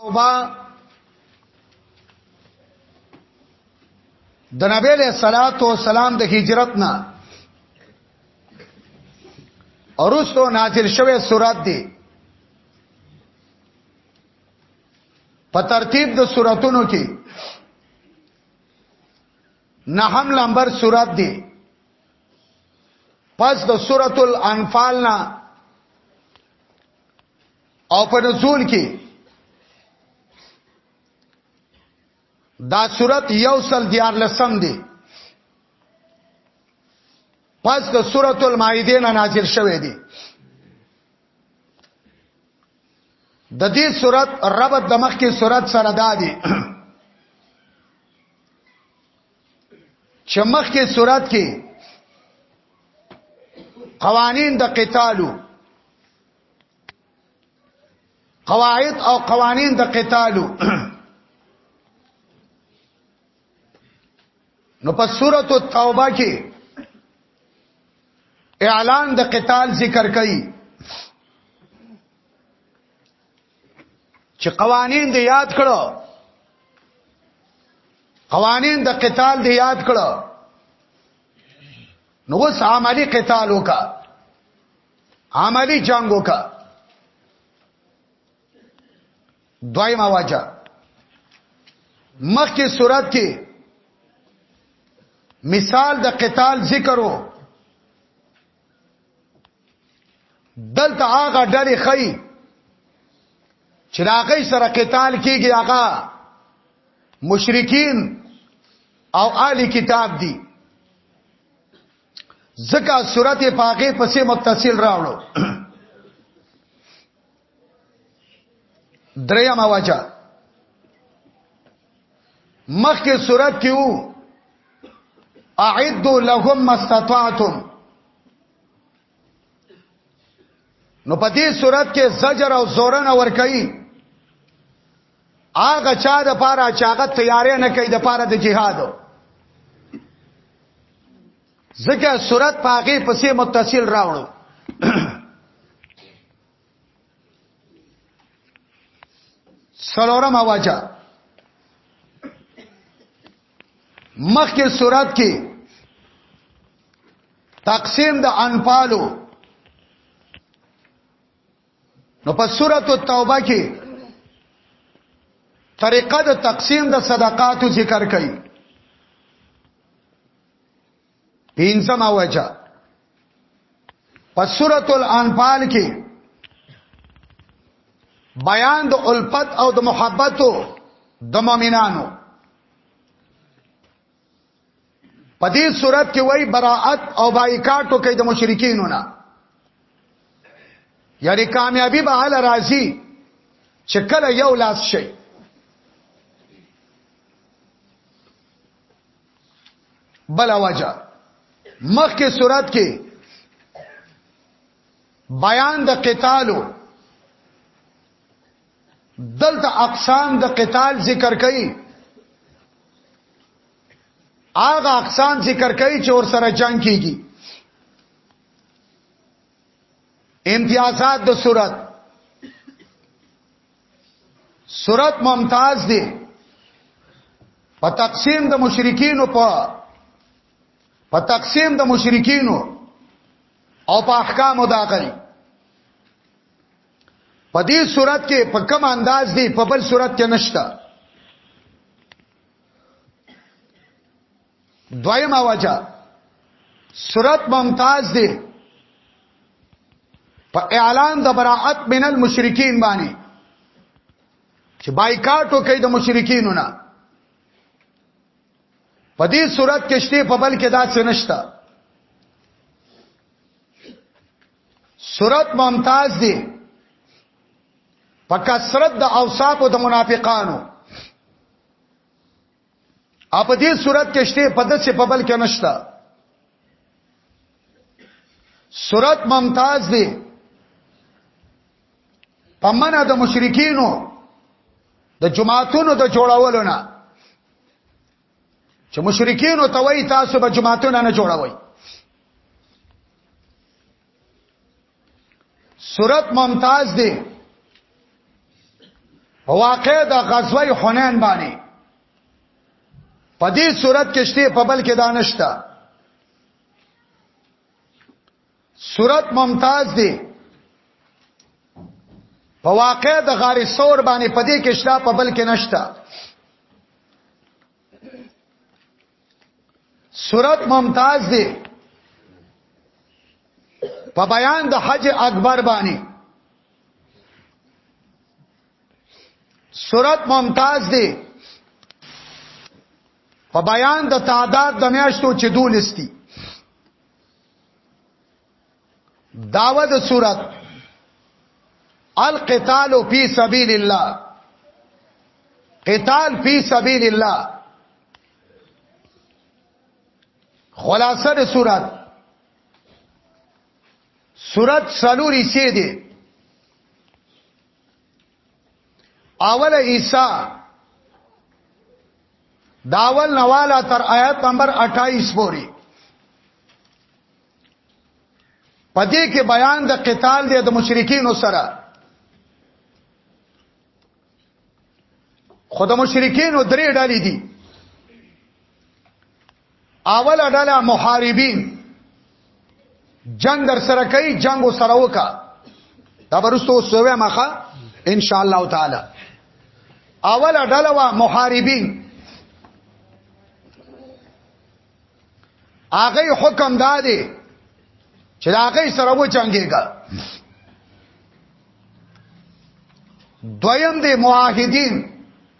توبه د نبی له صلوات و سلام د هجرت نه اورستو نازل شوه سورات دی په ترتیب د سوراتونو کې نهم لمبر سورات دی پس د سورۃ الانفال نه او په نزول کې دا صورت یو سل دیار لسم دی پس د سورۃ المائده نه نازل شوه دی د دې صورت ربط د مخ کې صورت سره دادی چې مخ کې صورت کې قوانین د قتالو قواعد او قوانین د قتالو نو په سورۃ التوبه کې اعلان د قتال ذکر کړي چې قوانین دې یاد کړو قوانین د قتال دې یاد کړو نو اوس عملی قتال وکړه عملی جنگ وکا دویمه واجه مخکې صورت کې مثال د قتال ذکر وو دلته هغه ډلې خی چې راغی سره قتال کیږي هغه مشرکین او اهل کتاب دي زکه صورت پاکه پسې متصل راوړو دریم وجه مخکې صورت کې وو اعدوا لهم ما استطعتم نو په دې صورت کې زجر او زورن ور کوي هغه چا د پاره چې هغه تیارې نه کوي د پاره د جهاد ځکه صورت پاغه پسې متصل راوړو سلورم اواجا مخکې صورت کې تقسیم د انفالو نو په سورۃ التوبه کې طریقه د تقسیم د صدقاتو ذکر کړي پینځم اوجه په سورۃ الانفال کې بیان د الفت او د محبتو د مؤمنانو په دې صورت کې وای براءت او بایکاټ وکړي د مشرکینو نه یعنی کامیابی به حال راځي چې کله یو لاس شي بل وجه مخکې صورت کې بیان د قتالو دلته اقسام د قتال ذکر کړي هغه اقسام ذکر کړي چې ور سره جنگ کیږي امتیازات د صورت صورت ممتاز دی په تقسیم د مشرکین په په تقسیم د مشرکین او په احکام داخلي په دې صورت کې په کوم انداز دی په بل صورت کې نشته دویمه وجه صورت ممتاز دی په اعلان د براءت من المشرکین باندې چې بایکاټ وکړي د مشرکینو نه په دې صورت کې شته په بل کې دا څه نشته صورت ممتاز دی په کثرت د اوصاف د منافقانو اپ دې صورت کې شته په دسه په بل کې نشتا صورت ممتاز دی په منه د مشرکینو د جماعتونو د جوړولو نه چې مشرکین او توي تاسو به جماعتونه نه جوړوي صورت ممتاز دی واقع د غزوه حنین باندې په دې صورت کې شته په بل کې دانشته صورت ممتاز دی په واقع د غار ثور باندې پدې کې شته په بل کې نشته صورت ممتاز دی په بیان د حج اکبر باندې صورت ممتاز دی په بیان د تعداد د میاشتو چې دولستی داوه د صورت القتال فی سبیل الله قتال فی سبیل الله خلاصه د صورت صورت سلوری سی دی اول عیسی داول نوالا تر آیت نمبر 28 پوری پدې کې بیان د قتال دی د مشرکین سره خود مشرکین درې ډلې دي اوله ډله محاربین جنگ در سره کوي جنگ سره وکا دا برستو سوې مخه ان شاء الله تعالی اوله ډله وا محاربین هغه حکم دادې چې هغه سره و جنگيګا دویم دی معاهدین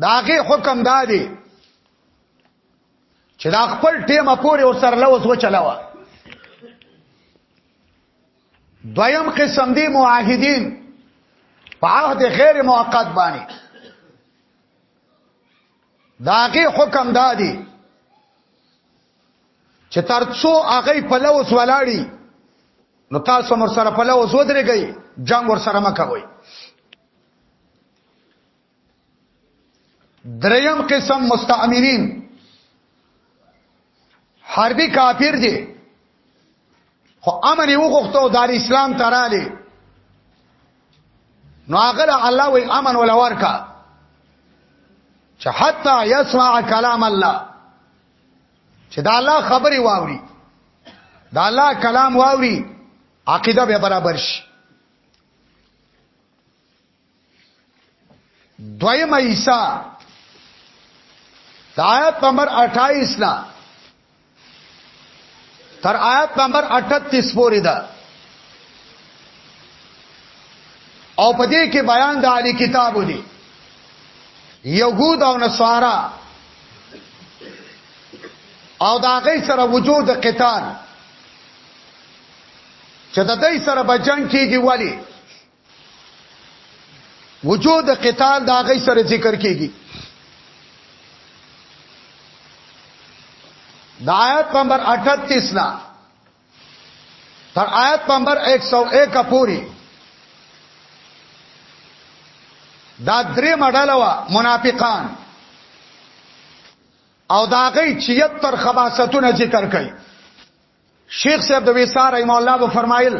داغه حکم دادی چې دا خپل ټیم پورې او سر لوس و چلاوه دویم قسم دی معاهدین په عهد غیر موقت باندې داغه حکم دادی چې ترڅو هغه په لوس ولاړی نو تاسو مر سره په لوس ودرېږئ جنگ ور سره مکوئ دریم قسم مستعمرین حربی کافر دي خو امر یو غوښتو دار اسلام تراله نو هغه الله وی امن ولا ورکا چې حتا يسمع کلام الله چې دا الله خبري واوري دا الله کلام واوري عقیده به برابر شي دویم ایسا د آیت نمبر 28 نا تر آیت نمبر 38 پورې ده او په دې کې بیان د علی کتابو دی یهود او نصارا او دا غي سره وجود قتال چې د دې سره بجنګ کیږي ولی وجود قتال دا غي سره ذکر کیږي د آیت نمبر 38 نا تر آیت نمبر 101 پوری دا درې مډاله وا منافقان او دا غي 76 خباستونه ذکر کړي شیخ صاحب د ویسار رحم الله به فرمایل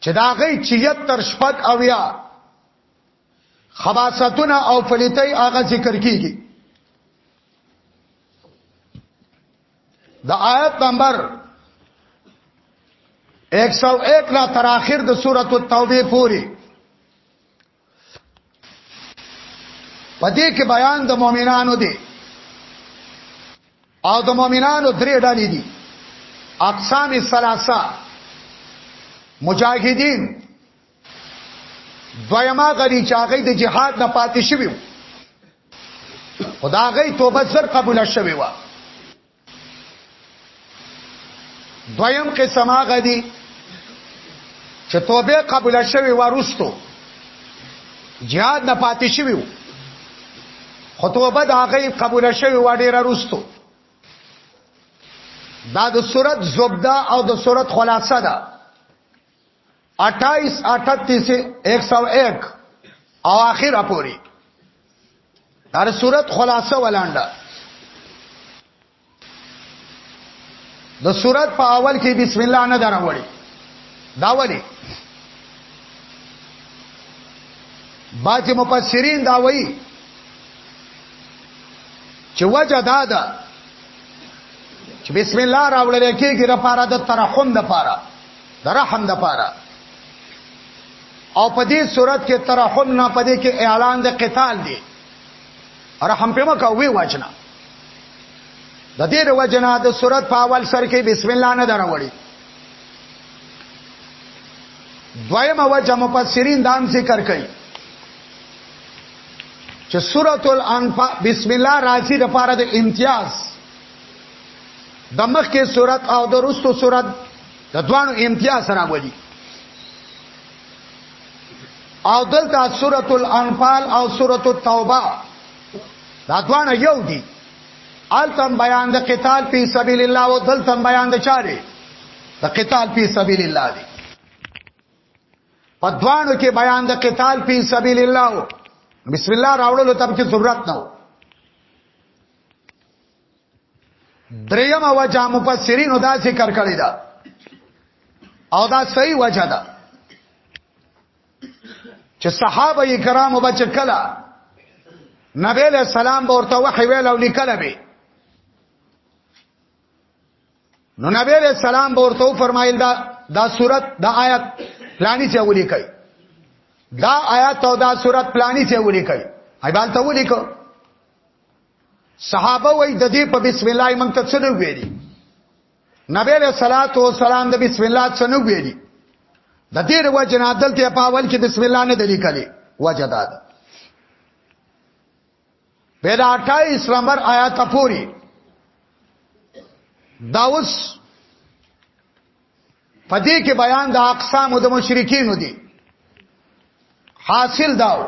چې دا غي 76 شپږ اویا خباستونه او فلیتي هغه ذکر کیږي د آیت نمبر 101 لا تر اخر د سورته التوبه پوری پدې کې بیان د مؤمنانو دی او د مؤمنانو درې ډلې دي اقسام الثلاثه مجاهدین دویما غری چاغې د جهاد نه پاتې شوی خدای غي توبه سر قبول شوی و دویم قسم هغه دی چې توبه قبول شوی ورستو jihad نه پاتې شوی وو خطوبه د هغه قبول شوی و ډیره رستو دا د صورت زبده او د صورت خلاصه ده 28 38 101 او اخر اپوري هر صورت خلاصه ولاندا د صورت په اول کې بسم الله نه دراوړي دا ولي باج مفسرین دا وایي چې وجه دا ده چې بسم الله راوړل کېږي د پاره د ترحم د پاره د رحم د پاره او په دې صورت کې ترحم نه پدې کې اعلان د قتال دی رحم په مکه وی وجنا د دې د وجنا د صورت په اول سر کې بسم الله نه دروړي دویم وجه مفسرین دام ذکر کوي چې سورۃ الانفال بسم الله راځي د پاره د امتیاز د مخکې سورۃ او د وروسته سورۃ د دوانو امتیاز راولي او دلته سورۃ الانفال او سورۃ التوبه دا دوانه یو دي التم بیان د قتال فی سبیل الله او دلتم بیان د چاره د قتال فی سبیل الله دی په دوانو کې بیان د قتال فی سبیل الله بسم الله راوړلو تب کې ضرورت نه دریم وجه مفسرین دا ذکر کړی دا او دا صحیح وجه ده چې صحابه کرامو بچ کلا نبی له سلام ورته وحی ویل او لیکل به نو نبی له سلام ورته فرمایل دا دا صورت دا آیت پلانی چې ولي کوي دا آیت او دا صورت پلانی چې ولي کوي ایبال ته ولي کوي صحابه وای د دې په بسم الله مونږ ته څه نه ویلي نبی له صلوات و سلام د بسم الله څه نه ویلي د دې وجه نه دلته په اول کې بسم الله نه دلی کړي وجه دا ده پیدا 28 نمبر آیات پوری داوس پدې کې بیان د اقسام د مشرکین دی حاصل داو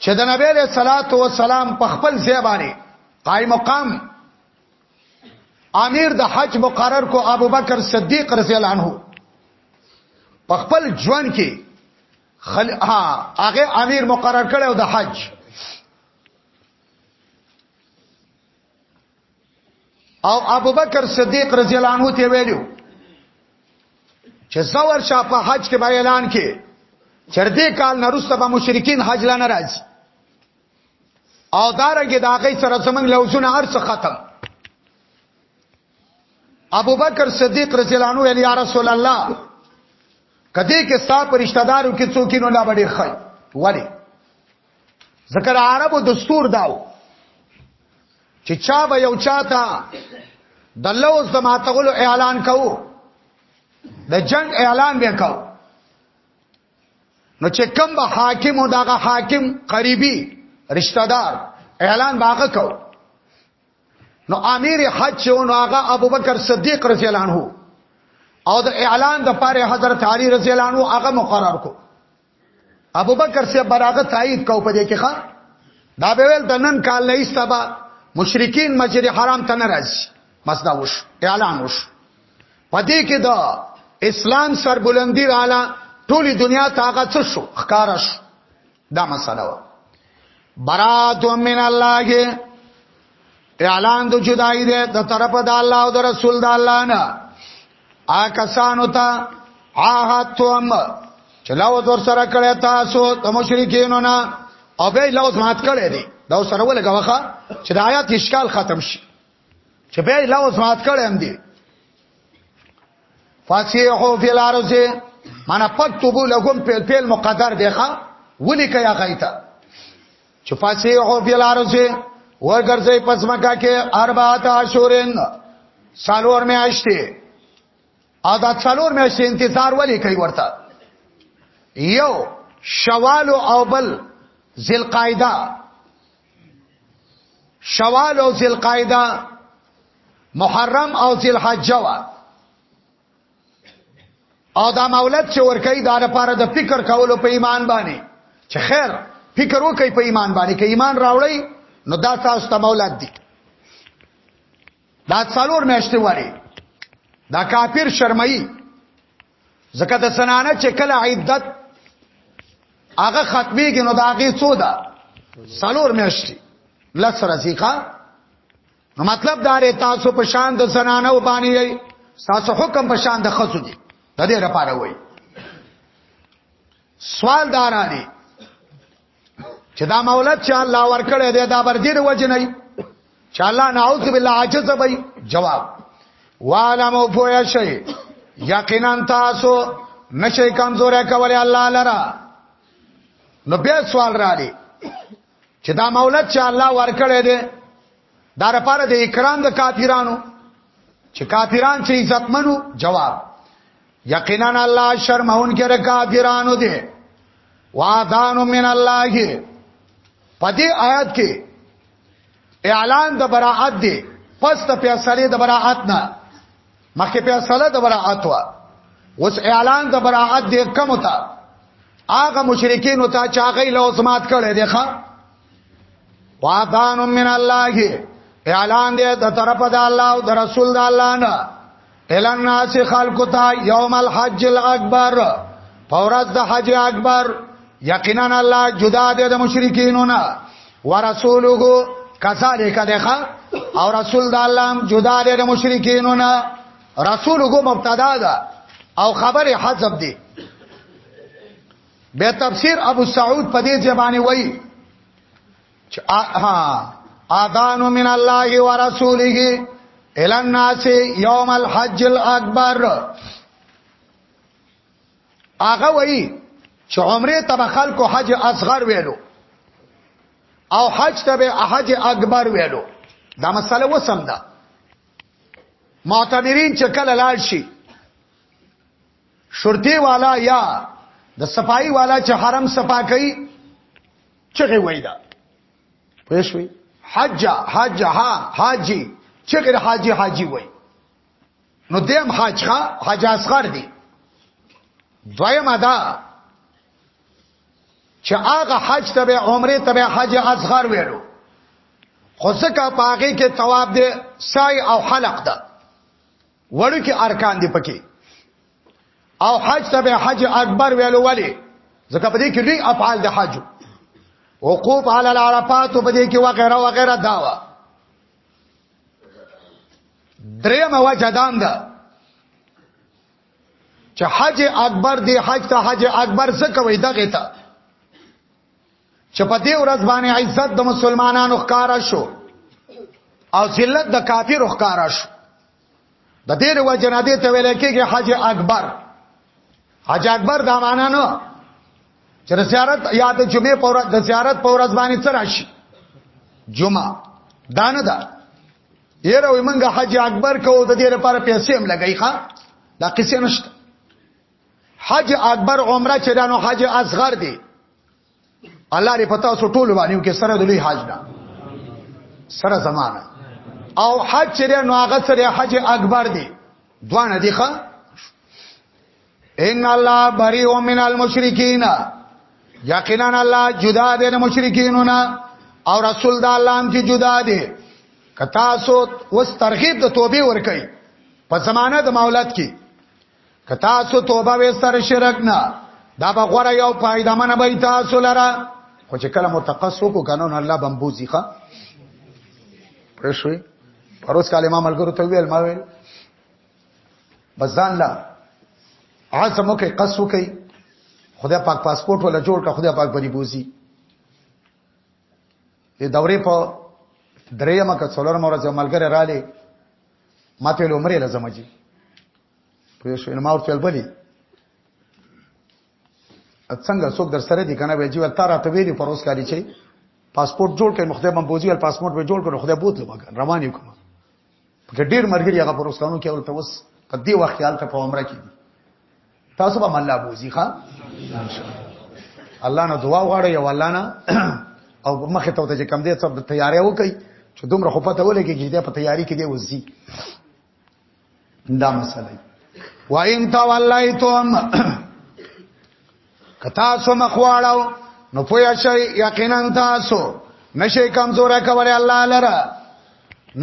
چې د نبی له صلوات و سلام په خپل ځای باندې قائم مقام امیر د حج مقرر کو ابوبکر صدیق رضی الله عنه په خپل ژوند کې خل ها هغه امیر مقرر کړو د حج او ابو بکر صدیق رضی الله عنه ته ویلو چې زور شاه په حج کې به اعلان کې چر دې کال نرسته به مشرکین حج لانه راځي او دارنګه د هغه سره زمنګ لوزونه هر څه ختم ابو بکر صدیق رضی الله عنه یا رسول الله کدی کې صاحب رشتہ دارو کې څوک نه لا بډیر خای ولی ځکه د عربو دستور داو چې چا به یو چاته د لوز د ماتغلو اعلان کوو د جنگ اعلان به کوو نو چې کم به حاکم او دغه حاکم قریبي رشتہ دار اعلان باغه کو نو امیر حج او نو هغه ابوبکر صدیق رضی الله عنه او د اعلان د پاره حضرت علی رضی الله عنه هغه مقرر کو ابو بکر سے براغه تایید کو پدې کې ښا دا به ول د نن کال نه ایستبا مشرکین مسجد حرام ته ناراض بس دا وش اعلان وش پدې کې دا اسلام سربلندی رااله ټولي دنیا ته هغه څه شو ښکارا شو دا مسله و برات من الله اعلان د جدای ده د طرف د الله او د رسول د الله نه آ کسانو ته عاهتم چې لوز ور سره کړی تاسو د مشرکینو نه او به لوز مات کړی دی دا سره ولګه وخه چې د آیات اشکال ختم شي چې به لوز مات کړی هم دی فاسیحو فی الارض معنا پکتبو لهم پیل پیل مقدر دی ښا ولیکه یا غیته چې فسیحو فی الارض ورګرځي پس مکه کې اربعه عاشورین سالور میاشتې او دا سالور میاشتې انتظار ولې کوي ورته یو شوال او بل ذل قاعده شوال او ذل قاعده محرم او ذل حجه او دا مولد چې ور کوي دا لپاره د فکر کولو په ایمان باندې چې خیر فکر وکړي په ایمان باندې کې ایمان راوړی نو دا تاسو ته مولد دي دا څلور میاشتې واري دا کافر شرمایي زکه د سنانه چې کله عدت هغه ختميږي نو دا هغه څو ده څلور میاشتې لس رزيقه نو مطلب دا ری تاسو په شان د زنانو باندې تاسو حکم په شان د خزو دي د دې لپاره وای سوال دارا دي چې دا مولد چې الله ورکړی دی دا بر دې وجه نه چې الله نعوذ بالله عاجز وي جواب وعلموا فویا شی یقینا تاسو نشي کمزوره کولای الله لرا نو بیا سوال را دي چې دا مولد چې الله ورکړی دی دا لپاره د اکرام د کافرانو چې کافران چې عزتمنو جواب یقینا الله شرمون کې د کافرانو دی وعدان من الله په دې آیات کې اعلان د براءت دی پس ته پیسې د براءت نه مخکې فیصله د براءت وا اوس اعلان د براءت د کم وتا هغه مشرکین وتا چې هغه له سمات کړي دي ښا واذان من الله اعلان دی د طرف د الله او د رسول د الله نه اعلان ناس خلق تا یوم الحج الاکبر فورز د حج اکبر یقینا الله جدا دی د مشرکین نه ورسوله کذالک دغه او رسول د الله هم جدا دی د مشرکینو نه رسول هو مبتدا ده او خبر حذف دی به تفسیر ابو سعود په دې ځبانه وایي چې ها اذان من الله ورسوله الى الناس يوم الحج الاكبر هغه وایي چې عمره ته خلکو حج اصغر ویلو او حج ته به حج اکبر ویلو دا مسله وسم ده معتبرین چې کله لاړ شي شرطي والا یا د صفائی والا چې حرم صفا کوي چغه وای دا پوښوي حج حج ها حاجی چغه حاجی حاجی وای نو دیم حاجخه حاج اصغر دی دویم ادا چې هغه حج تبع عمره تبع حج اصغر ویلو خو ځکه پاګه کې ثواب دی سعی او حلق ده وړو کې ارکان دی پکې او حج تبع حج اکبر ویلو ولی ځکه په دې کې لوی افعال د حج وقوف علی العرفات په دې کې وغیرہ وغیرہ داوا دریم وجه دام ده چې حج اکبر دی حج ته حج اکبر څه کوي دغه ته چې په دې ورځ باندې عزت د مسلمانانو ښکارا شو او ذلت د کافر ښکارا شو د دې روا جنادې ته ویل کېږي حج اکبر حج اکبر دا معنا نه چې زیارت یا د جمعې پر د زیارت پر ورځ باندې څه راشي جمعه دا نه ده یره وي منګه حج اکبر کوو د دې لپاره پیسې هم لګای ښا دا قصه نشته حج اکبر عمره چې دانو حج اصغر دی الله دې پتا سو ټول باندې کې سره دلی حاج دا سره زمانہ او حج چې نو هغه سره حج اکبر دی دوانه دی ښا ان الله بری او من المشرکین یقینا الله جدا دی د مشرکینو نه او رسول د الله هم چې جدا دی کتا سو وس ترغیب د توبې ور کوي په زمانه د مولات کې که تاسو توبه وستر شرک نه دا به غوړه یو فائدہ منه به تاسو لره خو چې کله متقصو کو قانون الله بمبوزی ښا پرشوي پروس کال امام الګرو ته ویل ما ویل بزان لا عاصمو کې قصو کوي خدای پاک پاسپورت ولا جوړ کړ خدای پاک بری بوزي د دورې په درېمه کې څولر مورځ ملګری را لې ما ته لومره لازم دي په شو نو ما ورته بلی څنګه څوک در سره دي کنه به جیو تا راته ویلي پروس کاری چي پاسپورت جوړ کړي مخدای من بوزي پاسپورت به جوړ کړو خدای بوت لو مګر روان یو کوم په ډیر مرګري هغه پروسکانو کې ولته وس په دې وخت حالت په عمره کې دي تاسو به الله بوزي ښا الله نه دعا وغواړي او الله نه او مخه ته چې کم دې څه د تیارې وکي چې دومره خو پته ولګي چې دې په تیاری کې دې وځي دا مسله وَإِن تَوَلَّيْتُمْ کتا سو مخواړو نو پویا شي یقینا تاسو نشي کمزور کوله الله لره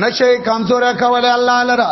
نشي کمزور کوله الله لره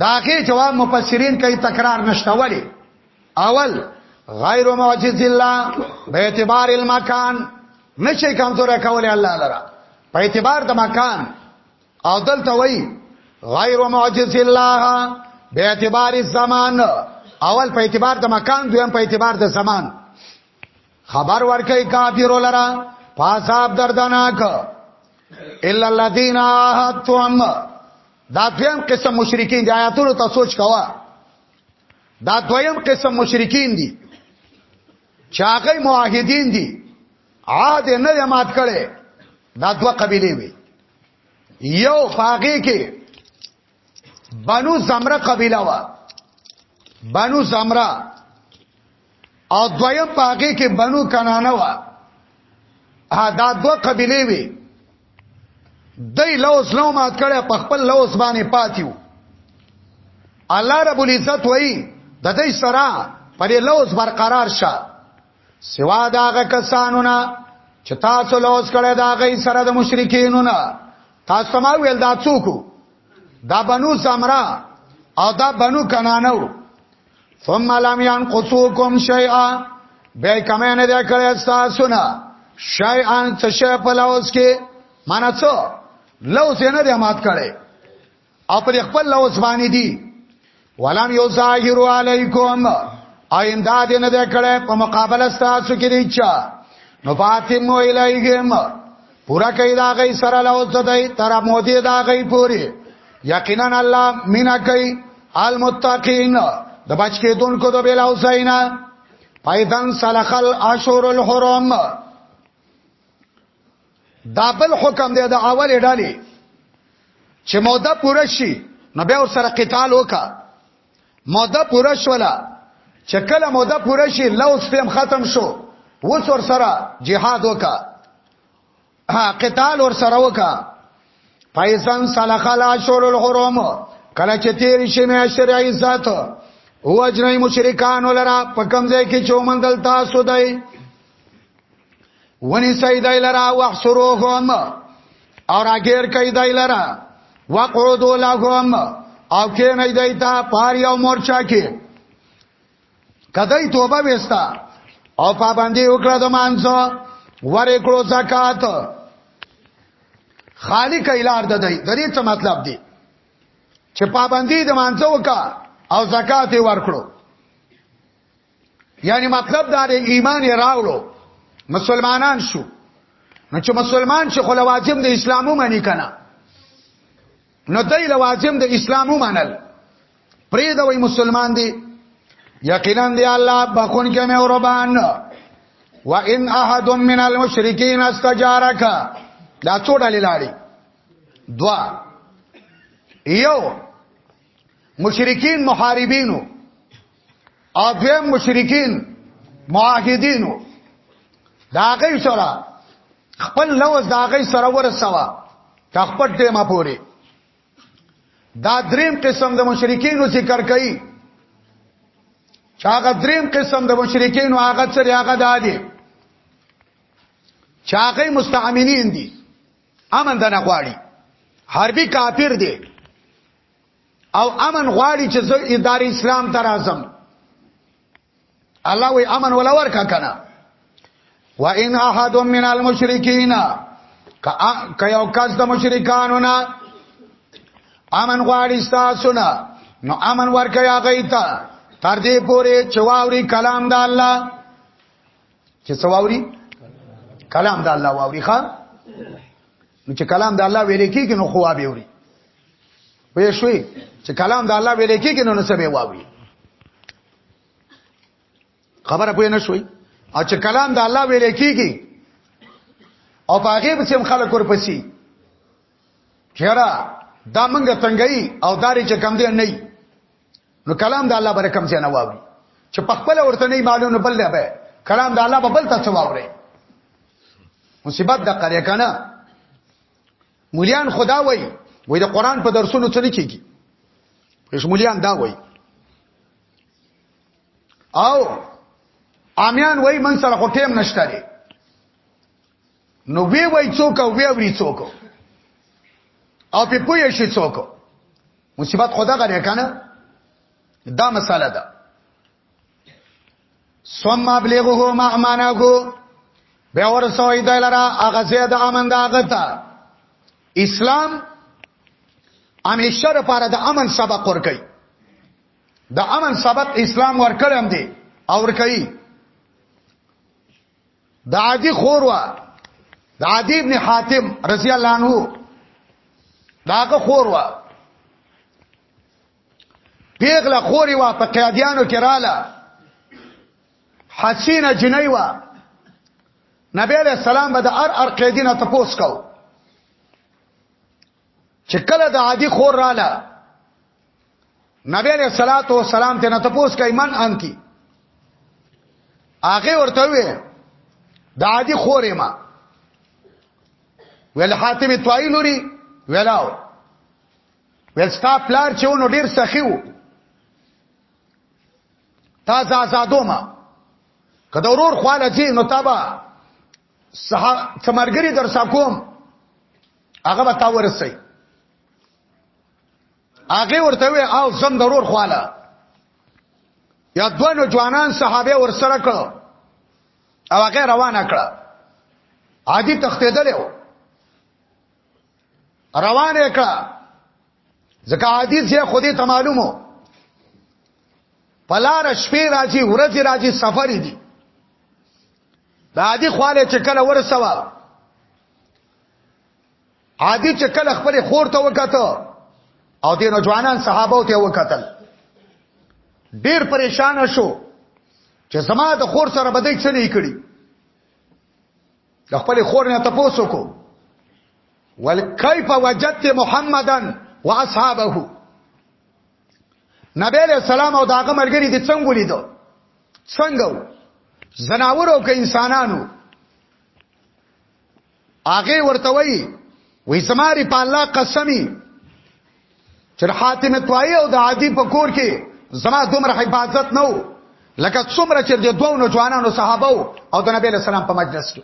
دا اخر جواب مفسرین کوي تکرار نشته ولی اول غیر معجز الله به اعتبار المکان نشي کمزور کول الله لرا په اعتبار د مکان او دلته وای غیر معجز الله به اعتبار الزمان اول په اعتبار د مکان دویم په اعتبار د زمان خبر ورکړي کافر لرا پاساب دردناک الا الذين عاهدتم دا دویم قسم مشرکین دی آیاتونو ته سوچ کوا دا دویم قسم مشرکین دي چې هغه موحدین دي عاد نه یې مات کړي دا دوه قبیله وي یو فاقې کې بنو زمره قبیله وا بنو زمره او دویم پاګه کې بنو کنانه وا دا دوه قبيله وي دای لوز نو مات کړه په خپل لوز باندې پاتیو الله رب العزت وای د دې سره پر لوز برقرار شه سوا داغه کسانو نه چې تاسو لوز کړه داغه سره د مشرکینو نه تاسو ما ویل دا څوک دا بنو زمرا او دا بنو کنانو ثم لم ينقصوكم شيئا به کمه نه ده کړی تاسو نه شيئا څه شی په لوز کې معنی څه لوز نه ده مات کړی او پر خپل لوز باندې دي ولم یظاهر علیکم آینده دې نه ده کړی په مقابله تاسو کې دی چا نو فاطمه الیهم پورا کوي دا غي سره له اوس دی تر مودې دا غي پوری یقینا الله مینا کوي المتقین د بچ کې دونکو د بلا حسینا پایدن سلخل اشور الحرم دا بل حکم دی د اول ډالي چې موده پوره شي نو بیا سره قتال وکړه موده پوره شولا چې کله موده پوره شي لوز پم ختم شو وس ور سره جهاد وکا ها قتال ور سره وکا فایزن سلخ الاشور الحرم کله چې تیر شي مې شرعي ذات هو اجنای مشرکان ولرا په کم ځای کې چومندل تاسو دای ونی سای دای لرا وحصروهم اور اگیر کئی دای لرا وقعدو لهم او کې نه دای تا پار یو مورچا کې کدی توبه وستا او پابندی وکړه د مانځو ورې کړو زکات خالق ایلار د دې درې څه مطلب دی چې پابندی د مانځو وکا او زکات ورکړو یعنی مطلب دا دی ایمان یې راوړو مسلمانان شو نو چې مسلمان شي خو لوازم د اسلامو مانی کنه نو دای لوازم د اسلامو منل پرې دا وای مسلمان دی یقینا دی الله بخون کې مې اوربان و ان احد من المشرکین استجارک دا څو ډلې لاړې دوا یو مشرکین محاربینو او دویم مشرکین معاهدین دا غي سره خپل لوز دا غي سره ورسوا تا خپل ټیمه پوری دا دریم قسم د مشرکین ذکر کړي چاغه دریم قسم د مشرکین هغه سره هغه دادي چاغه مستعملین دي امن دنه غواړي حربي کافر دي او امن غواړي چې زه ادارې اسلام ته راځم الله وی امن ولا ورکا کنه وان احد من المشرکین ک یو کس د مشرکانو نه امن غواړي تاسو نه نو امن ورکا یا غیتا تر دې پورې چواوري کلام د الله چې چواوري کلام د الله واوري خان نو چې کلام د الله ویل کېږي نو خو به وي وې شوي چې کلام د الله ویل کېږي نو څه به واوي خبره پوه نه شوي او چې کلام د الله ویل کېږي او په هغه پسې خلک ورپسې چیرې دا منګه تنګي او داري چې کم دی نه نو کلام د الله برکم ځای نه واوري چې په خپل ورته نه معلومه بل نه به کلام د الله په بل تاسو واوري مصیبت د قره کنه مولیان خدا وای وای د قران په درسونو څه نه کیږي پښ مولیان دا وای او امیان وای من سره خو ټیم نشته دی نو وی وای څوک او وی وری څوک او په پوهې شي څوک مصیبت خدا غره کنه دا مساله ده ثم ابلغه ما امانه بیا ورسوي د لرا هغه زید امن دا غتا اسلام همیشه لپاره د امن سبق ور کوي د امن سبق اسلام ور کړم دی او ور کوي د عادی خور وا د عادی ابن حاتم رضی الله عنه داغه خور وا پیغله خوري وا په قیادیانو کې رااله حسینه جنۍ وا نبی علیہ السلام به د ار ار قیدینه تپوس کو چې کله د عادي خور رااله نبی علیہ الصلوۃ والسلام ته نه تپوس کوي من انتی هغه ورته وی د عادي خورې ما ویل حاتم توای لوري ویلاو ویل ستا پلار چې ونو ډیر سخی وو تا زازادو ما کله ورور خواله چې نو تابا سمرګری در سکوم هغه به تا ورسي هغه ورته وی او زم ضرور خواله یا دوه ځوانان صحابه ور سره کړو او هغه روانه کړه عادي تختیدل یو روانه کړه ځکه عادي چې خودي ته معلومو پلار شپې راځي ورځ راځي سفر دي دا عادي خواله چې کله ورسوا عادی چې کله خپل خور ته وکاته او د نوجوانان صحابه ته وکتل ډیر پریشان شو چې زما د خور سره بده څه نه کړی د خپل خور نه تاسو کو ول کیف وجدت محمدن واصحابه نبی علیہ السلام او داغه ملګری د څنګه لیدو څنګه زناور او که انسانانو هغه ورته وی وې زماري په الله قسمی چې حاتم توای او د عادی په کور کې زما دومره حفاظت نه وو لکه څومره چې د دوه نوجوانانو صحابه او د نبی له سلام په مجلس کې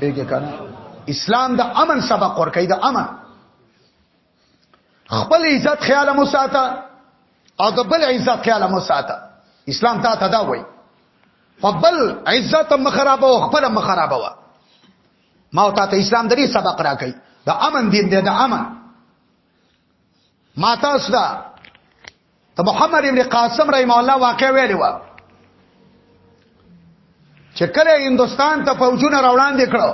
بیګه کنه اسلام د امن سبق ورکړي د امن خپل عزت خیال مو ساته او د بل عزت خیال مو ساته اسلام ته تدا وای په بل عزت مخربه او خپل مخربه وا ما او ته اسلام درې سبق راکړي د امن دین دی د امن ما تاسو دا ته محمد ابن قاسم رحم الله واقع ویلی و چې کله هندستان ته فوجونه راوړان دکړو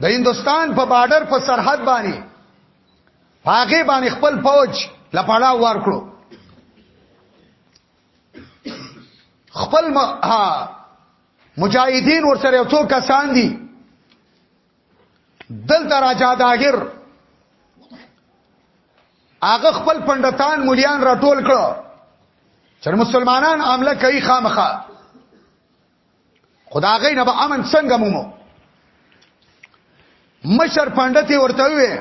د هندستان په بارډر په سرحد باندې هغه باندې خپل فوج لپاره ور کړو خپل مجاهدین ورسره یو څو کسان دي دل دراجا داهر هغه خپل پندتان مليان راټول کړو چې مسلمانان عامله کوي خامخه خداغې نه به امن څنګه مومو مشر پندتي ورته وي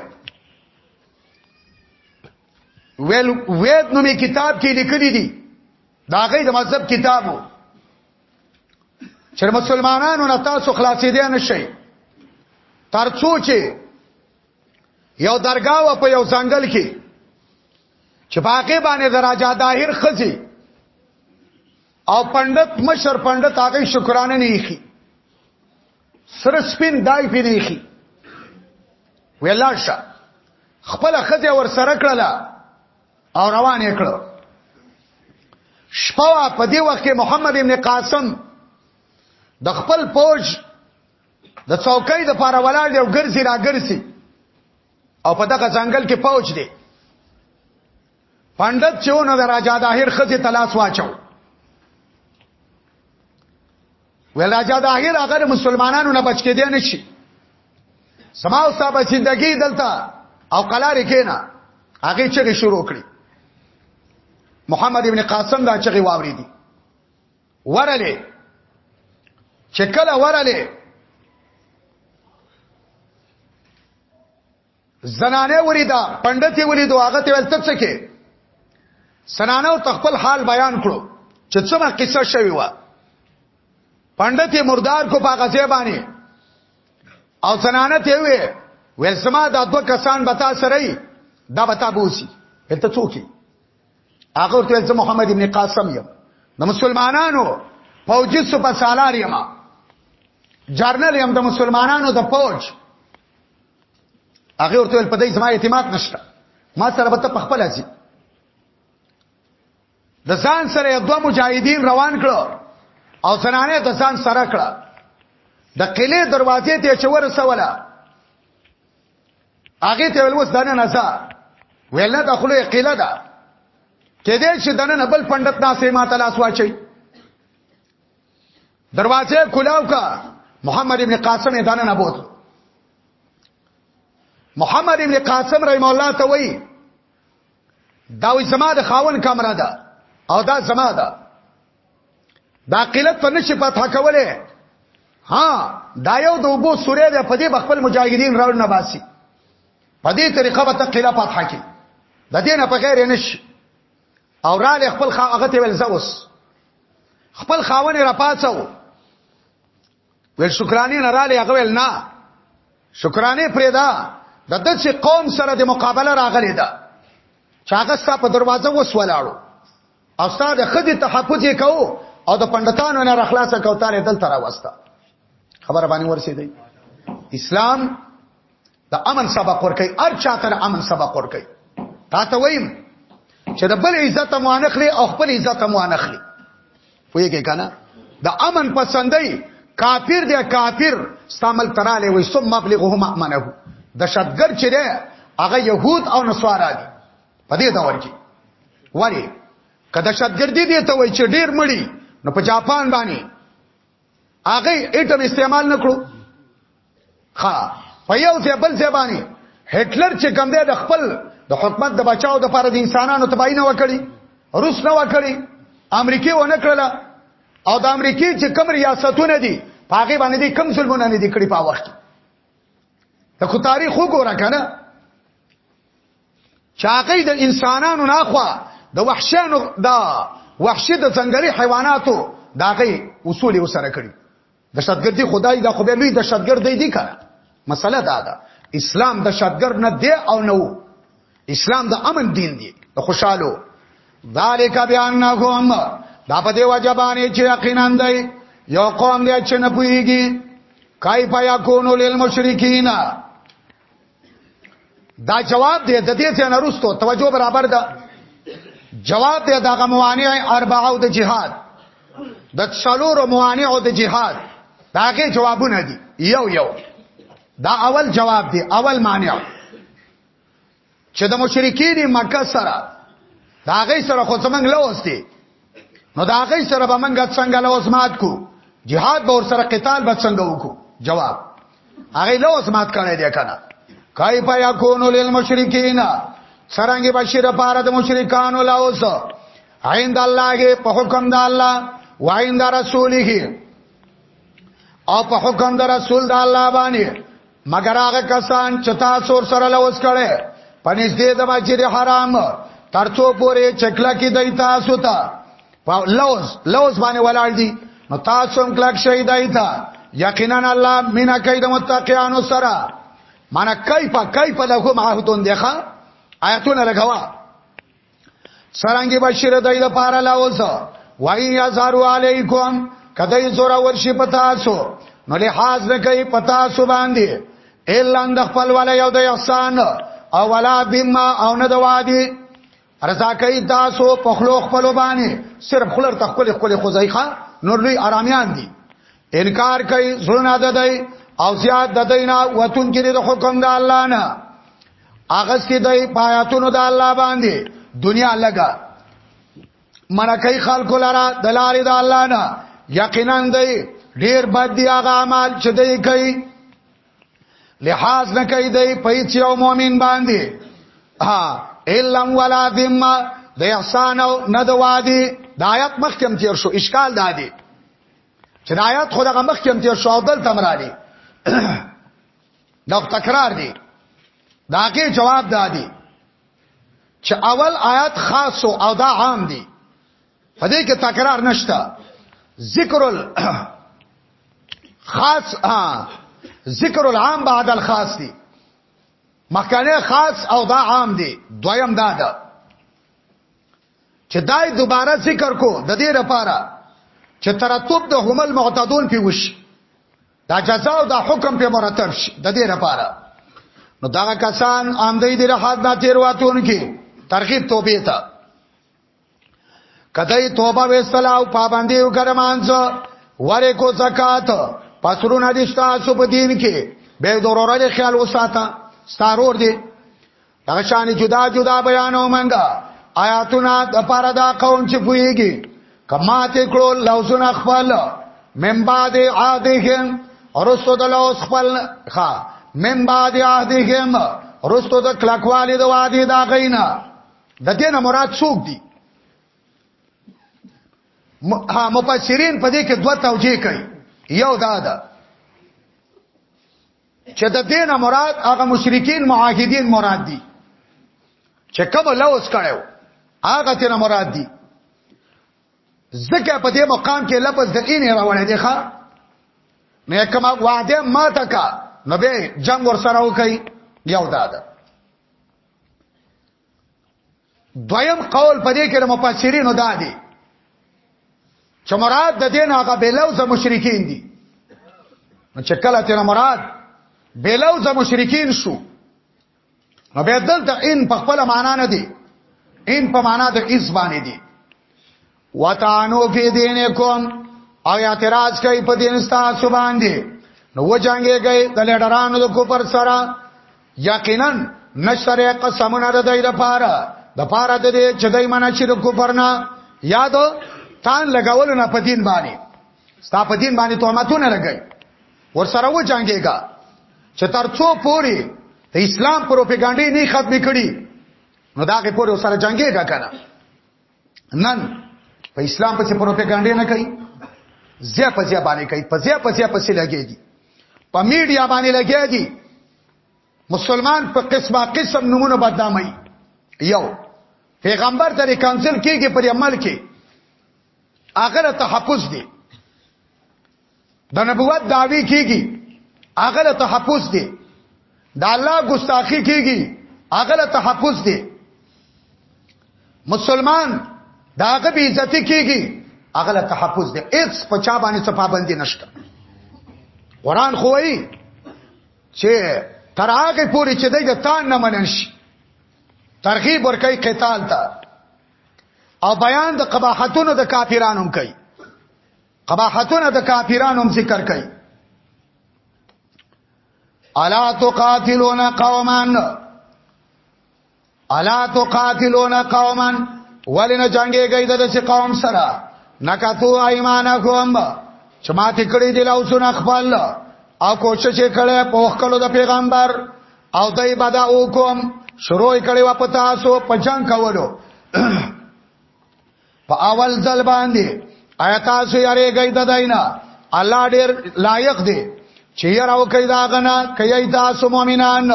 ویل وید نومي کتاب کې لیکلي دي دا غي د مذهب کتابو چې مسلمانانو نه تاسو خلاصې دي نه شي ترڅو چې یو درگاه و په یو ځنګل کې چې باقي باندې دراجا داهر خزي او پندت مشر پندت هغه شکرانه نه یخي سر سپین دای پی نه یخي ویلاشه خپل خزه ور سره کړله او روان یې کړو شپه په دې وخت کې محمد ابن قاسم د خپل پوج د څوکۍ د پاره ولاړ دی او ګرځي را ګرځي او په دغه ځنګل کې پوج دی پندت چېونه د راجا داهر خزي تلاس واچو ویل راځه د اخر هغه مسلمانانو نه بچ کېدې نشي سما او صاحب زندگی دلته او قلار کېنا هغه چې شروع کړی محمد ابن قاسم دا چې واوري دي ورلې چې کله ورلې زنانه ولیدا پندتي ولیدو هغه ته ولته څه کې سنانو تخپل حال بیان کړو چې څومره قصه شوی و پندت مردار کو پاګه زیبانی او زنانه ته وی ویل سما دا دو کسان بتا سره دا بتا بوسی هلته څوکي هغه ته ویل محمد ابن قاسم یم د مسلمانانو فوجي سپه سالار یم جرنل یم د مسلمانانو د فوج هغه ورته په دې زما اعتماد نشته ما سره به ته په خپل ځي د ځان سره دوه مجاهدین روان کړو او زنانه د ځان سره کړه د قلې دروازې ته چور سواله هغه ته ولوس دانه نزا ویل د خلې قله ده کې دې چې دنه بل پندت ناسې ما تلاش واچي دروازه کلاو کا محمد ابن قاسم یې دانه نه بوت محمد ابن قاسم رحم الله ته وای دا وې زما د خاون کمره ده او دا زما ده دا قلت په نشي پاتہ کوله ها دا یو د وبو سورې ده په دې بخپل مجاهدین راو نه باسي په دې طریقه به ته قلت پاتہ کی د دې نه په غیر نشي او را له خپل هغه ته ویل زوس خپل خاونه را پاتاو ویل شکرانه نه را له هغه ویل نه شکرانه پرېدا د دڅ قوم سره د مقابله راغلی دا چاغه ستا په دروازه وس ولاړو او ستا د خدي تحفظ کو او د پندتانو نه رخلاص کو تعالی دل تر واسطه خبر باندې ورسېدې اسلام د امن سبق ورکي هر چا ته امن سبق ورکي تا ته وایم چې د بل عزت مو انخلي او خپل عزت مو انخلي پوهیږي کنه د امن پسندای کافر دی کافر استعمال تراله وي ثم مبلغه مأمنه د شتګر چې دی هغه يهود او نصارا دي په دې دور کې وری کدا شتګردي دي ته وای چې ډیر مړی نو په جاپان باندې هغه اټم استعمال نکړو ها په یو ځای بل ځای باندې هټلر چې کوم دی د خپل د حکومت د بچاو د لپاره د انسانانو تباہی نه وکړي روس نه وکړي امریکای و نه کړله او د امریکای چې کوم ریاستونه دي پاګې باندې دي کم ظلمونه نه دي کړی په وخت ته خو تاریخ وګوره کنه چاقې د انسانانو نه خوا د وحشانو دا وحشي د ځنګلي حیواناتو داغه اصول وسره کړی دهشتګردي خدای دا خو به لوی دهشتګرد دی کنه مسله دا ده اسلام دهشتګرد نه دی او نه وو اسلام د امن دین دی د خوشالو ذالک بیانهم دا په دی وجبانه چې یقینا دی یو قوم دی چې نه پويږي کای پیا کونو لیل مشرکین دا جواب دی د دې څخه نرستو توجه برابر ده جواب دی دا غموانع اربعه او د جهاد د څلور موانع او د جهاد داګه جوابونه دي یو یو دا اول جواب دی اول مانع چې د مشرکین مکه سره دا غي سره خو څنګه لوستي نو دا غي سره به منګه څنګه لوز مات کو jihad به ور سره قتال به څنګه وکړو جواب هغه لوز مات کړی دی کنه کای په یکونو للمشرکین سرانګي بشیر پاره د مشرکانو لاوس عند الله په حکم د الله وعند رسوله او په حکم د رسول د الله باندې مگر هغه کسان چې تاسو سره لوس کړي پنځ دې د مسجد حرام ترڅو پورې چکلا کې دای تاسو ته لوز لوز باندې ولاړ دي نو تاسو هم کلک شي دای ته یقینا الله مینا کوي د متقینانو سره معنا کیف کیف لهم عهدون دیخه آیتونه لګوا سرانګي بشیر دای د پاره لاوس وای یا زارو علیکم کدی زورا ورشي پتا سو نو لحاظ نه کوي پتا سو باندې الا اند خپل ولا یو د احسان او ولا بما او نه د وادي رضا کوي تاسو په خلو خپل باندې صرف خلر تخکل خپل خزایخه نور لوی آرامیان دي انکار کوي زړه نه ددای او زیاد ددای نه وتون کې د حکم د الله نه اغستی دی پایاتونو د الله باندې دنیا لګا منکای خلق لرا د لارې د الله نه یقینا دی ډیر بد دی هغه اعمال چې دی کوي لحاظ نه کوي دی پیڅ یو مؤمن باندې ها الا ولا ذمه د احسان او نه د وادي د آیات مخکم تیر شو اشکال دادی چې د آیات خدغه مخکم تیر شو دلته مرالي دا تکرار دی دا کې جواب دادی چې اول آیات خاص او دا عام دی په دې کې تکرار نشته ذکر ال خاص ها ذکر العام بعد الخاص دی مخکنه خاص او دا عام دی دویم دا ده چې دای دوباره ذکر کو د دې لپاره چې ترتب د همل معتدون پیوش دا جزاء او دا حکم په مرتب شي د دې لپاره نو دا کسان آمدې دې راحت نه تیر واتون کې ترغیب توبې ته کدی توبه وسلا او پابندي وکړمانځ وره کو زکات پسرونه دي تاسو په دین کې به ضرورت خیال وساته ستارور دي دغه شان جدا جدا بیانو منګه آیاتونه د پاره دا قوم چې پويږي کما ته کړو لوزونه خپل من بعد عادهم ورستو د لوز خپل ښا من بعد عادهم ورستو د کلکوالي د وادي دا غینا د دې نه مراد څوک دي مفسرین په دې کې دوه توجیه کوي یو دا ده چې د دینه مراد هغه مشرکین معاهدین مراد دي چې کوم لوز کړو هغه تینا مراد دي ځکه په دې مقام کې لفظ د ان راوړی دی ښا نه کما وعده ما تکا نو به جنگ ور سره وکي یو داده دویم قول په دې کې د مفسرینو دا دی چې مراد د دین هغه بلوز مشرکین دي نو چې کله ته مراد بلوز مشرکین شو نو به دلته ان په خپل معنا نه دي ان په معنا د اس باندې دي وتانو فی دینکم او اعتراض کوي په دین تاسو باندې نو وجنګي کوي د لډرانو د کوپر سره یقینا نشر قسمونه د دې لپاره د پاره د دې چې دای منه چې د کوپر نه یاد تان لګول نه په دین باندې ستا په دین باندې تهمتونه لګي ور سره وجنګيګا چې تر څو پوري د اسلام پروپاګاندا نه ختمې کړي نو دا کې پورې سره جنگيګا کنه نن په اسلام پسې پروپاګاندا نه کوي زیا په زیا باندې کوي په زیا په زیا پسې لګيږي په میډیا باندې لګيږي مسلمان په قسمه قسم نمونه بدنامي یو پیغمبر ته کانسل کیږي پر عمل کې اگر تحفظ دی د نبوت داوی کیږي هغه له تحفظ دی د الله ګستاخی کیږي هغه له تحفظ دی مسلمان دا هغه به عزت کیږي هغه له تحفظ دی هیڅ په چا باندې څه پابندي نشته قران خو وایي چې تر هغه پورې چې دای د تان نه منن شي ترغیب ورکړي قتال ته او بیان د قباحتونو د کافرانو کوي قباحتونه د کافرانو هم ذکر کړي الا تقاتلون قوما الا تقاتلون قوما ولنه جنگي گئی د څه قوم سره نکتو ايمانکم چې ماته کړی دی لاسونه خپل او کوشش کړي په وکړو د پیغمبر او دای بدا وکم شروع کړي و پتا سو پجنګ کولو په اول ځل باندې آیات سو یاره گئی د داینا الله ډیر لایق دی چې یې راو کوي دا غنا کوي تاسو مؤمنان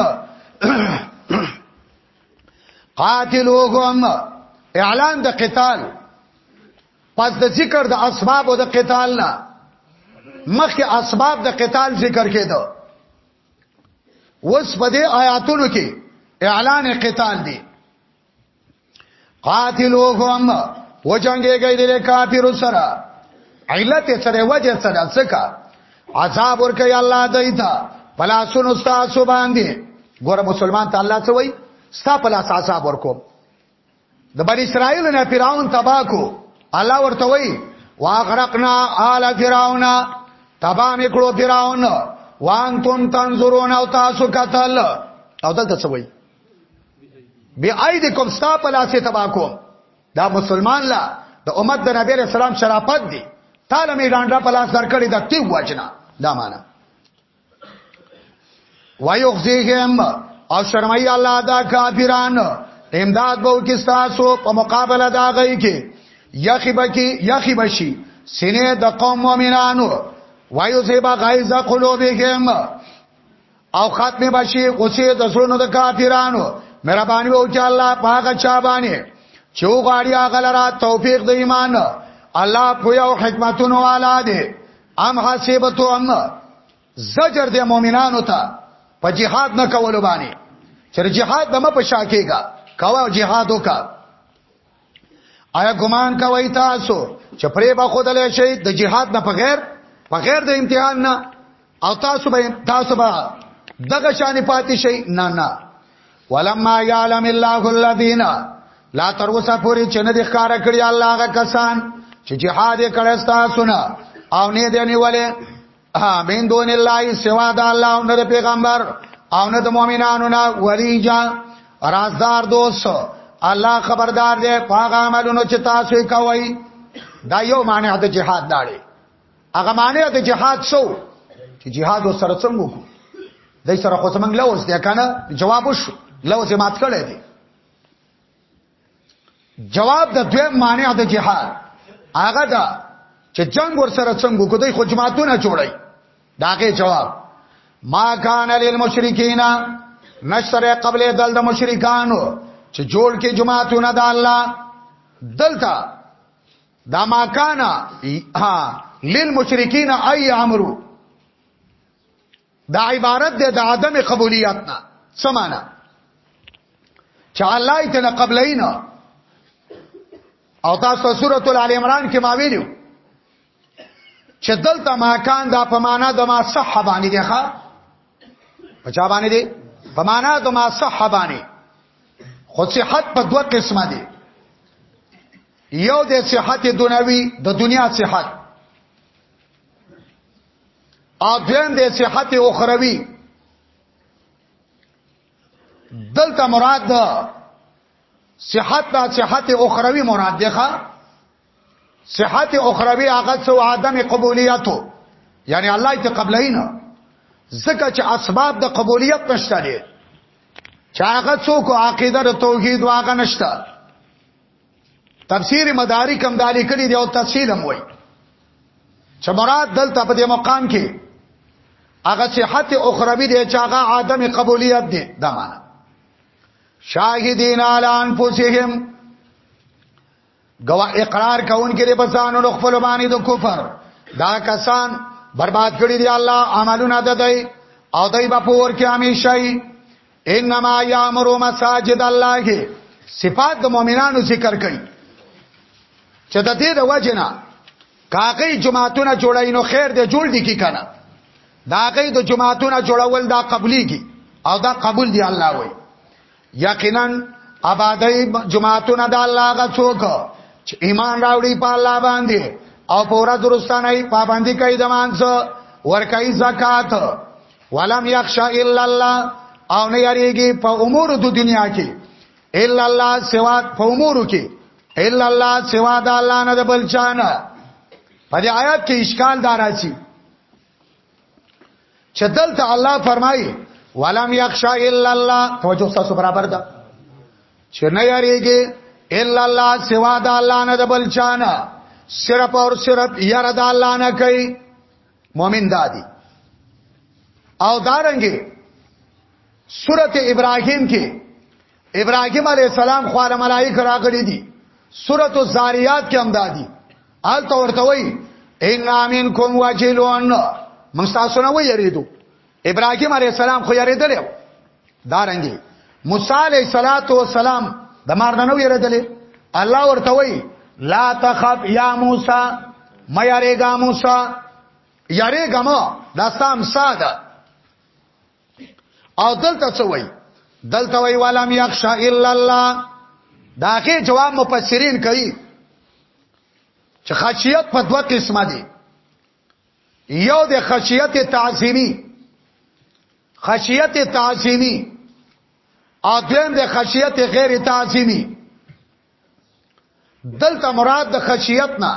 قاتلوهم اعلان د قتال پس د ذکر د اسباب او د قتال نه مخکې اسباب د قتال ذکر کېدو وس په دې آیاتونو کې اعلان قتال دی قاتلوهم وجنګي گئی دي کافر سره علت سره وجه سره څکا عذاب ور کوي الله دایته پلا سونو تاسو باندې ګوره مسلمان ته الله څه وای ستا پلا عذاب ور کوم د بنی اسرائیل نه فرعون تبا کو الله ورته وای واغرقنا آل فرعون تبا میکړو فرعون وانتم تنظرون او تاسو قتل او دلته څه وای بی ایدکم ستا په لاسه تبا کوم دا مسلمان لا د امت د نبی رسول سلام شرافت دی تعالی می ډانډه په لاس درکړی د تی وجنا دا معنا ويخزيهم او شرمای الله دا کافران امداد بو کې تاسو په مقابله دا غي کې یخی بکی یخی بشی سینه د قوم مؤمنانو وایو زیبا غایزه قلوبهم او خاتمه بشي غصه د زړونو د کافرانو مهرباني وو چې الله پاک چا باندې چې غاړي غلرا توفیق د ایمان الله په یو حکمتونو والا دی ام حسیبتو ام زجر د مؤمنانو ته په جهاد نه کول باندې چې جهاد دمه په شاکېګا کاوه جهاد وکړه آیا ګمان کوي تاسو چې پرې به خود له شي د جهاد نه بغیر بغیر د امتحان نه او تاسو به تاسو به دغه شان پاتې شي نه نه ولما يعلم الله الذين لا تر اوسه پوری چې نه د ښکار کړی الله غ کسان چې جهاد کړه تاسو نه او نه دی نیولې ها من دون الله سوا د الله او نه پیغمبر او نه د مؤمنانو نه ولی جا رازدار دوست الله خبردار دی پاغه عملونو چې تاسو کوي دا یو معنی د جهاد داړي هغه معنی د جهاد سو چې جهاد سره څنګه وکړو دای سره خو څنګه لوز دی کنه جواب وشو لوز مات کړی دی جواب د دویم معنی د جهاد هغه دا چې جنگ ور سره څنګه کو دوی خو جماعتونه جوړي داګه جواب ما کان للمشرکین نشر قبل دل د مشرکانو چې جوړ کې جماعتونه د الله دلته دا ما کان ها للمشرکین ای امرو دا عبارت ده د عدم قبولیت نه سمانا چا الله ایت نه قبلینا او تاسو سورۃ ال عمران کې ما ویلو چې دلته ما کان دا په معنا د ما صح باندې ده ښا په چا باندې ده په معنا د ما صح باندې خو صحت په دوه قسمه دي یو د صحت دنیوي د دنیا صحت او دویم د صحت اخروی دلته مراد ده صحت دا صحت اخروی مراد ده ښا صحت اخروی هغه څو عدم قبولیتو یعنی الله ته قبلای نه ځکه چې اسباب د قبولیت نشته دي چې هغه څوک عقیده د توحید واغ نشته تفسیر مدارک هم دالی کړي دی او تفصیل هم وایي چې مراد دلته په دې مقام کې هغه صحت اخروی دی چې هغه عدم قبولیت دی دا معنا شاهدین علی انفسهم گوا اقرار کون کې د بسانو د خپل باندې د کفر دا کسان برباد کړی دی الله عملونه ددای او دای په پور کې همیشئ انما یامر مساجد الله صفات د مؤمنانو ذکر کړي چې د دې د وجنه کاغی جماعتونه جوړای نو خیر دې جوړ دي کی کنه دا غي د جماعتونه جوړول دا قبلي کی او دا قبول دی الله وای یقینا آبادی جماعتونه د الله غا څوک چې ایمان راوړي په الله باندې او پورا درستانه پابندي کوي د مانسو ور کوي زکات ولم یخشا الا الله او نه یریږي په امور د دنیا کې الا الله سوا په امور کې الا الله سوا د الله نه د بل چانه په دې آیات کې اشکال دار راځي چې دلته الله فرمایي ولم یخشا الا الله توجه تاسو برابر ده چې نه یریږي الا الله سوا د الله نه د بل چانه صرف اور صرف یره د الله نه کوي مؤمن دادی او دارنګي سورته ابراهيم کې ابراهيم عليه السلام خو له ملائکه راغلي دي سورته الزاريات کې هم دادي حال تو ورته وای ان امين کوم واجلون مستاسونه و یریدو ابراهيم عليه السلام خو یریدل دارنګي موسی علیہ الصلات والسلام د مارنه ویریدلې الله ورته وی لا تخف یا موسی ما یریګا موسی یریګا ما دا سام ساده او دلته څه وی دلته وی ولم یخشا الا الله داغه جواب مفسرین کوي چې خاصیت په دوه قسمه دي یو د خشیت تعظیمی خشیت تعظیمی او دویم د خشیت غیر تعظیمی دلته مراد د خشیت نه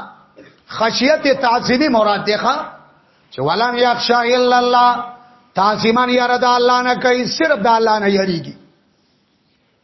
خشیت تعظیمی مراد دی ښا چې ولم یخشا الا الله تعظیمان یاره د الله نه کوي صرف د الله نه یریږي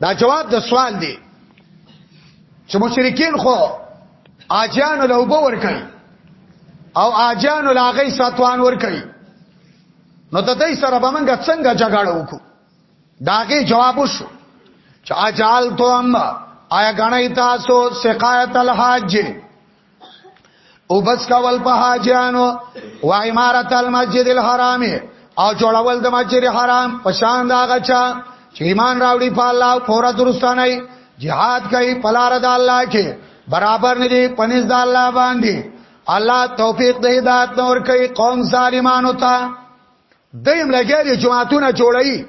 دا جواب د سوال دی چې مشرکین خو اجانو له وبو ور کوي او اجانو له غي ساتوان ور کوي نو د دې سره به موږ څنګه جګړه وکړو داګه جواب وشو چې اجال تو اما آیا غنی تاسو سقایت الحاج او بس کول په حاجانو و امارت المسجد الحرام او جوړول د مسجد حرام په شان دا غچا چې ایمان راوړي په الله او پورا درستانه جهاد کوي په لار د الله کې برابر نه دي پنځ د الله باندې الله توفیق د هدایت نور کوي قوم ظالمانو ته دیم لګیا دي جماعتونه جوړي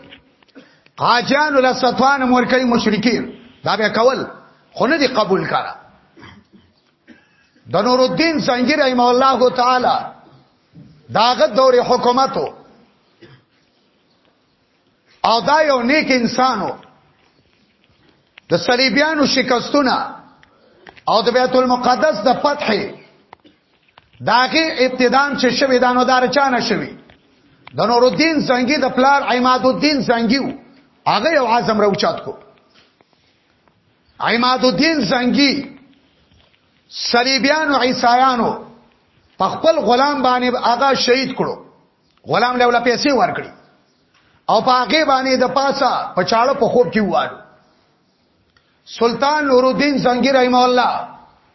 حاجان له ستوان مورکې مشرکین دا به کول خو نه دی قبول کړه د نور الدین زنګی رحم الله تعالی داغه دور حکومتو او دا یو نیک انسانو د صلیبیانو شکستونه او د بیت المقدس د فتح داغه ابتدام چې شوی دانو دار چانه شوی د نور الدین زنګي د پلار عماد الدین زنګي هغه یو اعظم راوچات کو عماد الدین زنګي صلیبیانو عیسایانو په خپل غلام باندې هغه شهید کړو غلام له ولا پیسې ورکړي او په هغه باندې د پاسا په چاړه په خوب کې ووالو سلطان نور الدین زنګی رحم الله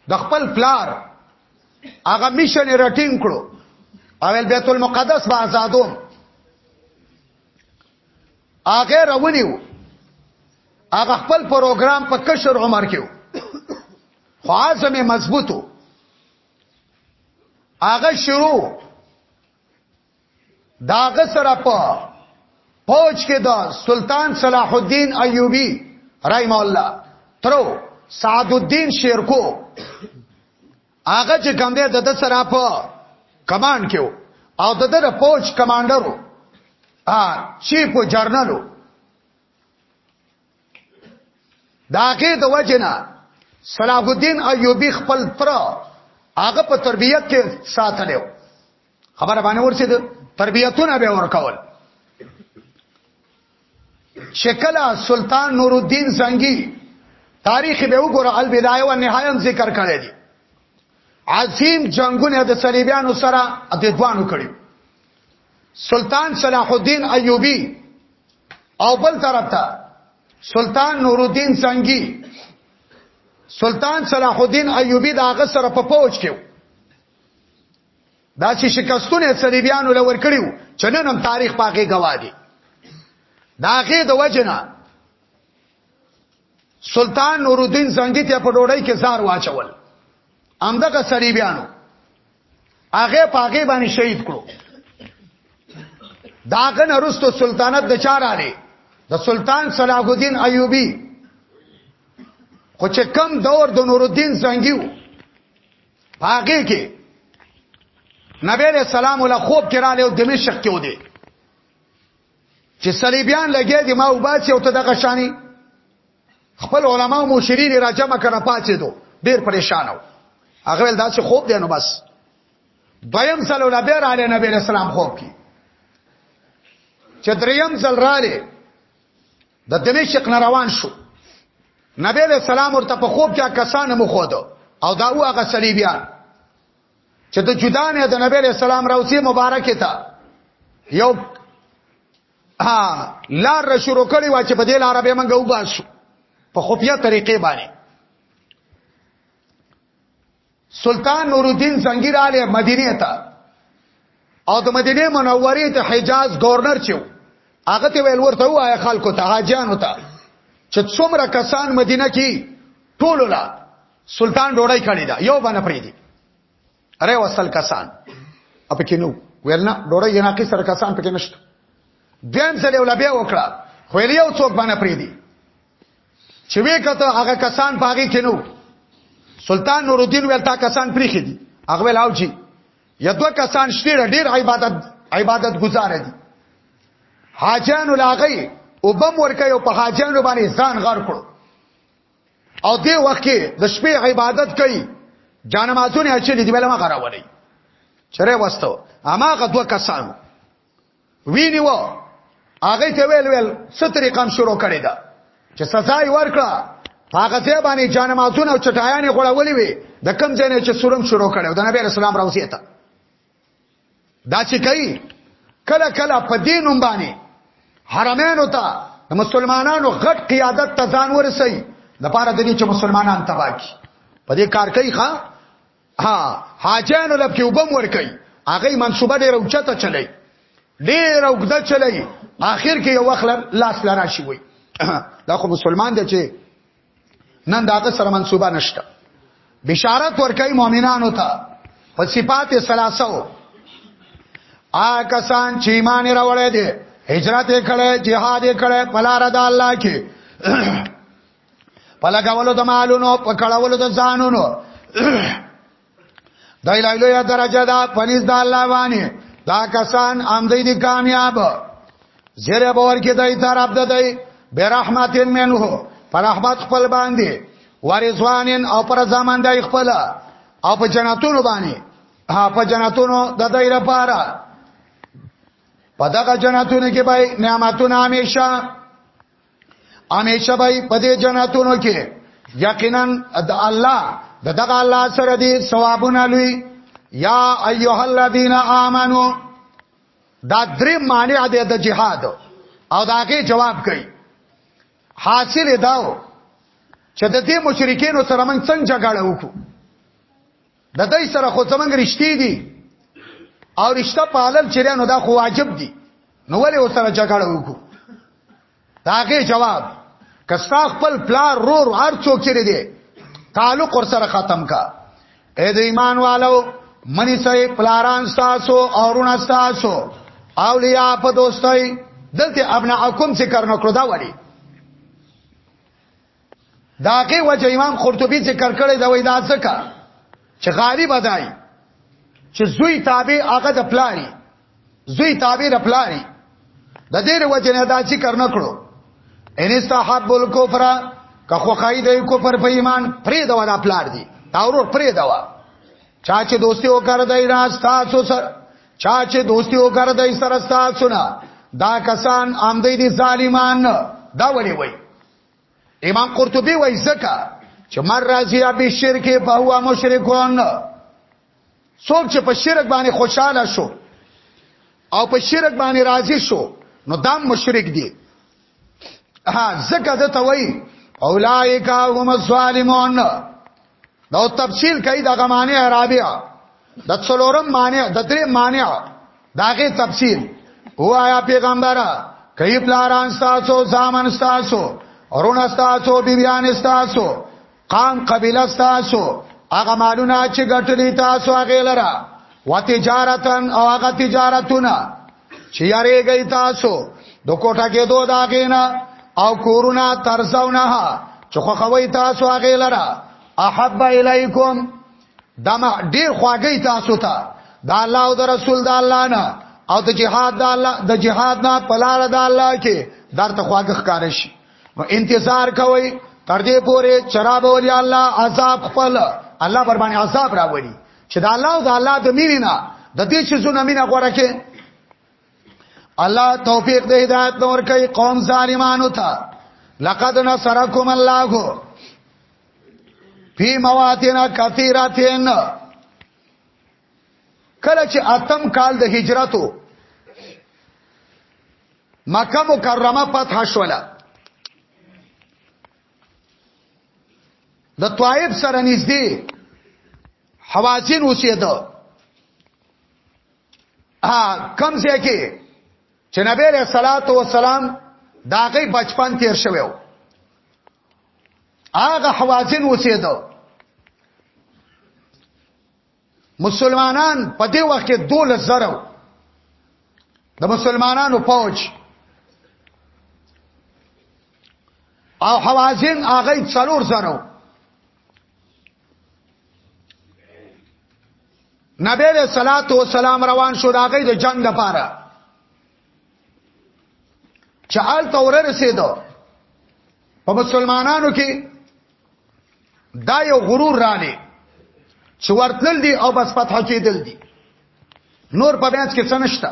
د خپل پلار هغه میشن رټینګ کړو اول بیت المقدس به آزادو هغه راونیو هغه خپل پروګرام په کشر عمر کې خو عزم مضبوطو هغه شروع داغه سره په پوج کې د سلطان صلاح الدین ایوبی رحم الله ترو سعد الدین شیرکو هغه چې کوم دی د سره په کمانډ کې او د د پوج کمانډرو ا چی په جرنلو داګه د وجنه صلاح الدین ایوبی خپل تر هغه په تربیت کې ساتلو خبره باندې ورسید تربیتونه به ورکول شکل سلطان نور الدین زنګي تاریخ به وګوره البدایه و نهایه ذکر کړی دی عظیم جنگونه د صلیبیانو سره د دوانو کړی سلطان صلاح الدین ایوبی او بل طرف ته سلطان نور الدین زنګي سلطان صلاح الدین ایوبی داغه سره په پوج کې دا چې شکستونه صلیبیانو لور کړیو چې نن هم تاریخ پاکه گواه دی دا هغه د وجنه سلطان نور الدین زنګی ته په ډوړی کې زار واچول امدغه صلیبیانو هغه پاکه باندې شهید کړو داغه نرستو سلطنت د چار اړي د سلطان صلاح الدین ایوبی خو چې کم دور د نور الدین زنګیو پاګه کې نبی علیہ السلام ول خوب کې را لېو دمشق کې ودی چې صلیبیان لګې دي ما وباسي او ته دغه شانی خپل علما او مشرین را جمع کړه پاتې دو ډیر پریشان و هغه ول داسې خوب دی نو بس دویم سل ول بیر علی نبی علیہ السلام خوب کې چې دریم سل را لې د دمشق نه روان شو نبی علیہ السلام ورته په خوب کې کسان مو خو دو او دا و هغه صلیبیان چې د جدا نه د نبی علیہ السلام روسي مبارک ته یو ها لار شروع کړي وا چې په دې لار به موږ وباسو په خفیه طریقې باندې سلطان نور الدین زنګی رااله مدینه ته او د مدینه منورې ته حجاز گورنر چو هغه ته ویل ورته وای خلکو ته حاجانو ته چې څومره کسان مدینه کې ټولو لا سلطان ډوړای کړی دا یو باندې پری دی اره وصل کسان اپ کې نو ویل نه ډوړای جنا کې سر کسان پکې نشته دیم ځلې ولا بیا وکړه خو یو څوک باندې پری دی چې وې کته هغه کسان پاګه کینو سلطان نور الدین ویل تا کسان پریخې دي هغه ویل او جی یدو کسان شته ډیر عبادت عبادت گزار دي حاجان لاغی او بم ورکه او په حاجان باندې ځان غر کړو او دې وخت کې د شپې عبادت کوي جانمازونه اچلې دی بل ما غراولې چره وستو اما غدو کسان ویني و هغه ته ویل ویل څه طریقه هم شروع کړی دا چې سزا یې ورکړه هغه ځای باندې جانمازونه او چټایانې غړولې وي د کم ځای نه چې سورم شروع کړو د نبی رسول الله راوځي ته دا چې کوي کله کله په دینوم باندې حرمینو ته د مسلمانانو غټ قیادت ته ځان ورسي د پاره د دې چې مسلمانان تباہ کی په دې کار کوي ښا ها حاجانو لب کې وبم ور کوي هغه منصوبه ډیره اوچته چلی ډیره وګدا چلی اخر کې یو وخت لاس لرا شي وي دا خو مسلمان دی چې نن داغه سره منصوبه نشته بشارت ورکای مؤمنانو ته په صفات سلاسو آ کسان چې ایمان راوړی دي هجرت کړي jihad کړي پلار د الله کې په لګولو د مالونو په کړولو د ځانونو دای لایلو یا درجه دا پنځ د الله باندې دا کسان امدې دي کامیاب زیره باور کې دای تر عبد دای برحمت منه پر رحمت خپل باندې ورزوانن او پر زمان دای خپل او په جنتونو باندې ها په جنتونو د دای لپاره په دغه جنتونو کې به نعمتونه همیشه همیشه به په دې جنتونو کې یقینا د الله د دغه الله سره دي ثوابونه لوي یا ایها الذین آمنو دا درې معنی دی د جهاد او داګه جواب کوي حاصل داو چې د دې مشرکین سره موږ څنګه جګړه وکړو د دې سره خو څنګه رښتې دي او رښتا پالل چې نو دا خو واجب دي نو ولې وسره جګړه وکړو داګه جواب کستا خپل پلار رور هر څوک چره دي تعلق ور سره ختم کا اې د ایمان والو منی سه پلاران تاسو اورونه تاسو اولیاء په دوستۍ دلته ابناءکم ذکر نکړو دا وړي دا کې وجه امام قرطبي ذکر کړی دا وای دا ځکه چې غالب اداي چې زوی تابع هغه د پلاری زوی تابع د پلاری د دې وجه نه دا ذکر نکړو ان استحب الکفر که خو قاعده کفر په ایمان پرې دا ولا پلار دی دا ورور پرې دا وا چا چې دوستي وکړ دای راز تاسو سره چا چې دوستي وکړ دای سره تاسو نه دا کسان آمدې دي ظالمان دا ولي وای امام قرطبي وایي زکه چې مر راضی به شرک په هوا مشرکون څوک چې په شرک باندې خوشاله شو او په شرک باندې راضی شو نو دا مشرک دی ها زکه د توي اولائک هم الظالمون دا تفصیل کوي د غمانه عربیا د څلورم معنی د درې معنی داغه تفصیل وایا پیغمبره کای پلاران تاسو ځامن تاسو ورون تاسو بیبیان تاسو قام قبیله تاسو هغه مالونه چې ګټلی تاسو هغه لره وتجارتن او هغه تجارتونه چې یاره گئی تاسو د کوټه کې دوه داګینا او کورونا ترزونه چې خو خوي تاسو هغه لره احب الیکم دما ډیر خواږی تاسو ته دا الله او د رسول د الله نه او د جهاد د الله د جهاد نه پلاله د الله کې درته خواږه ښکار شي نو انتظار کوي تر دې پورې چرابه ولي الله عذاب خپل الله بر باندې عذاب راوړي چې د الله او د الله د مینې نه د دې چې زونه مینه غوړه کې الله توفیق دې هدایت نور کوي قوم ظالمانو ته لقد نصرکم الله فی مواتنا کثیراتین کله چې اتم کال د هجرتو مکه مکرمه فتح شوله د طائف سره نږدې حوازن اوسېده ها کم ځای کې چې نبی له صلوات و سلام داغه بچپن تیر شوی و هغه حوازن اوسېده مسلمانان په دې وخت کې 12000 د مسلمانانو فوج او حوازن هغه څلور زرو نبی علیہ الصلات والسلام روان شو داغه د جنگ لپاره چال تور رسیدو په مسلمانانو کې دا یو غرور رالی چې ورتل دي او بس فتح کېدل دي نور په بیاج کې څه نشته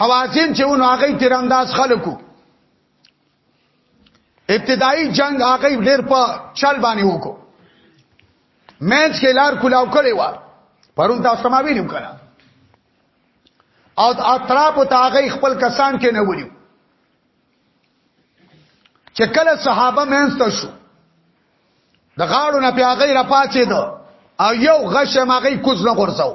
حوازن چې اون هغه تیرانداز خلکو ابتدایي جنگ هغه ډېر په چل باندې وکړو مینس کې لار کلاو کړي و پرون تاسو ما ویلو کړه او اطراف ته هغه خپل کسان کې نه وړي چې کله صحابه مینسته شو د غاړو نه بیا غیر پاتې دو او یو غش ماغی کوز نه غورځاو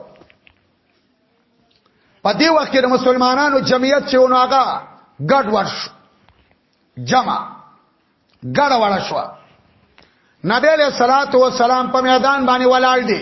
په دې وخت کې د مسلمانانو جمعیت چې ونه هغه ګډ ورش جمع ګډ وړ شو نبی له صلوات و سلام په میدان باندې ولاړ دی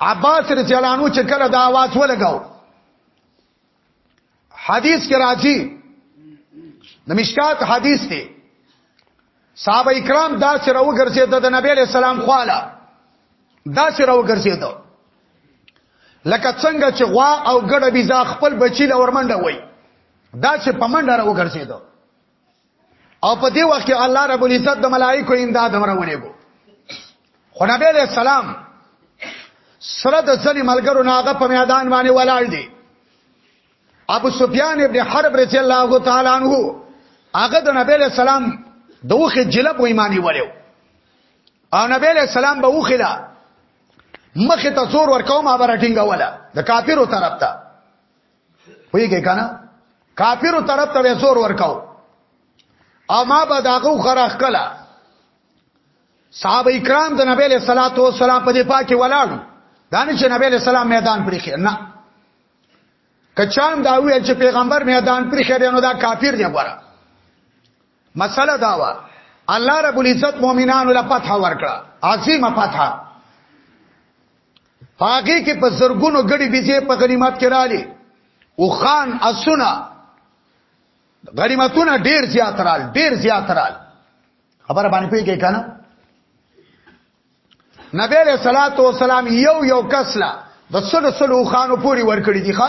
عباس رضی الله عنه چې کله دا आवाज ولګاو حدیث کې راځي د مشکات حدیث دی صحابه کرام دا سره وګرځید د نبی له سلام خواله دا سره وګرځید لکه څنګه چې غوا او ګډه بيزا خپل بچی له ورمنډه وای دا چې پمنډه را وګرځید او په دې وخت کې الله رب العزت د ملائکو امداد امر ولېګو خو نبی له سلام سره د ځنی ملګرو ناغه په میدان باندې ولاړ دی ابو سفیان ابن حرب رضی الله تعالی عنہ هغه د نبی له سلام دوخه جلب و ایمانی ولیو او نبی له سلام به وخلا مخه ته زور ورکوم هغه راټینګه ولا د کافرو طرف ته ویګه کنه کافر طرف ته زور ورکاو او ما به داغو خراخ کلا صحابه کرام د نبی له صلوات و سلام په دې پاکي ولاړو دانه چې نبی له سلام میدان پرې خیر نه کچان دا ویل چې پیغمبر میدان پرې خیر نو دا کافر دی غواړي مسله دا وا الله رب العزت مؤمنانو له فتح ورکړه عظیمه فتح پاګه کې په زرګونو غړي بيځه په غنیمت کې رالي او خان اسونه غنیمتونه ډیر زیات رال ډیر زیات رال خبره باندې پیږي کنه نبی له صلوات و سلام یو یو کس لا د سلو سلو خانو پوری ورکړي دي ښا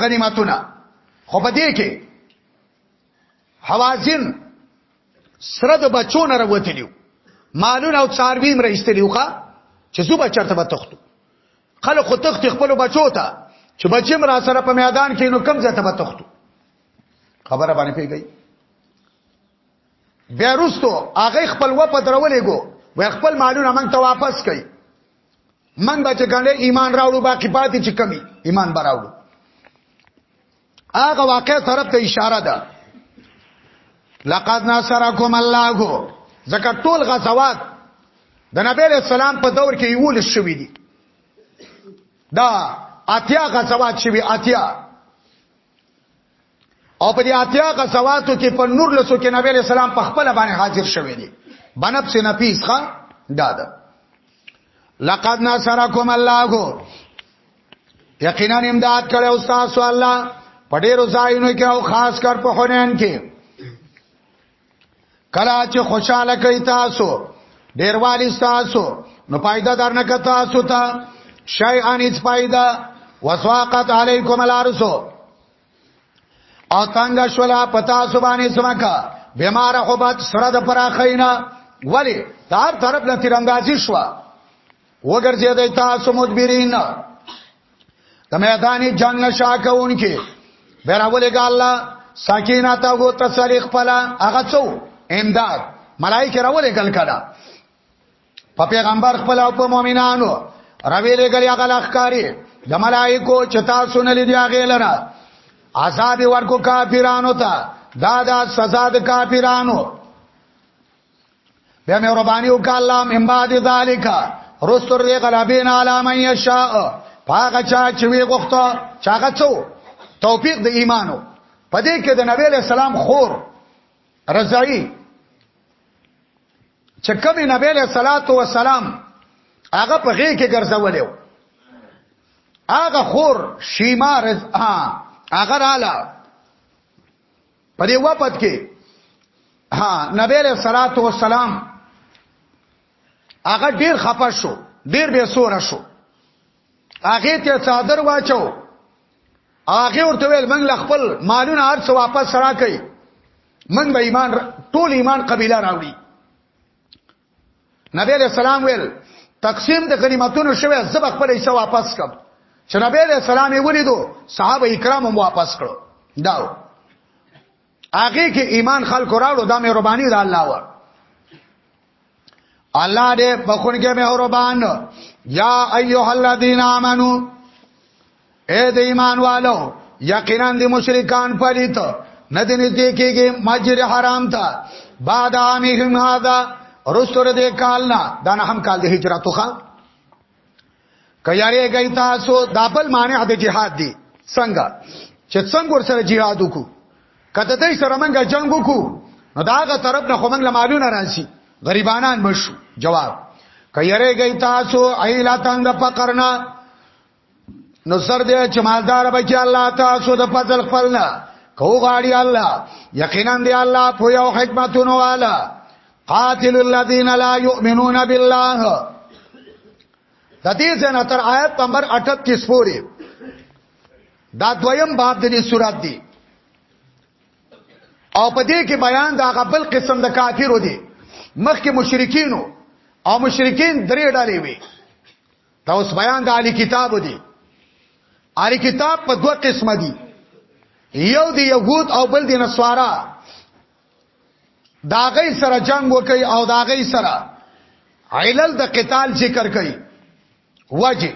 غنیمتونه خو په دې کې حوازن سره د بچو نه راوتلیو مالونه او څاروي مې راستلیو ښا چې زو بچرته به تختو خلک خو تخت خپل بچو ته چې بچی مې را سره په میدان کې نو کم ځای ته به تختو خبره باندې پیږي بیا وروسته هغه خپل و په درولې ګو و خپل مالونه موږ ته واپس کړي موږ به چې ګڼې ایمان راوړو باقی پاتې چې کمی ایمان به راوړو هغه واقع طرف ته اشاره ده لقد نصرکم الله زکه ټول غزوات د نبی رسول الله په دور کې یول شوې دي دا اتیا غزوات شوی اتیا او په دې اتیا غزواتو کې په نور لسو کې نبی رسول الله په خپل باندې حاضر شوی دی بنب سي نفیس ښا دادا لقد نصرکم الله یقینا امداد کړي او تاسو الله په ډیرو ځایونو کې او خاص کر په حنین کې کله چې خوشاله کوي تاسو ډیروالی تاسو نو پایده درنه که تاسو ته شای ان هیڅ پایده وسواقت علیکم الارسو او تنگ شولا پتا سبانی سمکا بیمار خوبت سره د پراخینا ولی تار طرف نه تیرندازی شوا وګرځي د تاسو مدبرین د میدانی جنگ نه شاکون کې بیراولې ګا الله سکینه تا وو تسلی خپل هغه څو امداد ملائکه راولې ګل کړه په پیغمبر خپل او په مؤمنانو راولې ګل هغه لخکاری د ملائکو چې تاسو نه لیدي هغه لره عذاب ورکو کافرانو ته دا دا سزا د کافرانو بیا مې ربانی وک الله من بعد ذالک رستر دی غلبین علی من یشاء پاګه چا چې وی غوښته چاګه څو توفیق د ایمانو پدې کې د نبی له سلام خور رضای چې کمی نبی له صلوات و سلام هغه په غې کې ګرځولې و هغه خور شیما رز ها هغه رااله په دې وخت کې ها نبی له صلوات و سلام هغه ډیر خپه شو ډیر به سور شو هغه ته صادر واچو هغه ورته ویل من ل خپل مالونه هر څه واپس راکړي من به ایمان ټول ایمان قبيله راوړي نبی علیہ السلام ویل تقسیم د غنیمتونو شوه زب خپل حصہ واپس کړ چې نبی علیہ السلام یې ولیدو صحابه کرام هم واپس کړو دا هغه کې ایمان خلق راوړو دا مې ربانی دا الله ور الله دې بخون کې مې ربان یا ایه الذین آمنو اے د ایمان والو یقینا د مشرکان پلیت نه دې نږدې کېږي مسجد حرام ته بعد عامهم هذا رستور دې کال نه دا نه هم کال د هجرت خو کياري گئی تاسو دابل معنی د جهاد دی څنګه چې څنګه ور سره jihad وکړو کته دې سره منګه جنگ وکړو نو داغه طرف نه خو منګه مالونه راځي غریبانان مشو جواب کيره گئی تاسو ایلاتان د فقرنا نو سر دې چې مالدار به کې الله تاسو د فضل خپل نه کو غاړي الله یقینا دې الله په یو حکمتونو والا قاتل الذين لا يؤمنون بالله د دې څنګه تر آیت نمبر 38 پورې دا دویم باب د دې سورات دی او په دې کې بیان دا غبل قسم د کافرو دی مخکې مشرکینو او مشرکین درې ډلې وي دا اوس بیان د علی کتاب دی علی کتاب په دوه قسمه دي یو دی یهود او بل دی نصارا دا غي سره جنگ وکي او دا غي سره علل د قتال ذکر کوي وجه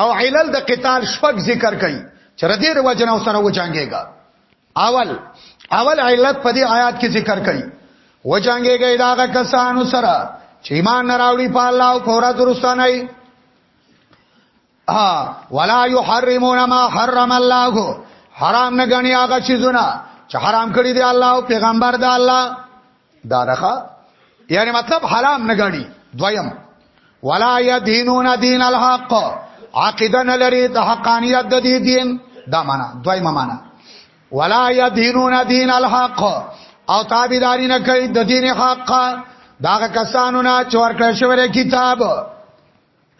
او علل د قتال شپږ ذکر کوي چې ردی وجه نو سره وجنګيږي اول اول علت په دې آیات کې ذکر کړي وجنګي گئی دا کسانو سره چې ایمان نه راوړي په الله او پورا درستانه ها ولا يحرمون ما حرم الله حرام نه غني هغه چیزونه چې حرام کړی دی الله او پیغمبر د الله دا دغه یعنی مطلب حرام نه غړي دویم ولا یدینون دین الحق عقیده نه لري د حقانیت د دې دین دا معنا دویمه معنا ولا یدینون دین الحق او تابعداري نه کوي د دین حق داغه کسانو نه چور کړ شوی کتاب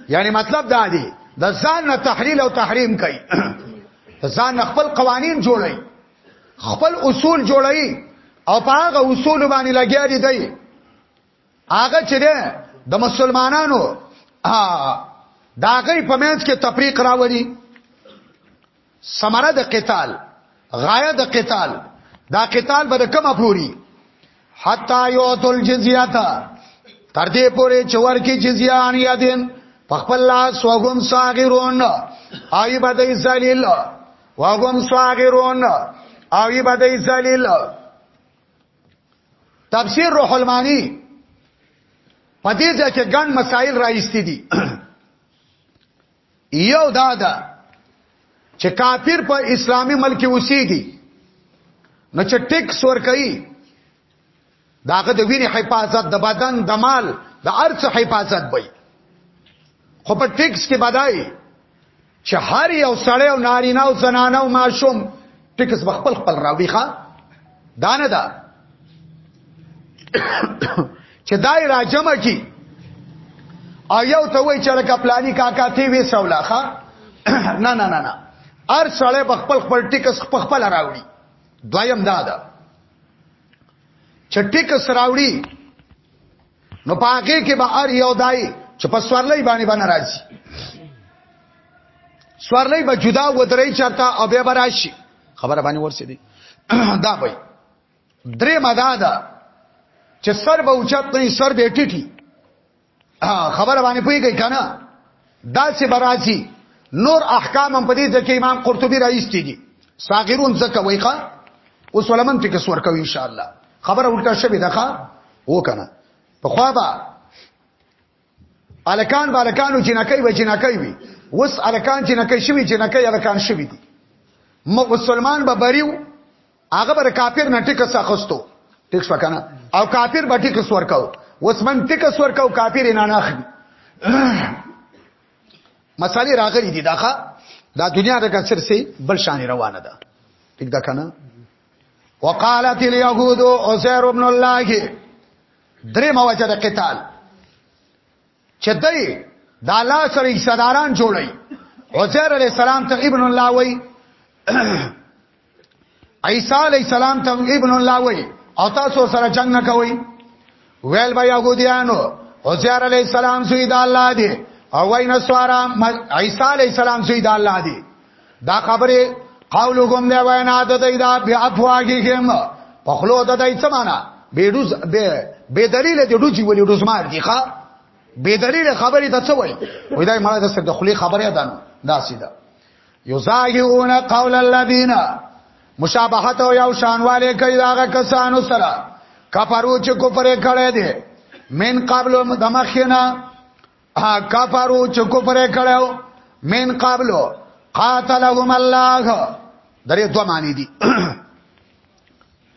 یعنی مطلب دا دی د ځان نه تحلیل او تحریم کوي ځان خپل قوانین جوړي خپل اصول جوړي او په هغه اصول باندې لګیا دي دی هغه چې د مسلمانانو دا غي په منځ کې تفریق راوړي ثمره د قتال غایه د قتال دا قتال به کومه پوری حتا یوتل جزیاتا تر دې پورې چې ورکی جزیه ان یادین پخپل لاس وغم صاغرون آی بدای ذلیل وغم صاغرون آی بدای ذلیل تفسیر روح المانی پدې ځکه ګڼ مسائل راځي دي یو دا ده چې کافر په اسلامی ملک اوسېږي نو چې ټیکس ورکړي داغه د وینې حفاظت د بدن د مال د ارڅ حفاظت وي خو په ټیکس کې بدای چې هر یو سړی او نارینه او زنانه او ماشوم ټکس بخپل خپل راوړي ښا دانه دا چې دای راجمه کی او یو ته وای چې رکا پلانی کاکا تی وی سولا ښا نه نه نه نه ار سړی بخپل خپل ټکس خپل راوړي دویم دا ده چې ټکس راوړي نو پاګه کې به ار یو دای چې په سوارلې باندې باندې راځي سوارلې به جدا ودرې چرتا او به راشي خبره باندې ورسې دي دا به درې ماده ده چې سر به اوچت نه سر به ټټي خبره باندې پوي کوي کنه دا چې برازي نور احکام هم په دې ځکه امام قرطبي راځي دي صاغرون زکه وایخه اوس ولمن ته کس ورکو ان شاء الله خبره الټا شوه دغه وکنه په خوا با الکان بالکانو جنکای و جنکای وی وس الکان جنکای شوی جنکای الکان شوی دي مسلمان به بریو هغه بر کافر نه ټیکس اخستو ټیکس وکنه او کافر به ټیکس ورکاو وسمن ټیکس ورکاو کافر نه نه اخلي مسالې راغلي دي داخه دا دنیا د کثر سي بل شان روانه ده ټیک ده کنه وقالت اليهود عزير ابن الله درې مواجه د قتال چې دی د الله سره صداران جوړي عزیر علی السلام ته ابن الله وای عیسی علی السلام ته ابن الله وای او تاسو سره جنگ نه کوي ویل به یهودیانو عزیر علی السلام سوی د الله دی او وای نسوارا عیسی علی السلام سوی د الله دی دا خبره قولهم دی وینا د دې دا بیا افواګهم په خلو د دې څه معنا بیډوز به به دلیل دی ډوچی ولی ډوز مار دی ښا به دلیل خبره د څه وای وای دا مړه د سر د خلی خبره ده نو دا سیده یزایون قول الذین مشابهت او یو شانواله کوي دا کسانو سره کفرو چې کفر کړي دي من قبل دمخینا ها کفرو چې کفر کړو من قبلو قاتلهم الله درې دوه معنی دي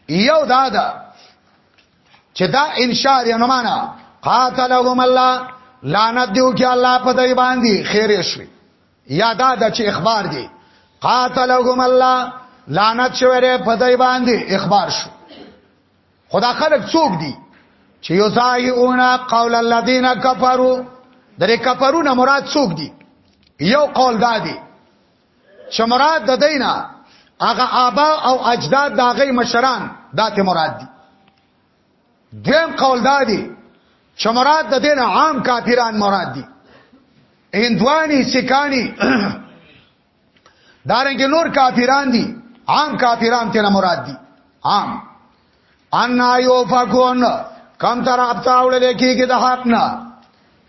یو دا ده چې دا انشاء دی نو معنا قاتلهم الله لعنت دیو کې الله په دای باندې خیر شي یا دا ده چې اخبار دی قاتلهم الله لعنت شوی په دای باندې اخبار شو خدا خلق څوک دي چې یزایون قول الذین کفروا درې کفرونه مراد څوک دي یو قول دادی چې مراد د دینه هغه آبا او اجداد د هغه مشران داته مراد دي دویم قول دادی چې مراد د دینه عام کافران مراد دي هندوانی سکانی دارنګ نور کافران دي عام کافران ته مراد دي عام ان یو فقون کم تر ابتا وړل کېږي د حق نه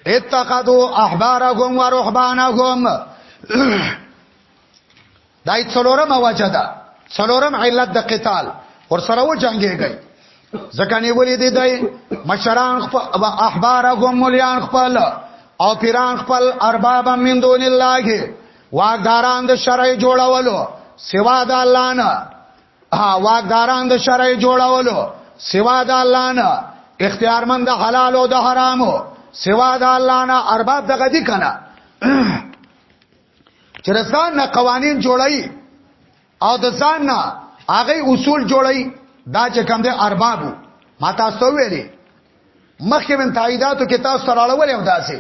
اتخذوا احبارهم ورهبانهم دای څلورم وجه ده څلورم علت د قتال ور سره و جنگيږي ځکه نه ولې دی دای مشران خپل احبارهم مليان خپل او پیران خپل ارباب من دون الله واغداران د شرع جوړولو سوا د الله نه ها واغداران د شرع جوړولو سوا د الله نه اختیارمند حلال او د حرامو سوا د الله نه ارباب دغه دي کنه چرسان نه قوانین جوړای او د ځان نه هغه اصول جوړي دا چې کوم دي اربابو ما تاسو ویلي مخکې من تاییداتو کې تاسو سره اړولې او داسې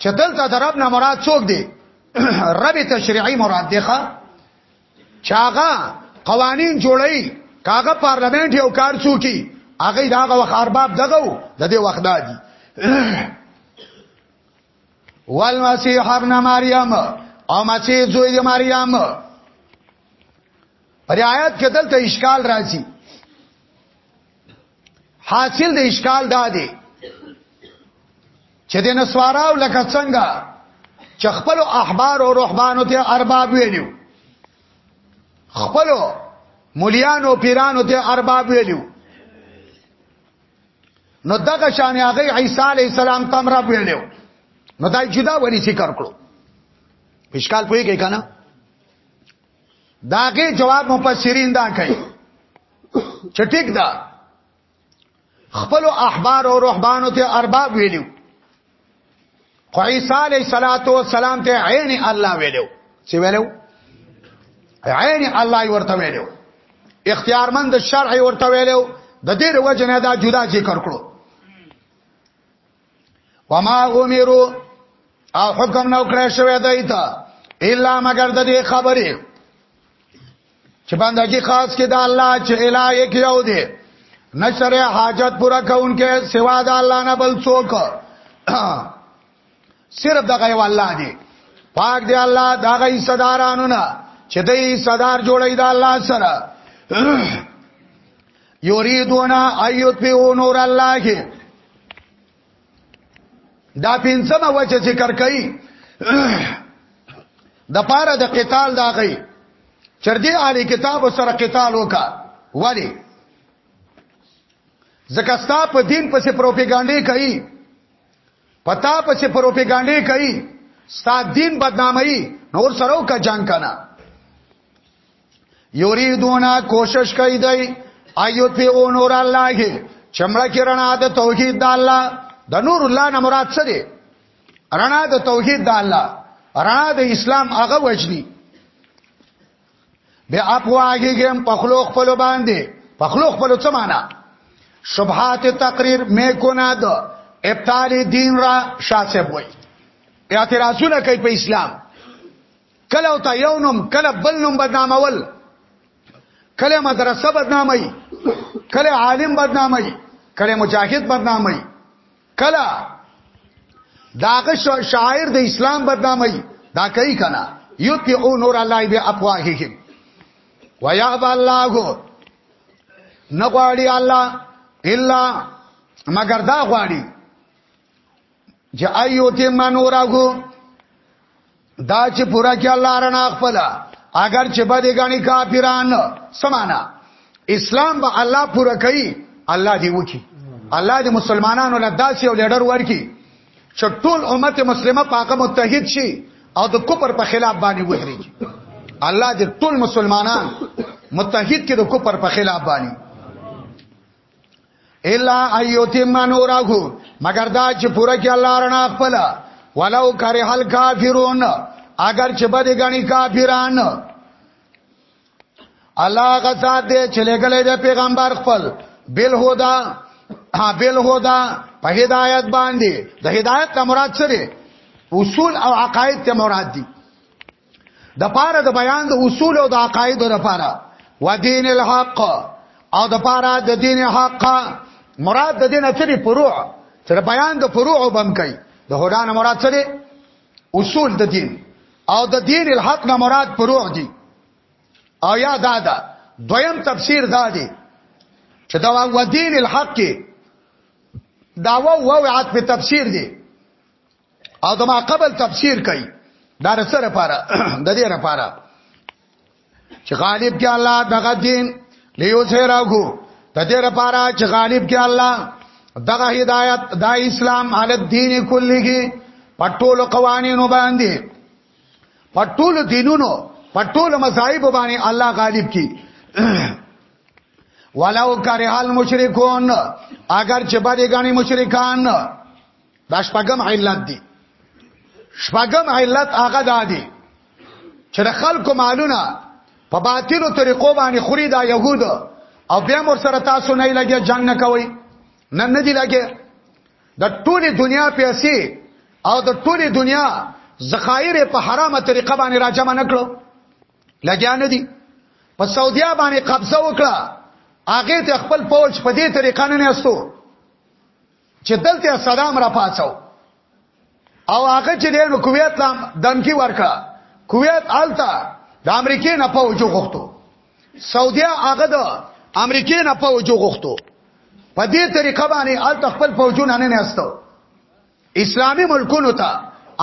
چې دلته د رب نه مراد څوک دی رب تشریعي مراد دی ښا چاغه قوانین جوړي کاغه پارلمنت یو کار څوکي هغه داغه وخت ارباب دغه د دې وخت دادي والمسیح ابن مریم او مسیح زوی د مریم پر آیات کې دلته اشکال راځي حاصل د اشکال دا دی چې د نسواراو لکه څنګه چې خپل احبار او رهبانو ته ارباب ویلو خپل مليانو پیرانو ته ارباب ویلو نو دغه شان هغه عیسی علی السلام تم را پیلو نو دا جدا ولی ذکر کړو اشکال پوي کې کنه داګه جواب مفسرین دا کوي چټیک دا خپل احبار او رهبانو ته ارباب ویلو خو عیسی علیہ الصلات والسلام ته عین الله ویلو چې ویلو عین الله ورته ویلو اختیارمند شرع ورته ویلو د دې وجه نه دا جدا ذکر کړو وما امرو او حکم نو کړی شوی دی ته الا مگر د دې خبرې چې باندې کې خاص کې د الله چې الہ یک یو دی نشره حاجت پورا کونکې سوا د الله نه بل څوک صرف دغه یو الله دی پاک دی الله دغه یې صدارانو نه چې دې صدار جوړې د الله سره یریدونا ایت په نور الله کې دا پنځمه وجه ذکر کړي د پاره د قتال دا غي چر دې علي کتاب سره قتال وکا ولی زکه ستا په دین پسې پروپاګاندا کوي پتا پسې پروپاګاندا کوي ستا دین بدنامي نور سره وکا جنگ کنا یریدونا کوشش کوي دی ایو په و نور الله کې چمړه کې رڼا د توحید د الله د نور الله نه مراد څه دی رڼا د توحید د الله رڼا د اسلام هغه وجدي بیا اپواږي ګم په خلو خپل باندې په خلو خپل څه معنا شبهات تقریر مې کو نه د ابطال دین را شاسب وای اعتراضونه کوي په اسلام کله او ته یو نوم کله بل نوم بدنامول کله مدرسه بدنامي کله عالم بدنامي کله مجاهد بدنامي کله داغه شاعر د اسلام بدنامي دا کوي کنه یطیعو نور الله بی افواههم ويهب الله نغواړي الله الا مگر دا غواړي چې ايو ته منورغو دا چې پورا کې الله رڼا خپل اگر چې بده غني کافران سمانا اسلام به الله پورا کوي الله دی وکی الله دی مسلمانانو له داسې او لیډر ورکی چې ټول امت مسلمه پاکه متحد شي او د کوپر په خلاف باندې وحريږي الله دې ټول مسلمانان متحد کې د کوپر په خلاف باندې الا ايتم نوره مگر دا چې پوره کې الله رڼا خپل ولو کرے حل کافرون اگر چې بد غني کافران الله غزاد دې چې لګلې د پیغمبر خپل بل هدا ها بل هدا په هدایت باندې د هدایت مراد څه دی اصول او عقاید ته مراد دي د پاره د بیان د اصول او د عقاید لپاره و دین الحق او د پاره د دین حق مراد د دین اصلي فروع چې بیان د فروع وبم کوي د هدان مراد څه دي اصول د دین او د دین الحق نه مراد فروع دي او یا دا دا دویم تفسیر دا دی چې دا و دین الحق کې داوا او عاد په تفسیر دی او دما قبل تفسیر کوي دا رسره لپاره د دې لپاره چې غالب کې الله دغه دین لیو سه راغو د دې لپاره چې غالب کې الله دغه هدایت دا اسلام علی الدین کله پټول قوانینو باندې پټول دینونو پټول مذاهب باندې الله غالب کی ولو کرهال مشرکون اگر چې باندې غني مشرکان دا شپږم علت دی شپږم علت هغه دا دی چې د خلکو مالونه په باطلو طریقو باندې خوري دا يهود او بیا مور سره تاسو نه لګي جنگ نه کوي نه نه دی لګي د ټولې دنیا پیسې او د ټولې دنیا ذخایر په حرامه طریقه باندې راجم نه کړو لګیا نه دي په سعودیا باندې قبضه وکړه هغه ته خپل پوج په دې طریقه نه نهستو چې دلته صدام را پاتاو او هغه چې د کویت لام دمکی ورکړه کویت آلتا د امریکې نه پوج غوښتو سعودیا هغه د امریکې نه پوج غوښتو په دې طریقه باندې آلتا خپل پوجونه نه نهستو اسلامی ملکونو ته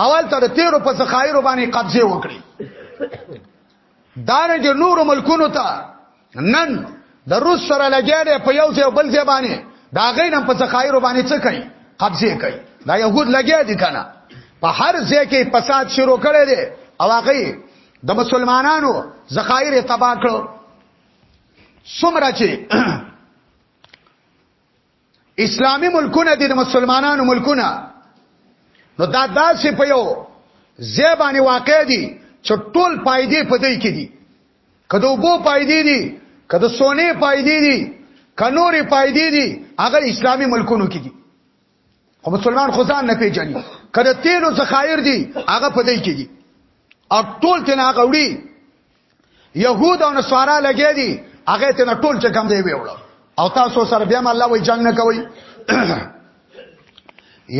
اول تر تیرو په ذخایرو باندې قبضه وکړي دارنګ نور ملکونو ته نن د روس سره لګیا دی په یو ځای بل ځای باندې دا غینم په ذخایر باندې څه کوي قبضه کوي دا يهود لګیا دي کنه په هر ځای کې فساد شروع کړي دي او هغه د مسلمانانو ذخایر تباہ کړو سمره چې اسلامی ملکونه دي د مسلمانانو ملکونه نو دا داسې په یو زیبانی واقع دي چې ټول پایدې په دې کې دي کدو بو پایدې دي کدو سونه پایدې دي کنوري پایدې دي هغه اسلامی ملکونو کې دي خو مسلمان خو ځان نه پیژني کله تیلو ذخایر دي هغه په دې کې دي او ټول تنه غوړي يهود او نصارا لګې دي هغه ته نه ټول چې کم دی ویوړ او تاسو سره بیا الله وای جنگ نه کوي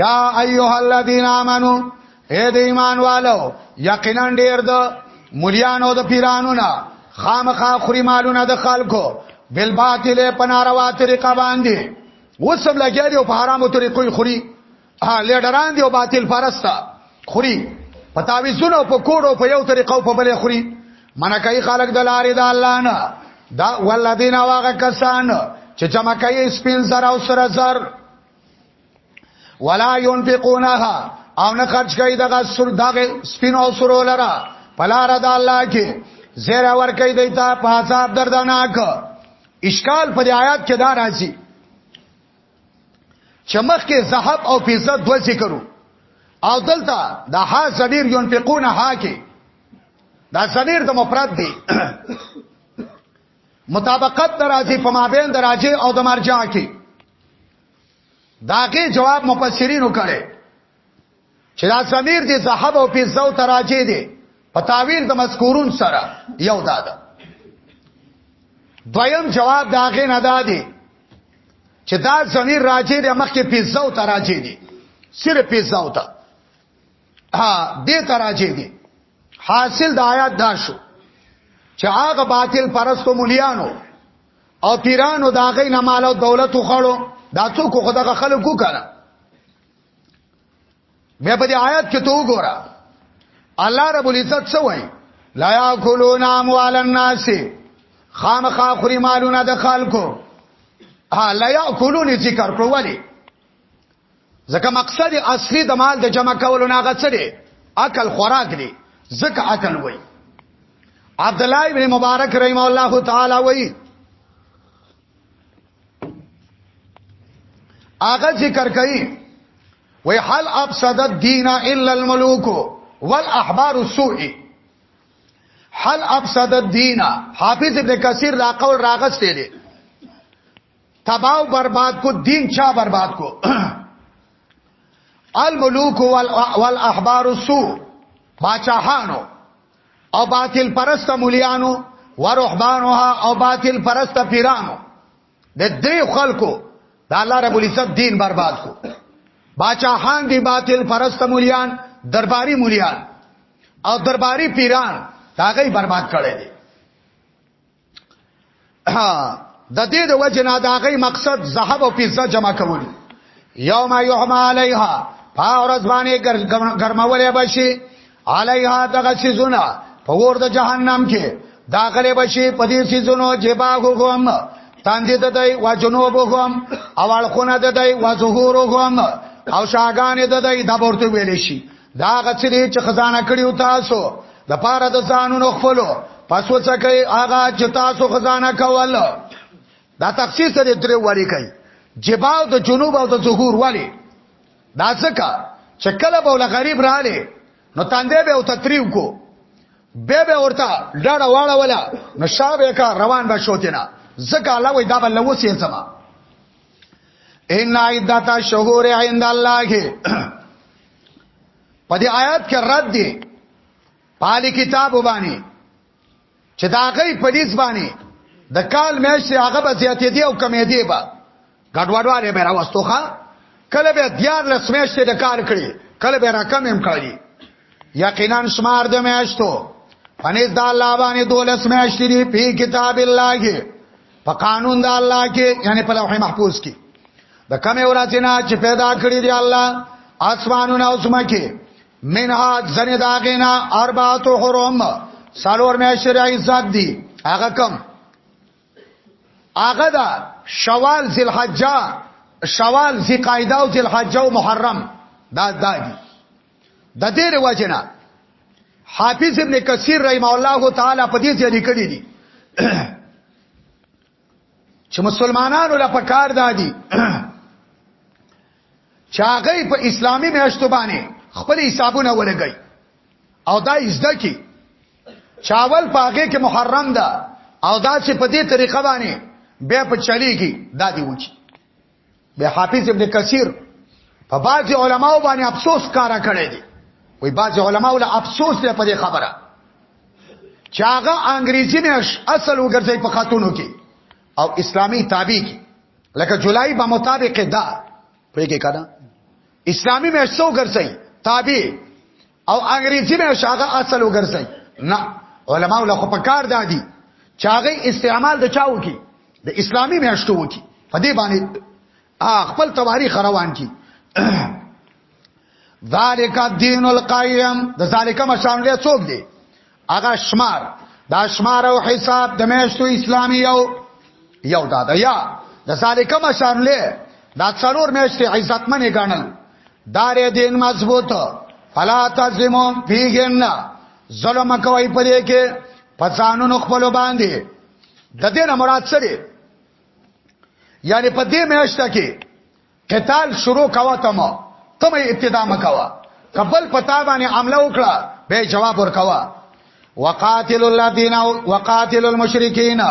یا ایها الذین آمنو اے د ایمان والو یقینا ډیر د مليانو د پیرانو نه خامخا خوري مالونه د خلکو بل باطل په ناروا طریقه باندې وسب لګیاري او په حرامو طریقو خوري ها لیډران دی او باطل پرستا خوري پتاویزونه په کوډو په یو طریقه او په بلې خوري منه کوي خلک د لارې د الله نه دا ولذین واغه کسان چې جمع کوي سپین زر او سره زر ولا ينفقونها او نه خرج کوي دغه سر دغه سپین او سرو لرا پلار د الله کې زیر ور کوي دیتا په عذاب دردناک اشکال په آیات کې دا راځي چمخ کې ذهب او فضه دو ذکرو او دلته د ها زمير ينفقون ها کې دا زمير د مفرد دی مطابقت درازي په مابین دراجه او د مرجع کې داګه جواب مفسرین وکړي چې دا ضمیر دی ذهب او فضه او تراجه دی په تعویل د مذکورون سره یو داده دویم جواب داغه نه دادی چې دا ضمیر راجه دی مخکې فضه او تراجه دی صرف فضه او تا ها دې تراجه دی حاصل د آیات دا شو چې هغه باطل پرستو مليانو او پیرانو دا غي نه مال او دولت خوړو دا څوک خدغه خلکو کړه بیا په دې آیات کې ته وګوره الله رب العزت څه وایي لا یاکلون اموال الناس خامخا خوري مالونه د خلکو ها لا یاکلون ذکر کړو ولی ځکه مقصد اصلي د مال د جمع کولو نه غڅ دی عقل خوراک دی ځکه عقل وایي عبد الله ابن مبارک رحم الله تعالی وایي هغه ذکر کوي وی حل افسد الدین الا الملوک والاحبار السوء حل افسد الدین حافظ ابن کثیر دا قول راغسته دی تباہ برباد کو دین چا برباد کو الملوک والاحبار السوء باچاهانو او باطل پرست مليانو ورهبانها او باطل پرست پیرانو د دریو خلکو د الله رب العزت دین برباد کو باچاهان دی باطل پرست مليان درباري مليان او درباري پیران دا غي برباد کړي دي د دې د وجه نه دا غي مقصد ذهب او فضه جمع کول یوم یحم علیها فورز باندې ګرمولې بشي علیها دغه سيزونه په ور د جهنم کې داخله بشي په دې سيزونو جباغو هم تاندې د دای و جنوبو هم او اړخونه د دای و ظهورو هم او شاګانې د دای د ورته ویلې شي دا هغه څه دي چې خزانه کړیو تاسو د پاره د ځانونو خپلو پس وڅکي هغه چې تاسو خزانه کول دا تخصیص لري درې وری کوي جباو د جنوب او د ظهور ولی دا څکا چې کله به ول غریب رااله نو تاندې به او تطریب کو به به ورته ډاړه واړه ولا نو شابه کا روان به شوتینا زکه الله وې دا بل وسې سما ان عدت شهور عند الله په دې آیات کې رد دی پالي کتاب باندې چې دا غي پولیس باندې د کال میاشتې هغه به زیاتې دی او کمې دی به ګډوډواله به راوستوخه کله به دیار لسمیشته د کار کړي کله به رقم هم کړي یقینا شمار د میاشتو پنځ د الله باندې دولس میاشتې دی په کتاب الله کې په قانون د الله کې یعنی په لوح محفوظ کې د کمې ورځې نه چې پیدا کړی دی الله اسمانونه او زمکه منها زنه داغینا اربعه حرم سالور میاشتې راځي ذات دی هغه کم هغه دا شوال ذل حجه شوال ذی قاعده او ذل حجه او محرم دا دا دي د دې رواجنه حافظ ابن کثیر رحم الله تعالی په دې ځای لیکلی دی چې مسلمانانو لا پکار دادي چاغې په اسلامي میاشتو باندې خپل حسابونه ولګي او دا ازده کی چاول پاګه کې محرم ده او دا چې په دې طریقه باندې بیا په چلیږي دا دی وکی به حافظ ابن کثیر په بعض علماو باندې افسوس کارا کړی دی وای بعض علماو له افسوس دی په دې خبره چې هغه انګریزي نه اصل وګرځي په خاتونو کې او اسلامی تابع کې لکه جولای په مطابق دا پرې کې کړه اسلامی مې څو ګرځي تابع او انګریزي نه شاګه اصل وګرځي نه علما له خو په کار دادي چاغه استعمال د چاو کی د اسلامي میاشتو وکي په دې باندې خپل تواریخ روان کی ذالک الدین القیم د ذالک مشان له څوک دی هغه شمار دا شمار او حساب د میشتو اسلامي یو یو دا دا یا د ذالک مشارله دا څلور میشتې عزتمنې ګڼل دارې دین مضبوط فلا تظلمو فیهن ظلم کوي په دې کې پسانو خپل باندې د دې نه مراد څه دی یعنی په دې میاشت کې قتال شروع کوه ته مو کومه ابتدا مکوه کبل پتا باندې عمله وکړه به جواب ورکوه وقاتل الذين وقاتل المشركين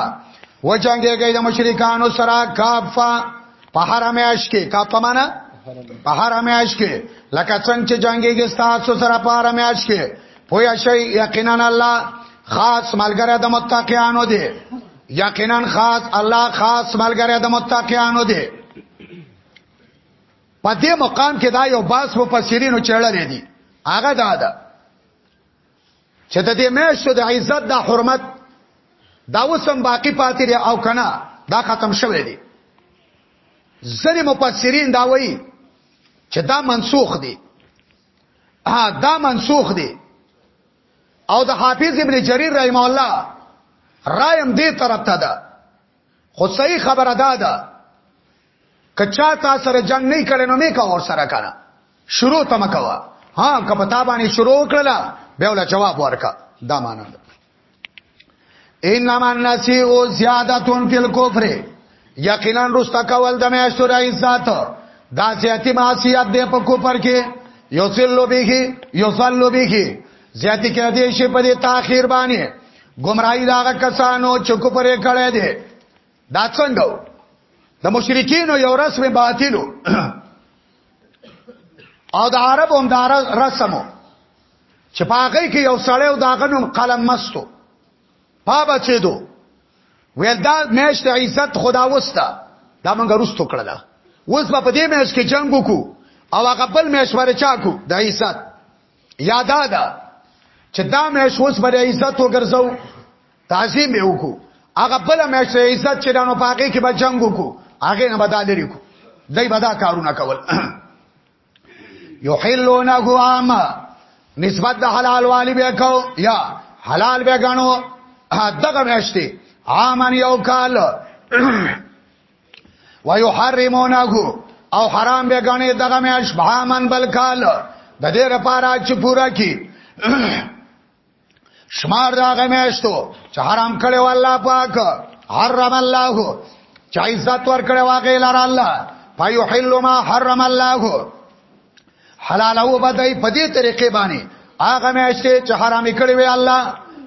وجنګيږي د مشرکانو سره کافا په حرم عشق کې کا پمانه په حرم عشق کې لکه څنګه چې جنگيږي تاسو سره په حرم عشق کې پوه شئ یقینا الله خاص ملګری د متقینانو دی یقینا خاص الله خاص ملګری د متقینانو دی په دې مقام کې دا یو باس په پسیرینو چړلې دي هغه دا ده چې د دې مېشو د عزت د حرمت دا وسم باقی پاتې دی او کنه دا ختم شوه دی ځنې مفسرین دا وایي چې دا منسوخ دی ها دا منسوخ دی او د حافظ ابن جرير رحم الله رایم دې طرف ته ده خو صحیح خبره ده ده کچا تا سره جنگ نه کړي نو میکا اور سره کړه شروع تم کوا ها کپتا باندې شروع کړلا بیا ول جواب ورکا دا معنی ده انما النسیء زیادتون فی الکفر یقینا رستا کول د میاشتو د عزت دا زیاتی معصیت دی په کفر کې یوصل به یوصل به زیاتی کې دی شي په تاخير باندې گمراهی دا کسانو چې کفر یې کړی دی دا څنګه د مشرکین یو رسم باطلو او د عرب هم دا رسمو چې په هغه کې یو سړی او داغه نوم قلم مستو پا بچې دو ویل دا میشت عزت خدا وستا دا مونږ روستو کړل اوس په دې میش کې جنگ وکړو او هغه بل میش ور چا کو د عزت یادا دا چې دا میش اوس پر عزت وګرځاو تعظیم به وکړو هغه بل میش عزت چې دانو پاګه کې به جنگ وکړو هغه نه بدل لري کو دای بدا کارونه کول یحلونه عام نسبت د حلال والی به کو یا حلال به غنو دغه میاشتې عامن یو کال ويحرمونه او حرام به غني دغه میاش عامن بل کال د دې لپاره چې پورا کی شمار دا غمیشتو چې حرام کړي والله پاک حرم الله چې عزت ور کړي واغې لار الله فیحل ما حرم الله حلال او بدای په دې طریقې باندې هغه میشته چې حرام کړي وي الله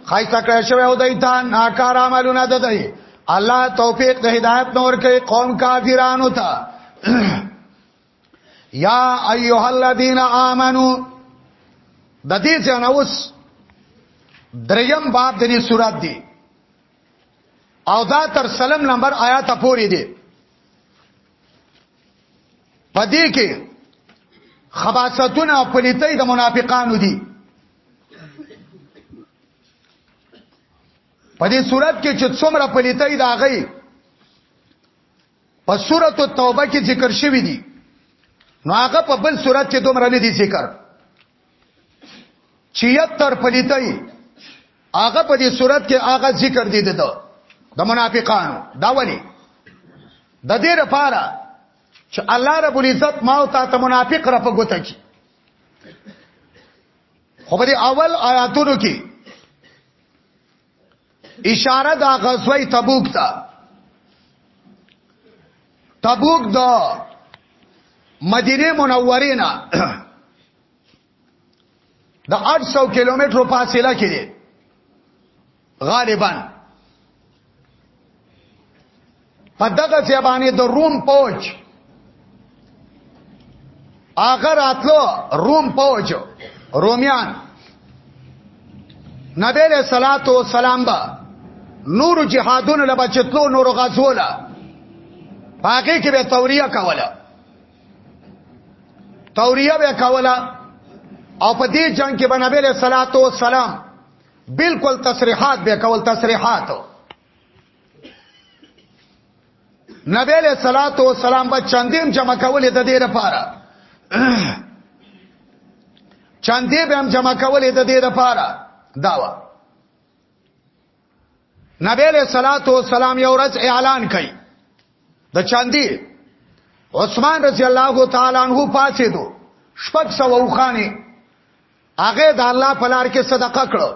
خایته کړی شوی او دایته ناکار عملونه ده دی الله توفیق د هدایت نور کوي قوم کافرانو ته یا ایها الذین آمنو د دې ځنه اوس دریم باب د دې سورات دی او دا تر سلم نمبر آیات پورې دی پدې کې خباستونه او پلیتۍ د منافقانو دي پدې صورت کې چې څومره پلیتۍ دا غي په سورۃ التوبه کې ذکر شوی دی نو هغه په بل سورۃ کې دومره نه دی ذکر 76 پلیتای هغه په دې سورۃ کې هغه ذکر دی دته د منافقانو دا ونی د دې لپاره چې الله رب العزت ما او تا ته منافق را پګوت کی خو په اول آیاتونو کې اشاره دا غزوه تبوک ته تبوک د مدینه منوره نه د 800 کیلومترو فاصله کې دی غالبا په دغه ځبانه د روم پوج هغه راتلو روم پوج رومیان نبی له صلوات و سلام با نور جهادونو لبا چتلو نور غزولا باقی کې به توریه کوله توریه به کوله او په دې جنگ کې بنبی له صلوات و سلام بالکل تصریحات به کول تصریحات نبی له صلوات و سلام په چندیم جمع کولې د دې لپاره چندې به هم جمع کولې د دې لپاره داوا نبی له صلوات و سلام یو ورځ اعلان کړي د چاندي عثمان رضی الله تعالی عنہ پاتې دو شپږ سو وخانه هغه د الله په لار کې صدقه کړو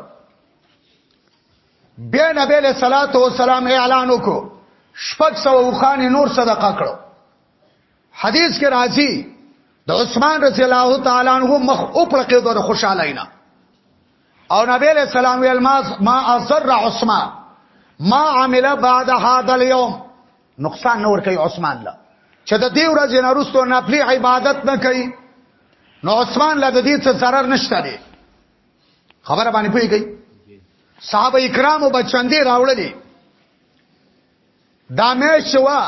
بیا نبی له صلوات و سلام اعلان وکړو شپږ سو وخان نور صدقه کړو حدیث کې راځي د عثمان رضی الله تعالی عنہ مخ او پر کې د خوشاله نه او نبی له سلام ویل ما ما اثر عثمان ما عمل بعد هذا اليوم نقصان نور کوي عثمان له چې د دې ورځې نه وروسته نفلي عبادت نه کوي نو عثمان له دې څه zarar نشته دی خبره باندې پوهیږي صحابه کرامو بچندې راوړلې دا مې شوا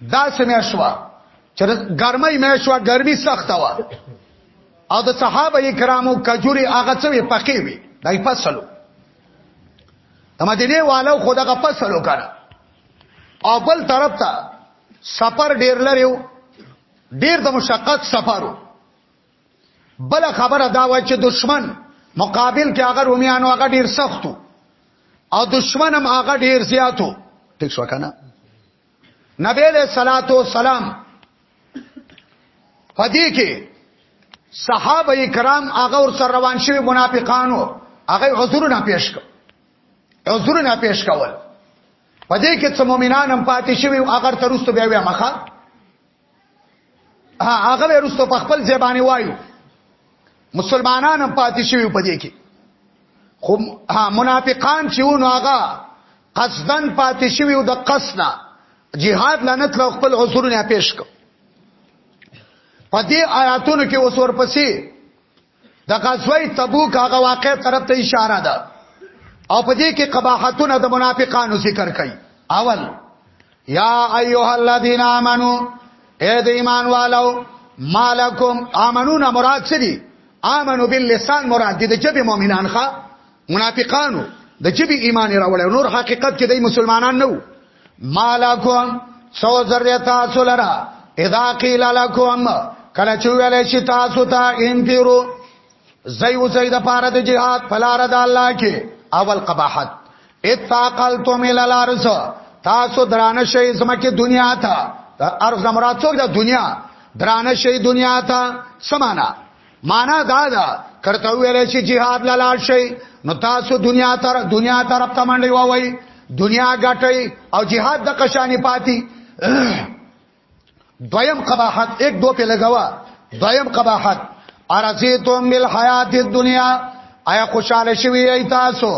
دا سمې شوا چې ګرمۍ مې شوا ګرمي سخته و او د صحابه کرامو کجوري هغه څه وي پخې وي دای فصلو د مدینه والو خو دغه فصلو کړه او بل طرف ته سفر ډیر لري ډیر د مشقت سفرو بل خبره دا و چې دشمن مقابل کې هغه روميانو هغه ډیر سختو او دشمن هم هغه ډیر زیاتو ټیک شو کنه نبی له صلوات و سلام پدې کې صحابه کرام هغه ور سره روان شوی منافقانو هغه حضور نه پیش کړ حضور نه پیش کول پدې کې چې مؤمنان هم پاتې شوی هغه ترستو بیا ویا مخه هغه ورستو په خپل زبانه وایو مسلمانان هم پاتې شوی په دې کې خو منافقان چې ونه هغه قصدن پاتې شوی او د قصنا جهاد لعنت له خپل عذرونه پیش کو په دې آیاتونو کې اوس ورپسې د غزوه تبوک هغه واقع طرف ته اشاره ده او په دې کې قباحتونه د منافقانو ذکر کړي اول یا ایها الذین آمنو اے د ایمان والو مالکم امنون مراد څه دي امنو باللسان مراد دي د جبه مؤمنان ښا منافقانو د جبه ایمان راوړل نور حقیقت کې د مسلمانان نه وو مالکم سو ذریه تاسو لرا اذا قیل لکم کله چې ویل شي تاسو ته انفیرو زئی وسید پاره د جهاد فلار د الله کې اول قباحت اتقلتم الى الارض تاسو درانه شي زمکه دنیا ته ارض مراد څوک د دنیا درانه شي دنیا ته سمانا معنا دا ده کرته ویل شي jihad لاله شي نو تاسو دنیا تر دنیا طرف ته منډي وای دنیا غټي او jihad د قشانی پاتی دویم قباحت ایک دو په لګوا دویم قباحت ارزیتم بالحیات الدنیا آیا خوشاله شوی ای تاسو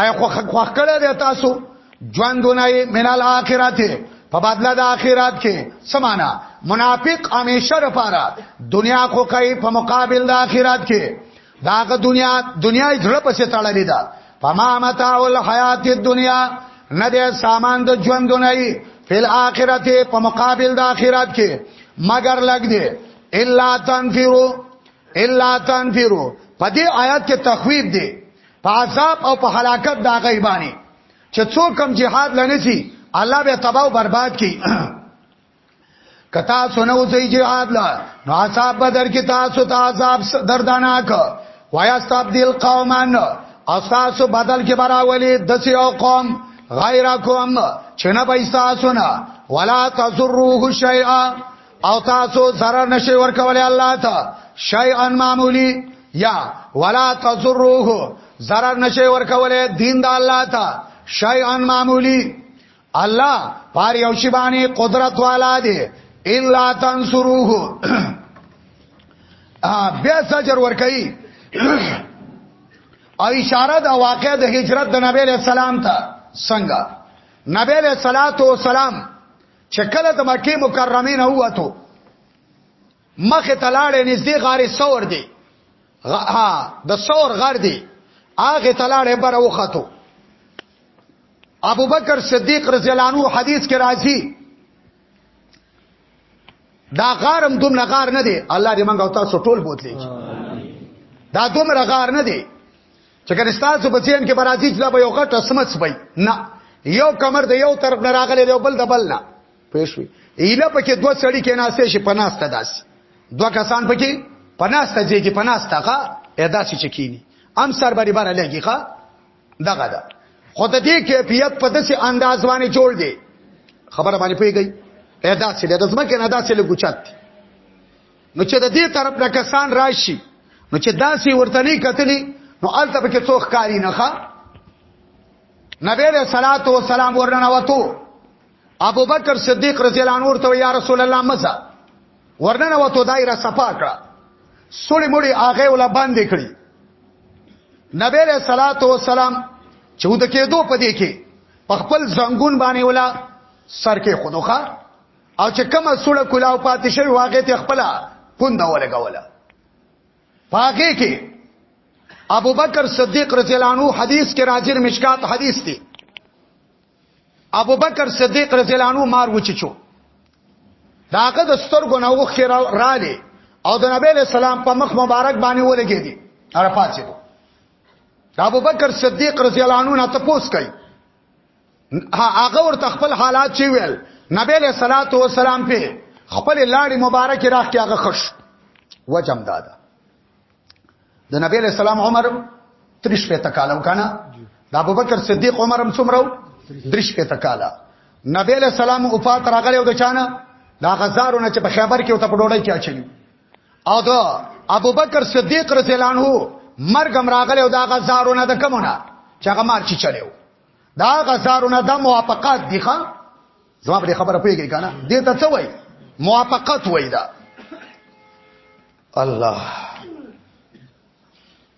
آیا خو خوخ کړه دی تاسو ژوندونه منال اخراته په بدله د اخرات کې سمانا منافق همیشه لپاره دنیا خو کوي په مقابل د اخرات کې داغه دنیا دنیا زړه پسې تړلې ده فما متاع الحیات الدنیا نه ده سامان د ژوندونه ای فل اخرت په مقابل د اخرات کې مگر لګ دي الا تنفرو الا تنفرو په دې آیات کې تخویب دی په عذاب او په هلاکت دا غي باندې چې څوک کم jihad لنسی الله به تباہ او برباد کی کتا سنو زی jihad لا نو عذاب بدر کی تاسو ته عذاب دردناک ویا استبدل قومان او تاسو بدل کې براولي د سیو قوم غیرکم چې نه پیسې سونه ولا تزروه شیئا او تاسو zarar نشي ورکولې الله ته شیئا معمولی یا ولا تزروه zarar نشي ورکولې دین د الله ته شیئا معمولی الله پار یو شی باندې قدرت والا دی الا تنصروه بیا سجر ور کوي او اشاره د واقع د هجرت د نبی له سلام ته څنګه نبی له صلوات و سلام چې کله د مکه مکرمه نه وته مخ ته لاړې نږدې غار ثور دی ها د ثور غار دی هغه ته لاړې بر وختو ابو بکر صدیق رضی الله عنه حدیث کې راځي دا غارم دوم نه غار نه دی الله دې منګه تاسو ټول بوتلی دا دوم را غار نه دی چې کله تاسو په ځین کې برازي چې لا به یو غټ اسمت سپي نه یو کمر د یو طرف نه راغلی دی بل د بل نه پېښوي ایله پکې دوه سړی کې ناشته شي پناسته داس دوه کسان پکې پناسته ځي کې پناسته ښا ادا شي چکینی ام سر بری بار لګي ښا دغه دا خود دې کیفیت په داسې انداز باندې جوړ دی خبره باندې پیږي ادا شي د زمکه نه ادا شي لګوچات نو چې د دې طرف نه کسان راشي نو چې داسې ورته نه کتلی نو الته به کې څوخ کاری نه ښه نبی له صلوات و سلام ورننه وته ابو بکر صدیق رضی الله عنه ورته یا رسول الله مزه ورننه وته دایره صفا کړه سړی مړی هغه ولا باندې کړی نبی له صلوات و سلام چې ود کېدو پدې کې په خپل زنګون باندې ولا سر کې خودوخه او چې کومه سوړه کلاو پاتې شوی واغې ته خپل پونده ولګوله پاګه کې ابو بکر صدیق رضی الله عنه حدیث کې راځي مشکات حدیث دی ابو بکر صدیق رضی الله عنه مار وچچو داګه د سترګو نه وخت را لې او د نبی له سلام په مخ مبارک باندې ولګې دي عرفات شه ابو بکر صدیق رضی الله عنه نه تاسو کوي هغه ورته خپل حالات چې ویل نبی له صلوات و سلام په خپل لاړې مبارک راخ کې هغه خش وجم دادا د نبی له سلام عمر 30 په تکالو کنه د ابوبکر صدیق عمر هم څومره 30 په تکاله نبی له سلام او فات راغلی او د چانه دا غزارو نه چې په خیبر کې او ته په ډوډۍ کې اچلی او دا ابوبکر صدیق رضی الله عنه مرګ امراغله او دا غزارو نه د کومه چې هغه مار چې چلیو دا غزارونه د موافقات دي ښا زما په خبره پیږی کنه دې ته څه وای موافقت وای دا الله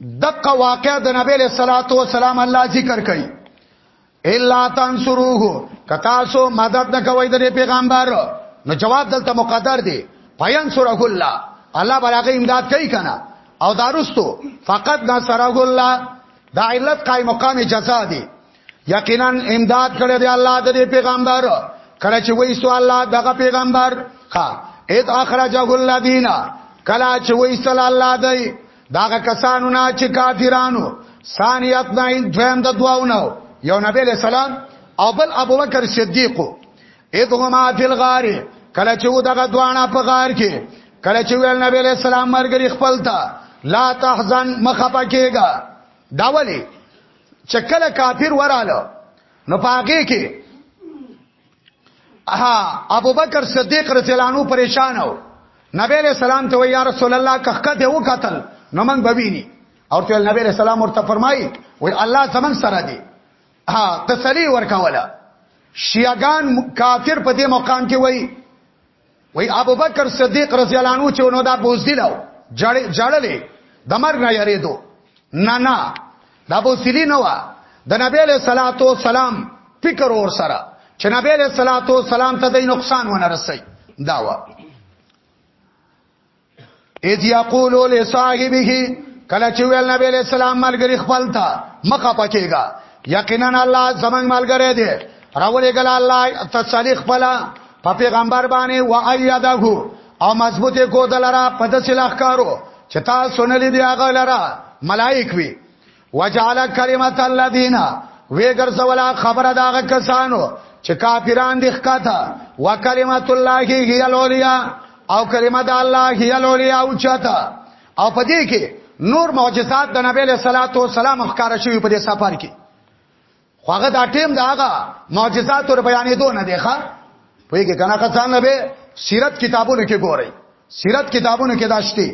دغه واقع د نبی له صلوات و سلام الله ذکر کوي الا تنصروه کتا سو مدد نه کوي د پیغمبر نو جواب دلته مقدر دی پاین سره الله الله برغه امداد کوي کنه او دارستو فقط نصره الله دا علت قائم مقام جزاء دی یقینا امداد کړی دی الله د پیغمبر کله چې وایسو الله دغه پیغمبر ها اذ اخرجه الذين کله چې وایسل الله دی داغه کسانو نه چې کافرانو ثانیت نه دویم د دواونه یو نبی له سلام او بل ابوبکر صدیق اذهما فی الغار کله چې و دغه دوانا په غار کې کله چې ویل نبی علیہ السلام مرګري خپل تا لا تحزن مخپا کېګا دا ولی چې کله کافر وراله نو پاګه کې اها ابو بکر صدیق رضی الله عنه پریشان و نبی علیہ السلام ته یا رسول الله کخکه دی و قتل نو من بوینی او ته نبی علیہ السلام ورته فرمایي وای الله زمون سره دی ها تسلی ورکوله شیعاګان کافر په دې مقام کې وای وای ابوبکر صدیق رضی الله عنه چې نو دا بوزدلو جړلې د مرګ نه یریدو نه نه دا بوزدلی نه و د نبی له صلوات و سلام فکر اور سره چې نبی له صلوات و سلام ته د نقصان ونه رسي دا و اذ یقول لصاحبه کله چې ویل نبی علیہ السلام ملګری خپل تا مخه پکېګا یقینا الله زمنګ ملګری دی راولې ګل الله تسلی خپل په پیغمبر باندې و ایده او مضبوط کو دلرا په دسل اخکارو چې تاسو نه لیدي هغه لرا ملائک وی وجعل کلمت الذين ویګر سولا خبره داغه کسانو چې کافران دي ښکته وکلمت الله هی الولیا او کلمت الله هی الولیا او چاته او پدې کې نور معجزات د نبی له صلوات و سلام ښکارا شوی په دې سفر کې خو هغه دا ټیم دا هغه معجزات ور بیانې دوه نه دی ښا په یوه کې کنه کسان به سیرت کتابونو کې ګوري سیرت کتابونو کې داشتي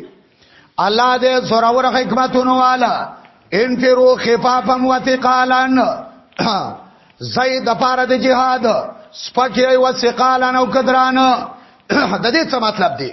الله دې زوراور حکمتونو والا انفرو خفافم وثقالن زید د پاره د جهاد سپکه او ثقالن او قدران د دې څه مطلب دی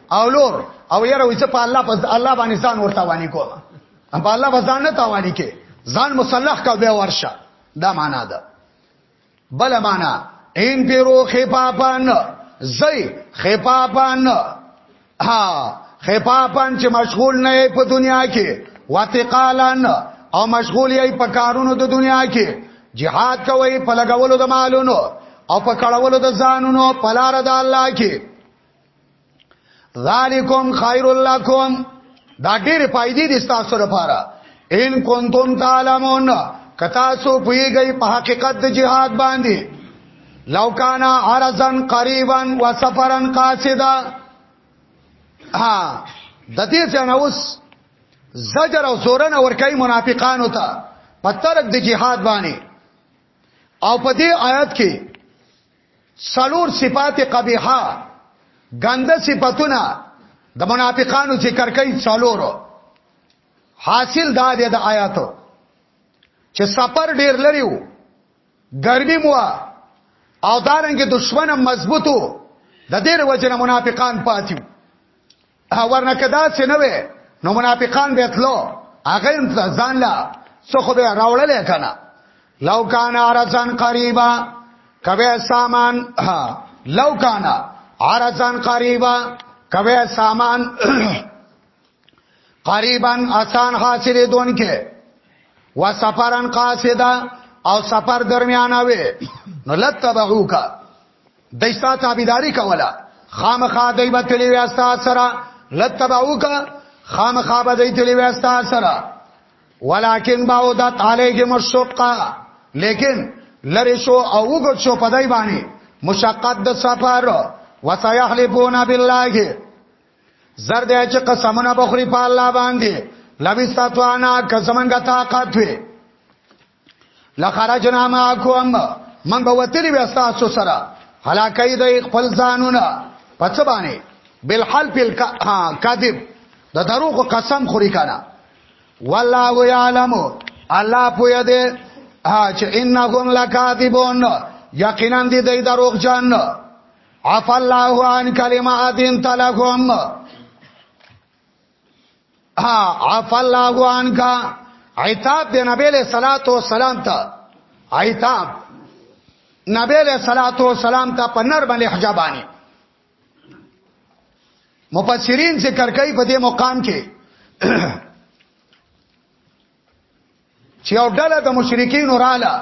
او لور او یره وځه په الله په الله باندې ځان ورته وانی کوم په الله باندې ځان نه تاوانی کې ځان مصلح کا به ورشه دا معنا ده بل معنا ان پیرو خپاپان زئی خپاپان ها خپاپان چې مشغول نه په دنیا کې واتقالن او مشغول یې په کارونو د دنیا کې jihad کوي په لګولو د مالونو او په کړولو د ځانونو په لار د الله کې ذالکم خیر لکم دا ډېر فائدې دي تاسو لپاره ان کنتم تعلمون کتا سو پویږي په حقیقت د جهاد باندې لو کان عرضا قریبا وسفرا قاصدا ها د دې څنګه اوس زجر او زورن اور کوي منافقان وتا په ترک د جهاد باندې او په دې آیات کې څلور صفات قبیحه ګنده صفاتونه د منافقانو ذکر کوي څلور حاصل دا دی د آیاتو چې سفر ډیر لري وو ګرمي مو او دارنګ دشمن مضبوطو د دې وجنه منافقان پاتیو ورنه کدا چې نه وې نو منافقان به تلو هغه ځان لا څه خو به راوړل کنه لو کان ارزان قریبا کوي سامان لو کان ارزان قریبا کوي سامان قریبا آسان حاصل دون کې و سفرن قاصدا او سفر درمیانه وي نو لتبعوکا دای ستا تابعداري کوله خامخا دای به تلی وی ستا سره لتبعوک خامخا به دای تلی وی ستا سره ولکن باودت علیهم الشقه لیکن لری شو او وګت شو پدای باندې مشقت د سفر وسيحلفون بالله زر دې چې قسمونه بخوري په الله باندې لوي ساتوانا قسمنګ طاقت وي لخرجنا معكم من به وتلی بیا تاسو سره هلاکای د خپل ځانونه پڅ باندې بالحلف الكاذب د دروغ قسم خوري کنه والله يعلم الله پوی دی چې انهم لکاذبون یقینا دې د دروغ جن عف الله عن کلمات تلهم عف الله عنك عتاب د نبی له صلوات و سلام ته عتاب نبی له صلوات و سلام ته په نر باندې حجابانی مفسرین ذکر کوي په دې مقام کې چې او ډله د مشرکین وراله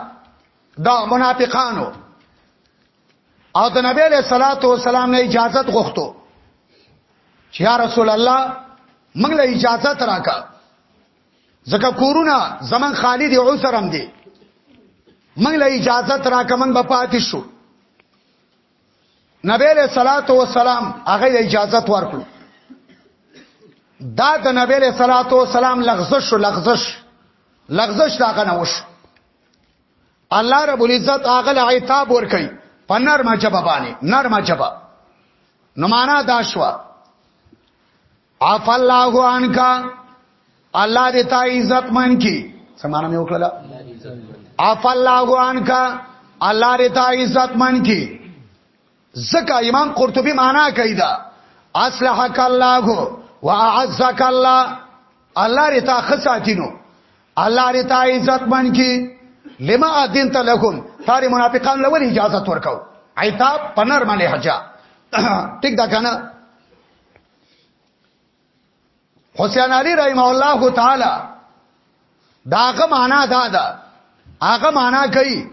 دا منافقانو او د نبی له صلوات و سلام نه اجازه غوښتو چې یا رسول الله موږ له اجازه تراکا ځکه کورونه زمون خالی دی او سرم دی موږ له اجازه تراکا موږ به پاتې شو نبی له صلوات و سلام هغه اجازه ورکړو دا د نبی له صلوات و سلام لغزش لغزش لغزش دا کنه وشو الله رب العزت هغه عتاب ور کوي په نرمه جبه باندې نرمه جبه نو معنا دا شو عف الله عنک الله دې تا عزت من کی سمانه مې وکړه عف الله عنک الله دې تا عزت من کی ځکه امام قرطبي معنا کوي دا اصلحک الله واعزک الله الله رتا خصاتینو الله رتا عزت من کی لما اذن تلکم تاری منافقان لول اجازه ورکاو عتاب پنر منه حجا ټیک دا کنه حسین علی رحمه الله تعالی داغه معنا دا ده هغه معنا کوي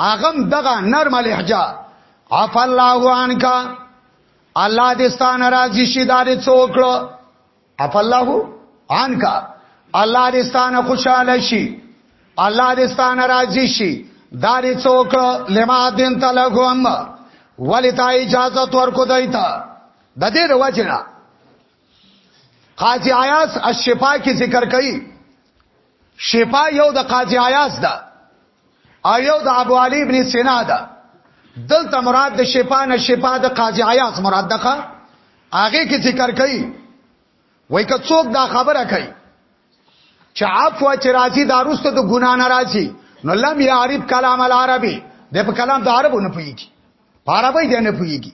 هغه دغه نرم لهجه عف الله عنک الله دې ستانه راضي شي دار څوکړه عف الله عنک الله دې ستانه خوشاله شي الله دې ستانه راضي شي دار څوکړه لما دین تلغم ولتا اجازه ورکو دایته د دې د وجنه قاضی عیاض الشفاء کې ذکر کړي شفاء یو د قاضی عیاض ده او یو د ابو علی ابن سینا ده دلته مراد د شفا نه شفا د قاضی عیاض مراد ده هغه کې ذکر کړي وای که څوک دا خبره کوي چې عفو چې راځي دا روسته د ګنا نه راځي نو لم یعرف کلام العربی د په کلام د عربو نه پويږي په عربی دی نه پويږي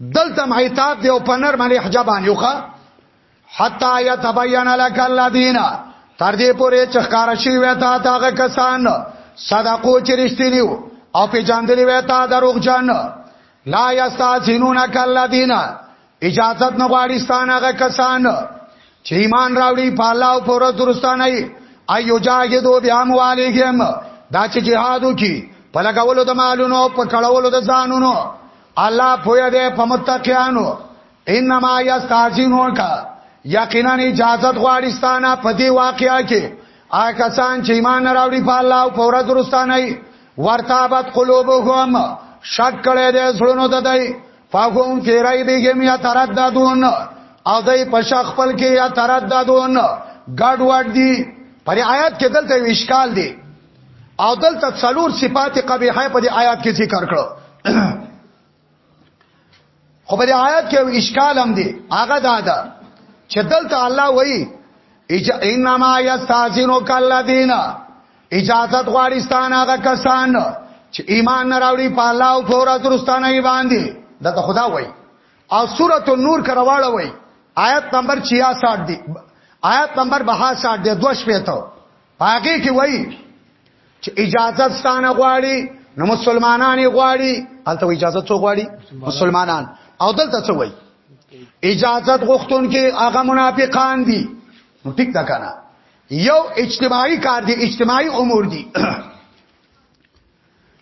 دلته عتاب دی او په نرم لهجه باندې وخه حتا یتبین لک الذین تر دې پورې چې ښکار شي وې تا تاغه کسان صدقو چې رښتینی او په جاندلې وې تا دروغ جان لا یستاذینون کلذین اجازه نه غواړي ستانه غ کسان چې ایمان راوړي په الله او پر درستانه ایو جاهدو بیا موالیهم دا چې جهادو کی په لګولو د مالونو په کړولو د ځانونو الله پویا دې په متقینو انما یستاذینون کا یقینا اجازه غواړي ستانه په دې واقعیا کې آیا کسان چې ایمان راوړي په الله او په ورځ ورستانه ورتابت قلوبهم شک کړي دې زړونو ته دی فهم فی ریبهم یترددون او دای په شخ خپل کې یا ترددون ګډ وډ دي پر آیات کې دلته وشکال دي او دلته څلور صفات قبیحه په دې آیات کې ذکر کړو خو په دې آیات کې اشکال هم دی هغه دا ده چې دلته الله وایي انما یستاذینو کلذین اجازه غواړستان هغه کسان چې ایمان نه راوړي په الله او فورا درستانه یې باندې دا ته خدا وایي او سورۃ النور کرواړه وایي آیت نمبر 66 دی آیت نمبر 62 دوش پېته پاګه کې وایي چې اجازه ستانه غواړي نو مسلمانان یې غواړي الته اجازه څو غواړي مسلمانان او دلته څه وایي اجازه غوښتون کې هغه منافقان دي نو ټیک دا کنه یو اجتماعي کار دی اجتماعي امور دي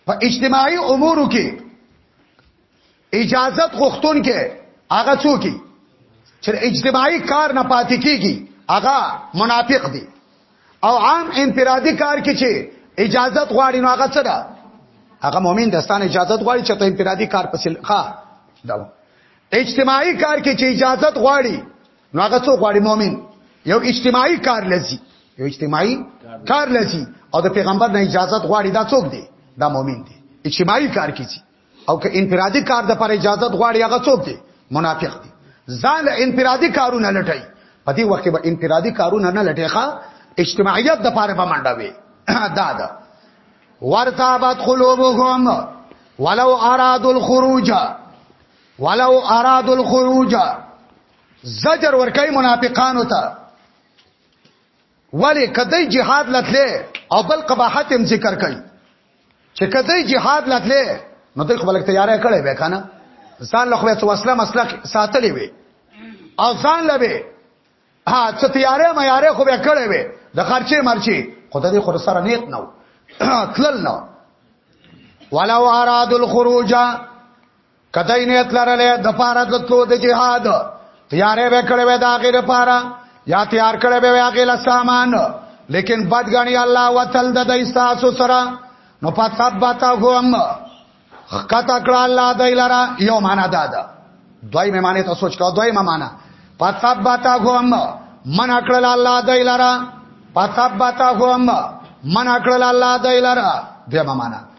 په اجتماعي امورو کې اجازت غوښتونکې هغه څوک چې اجتماعي کار نه پاتې کیږي هغه منافق دی او عام انفرادي کار کې چې اجازت غواړي نو هغه څه ده هغه مؤمن دستان اجازت غواړي چې ته انفرادي کار پسې ښه دا اجتماعي کار کې چې اجازت غواړي نو هغه څو غواړي مؤمن یو اجتماعي کار لذي یو اجتماعي کار لذي او د پیغمبر نه اجازت غواړي دا څوک دی دا مؤمن دی اجتماعي کار کې او که انفرادي کار د پر اجازه غواړي هغه څوک دی منافق دی ځان انفرادي کارونه لټي په دې وخت کې به انفرادي کارونه نه لټي ښا اجتماعیت د پاره به منډه وي دا دا ورتابت قلوبهم ولو ارادوا الخروج ولو ارادوا الخروج زجر ورکای منافقانو ته ولی کدی جهاد لتله او بل قباحت هم ذکر کړي چې کته جهاد لاتله نو دوی خپل تیارې کړې به کنه ځان له خو وسله مسله ساتلې وي او ځان لبه ها څه تیارې مې یارې خو به کړې وي د خرچې مرچې خدای دې خور سره نیت نو تلل نو ولو اراد الخروج کته نیت لرله د پاره د تلو د جهاد تیارې وکړې وې دا غیر پاره یا تیار کړې وې هغه له سامان لیکن بدګنی الله وتل د ایستاسو سره نو پتبتا هم خطا کړه الله دای لرا یو معنا دا ده دوی مې معنی ته سوچ کاو دوی مې معنا پتبتا هم من کړل الله دای لرا پتبتا هم من کړل الله دای لرا دې مې معنا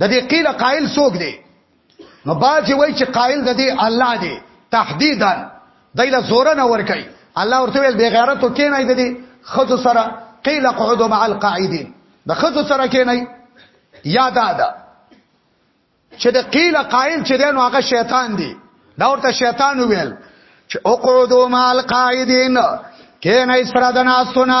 د دې قیل قائل څوک دی نو باج وای چې قائل د دې الله دی تحدیدا دایله زور نه ور کوي الله ورته ویل بے غیرتو کې نه دی خذ سره قیل قعدوا مع القاعدين د خذ سره کې نه یاد ادا چې د قیل قائل چې دین هغه شیطان دی دا ورته شیطان ویل چې اقعدوا مع القاعدين کې نه سره د ناسونه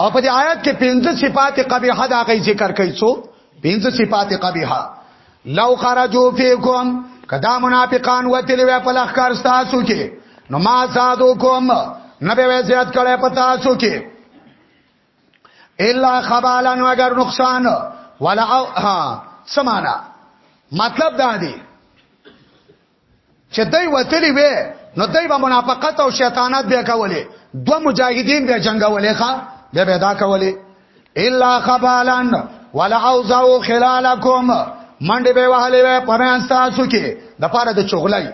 او په دې آیات کې پنځه صفات قبیحه دا غي ذکر کوي څو پنځه صفات قبیحه لو خرجو فیکم کدا منافقان وتل وی په لخر تاسو کې نو ما زادو کوم نبی وی زیات کړه په تاسو کې الا خبالن وگر نقصان ولا ها سمانا مطلب دا دی چې دوی وتلی وي نو دوی به منافقت او شیطانت بیا کولې دو مجاهدین بیا جنگولې ښا بیا به دا کولې الا خبالن ولا اوزعوا خلالکم منډه به وهلې وې پران تاسو کې د پاره د چغلای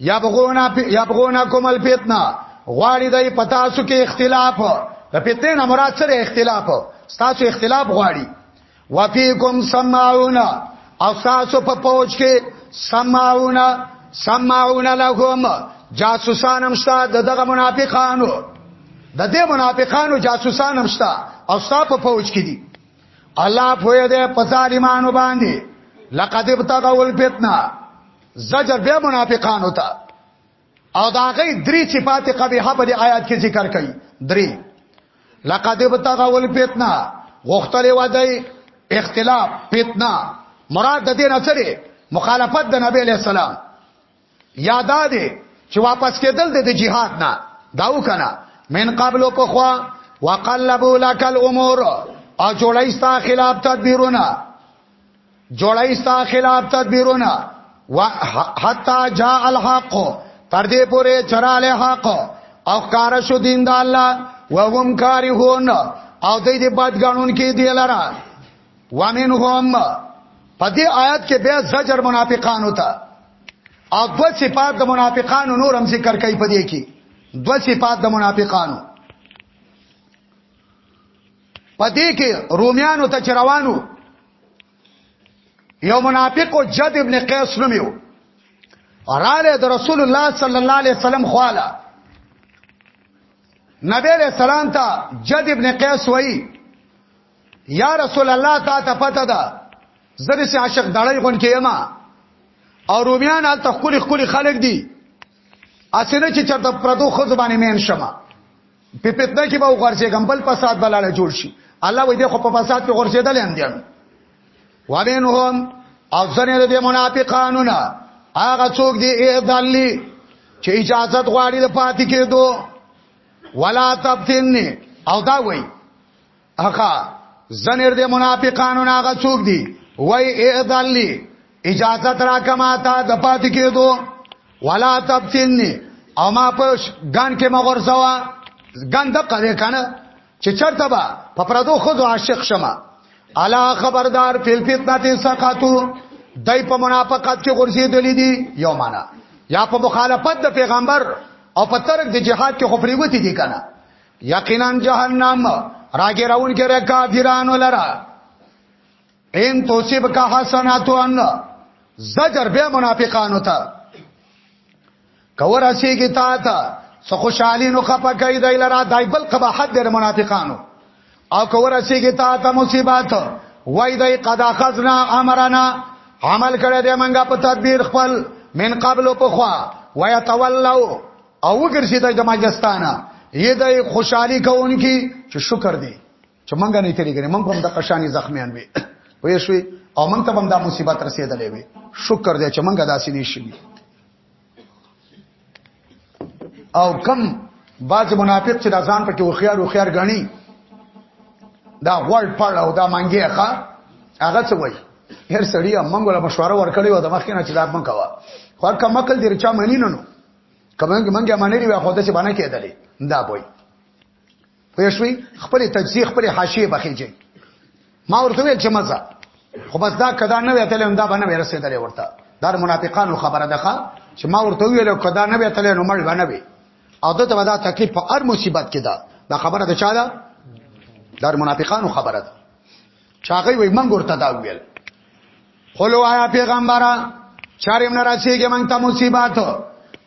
یا بغونا یا بغونا کومل فتنه غواړي دای پتا سو کې اختلاف د فتنه نه مراد سره اختلاف تاسو اختلاف غواړي وفیکم سمعون او تاسو په پوج کې سمعون سمعون لهم جاسوسان هم شته د دغه منافقانو د دې منافقانو جاسوسان هم شته او شته په فوج کې دي الله پوهه دې په ظالمانو باندې لقد ابتغوا الفتنه زجر به منافقانو ته او دا غي درې صفات قبیحه په دې آیات کې ذکر کړي درې لقد بتغول فتنه غختلې ودی اختلاف فتنه مراد د دې نه سره مخالفت د نبی له سلام یادا دي چې واپس کېدل د جهاد نه داو کنه من قبل په خوا وقلبوا لك الامور او جوړایستا خلاف تدبیرونه جوړای ستا خلاف تدبیرونه حتا جاء الحق تر دې پورې چراله حق او کار شو دین د الله وهم کارهون او دې دې بد غنون کې دی لرا ومنهم په دې آیات کې بیا زجر منافقان ہوتا او دو صفات د منافقانو نور هم ذکر کوي په دې کې دو صفات د منافقانو پدې کې روميانو ته چروانو یو منافق او جد ابن قیس نومیو وراله د رسول الله صلی الله علیه وسلم خواله نبی علیہ السلام ته جد ابن قیس وای یا رسول الله تا ته پته ده زری سي عاشق دړی غون کې یما او رومیان ال تخکل خکل خلق دي اسنه چې چرته پردو خو زبانه مین شمه په فتنه کې به وغورځېږم بل فساد بلاله جوړ شي الله وې دې خو په فساد کې غورځېدل هم دي ومنهم او ځنې د منافقانو نه هغه څوک دی اې دلی چې اجازه غواړي د پاتې کېدو ولا تبتنی او دا وای اخا زنیر د منافقانو ناغه څوک دی وای اذن لی اجازه ترا کما تا د پات کېدو ولا تبتنی او ما پښ ګان کې مغور سوا ګان د قره کنه چې چرته با په پردو خود عاشق شمه الا خبردار فل فتنه ته سقطو دای په منافقت کې غورځې دلی دي یو معنا یا په مخالفت د پیغمبر او په ترک د جهاد کې خبرې وتی دي کنه یقینا جهنم راګرون کې کافرانو لرا ان توصيب کا حسناتو ان زجر به منافقانو ته کور اسی کی تا تا سو خوشحالی نو خپا کئی دی لرا دای بل قباحت در منافقانو او کور اسی کی تا تا مصیبات وای دی قد اخذنا امرنا عمل کړی دی منګه په تدبیر خپل من قبل په خوا ويتولوا او وګرځیدای د ماجستانه یې د خوشحالي کوونکی چې شکر دی چې مونږ نه تیری کړی مونږ هم د قشانی زخمیان وي وې شوي او مونږ ته هم دا مصیبت رسیدلې وي شکر دی چې مونږ داسې نشي او کم بعض منافق چې د ځان پکې وخيار وخيار غني دا غوړ پړ او دا مانګي ښا هغه څه وای هر سړی مونږ له مشوره ورکړی و د مخکې نه چې دا مونږ کوا خو کوم عقل دې چا منی نه نو کمنګ منګه معنی دی خو د څه باندې کېدلې دا وای پوه شوي خپل تجزیه خپل حاشیه بخیږي ما ورته ویل چې مزه خو بس دا کدا نه وی تل دا باندې ورسېدلې ورته دا منافقانو خبره ده چې ما ورته ویل کدا نه وی تل نو مړ باندې وی او دته ودا تکلیف په هر مصیبت کې ده دا خبره ده چا ده دا منافقانو خبره ده چاغي وي منګور ته دا ویل قلو آیا پیغمبره چاریم نرسیگی منگ تا مصیبات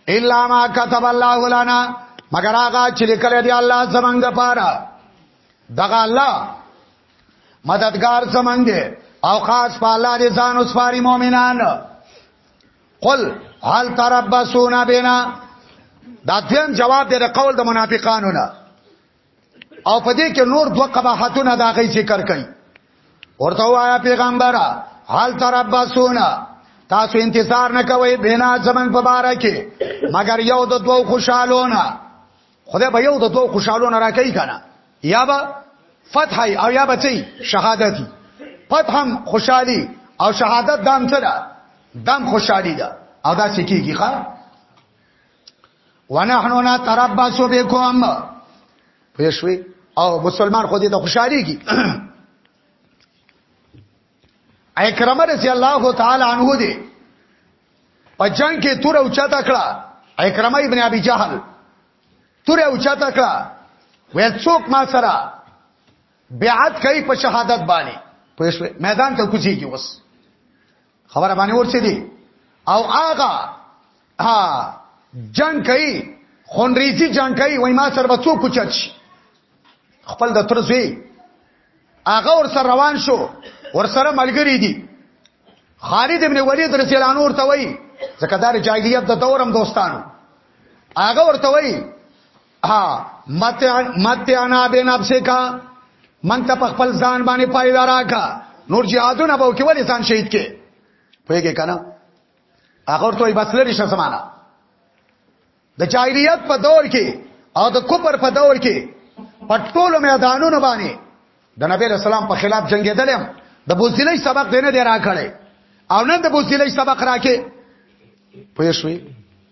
الا ما کتب الله لنا مگر هغه چې لیکل دی الله زمنګ د پاره دغه الله مددگار زمنګ دی او خاص په الله دې ځان اوس پاري مؤمنان قل هل تربصون بنا دا دیم جواب دی د قول د منافقانو نه او په دې کې نور دوه قباحتونه دا غي ذکر کړي ورته وایا پیغمبره حال تربسونا تاسو انتظار نه کوئ بنا زمنګ په باره کې مګر یو د دوو خوشالونه خدای به یو د دوو خوشالونه راکړي کنه یا به فتح او یا به چی شهادت فتح هم خوشحالي او شهادت دام سره دام خوشحالي ده دا او دا سکیږي ښا ونحنو نا ترباسو بكم پېښوي او مسلمان خو دې ته خوشحالي کی اکرمه رضی الله تعالی عنہ دې په جنگ کې تور او چاته کړه اکرمه ابن ابي جهل تور او چاته کړه وې څوک ما سره بیعت کوي په شهادت باندې پوښوي میدان ته کوزيږي اوس خبره باندې ورسې دي او آغا ها جنگ کوي خونریزي جنگ کوي وای ما سر بچو کوچچ خپل د تر زوی آغا ور سره روان شو ور سره ملګری دي خالد ابن ولید رضی الله عنه ورته وای زکدار جاهلیت د دورم دوستانو آغا ورته وای ها متعنا بنفسکا من ته خپل ځان باندې پایدار راکا نور جهادونه به کې ولې ځان شهید کې پوهیږي کنه هغه ته بس لري شه سمانه د جاهلیت په دور کې او د کوپر په دور کې په ټولو میدانونو باندې د نبی له سلام په خلاف جنگیدلم د بوزیلې سبق دینه دی راکړې او نن د بوزیلې سبق راکې پوه شوې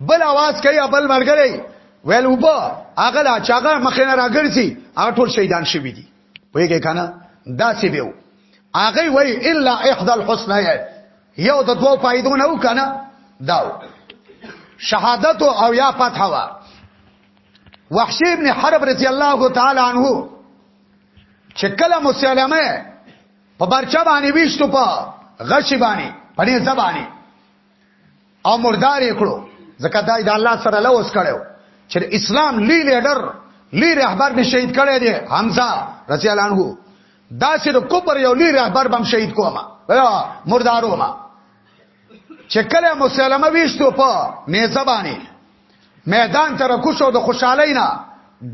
بل आवाज کوي بل ملګری ویل وبا هغه لا چاغه مخینه راګرځي هغه ټول شهیدان شوی دي وایي کنه دا سی بیو هغه وای الا احدى الحسنيين یو د دوو فائدو نه وکنه دا شهادت او یا فتح وا وحشی ابن حرب رضی الله تعالی عنہ چې کله مسلمه په برچا باندې ویشتو په غشی باندې پنې زبانی او مردار یې کړو ځکه دا د الله سره لوس کړو چې اسلام لی لیډر لی رهبر به شهید کړي دي حمزه رضی الله عنه دا چې د کوپر یو لی رهبر بم شهید کوما مردارو ما چې کله مسلمه ویشتو په نیزه باندې میدان تر کوشو د خوشحالۍ نه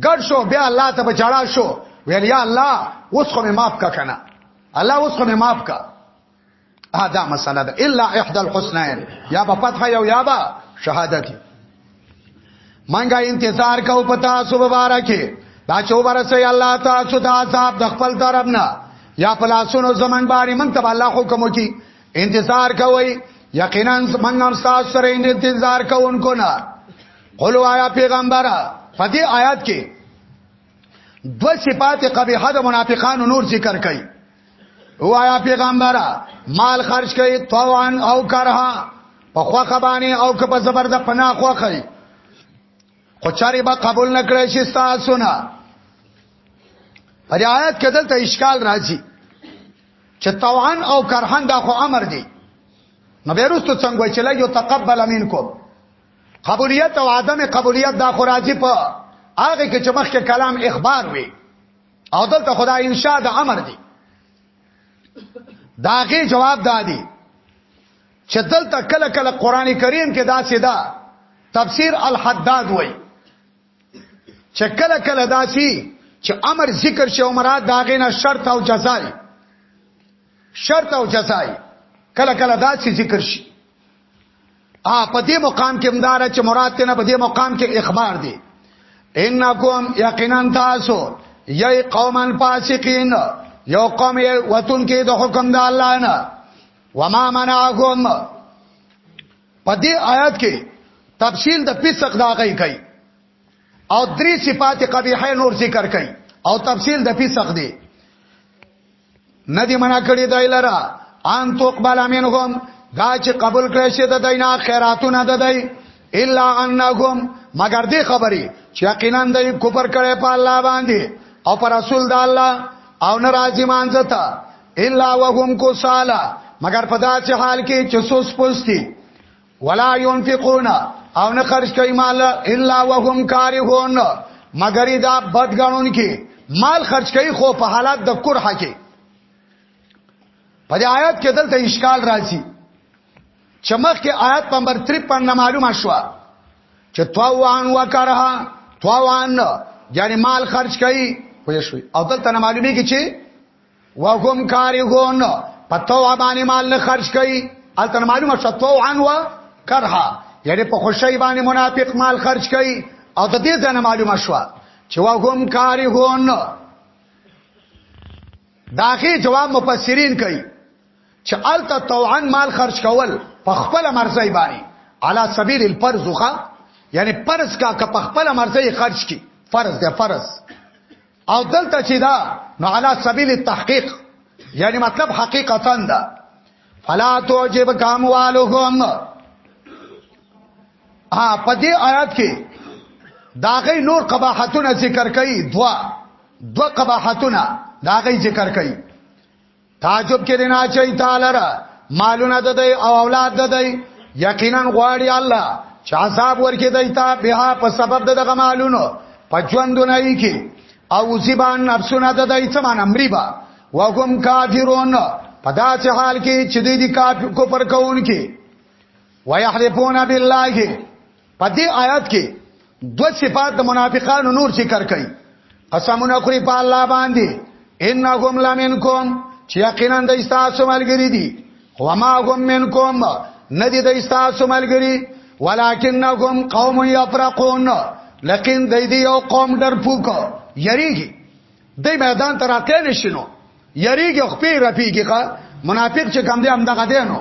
ګډ شو بیا الله ته بچاړه شو ویل یا الله اوس خو مې معاف کا کنه الله اوس خو مې معاف کا دا مسله ده الا احدى الحسنين یا په فتح یو یا با شهادت منګه انتظار کو پتا سو مبارکه دا چې ورسې الله تاسو ته عذاب د خپل طرف نه یا پلاسونو زمنګ باندې من ته الله حکم وکي انتظار کوي یقینا من هم تاسو سره انتظار کوونکو نه قولو آیا پیغمبره په دې آیات کې دو صفات قبیحه د منافقانو نور ذکر کړي وایا پیغمبره مال خرج کړي طوعن او کرها په خوخه باندې او که په زبر د پنا خوخه خو چاري به قبول نکړي شي تاسو نه پر آیات کې دلته اشکال راځي چې طوعن او کرهن دا خو امر دی نو بیرستو څنګه چې لګیو تقبل منکم قبولیت او عدم قبولیت دا خو راځي په هغه کې چې مخکې کلام اخبار وي او دلته خدا انشاء د امر دی داغه جواب دادی چې دلته کله کله قران کریم کې دا څه دا تفسیر الحداد وای چې کله کله دا سی چې امر ذکر شو مراد داغه نه شرط او جزای شرط او جزای کله کله دا څه ذکر شي ا په دې مقام کې مدار چې مراد ته نه په دې مقام کې اخبار دی انکم یقینا تاسو یی قومن فاسقین یو قوم یې وتون کې د حکم د الله نه وما منعهم په دې آیات کې تفصیل د فسق دا غي کوي او درې صفات قبیحه نور ذکر کوي او تفصیل د فسق دی ندی منا کړی دای لرا ان تقبل منهم دا چې قبول کړی شي د دینه خیراتونه د دای الا انهم مگر دې خبري چې یقینا دای کوپر کړي په الله باندې او پر رسول د الله او ناراضي مانځتا الا وهم کو سالا مگر په داسې حال کې چې سوس پوستی ولا ينفقون او نه خرج کوي مال الا وهم کارهون مگر دا بد غنون کې مال خرج کوي خو په حالت د کرح کې په دې آیات کې دلته اشکال راځي چې مخکې آیات نمبر 53 نه معلومه شو چې طوعان وکره طوعان یعنی مال خرج کوي پوه شو او دلته معلومه کې چې وهم کارهون پتو باندې مال نه خرج کوي الته معلومه شتو عن و کرها یعنی په خوشی باندې منافق مال خرج کوي او د دې ځنه معلومه شو چې وهم کارهون داغه جواب مفسرین کوي چې الته توعن مال خرج کول په خپل مرزي باندې علا سبیل الفرض خو یعنی فرض کا که په خپل مرزي خرج کی فرض ده فرض او دلته چې دا نو علا سبیل التحقیق یعنی مطلب حقیقتا دا فلا توجب کاموالهم ها په دې آیات کې دا غي نور قباحتونه ذکر کړي دوا دوا قباحتونه دا غي ذکر کړي تعجب کې نه چي تعالی را مالونه د دی او اولاد د دی یقینا غواړي الله چې عذاب ورکې دی تا به په سبب دغه مالونو پجوندونه یې کې او زبان نفسونه د دی څه مان امریبا وهم کافرون پدا چې حال کې چې دې دي کافر کو پر کون کې ويحلفون بالله په دې آیات کې دوه صفات د منافقانو نور ذکر کړي قسمونه خوري په الله باندې انهم لمنکم چې یقینا د استاسو ملګری دي وما هم منکم ندی د استاسو ملګری ولکنهم قوم یفرقون لکن د دې یو قوم در پوک یریږي د میدان تر اته نشینو یریږي خپې رپیږي منافق چې کم دی هم دغه دی نو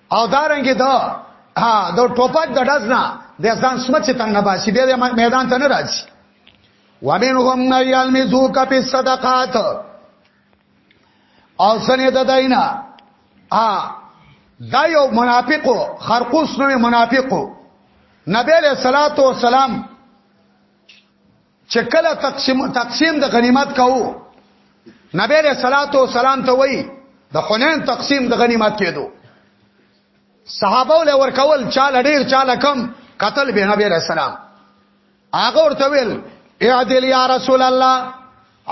او دارنګ دا ها د ټوپک د ډز نه د ځان سمچ تنګ نه باسي بیا میدان ته نه راځي ومنهم من یلمزوک فی الصدقات او سنه د داینا ا دا یو منافقو خرقوس نو منافقو نبی له صلوات و سلام چې کله تقسیم تقسیم د غنیمت کوو نبی له صلوات و سلام ته وای د حنین تقسیم د غنیمت کېدو صحابه له ورکول چاله ډیر چاله کم قتل به نبی له سلام هغه ورته ویل اعدل یا رسول الله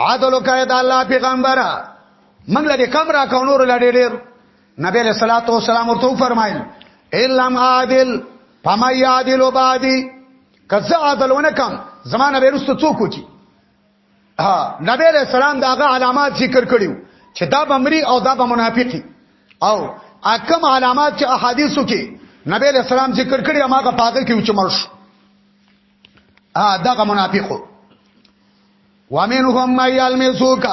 عدل کوي د الله پیغمبره موږ لري کم را کو نور لري ډیر نبی له صلوات و سلام ورته فرمایل الا عادل فما يعدل بعدي که زه عدل ونه کم زمانه به رسته څوک وکي ها نبی علیہ السلام داغه علامات ذکر کړیو چې دا بمری او دا به منافقي او اکم علامات چې احادیثو کې نبی علیہ السلام ذکر کړی هغه پاګه کې چې مرش ها داغه منافقو وامنهم مَن يَلْمِزُوكَ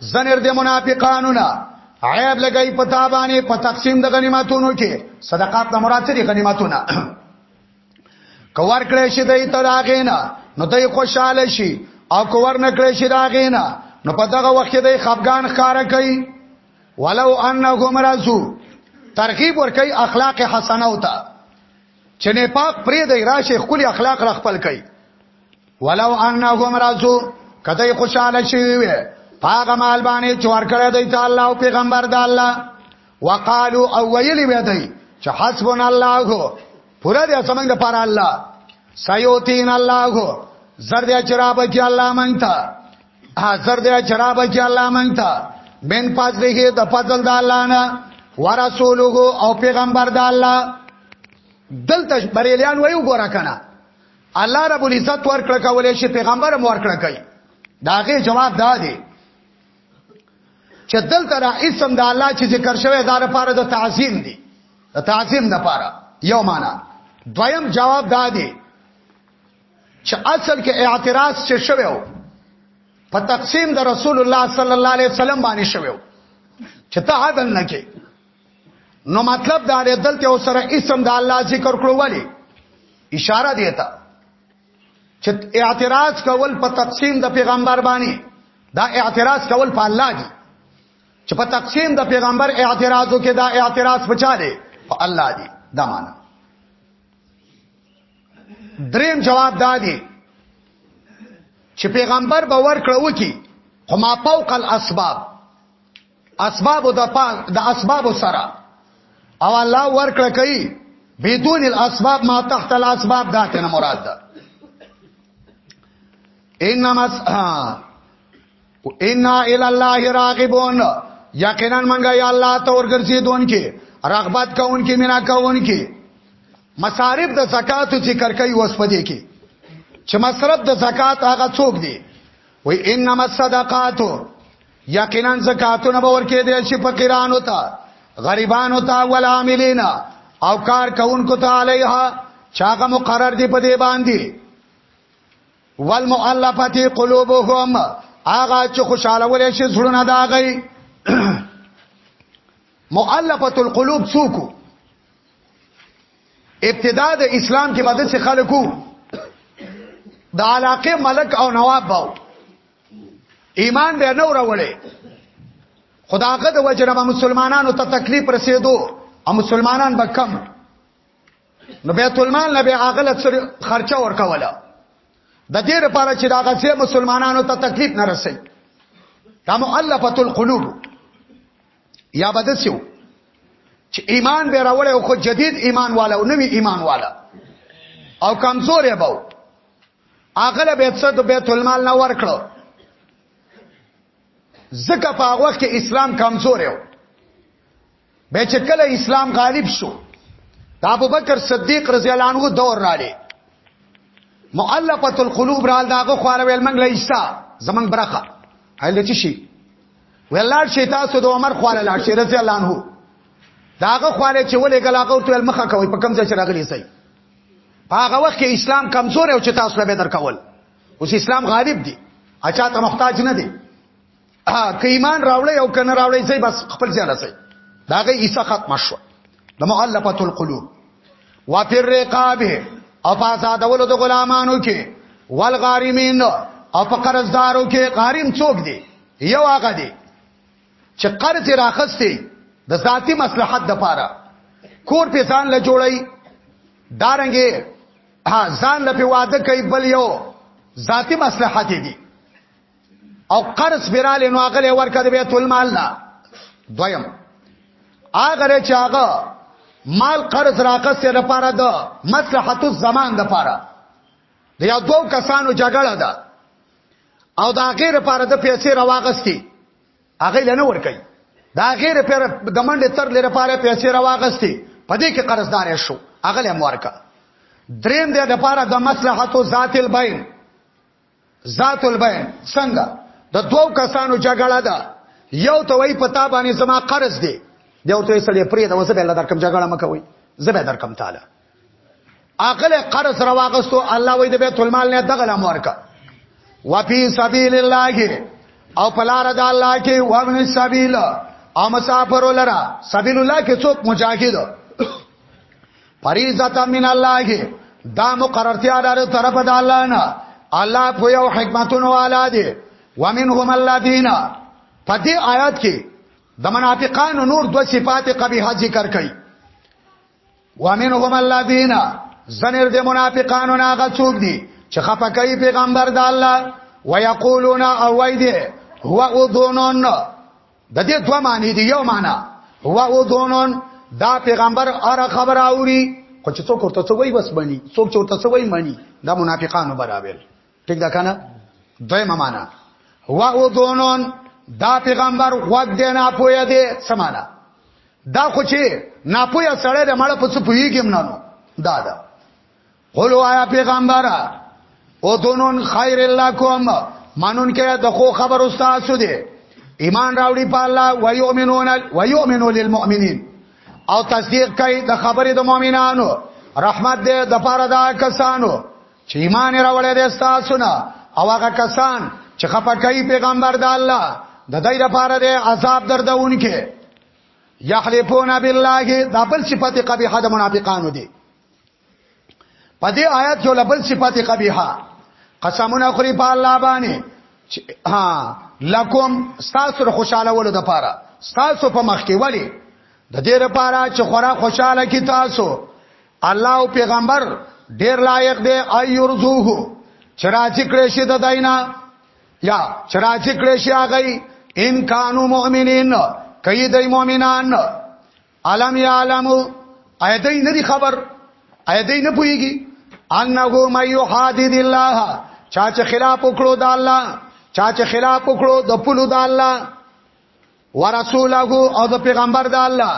زنر د منافقانو نه عیب لګای پتا باندې په تقسیم د غنیمتونو کې صدقات نه مراد دي غنیمتونه کو ورکړې شي دای ته دا غینا نو دای خوشاله شي او کو ورنکړې شي دا غینا نو په دغه وخت کې دای خفقان ښکارا کوي ولو انهم رسو ترغیب ور کوي اخلاق حسنه او ته چې نه پاک پرې دی راشه خولي اخلاق را خپل کوي ولو انهم رسو کته خوشاله شي وي پاګه مال باندې چور کړی دی ته الله او پیغمبر د الله وقالو او ویلی به دی چې حسبنا الله پورا دې سمنګ د پاره الله سيوتين الله زر دې چرابه کې الله مونږه زر دې چرابه کې الله مونږه من پاس دې د فضل د الله نه ورسوله او پیغمبر د الله دلته بریلیان وایو ګورا کنه الله رب العزت ورکړه کولې شي پیغمبر هم ورکړه کوي داغه جواب دا دی چې دلته را اسم د الله چې ذکر شوی دا لپاره د تعظیم دی د تعظیم لپاره یو معنا دویم جواب دا دی چې اصل کې اعتراض چې شوی و په تقسیم د رسول الله صلی الله علیه وسلم باندې شوی و چې ته عدل نه کې نو مطلب دا دی دلته اوسره اسم د الله ذکر کړو ولی اشاره دی ته چې اعتراض کول په تقسیم د پیغمبر باندې دا اعتراض کول په الله دی چې په تقسیم د پیغمبر اعتراض وکړي دا اعتراض بچا دی په الله دی دا معنا دریم جواب دا دی چې پیغمبر باور کړو کی خو ما فوق الاسباب اسباب د پاک د اسباب سره او الله ورکړه کوي بدون الاسباب ما تحت الاسباب دا ته مراد ده انما ان الى الله راغبون یقینا منګه یا الله ته ورګرځي دون کې رغبت کون کې مینا کون کې مصارف د زکات چې کرکې وسپدې کې چې مصرف د زکات هغه څوک دی وای انما الصدقات یقینا زکاتونه به ورکې دي چې فقیرانو ته غریبانو ته ول عاملین او کار کوونکو ته علیها چاغه مقرر دی په دې باندې والمؤلفه قلوبهم هغه چې خوشاله ولې شي زړونه دا غي مؤلفه القلوب سوکو ابتدا د اسلام کې بعد څه خلکو د علاقه ملک او نواب باو ایمان به نه وروړي خداغه د وجنه به مسلمانانو ته تکلیف رسیدو او مسلمانان به کم نو بیت المال نه به اغله خرچه ورکوله د دې لپاره چې دا غسه مسلمانانو ته تکلیف نه رسي دا مؤلفه القلوب یا بدسیو چې ایمان به راوړې او خو جدید ایمان والا او نوی ایمان والا او کمزورې به اغله به څه د بیت المال نه ورکړو زکه په هغه وخت کې اسلام کمزور و به چې کله اسلام غالب شو د ابوبکر صدیق رضی الله عنه دور راړي مؤلفه القلوب را داغه خواره ویل منګ لیسا زمنګ برخه هله چی شي ویلار شي تاسو د عمر خواره لاړ شي رضی الله عنه داغه خواره چې ولې ګلاغه ورته مخه کوي په کم ځای چې راغلی سي په هغه وخت کې اسلام کمزور او چې تاسو به درکول اوس اسلام غالب دی اچا ته محتاج نه دی که ایمان راوړی او کنه راوړی زی بس خپل ځای رسي دا غي عیسی ختم شو د مؤلفه القلوب وفر رقاب او فسادولو د غلامانو کې والغارمین او په قرضدارو کې غارم څوک دی یو هغه دی چې قرض یې راخستی د ذاتی مصلحت د پاره کور په ځان له جوړی دارنګې ها ځان له په واده کوي بل یو ذاتی مصلحت دی او قرض براله نو هغه ورکړ بیت المال نه دویم هغه چې هغه مال قرض راخسته لپاره د مصلحت الزمان لپاره د یو دوه کسانو جګړه ده او دا غیر لپاره د پیسې راواغستې هغه لنه ور کوي دا غیر پر د منډه تر لره لپاره پیسې راواغستې پدې کې قرضدار شو هغه لم ورکا دریم دې لپاره د مصلحتو ذات البین ذات البین څنګه د دوو کسانو جګړه ده یو ته وای پتا باندې زما قرض دی یو ته سړی پرې دا وسه بل درکم جګړه مکوي زبې درکم تعالی عقل قرض رواغستو الله وې د بیت المال نه دغه لام ورکا وفي سبيل الله او پلار د الله کې وابن سبيل او مسافر ولرا سبيل الله کې څوک مجاهد فریضه من الله دا مقررتیا دار طرف د الله نه الله په یو حکمتون والا دی ومنهم الذين فدی آیات کې د منافقانو نور دو صفات قبیحه ذکر کړي ومنهم الذين زنر د منافقانو ناغه څوک دي چې خپکای پیغمبر د الله ويقولون او وای دي هو اذونن د دې دوه معنی دی یو معنی هو اذونن دا پیغمبر اره خبر اوري خو چې څوک ورته څه وای بس باندې څوک چې ورته څه وای مانی دا منافقانو برابر ټیک ده کنه دویمه معنا و او دونون دا پیغمبر وګ دی نه پوهه دی سمانا دا خو چې نه پوهه سره د مړ په څه پوهیږم نه نو دا دا قولو آیا پیغمبر او دونون خیر الله کوم مانون کې د خو خبر استاد سو دی ایمان راوړي په الله و یؤمنون و یؤمنو للمؤمنین او تصدیق کوي د خبرې د مؤمنانو رحمت دې د پاره دا کسانو چې ایمان راوړی دی تاسو نه او هغه کسان چې خپکای پیغمبر د الله د دې لپاره دی عذاب دردونکې یحلفون بالله دا بل صفت قبیحه د منافقانو دی په دې آیات کې بل صفت قبیحه قسمونه خوري په الله باندې ها لکم تاسو خوشاله ول د پاره تاسو په مخ کې ولی د دې لپاره چې خورا خوشاله کی تاسو الله او پیغمبر ډیر لایق دی ایرزوه چراچ کړي شي د داینا یا چراچ کړي شي هغه ان کانو مؤمنین کای د مؤمنان علم یعلم ایدای نه دی خبر ایدای نه پویږي انه مې یحادد الله چا چې خلاف وکړو د الله چا چې خلاف وکړو د پلو د الله ورسوله او د پیغمبر د الله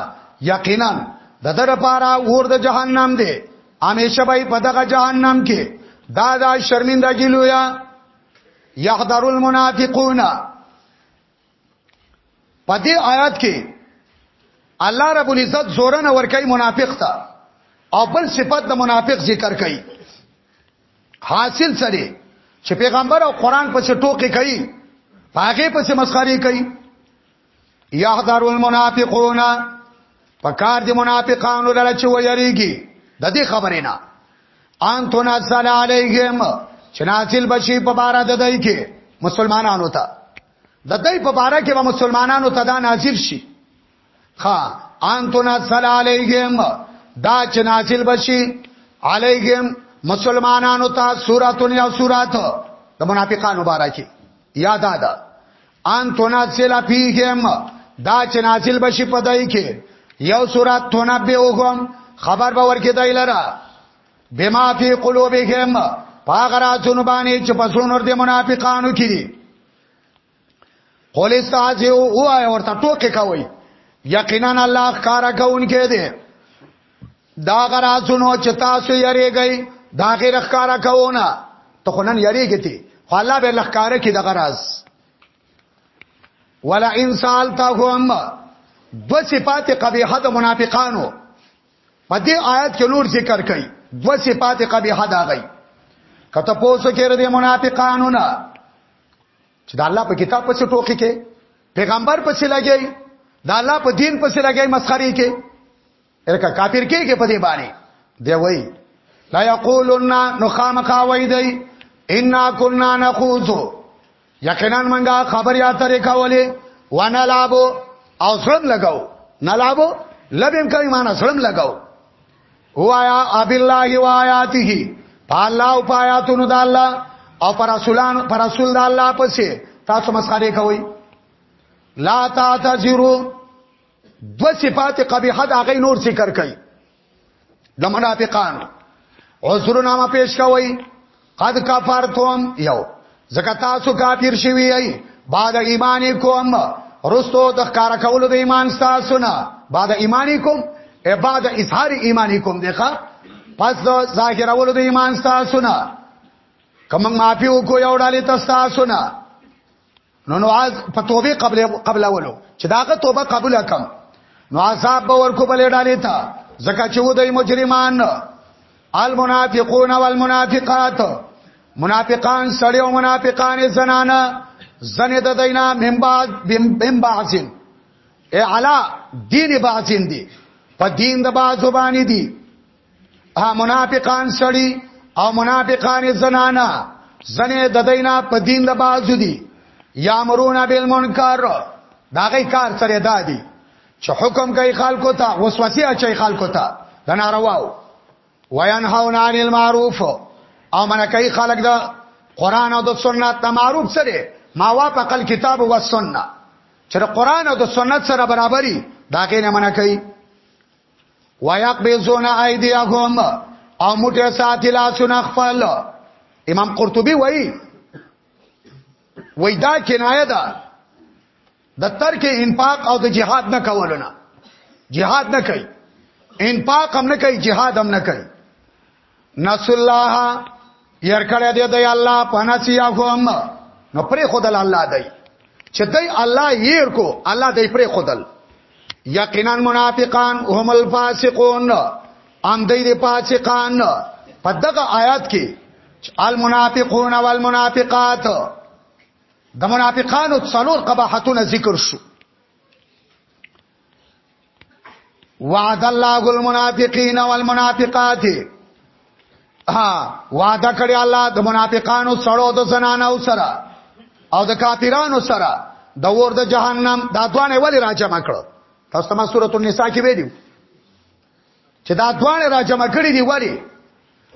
یقینا د در لپاره ور د جهنم دی همیشه به په دغه جهنم کې دا دا شرمنده ګلویا یحذر المنافقون په دې آیات کې الله رب العزت زورن ور کوي منافق ته او بل صفت د منافق ذکر کوي حاصل څه دی چې پیغمبر او قران پسې ټوکې کوي پاګه پسې مسخري کوي یحذر المنافقون پکار دي منافقانو لره چې ویریږي د دې خبرې نه ان تنزل علیهم چې نازل بشي په بار د دای کې مسلمانانو ته د دای په بار کې به مسلمانانو ته دا نازل شي خا ان تنزل علیهم دا چې نازل بشي علیهم مسلمانانو ته سوراتون یا سورات د منافقانو بارکه یاد ادا ان تنزل فیهم دا چې نازل بشي په دای کې یو سورات تنبه وګم خبر به ورکې دای لره بما فی قلوبهم پاغرا چون باندې چې پسونو د منافقانو کې قول استاجه او آیا ورته ټوکې کوي یقینا الله ښکارا کوونکې دی دا غرازونو چې تاسو یریږئ دا غیر ښکارا کوونه ته خو نن یریږئ تی خو الله به لخکاره کې د غراز ولا ان سالتهم دو صفات قبیحه د منافقانو په دې آیت کې نور ذکر کړي دو صفات قبیحه دا غي کته پوسو کې د منافقانو نه چې د الله په کتاب پسې ټوکی کې پیغمبر پسې لګي د الله په دین پسې لګي مسخري کې ارکه کافر کې کې په دې باندې دی وای لا یقولون نخام قاوی دی ان كنا نخوض یقینا منګه خبر یا ترې کولې وانا لابو او سلام لگاو نلابو لبیم کوي معنا سلام لگاو وایا اب الله و آیاته فالله او آیاتونو د الله او پر رسولان پر رسول د الله پسې تاسو مسخره کوي لا تعتذروا دو صفات قبیحه د غي نور ذکر کوي د منافقان عذرنا ما پیش کوي قد کفرتم یو زکه تاسو کافر شوی ای بعد ایمانکم رستو د ښکارا کولو د ایمان تاسو نه بعد ایمانکم ای بعد اظهار ایمانکم دغه پس د ظاهرولو د ایمان تاسو نه کوم معافي وکړو یو ډالې تاسو نه نو نو از په توبه قبل قبل اولو چې داغه توبه قبول کم نو عذاب به ورکو بلې ډالې ته زکه چې و دوی مجرمان المنافقون والمنافقات منافقان سړی او منافقان زنانا زنه د دینا من بعد بم بعضین اعلا دین بعضین دی په دین د بعضو باندې دی ها منافقان سړي او منافقان زنانا زنه د دینا په دین د بازو دي یا مرونه بالمنکر دا غي کار سره دادي چې حکم کوي خلکو ته وسوسه اچي خلکو ته د نارواو وینهون عن المعروف او من کوي خلک د قران او د سنت د معروف سره ما وافق الكتاب والسنه چې قران او د سنت سره برابرۍ دا کې نه من کوي ويقبضون ايديهم او موټه ساتي لاسونه خپل امام قرطبي وایي وای دا کنایه ده د ترک انفاق او د جهاد نه کولونه جهاد نه کوي انفاق هم نه کوي جهاد هم نه کوي نس الله ير کړه دې دی الله پنسيهم نو پرې خدل الله دی چې دی الله ير کو الله دی پرې خدل یقینا منافقان هم الفاسقون ام دی دی فاسقان په دغه آیات کې المنافقون والمنافقات د منافقانو څلور قباحتونه ذکر شو وعد الله المنافقین والمنافقات ها وعده کړی الله د منافقانو سړو د زنانو سره او د کافرانو سره د ور د جهنم دا دوانه ولی راځم کړو تاسو ما سورۃ النساء کې ویلو چې دا دوانه را جمع کړی دی ولی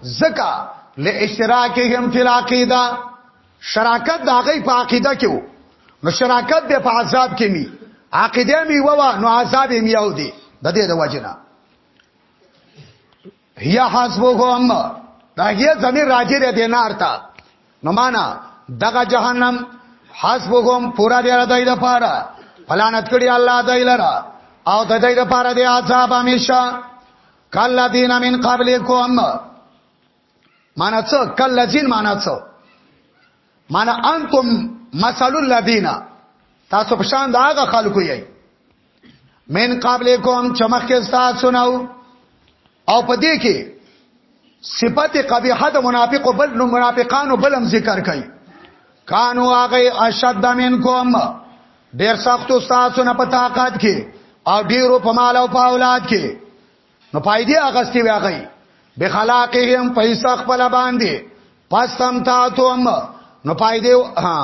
زکا لاشتراکهم فی العقیده شراکت دا غي په عقیده کې وو نو شراکت به په عذاب کې می عقیده می ووا نو عذاب می یو دی د دې د وجنه هي حسبهم دا هي زمير راځي د دینار ته نو معنا دغه جهنم حسبهم پورا دی را دای د پاره پلانت کړی الله دای لرا او د دای د پاره دی عذاب همیشه کلا دین من قبلکم معنا څه کلا جن معنا څه معنا انتم مثل الذین تاسو په شان دا هغه خلکو یی من قبلکم چمخ کې تاسو نو او په دې کې صفت قبیحه د منافقو بل نو منافقانو بلم ذکر کوي کانو هغه اشد منکم ډیر سخت تاسو نه په طاقت کې او ډیرو په مال او په اولاد کې نو پایدې اغستې واغی بخلاقهم پیسې خپل باندې پس تم تاتوم نو پایدې ها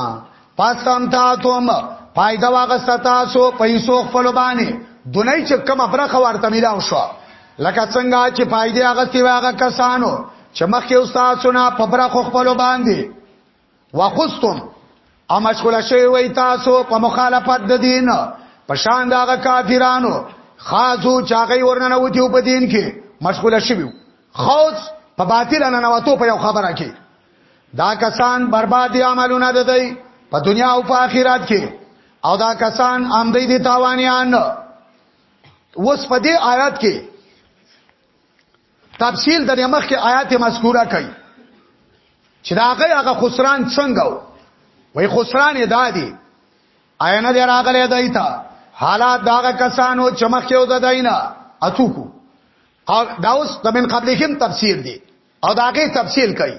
پس تم تاتوم پایدا واغستا تاسو پیسو خپل باندې دنۍ چې کوم برخه ورته میلاو شو لکه څنګه چې پایدې اغستې واغه کسانو چې مخکې استاد سنا په برخه خپل باندې واخستم او مشغوله شوی وای تاسو په مخالفت د دین په شان دغه کافرانو خاصو چاغي ورننه وتی په دین کې مشغوله شوی خوز په باطل نه نواتو په یو خبره کې دا کسان بربادي عملونه ده دی په دنیا او په آخرت کې او دا کسان امدی دي تاوانیان وس په دې آیات کې تفصیل د مخ کې آیات مذکوره کوي چې دا هغه هغه خسران څنګه و وای خسران یې دادی آیا نه دی راغلی دای ته حالات داغه کسانو چې مخ کې و د دینه اتو کو او دا اوس د من قبلهم تفسیر دی او داغه تفصیل کوي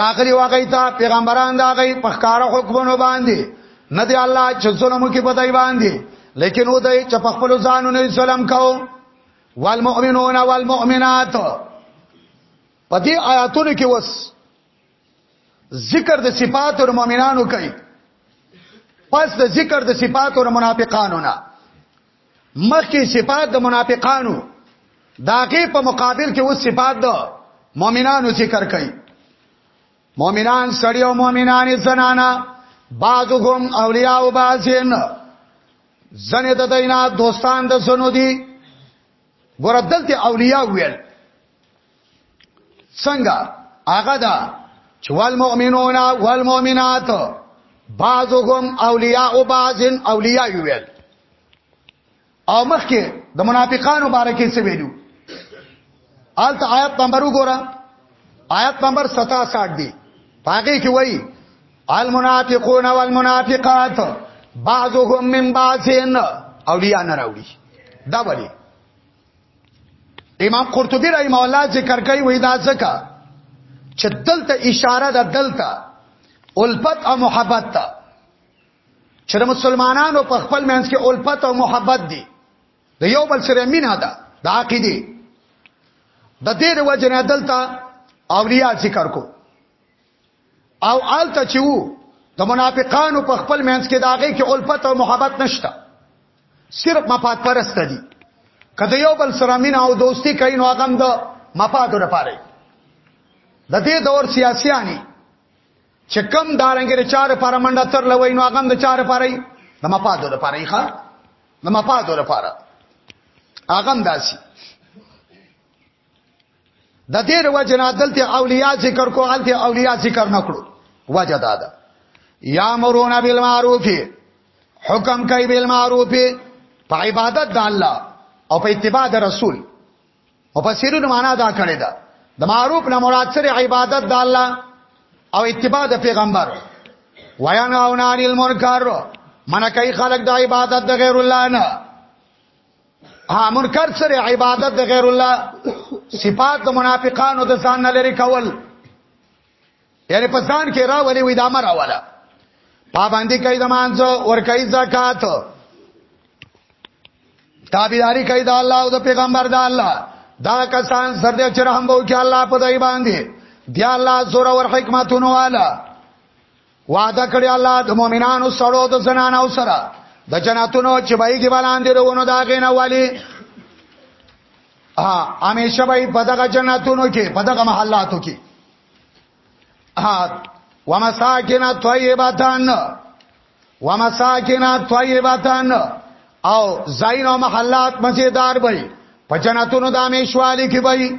راغلی واغی تا پیغمبران دا غی په ښکارا حکمونو باندې نه دی الله چې ظلم کوي په دای باندې لیکن و دای چې په خپل ځانو نه ظلم کاو والمؤمنون والمؤمنات په دې آیاتونو کې وس ذکر د صفات او مؤمنانو کوي پس د ذکر د صفات او منافقانو نه مخکې صفات د منافقانو داغه په مقابل کې اوس صفات د مؤمنانو ذکر کړي مؤمنان سړی او مؤمنانې زنانا بعضهم اولیاء او بعضین زنه د دینا دوستان د سنو دي ګور دلته اولیاء ویل څنګه هغه دا چې والمؤمنون والمؤمنات بعضهم اولیاء بعض اولیاء ویل او مخکې د منافقانو باره کې څه ویلو آلت آیت نمبر وګوره آیت نمبر 67 دی پاګه کې وایي المنافقون والمنافقات بعضهم من بعض اولیاء نه راوړي دا ولی امام قرطبي رحم الله ذکر کوي وې دا ځکه چې دلته اشاره ده دلته الفت او محبت ته چې مسلمانانو په خپل منځ کې الفت او محبت دي د یو بل سره مینه ده د عقیده د دې د وجنه دلته اولیاء ذکر کو او آلته چې وو د منافقانو په خپل منځ کې داغه کې الفت او محبت نشته صرف مفاد پرست دي کله یو بل سره مين او دوستي کوي نو هغه د مفادو لپاره د دې دور سیاسيانی چې کم دارنګره چار لپاره منډه تر لوي نو هغه د چار لپاره د مفادو لپاره ښه د مفادو لپاره هغه داسي د دې وجه نه دلته اولیاء ذکر کو الته اولیاء ذکر نکړو وجه دا ده یا مرون بالمعروف حکم کوي بالمعروف په عبادت د الله او په اتباع د رسول او په سیرونو معنا دا کړی ده د معروف نه مراد سره عبادت د الله او اتباع د پیغمبر ویان او نان المنکر من کوي خلق د عبادت د غیر الله نه ها منکر سره عبادت د غیر الله صفات د منافقانو د ځان نه لري کول یعنی په ځان کې را ولي وې د امر اوله پابندي کوي د مانځو ور کوي زکات تابعداري کوي د الله او د پیغمبر د الله دا کسان سر دې چې رحم وکړي الله په دای باندې دی الله زور او حکمتونو والا وعده کړی الله د مؤمنانو سره د زنانو سره د جنتونو چې بایګي باندې روونو دا غینه والی ها همیشه به په دغه جنتونو کې په دغه محلاتو کې ها ومساکن طیبتان ومساکن طیبتان او زین او محلات مزیدار به په جنتونو د همیشوالي کې به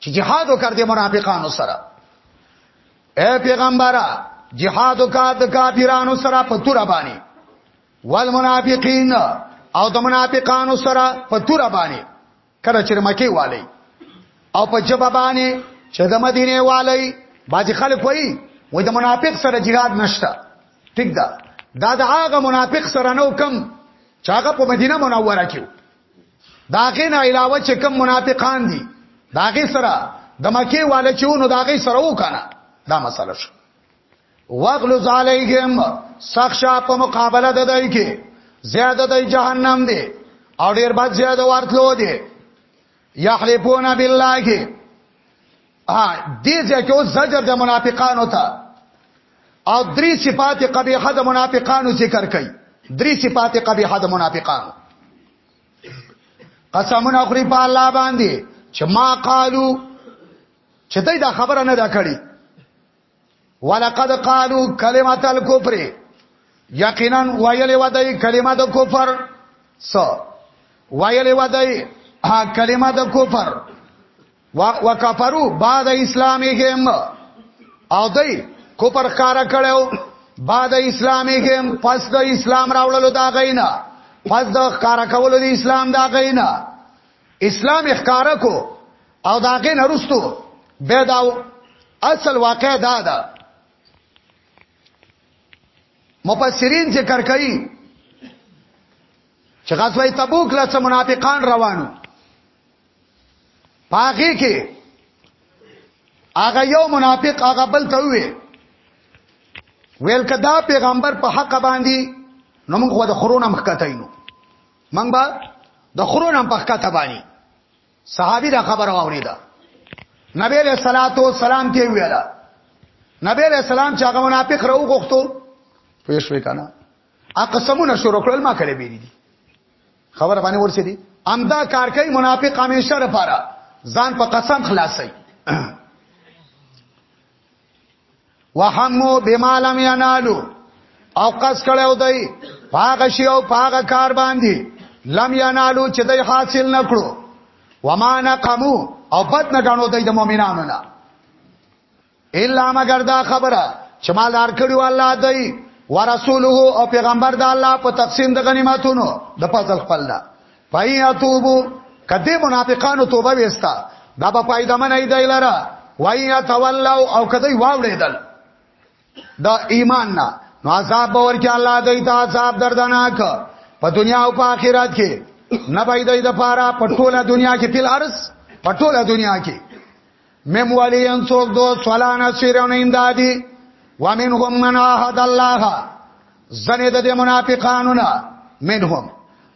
چې جهاد وکړ د منافقانو سره اے پیغمبره جهاد وکړ د کافرانو سره په تور باندې والمنافقین او د منافقانو سره په تور باندې کله چې مکی والی او په جبه باندې چې د مدینه والی باج خلک وایي وای د منافق سره jihad نشته ټیک ده دا د هغه منافق سره نو کم چې هغه په مدینه منوره کې داغه نه علاوه چې کوم منافقان دي داغه سره د مکی والے چونو داغه سره وکنه دا مسله شو واغلظ علیهم سخشا په مقابله د دای کې زیاده د جهنم دی او ډیر بد زیاده ورتلو دی یحلفون بالله ا دې ځکه او زجر د منافقانو ته او درې صفات قبیحه د منافقانو ذکر کړي درې صفات قبیحه د منافقانو قسمونه خوري په الله باندې چې ما قالو چې دا خبره نه دا کړی ولقد قالو کلمت الكفر یقینا ویلی ودای کلمه د کفر س ویلی ودای کلمه د کفر وکفرو بعد اسلامهم او دای کفر کارا کړو بعد اسلامهم پس د اسلام راوړلو دا غینا پس د کارا کولو د اسلام دا غینا اسلام اخکار کو او دا غې نرستو به دا اصل واقع دا ده مفسرین ذکر کوي چې غزوه تبوک له منافقان روانو پاګه کې هغه یو منافق هغه بل ته وی ویل کدا پیغمبر په حق باندې نو موږ د خرونه مخکته یو من با د خرو نه پخکا تبانی صحابي دا خبر واوریدا نبی علیہ الصلات والسلام ته ویلا نبی علیہ السلام چې هغه منافق راو غوښتو پېښوي کنه اقسمونه شروع کړل ما کړې بیری دي خبر باندې ورسې دي امدا کار کوي منافق همیشه لپاره ځان په قسم خلاصي وهمو بما لم ينالو او قص کړو دی پاګه شی او پاګه کار باندې لم ينالو چې دی حاصل نکړو وما نقمو او بد نه غنو دی د مؤمنانو نه الا مگر دا خبره چې مال دار کړو الله دی ورسوله او پیغمبر د الله په تقسیم د غنیمتونو د فضل خپل پایا توبو کدی منافقانو توبه وستا دا په پایده من ایدا لرا وایا تولوا او کدی واوړیدل دا ایمان نه نو عذاب باور کې الله دای ته عذاب دردناک په دنیا او په آخرت کې نه بای دای د پاره په ټوله دنیا کې تل ارز په ټوله دنیا کې مم ولین څوک دو سولا نصیرون امدادی ومنهم من عهد الله زنه د منافقانو نه منهم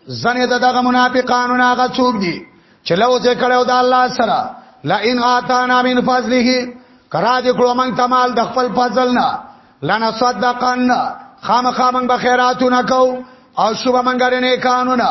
زنه د دغه منافقانو نه هغه څوک دي چې لو ځې کړو د الله سره لئن آتانا من فضله کرا دې کړو موږ تمال د خپل فضل نه لنصدقن خامخا موږ به خیراتونه کو او شوبه موږ لري نه قانونا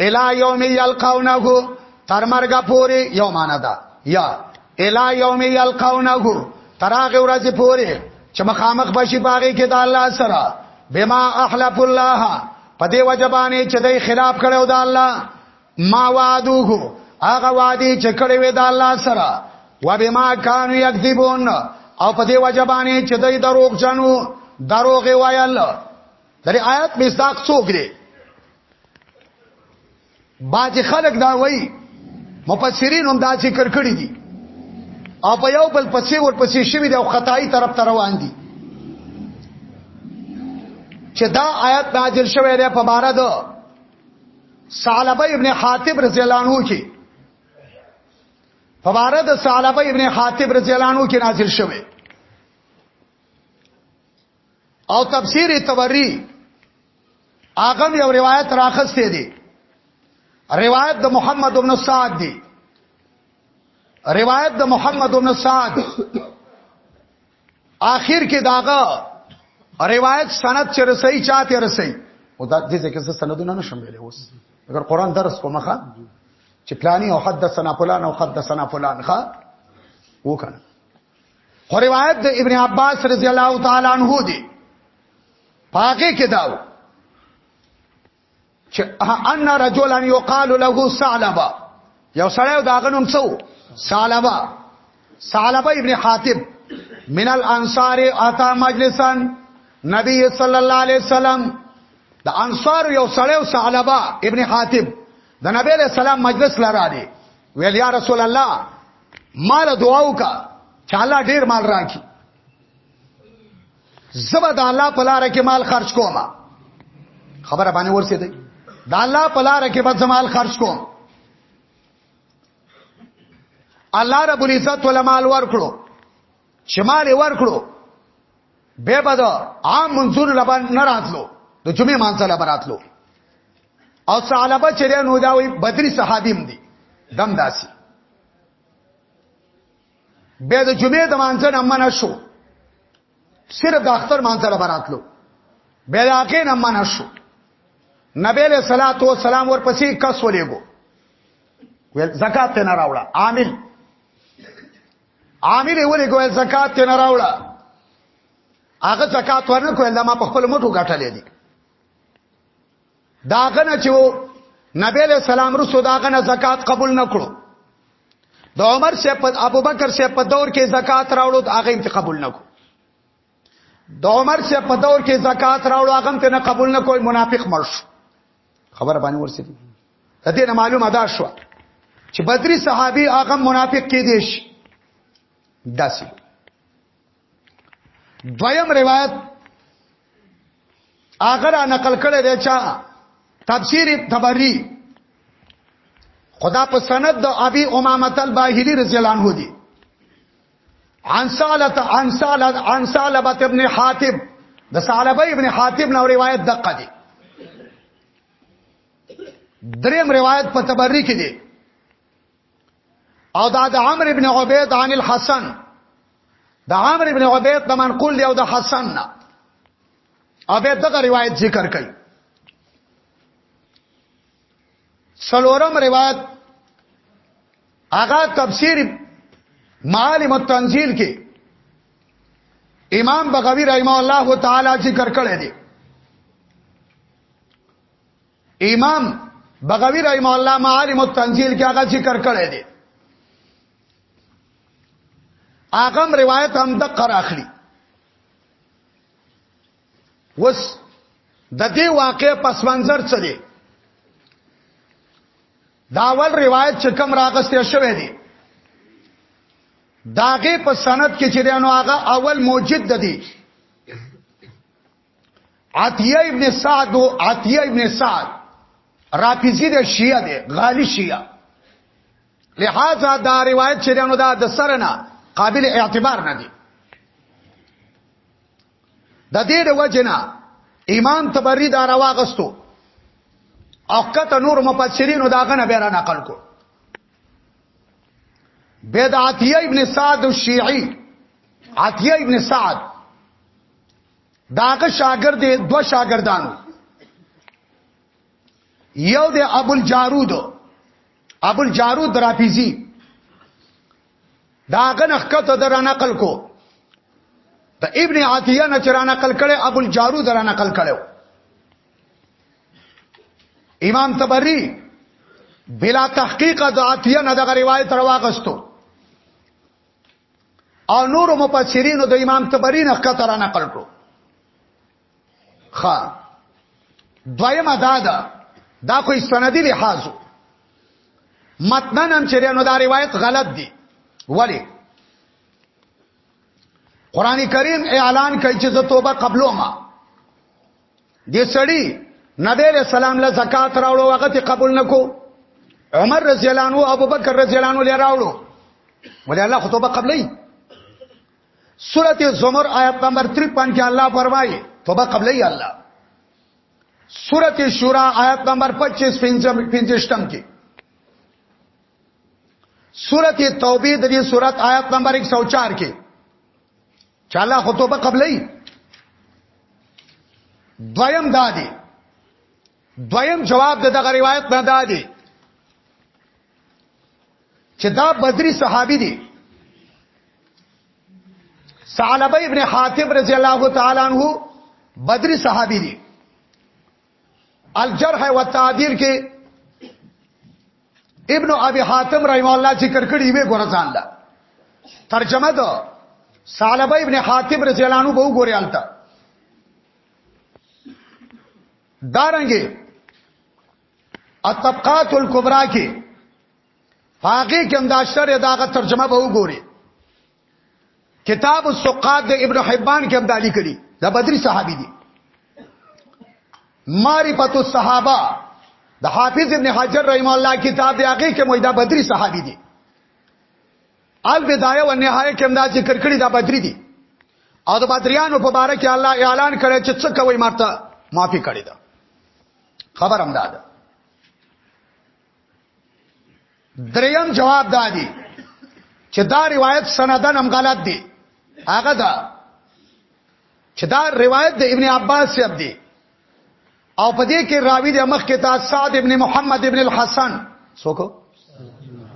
الا یوم یلقونه تر مرګ پورې یو معنا ده یا الا یوم یلقونه تر هغه ورځ پورې چې مخامخ بشي باغې کې د الله سره بما احلف الله په دې وجبانې چې دای خلاف کړو د الله ما وعدوه هغه وادي چې کړې وې د الله سره و بما کانوا یکذبون او په دې وجبانې چې دای دروغ جنو دروغ ویل درې آیات مصداق څوک دی باج خلک دا وایي مفسرین هم دا ذکر کړی دي او په یو بل پسې ور پسې شوی دی او خدای طرف ته روان دي چې دا آیت نازل شوی دی په بار ده ثعلبه ابن حاتب رضی الله عنه کې په بار ده ثعلبه ابن حاتب رضی الله عنه کې نازل شوی او تفسیر تبری هغه یو روایت راخسته دی روایت د محمد بن سعد دی روایت د محمد بن سعد آخر کې داغه روایت سند چې رسي چاته رسي او دا دې ځکه څه سندونه نشم ویلې اوس اگر قران درس کومخه چې پلاني او حدثنا فلان او حدثنا فلان ښا وکړه خو روایت د ابن عباس رضی الله تعالی عنہ دی پاګه کې داو چې ان رجلا یقال له ثعلبه یو سړی دا غنوم څو ثعلبه ثعلبه ابن حاتب من الانصار اتا مجلسا نبی صلی الله علیه وسلم د انصار یو سړی او ثعلبه ابن حاتب د نبی علیہ السلام مجلس لرا دی ویل یا رسول الله مال دعا وکا چې الله ډیر مال راکړي زبر د الله په لار کې مال خرج کوم خبره باندې ورسې دی د الله په لار کې به مال خرج کوم الله رب العزت ول مال ورکړو شمال ورکړو به بد عام منظور لبان نه راتلو د جمعې مانځه لبان راتلو او ثعلبه چې نو دا وی بدري صحابیم دي دم داسي به د جمعې د مانځه نه منع شو صرف د اختر مانځه لبراتلو به د اخې نه منع شو نبی له صلوات و سلام ورپسې کس ولېګو ویل زکات نه راوړه عامل عامل یې ولېګو زکات نه راوړه هغه زکات ورنکو لما په خپل مټو غټلې دي دا غنه چې نبی له سلام رسو دا غنه زکات قبول نکړو د عمر شه په ابوبکر شه په دور کې زکات راوړو دا غیم ته قبول نکړو د عمر شه په دور کې زکات راوړو هغه ته نه قبول نه کوئی منافق مرش خبر باندې ورسېږي د دې معلومه ده شو چې بدري صحابي هغه منافق کې دي شي داسي دویم روایت اگر نقل کړی دی چا تفسیر تبری خدا په سند د ابي امامه الباهلي رضی الله عنه دی عن سالت عن سالت عن سالبت ابن حاتب د سالبه ابن حاتب نو روایت دقه دی دریم روایت په تبری کې دی او دا د عمرو ابن عبید عن الحسن د عمرو ابن عبید د منقول دی او د حسن نه او به دغه روایت ذکر کړي سلورم روایت هغه تفسیر معالم التنزیل کې امام بغوی رحمه الله تعالی ذکر کړی دی امام بغوی رحم الله معالم التنزيل کې هغه ذکر کړی دی اغم روایت هم د قر اخلي وس د دې واقع پس منظر څه دی داول روایت چې کوم راغستې شوې دي داغه په سند کې چې دانو هغه اول موجد د دي عطیه ابن سعد او عطیه ابن سعد رافضی د شیعه دی غالی شیعه لہذا دا روایت چې نو دا د سره نه قابل اعتبار نه دی د دې د وجنه امام تبری دا راواغستو او کته نور مفسرین دا غنه بیره نقل کو بدعتیه ابن سعد الشیعی عطیه ابن سعد داغه شاګرد دو شاګردانو یو د ابو الجارود ابو الجارود درافیزی داغه نخکته در نقل کو د ابن عطیه نه چر نقل کړي ابو الجارود در نقل کړو امام تبری بلا تحقیق د عطیه نه دغه روایت رواغستو او نور مفسرینو د امام تبری نه کتره نقل کړو خا دویمه دا ده دا خو سندی لحاظو متنن هم چیرې نو دا روایت غلط دی ولی قران کریم اعلان کوي چې زه توبه قبلو ما دې سړی نبی علیہ السلام له زکات راوړو هغه ته قبول نکو عمر رضی الله عنه ابو بکر رضی الله عنه له راوړو ولې الله خطبه قبلې سورته زمر آیت نمبر 53 کې الله فرمایي توبه قبلې الله سورته شورا آیت نمبر 25 پنځم کې سورته توبه د دې سورته آیت نمبر 104 کې چاله خو توبه قبلې دویم دادی دویم جواب د دغه روایت نه دادی چې دا بدری صحابي دي ثعلبه ابن حاتب رضی الله تعالی عنہ بدری صحابي دي الجرح و تعدیل کې ابن ابي حاتم رحم الله ذکر کړی وی ګورځان لا ترجمه ده سالبه ابن حاتم رضی الله عنه به وګوري الته دارنګي الطبقات الكبرى کې هغه کې انداشتر داغه ترجمه به وګوري کتاب السقات د ابن حبان کې هم دالی کړي دا بدري صحابي دي معرفت الصحابه د حافظ ابن حجر رحم الله کتاب دی هغه کې مویدا بدري صحابي دي البدايه و نهایه کې امدا ذکر کړی دا بدري دي او د بدریانو په باره کې الله اعلان کړی چې څه کوي مرته معافي کړی دا خبر هم ده دریم جواب دادی چې دا روایت سندن هم غلط دی هغه دا چې دا روایت د ابن عباس سیب دی او په دې کې راوی د مخ کې تا سعد ابن محمد ابن الحسن سوکو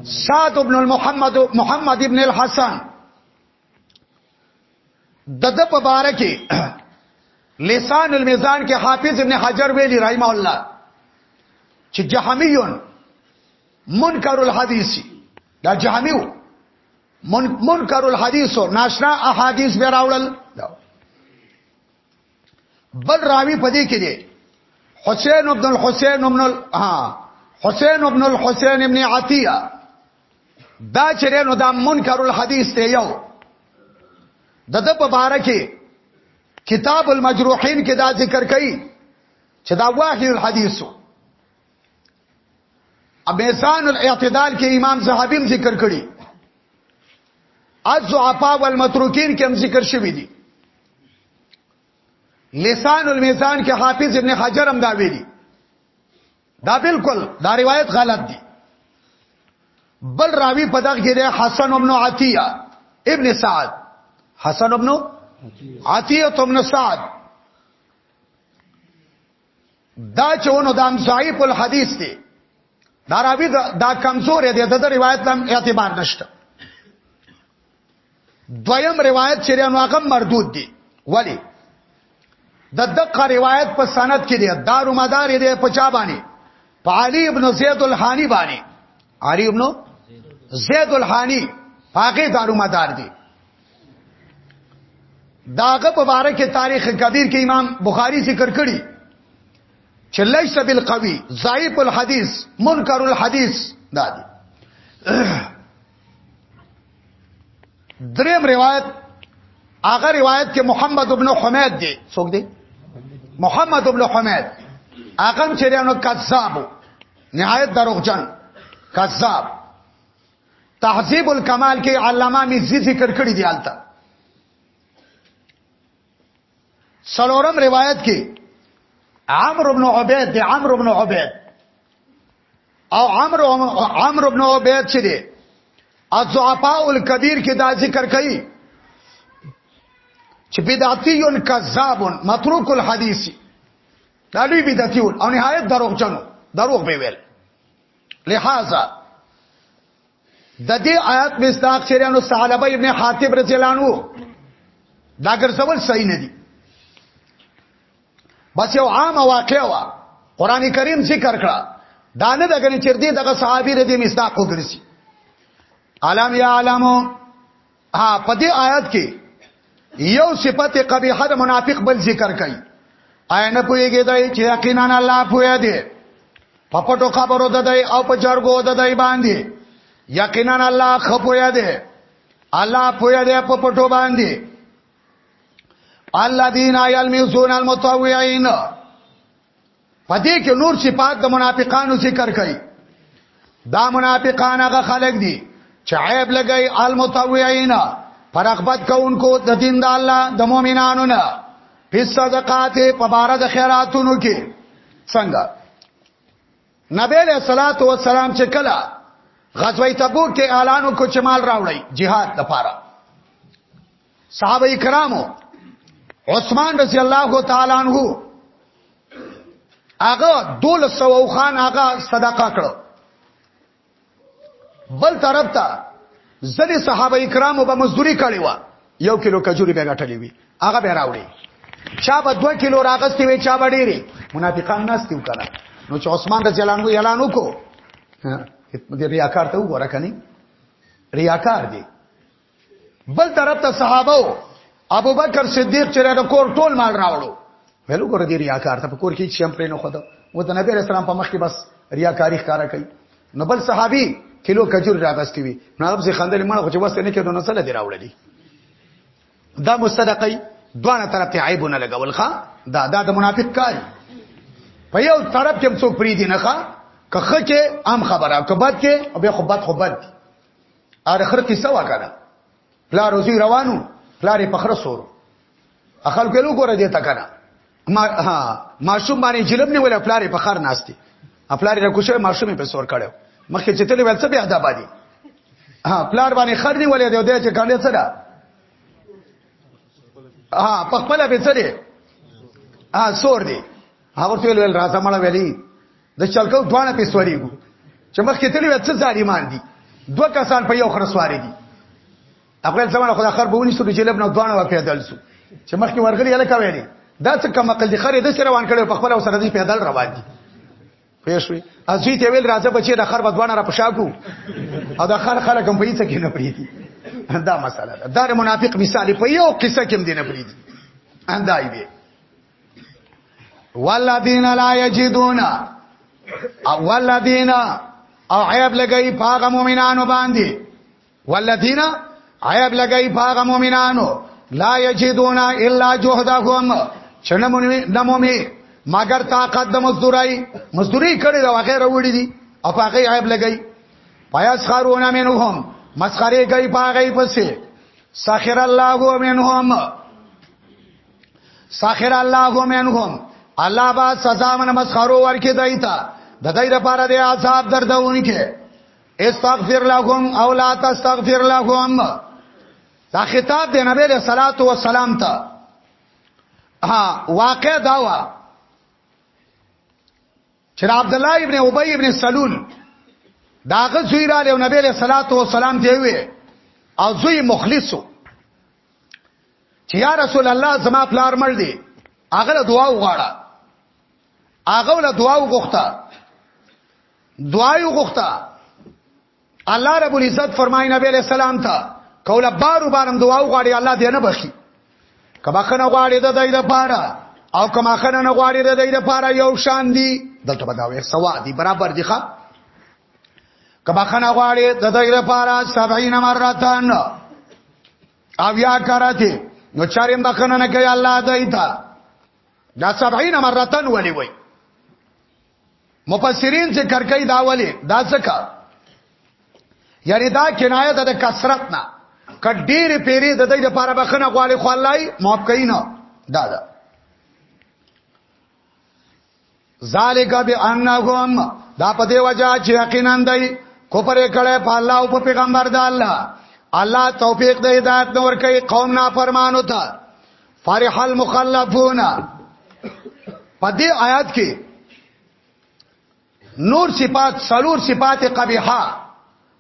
سعد ابن محمد محمد ابن الحسن د د په باره کې لسان المیزان کې حافظ ابن حجر ویلی رحمه الله چې جهمیون منکر الحدیث دا جهمیو من منکر الحدیث ناشنا احادیث به راوړل بل راوی پدې کې دی حسین ابن الحسین ابن ال... ها حسین ابن الحسین ابن عطیه دا چیرې نو دا منکر الحدیث دی یو د د په باره کې کتاب المجروحین کې دا ذکر کړي چې دا واهی الحدیثو امیزان الاعتدال کې امام زهبی هم ذکر کړي الضعفاء والمتروکین کې هم ذکر شوی دي لسان المیزان کې حافظ ابن حجر هم دا ویلي دا بالکل دا روایت غلط دی بل راوی په دغه کې دی حسن ابن عطیه ابن سعد حسن ابن عطیه ابن سعد دا چونو دام ضعیف الحدیث دی دا راوی دا کمزور دی د روایت لم اعتبار نشته دویم روایت چې نو هغه مردود دی ولی د دقه روایت په سند کې دی دارو مدار دی په چا باندې په علي ابن زید الحانی باندې علي ابن زید الحانی هغه دارو مدار دی داغه په باره کې تاریخ کبیر کې امام بخاری ذکر کړی چې لیس بالقوی ضعیف الحدیث منکر الحدیث دا دی دریم روایت هغه روایت کې محمد ابن حمید دی څوک دی محمد ابن حمید هغه چې رانو کذاب نهایت دروغجن کذاب تهذیب الکمال کې علامه مزي ذکر کړی دی حالت سلورم روایت کې عمرو بن عبید دی عمرو بن عبید او عمرو عمرو ابن عبید چې دی الضعفاء الكبير کې دا ذکر کړي چې بدعتي کذاب متروک الحديث دا لوی بدعتي او نهایت دروغجن دروغ به ویل لہذا د دې آیات مستاق شریانو صحابه ابن حاتب رضی الله عنه دا ګرځول صحیح نه دي بس یو عام واقع وا قران کریم ذکر کړه دا نه دغه چر دې دغه صحابي دې مصداق وګرځي علم یا علمو ها په دې آیات کې یو صفت قبیحه د منافق بل ذکر کړي آینه پویږي دای چې یقینا الله پوی دی په پټو خبرو ددای او په جرګو ددای باندې یقینا الله خپوی دی الله پوی دی په پټو باندې الذين يلمزون المتطوعين پدې کې نور صفات د منافقانو ذکر کړي دا منافقان هغه خلک دي چې عیب لګي المتطوعين فرغبت کوونکو د دین د الله د مؤمنانو نه په صدقات په بار د خیراتونو کې څنګه نبی له صلوات و سلام چې کله غزوه تبوک ته اعلان وکړ چې مال راوړی jihad لپاره صحابه کرامو عثمان رضی الله تعالی عنہ هغه دول سو خان هغه صدقه کړو بل طرف ته ځنې صحابه کرامو به مزدوري کړې و یو کیلو کجوري به غټلې وي هغه به راوړي چا به 2 کیلو راغستې وي چا به ډېری منافقان ناس تیو کړه نو چې عثمان رضی الله عنه اعلان وکړو دې ریاکار ته وګوره کني ریاکار دی بل طرف ته صحابه ابو بکر صدیق چې د کور ټول مال راوړو ویلو ګور دې ریاکار ته په کور کې چې هم پرې نه خدا و د نبی رسول الله په مخ کې بس ریاکاری ښکارا کوي نو بل صحابي کیلو کجور راغستی وي نو هغه ځي خندل مړ خو چې وسته نه کېدو نو سره دی راوړلی دا مصدقي دوه طرف ته عیب نه لګول ښا دا دا د منافق کار په یو طرف کې څوک پری دی نه ښا کخه کې عام خبره کبد کې او به خبد خبد اره خر کې سوا کړه پلار روزي روانو پلار په خر سور اخل کلو ګوره دې تکنه ما ها ماشوم باندې جلم نه ولا پلار په خر ناشتي خپلار را کوشه ماشومې په سور کړو مخکې چې تل ول څه به ادا باندې ها پلار باندې خر نه ولې دی چې کاندې څه ده ها په خپل به څه دی ها سور دی هغه ټول ول راځه مړ ویلی د چلکو دوانه په سوريګو چې مخکې تللی وڅ ظالمان دي دوه کسان په یو خرسواري دي هغه زمونه خدای خر بونی سو چې لبنه دوانه وا پیدل سو چې مخکې ورغلی اله کوي دي دا څه کم عقل دي خره د سره روان کړي په خپل سره دي پیدل روان دي پېښوي ازوی ته ویل راځه بچي د خر بدوانه را پښاکو او د خر خره کم پیڅ کې نه پریدي دا مسله ده دا منافق مثال په یو قصه کې هم دی نه پریدي اندای به والذین لا یجدون او والذین او عیب لګی پاغه مؤمنانو باندې والذین عیب لګی پاغه مؤمنانو لا یجدون الا جهدهم چنه نمومي مگر طاقت د مزدورای مزدوری کړي دا هغه وروړي دي او هغه عیب لګی پایس خارونه منهم مسخره کوي پاغه پسې سخر الله منهم ساخر الله منهم الله با سزا من مسخرو ورکی دایتا د دې لپاره د عذاب دردونکې استغفر لهم او لا تستغفر لهم دا خطاب د نبی له صلوات و سلام ته ها واقع دا وا چې عبد الله ابن ابي ابن سلول داغه زوی را له نبی له صلوات و سلام دی وی او زوی مخلصو چې یا رسول الله زما پلار مړ دی هغه له دعا وغواړه هغه له دعا وغوښته دعا وغوښته الله رب العزت فرمایي نبی علیہ السلام ته کوله بارو بارم دعا وغواړي الله دې نه بخي کما خنه غواړي د دې لپاره او کما خنه نه غواړي د دې لپاره یو شان دي دلته بداوي سوا دي برابر دي ښا کبا خنا غواړي د دې لپاره 70 مرتان او یا کراته نو چاریم بخنه نه کوي الله دایتا دا 70 مرتان ولي وي مفسرین ذکر کوي دا ولي دا څه یعنی دا کنایه ده د کثرت نه کډیر پیری د دې لپاره بخنه غواړي خو الله یې معاف کوي نه دا ده ذالک بانهم دا په دی وجہ چې یقینا دی کوپر کړه په الله او په پیغمبر د الله الله توفیق د هدایت نور کوي قوم نه فرمانو ته فرح المخلفون په دې آیات کې نور صفات سلور صفات قبیحه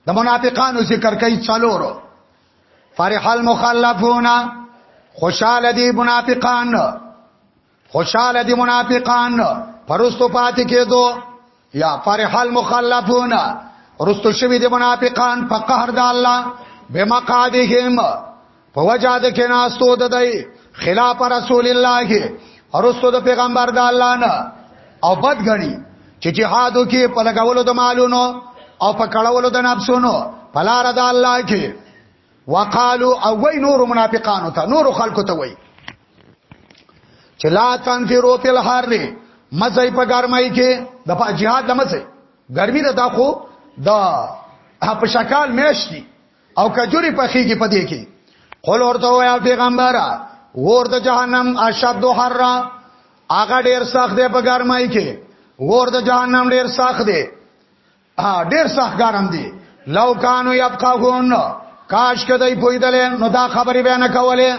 د منافقانو ذکر کوي څلورو فرح المخلفون خوشاله دي منافقان خوشاله دي منافقان پرستو پاتې کېدو یا فرح المخلفون رستو شوی دي منافقان په قهر د الله بمقادهم په وجا د کې ناستو د دی خلاف رسول الله ورستو د پیغمبر د الله نه او بد غني چې جهادو کې په لګولو د مالونو او په کړولو د نفسونو په لار د الله کې وقالو او وای نور منافقانو ته نور خلکو ته وای چلا تنفرو فی الحر مزه په ګرمای کې د په جهاد د مزه ګرمي ده دا خو د په شکال میشتي او کجوري په خېږي په دې کې قول ورته وایا پیغمبر ور د جهنم اشد حر هغه ډیر سخت دی په ګرمای کې ور د جهنم ډیر سخت دی ها ډیر سخت ګرم دی لو کانو یبقون کاش کدی پویدل نو دا خبرې بیان کوله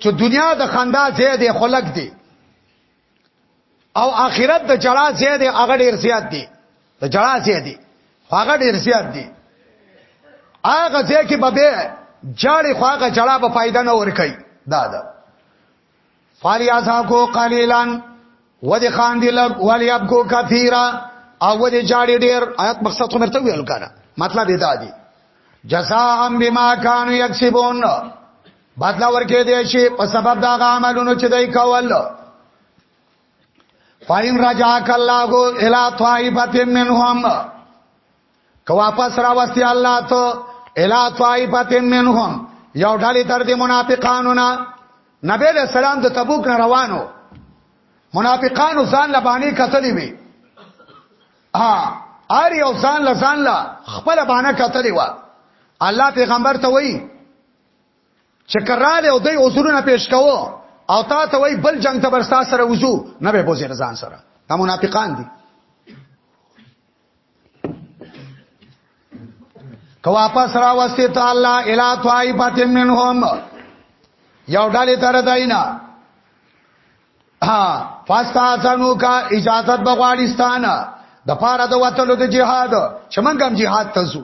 چې دنیا د خندا ځای دی خلق دی او آخرت د جړا ځای دی هغه ډیر زیات دی د جړا ځای دی هغه ډیر زیات دی هغه ځای کې به به جړې خو هغه جړا به فائدہ نه ور کوي دا دا فالیاسا کو قلیلان ودی خاندی لګ ولی ابکو کثیرا او ودی جاړي ډیر آیات مقصد خو مرته ویل کنه مطلب دا دی جزاء بما كانوا يكسبون بدلا ورکې دی شي په سبب دا عملونو چې دای کول فاین رجاک الله الى طائفه منهم که واپس راوستي الله ته الا طائفه منهم یو ډلې تر دې منافقانو نه نبی له سلام د تبوک نه روانو منافقانو ځان لبانی کتلی وی ها ار یو ځان له ځان له خپل باندې کتلی و الله پیغمبر ته وی چې کراله او دوی عذرونه پیش کوو او تا ته وی بل جنگ ته برستا سره وضو نه به بوزي رضان سره دا منافقان دي که واپس را وسته ته الله الا طائفه منهم یو ډلې تر داینا ها فاستاسنو کا اجازه بغواړستان د پاره د وتلو د جهاد چې موږ هم جهاد تاسو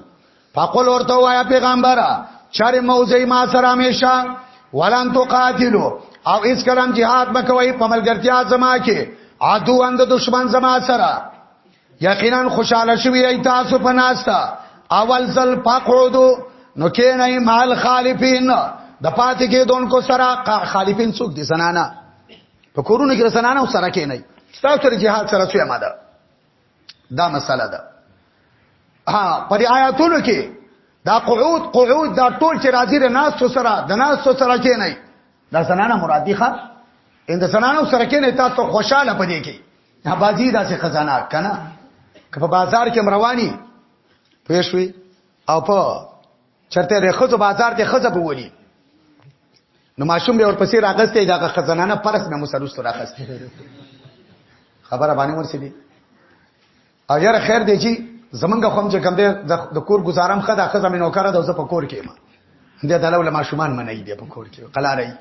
فقل ورته وایا پیغمبر چاره موزه ما سره همیشه ولن تقاتلو او اس کلام جهاد مکوي په ملګرتیا زما کې عدو اند دشمن زما سره یقینا خوشاله شوی ای تاسو پناستا اول ځل پقعدو نو کینای مال خالفین د پاتې کې دونکو سره خالفین څوک دي زنانا په کورونو کې زنانا سره کینای تاسو سره jihad سره څه ماده دا مسله ده ها پر آیاتونو کې دا قعود قعود دا ټول چې راځي د ناس سره د ناس سره کې نه دا زنانه مرادی ښه ان د زنانو سره کې نه تاسو خوشاله پدې کې نه بازی داسې خزانه کنه که په بازار کې مروانی پېښوي او په چرته د خزو بازار ته خزه بولی نو ماشوم به ورپسې راغسته دا خزانانه پرس نه مسروست راغسته خبره باندې ورسېدي اجر خیر دی چې زمونږ خوم چې کم دی د کور گزارم خدا خزه مې نوکر ده زه په کور کې ما د دلو له ماشومان منای دی په کور کې قلارای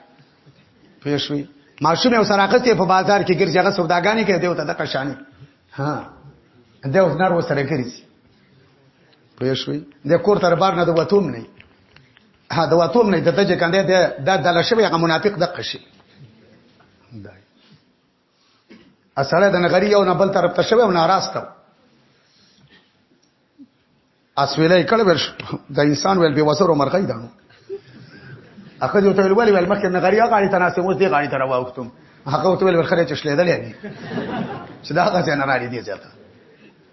پېښوي ماشوم یو سراقت په بازار کې ګرځي هغه سوداګانی کوي دی او ته د قشانی ها دا اوس نار وسره ګرځي پېښوي د کور تر بار نه د وتوم نه ها د وتوم نه د تجه کنده د د دلشوی هغه منافق د قشي اسړه د نغری یو نه بل طرف ته شوی او ناراسته اسویلې کړه ورش د انسان ویل به وسر عمر کوي دانو اخه جو ته ویل ویل مخکې نغری غاړي تناسه اوس دی غاړي تر واوختم هغه ته ویل ورخره چې شلې دلې چې دا غځه نه راړي دی ځاته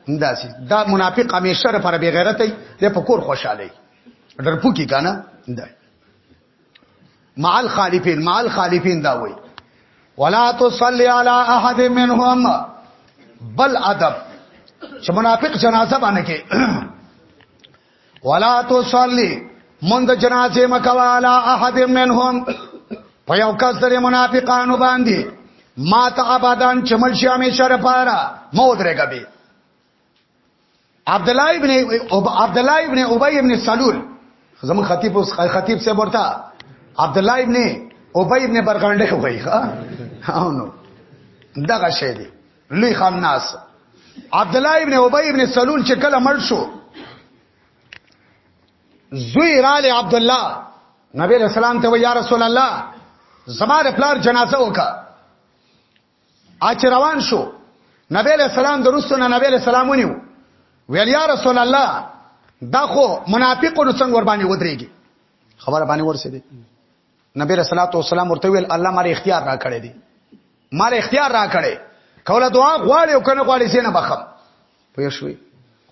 انداسي دا منافق همیشه پر بغیرت دی په کور خوشاله ډرپو کی کنه دا مع الخالفین مع الخالفین دا وای ولا تصلي على احد منهم بل ادب چې منافق جنازه باندې کې ولا تصلي مونږ د جنازې مکوا علی احد منهم په یو کس درې منافقانو باندې ما ته آبادان چمل شي همیشه لپاره مو درګه به عبد الله ابن عبد الله ابن ابي ابن سلول زمون خطیب اوس خطیب سے ورته عبد الله ابن ابي ابن برغنډه وایي ها نو دغه شی دی لوی خان ناس عبد الله ابن ابي ابن سلول چې کله مړ شو زوی را له عبد الله نبی رسول الله ته یا رسول الله زما د پلار جنازه وکړه اچ روان شو نبی له سلام درستو نه نبی له سلام ونیو ویل یا رسول الله دا خو منافقونو څنګه ور باندې ودرېږي خبره باندې ورسې دي نبی رسول الله والسلام ورته ویل الله ماره اختیار را کړی دی ماره اختیار را کړی کوله دعا غواړي او کنه غواړي سینه بخم پوه شوې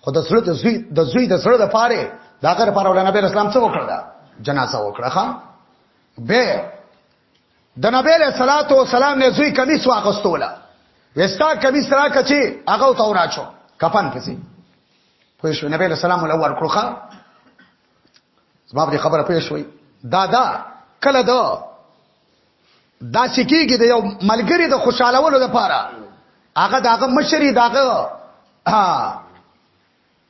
خو د سره د زوی د زوی د سره د پاره دا غره پاره ولنه نبی رسول الله څه وکړه جنازه وکړه ها به د نبی له صلوات و سلام نه زوی کمیس واغستوله وستا کمیس را کچی هغه تو راچو کفن پسی پوه شو نبی له سلام له ور کړخه زما په خبره پوه شوي دادا کله دا دا سکیږي د یو ملګری د خوشالولو لپاره هغه داغه مشری داغه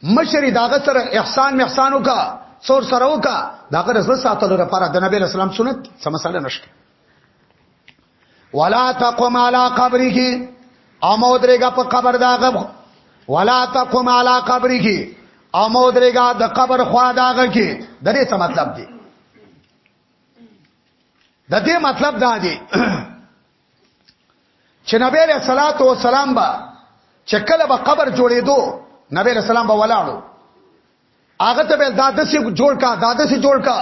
مشر داغه سره احسان محسان وکا څور سره وکا داغه رزه ساتلو لپاره د نبی اسلام سنت سم مسله نشته ولا تقم على قبره او مودريګه په قبر داغه ولا تقم على قبره او مودريګه د قبر خوا داغه کې د دې څه مطلب دی د دې مطلب دا دی چې نبی علیہ الصلات والسلام با چې کله به قبر جوړېدو نبی علیہ السلام به ولاړو هغه ته به داده سي جوړ کا داده سي جوړ کا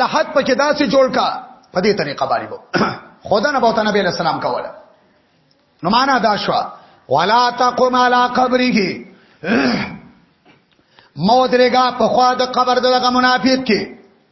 لحد پکې داسې جوړ کا په دې طریقه باندې وو خدا نه بوته نبی علیہ السلام کوله نو معنا دا شو ولا تقم على قبره مودرګه په خوا د قبر دغه منافق کې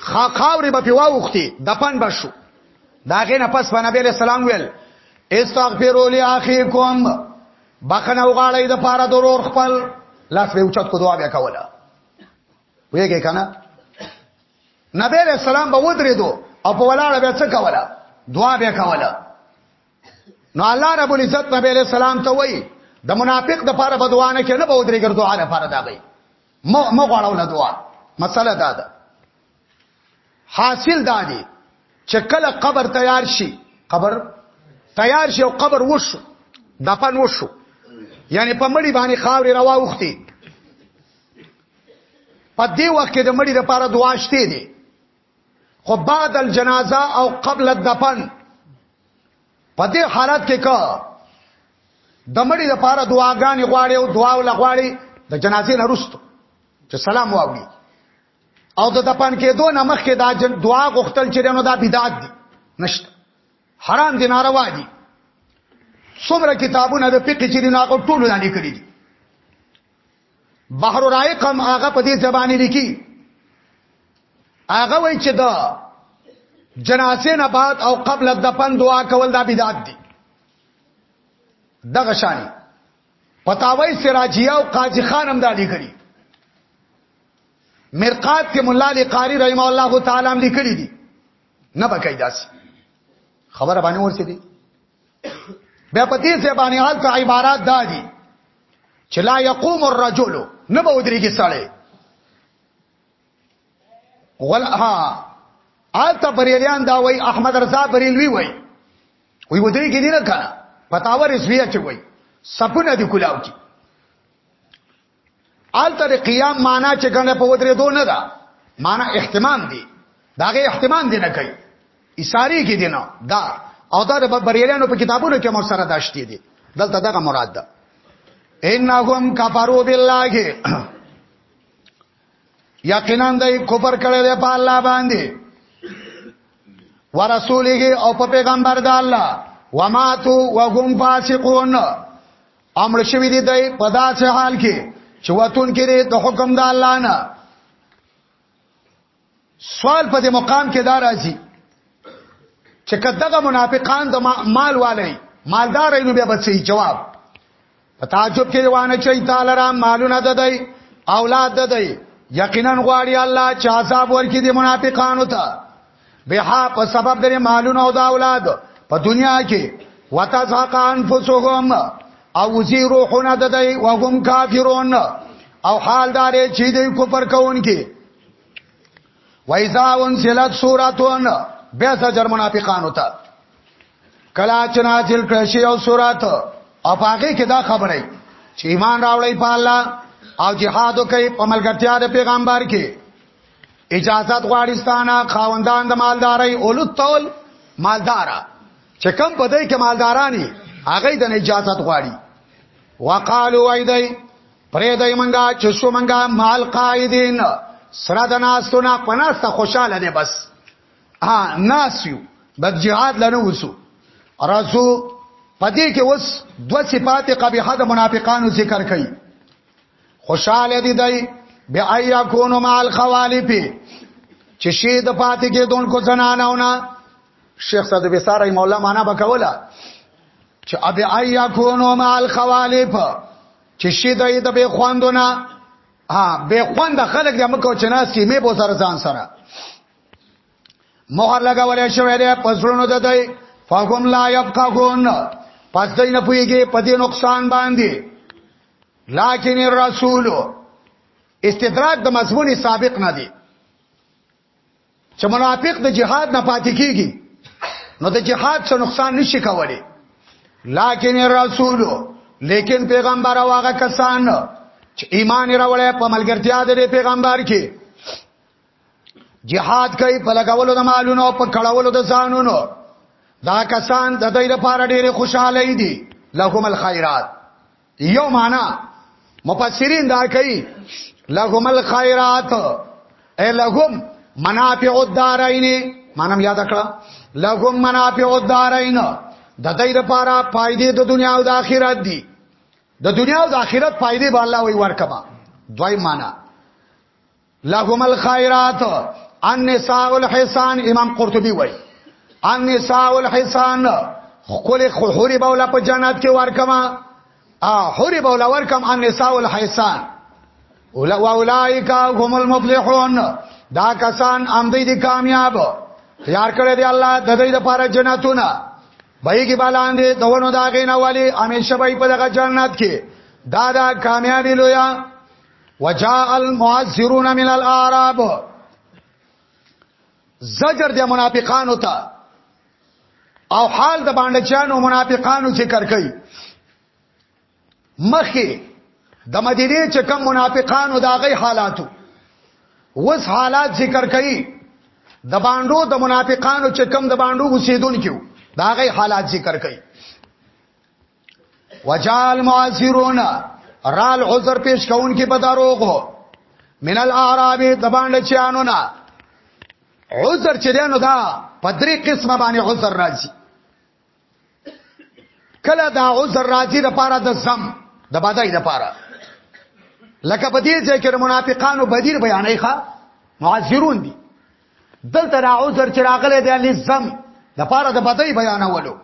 خا خاورې به په واوختي دپن بشو دا غې نه پس په نبی اسلام ویل استغفروا لاخيكم بخنه وغاړی د پاره ضرور خپل لاس به اوچت کو دعا بیا کوله ویګه کنه نبی رسول الله به ودرېدو او په ولاړه به څه کوله دعا به کوله نو الله رب العزت نبی رسول الله ته وایي د منافق د پاره بدوانه کې نه به ودرېګر دعا نه پاره دا وایي مو غواړو له دعا مسله دا ده حاصل دا دی چې کله قبر تیار شي قبر تیار شي او قبر وشو دفن وشو یعنی په مړی باندې خاورې روا وختي په دې وخت کې د مړی لپاره دعا شته دي خو بعد الجنازه او قبل الدفن په دې حالت کې کا د مړي د پاره دعاګانې غواړي او دعا ول غواړي د جنازې نه رسټو چې سلام واوړي او د دپان کېدو نه مخکې دا دعا غوښتل چې نو دا بدعت دي نشته حرام دي ناروا دي څومره کتابونه د فقې چې نه هغه ټول نه لیکلي دي بحر رائق هم هغه په دې زبانی لیکي هغه وایي چې دا جنازه نه بعد او قبل الدفن دعا کول دا بدعت دي دغه شانی پتاوی سراجیه او قاضی خان هم دا لیکلي مرقات کې مولا علی قاری رحم الله تعالی هم لیکلي دي نه بکای داسي خبره باندې ورسې دي بیا په دې ځای باندې حالت عبارات دادي چې لا يقوم الرجل نه به ودرېږي سړی ول ها آلته بریلیان دا وای احمد رضا بریلوی وای وی ودرې کې نه کنه پتاور اسویه چې وای سپونه دی کولاو کی الته د قیام معنا چې کنه په ودرې دو نه ده معنا اهتمام دی داغه اهتمام دی نه کوي اشاره کې دی نه دا او دا د بریلیانو په کتابونو کې مور سره داشتي دي دلته دغه مراد ده انهم کفروا بالله یقینا دای کفر کړی دی په الله باندې ورسوله او په پیغمبر د الله وماتو وهم فاسقون امر شوی دی دای په داسې حال کې چې وتون کې د حکم د الله نه سوال په دې مقام کې دا راځي چې کداغه منافقان د مال والي مالدار نو بیا بچي جواب په تعجب کې روانه چي تعالی را مالونه ددای اولاد ددای یقینا غواړي الله چې عذاب ورکړي د منافقانو ته بها په سبب د مالونو او د اولاد په دنیا کې وتزهق انفسهم او وزي روحونه د دوی وهم کافرون او حال دارې چې دوی کفر کوونکي وایذا انزلت سوراتون بیا سجر منافقان وتا کلا چې نازل کړي او سورات او هغه کې دا خبره چې ایمان راوړی په الله او جهاد کوي په ملګرتیا د پیغمبر کې اجازت غواړي ستانه خاوندان د مالداري اولو تول مالدارا چې کم پدې کې مالدارانی هغه د اجازت غواړي وقالو وایدای پرې دای منګه چې شو منګه مال قائدین سره د ناسونه پناسته خوشاله دي بس ها ناسیو بد جهاد لنه وسو رازو پدې کې وس دو صفات قبیحه د منافقانو ذکر کړي خوشاله دي دی بیا ایا کونو مال خوالف چې شی د پاتې کې دون کو زنانونه شیخ صد بساره مولا معنا بکولا چې ابي ایا کونو مال خوالف چې شی د د به خواندونه ها به خوند خلک د مکو چناسي می بو سره ځان سره مهر لګولې شوې ده پسړونو ده دی فهم لا يفقهون پس دین پویږي په دې نقصان باندې لکن الرسول استدراک د مضمون سابق نه دی چې منافق د جهاد نه پاتې کیږي نو د جهاد څخه نقصان نشي کولی لکن الرسول لیکن پیغمبر او هغه کسان چې ایمان راوړل په ملګرتیا د پیغمبر کې جهاد کوي په لګولو د مالونو او په کړهولو د ځانونو دا کسان د دوی لپاره ډېر خوشاله دي لهم الخيرات یو معنا مفسرین دا کوي لهم الخيرات اي لهم منافع الدارين مانم یاد کړه لهم منافع الدارين د دې لپاره فائدې د دنیا او د آخرت دي د دنیا او د آخرت فائدې به الله وي ورکما دوی معنا لهم الخيرات النساء الحسان امام قرطبي وای النساء الحسان خپل خوري بولا په جنت کې ورکما ا حوري بولا ورکم النساء الحسان اولا واولائک هم المفلحون دا کسان ام دې دي کامیاب تیار کړی دی الله د دې لپاره جنتونه بهږي بالاندې دونو دا غینه والی همیشه به په دغه جنت کې دا دا کامیابی لویا وجاء المعذرون من الاعراب زجر د منافقانو ته او حال د باندې چانو منافقانو ذکر کوي مخکې د مدینه چې کم منافقانو دا غي حالاتو وس حالات ذکر کوي د باندو د منافقانو چې کم د باندو اوسېدون کیو دا غي حالات ذکر کوي وجال معاصرون رال عذر پیش کون کی په دروغو من الاعراب د باندې چانو نه عذر چې دینو دا په درې قسمه باندې عذر راځي کله دا عذر راځي د پاره د زم د بدای د پاره لکه په دې ځای کې منافقانو بدیر بیانې ښا معذرون دي دلته دا عذر چې راغله د لزم د پاره د بدای بیانولو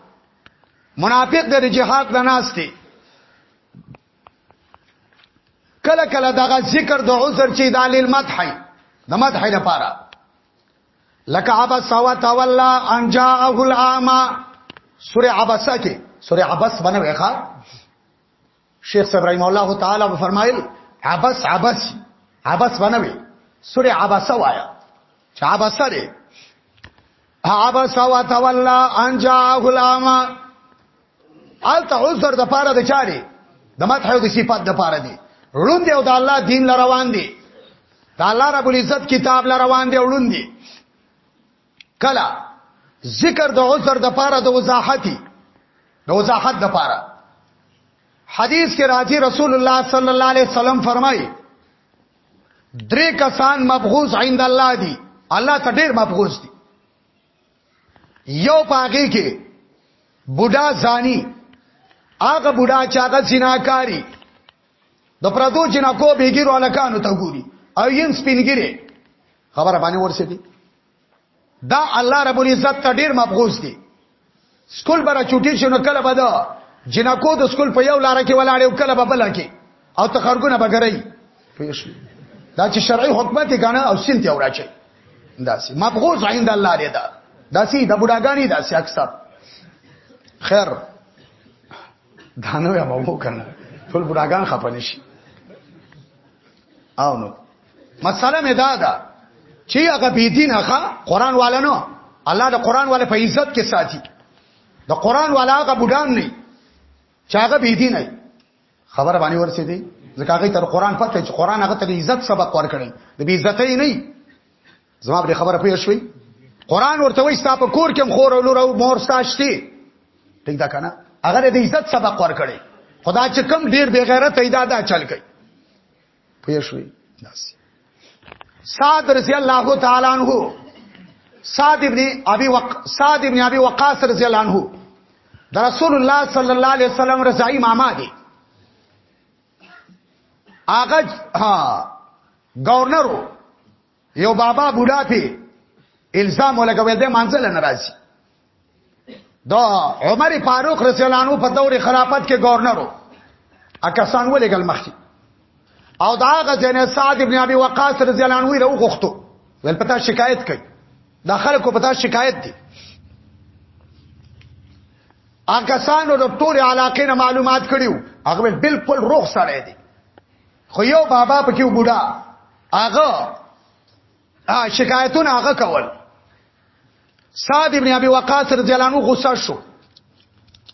منافق د جهاد نه ناشته کله کله دغه ذکر د عذر چې د علیل مدح د مدح لپاره لکه عبس سوا تولا ان جاءه الاما سوره عبسه کې سوره عبس باندې وخا شیخ صاحب رحم الله تعالی به فرمایل عبس عبس عبس بنوي سوره عبس وایا چې عبس لري عبس او تولا ان جاء غلام الته عذر د پاره د چاري د مدح او د صفات د پاره دي روند او د الله دین لروان دي د الله رب العزت کتاب لروان دي وړوند دي کلا ذکر د عذر د پاره د وضاحتي د وضاحت د پاره حدیث کې راځي رسول الله صلی الله علیه وسلم فرمایي درې کسان مبغوث عند الله دي الله ته ډېر مبغوث دي یو پاګه کې بوډا زانی هغه بوډا چې هغه زناکاری د پردو جنکو بیګیرو الکانو ته ګوري او ین سپینګری خبره باندې ورسېدي دا الله رب العزت ته ډیر مبغوز دي سکول برا چټي شنو کله بد جنکو د سکول په یو لار کې ولاړ او کله بل کې او ته خرګونه بګرای پېښ دا چې شرعي حکومت غاڼه او سنت یو راچي داسي مبغوز عند الله دی دا داسي د بډاګانی داسي اکثر خیر دانو یا مو کنه ټول بډاګان خپنه شي او نو مساله مې دا ده چې هغه بی دین هغه قران والا نو الله د قران والا په عزت کې ساتي د قران والا هغه بډان نه چې هغه بی دین نه خبر باندې ورسې دي ځکه هغه تر قران پته چې قران هغه ته عزت سبق ورکړي د بی عزتۍ نه زما په خبره پوه شوي قران ورته وایي ستا په کور کې خور او لور او مور ساشتي ټیک دا کنه هغه د عزت سبق ورکړي خدا چې کم ډیر بے غیرت ایدا دا چل گئی پوه شوي ناس سعد رضی الله تعالی عنہ سعد ابن ابي وق سعد ابن ابي وقاص رضی الله عنه د رسول الله صلی الله علیه وسلم رضای ماما دی هغه ها گورنرو یو بابا بوډا پی الزام ولګوي د منځل ناراضي دا عمر فاروق رضی الله عنه په دور خلافت کې گورنرو اکسان ولګل مخکي او دا غزنه سعد ابن ابي وقاص رضی الله عنه له غختو ول پتا شکایت کوي دا خلکو پتا شکایت دي اکسانو د ټول علاقې نه معلومات کړیو هغه بالکل روغ سره دي خو یو بابا پکې وګړه هغه شکایتونه هغه کول صاد ابن ابي وقاص رضی الله عنه غصه شو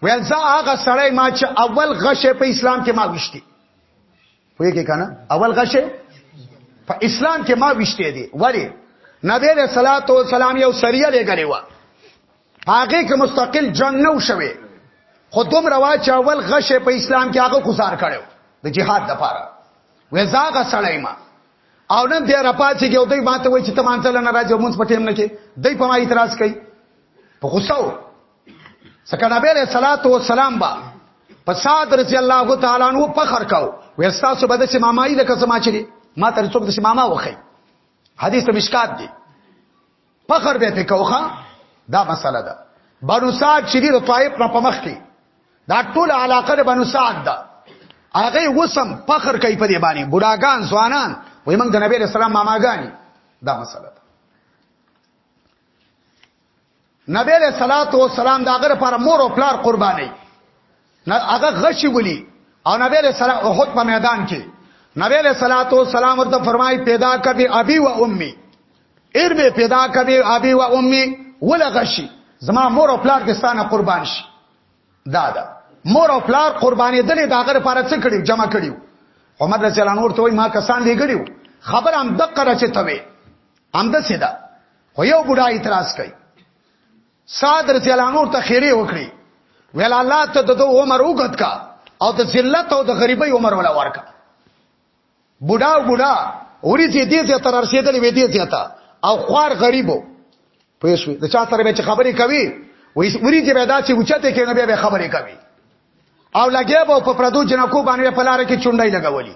ویل زه هغه سړی ما چې اول غشه په اسلام کې ما وشتي وې کې کنه اول غشه په اسلام کې ما وشته دي ولی نبی رسول الله صلوات و سلام یو سریه لګلې و هغه کې مستقل جنگ نه وشوي خو دوم روا چې اول غش په اسلام کې هغه گزار کړو د جهاد د پاره وزاغه سړی ما او نن بیا راپاتې کې او دوی ماته وای چې ته مانځل نه راځي مونږ په ټیم نه کې دوی په ما اعتراض کوي په غوسه و سکه نبی له صلوات و سلام با په صاد رضی الله تعالی عنہ په خر کاو وستا سو بده چې مامای لکه سما چي ما تر څوک د ماما وخی حدیث مشکات دی فخر به پکوخه دا مسله ده بنو سعد چې دی د طائف نه پمخ کې دا ټول علاقه د بنو سعد ده هغه وسم فخر کوي په دې باندې بډاګان ځوانان وای موږ د نبی رسول الله ماماګانی دا مسله ده نبی له صلوات و سلام دا غره پر مور او پلار قرباني نه هغه غشي ولي او نبی علیہ السلام احد په میدان کې نبی علیہ الصلوۃ والسلام ورته فرمای پیدا کبي ابي و امي ایر به پیدا کبي ابي و امي ولا غشي زما مور او پلار کې ستانه قربان شي دادا مور او پلار قربانې دلې دا غره لپاره څه کړیو جمع کړیو عمر رضی الله عنه ورته وای ما کسان لګړیو خبر هم دقه راچې ته وي هم د سیدا خو یو بډا اعتراض کوي سعد رضی الله عنه ته خیره وکړي ویل الله ته د دوه عمر وګت کا او د ذلت او د غریبۍ عمر ولا ورکا بوډا بوډا اوري چې دې ته تر رسیدلې وې دې ته تا او خوار غریبو پوه شو د چا سره به چې خبرې کوي وې اوري چې پیدا چې اوچته کې نه به خبرې کوي او لګیا به په پردو جنکو باندې په لار کې چونډای لګولي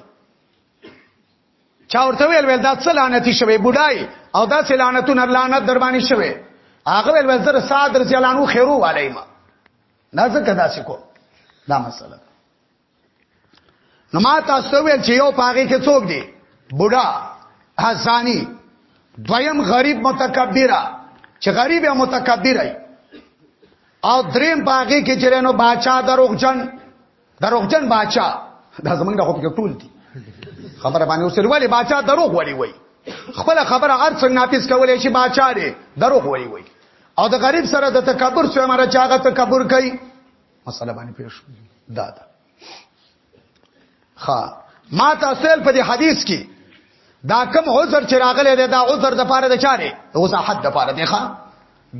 چا ورته ویل ویل دا څه لعنتی شوی بډای او دا څه لعنتونه لعنت در باندې شوی هغه ویل ویل زر سات رضی الله عنه خیرو علی ما دا څه کدا سکو دا مسله نو ما تاسو ویل چې یو پاګه کې څوک دی بوډا حسانی دویم غریب متکبره چې غریب یا متکبره او دریم پاګه کې چرنو بادشاہ دروغجن دروغجن باچا دا زمنګ د خپل ټول دي خبره باندې اوسره ولی باچا دروغ ولی وای خپل خبره هر څنګه ناپیس کولای شي باچا دی دروغ ولی وای او د غریب سره د تکبر سره مر چاغه تکبر کوي مسله باندې پیښ دا دا ها ما تاسو په دې حدیث کې دا کم عذر چې راغلی دی دا عذر د پاره د چاره وضاحت د پاره دی ښا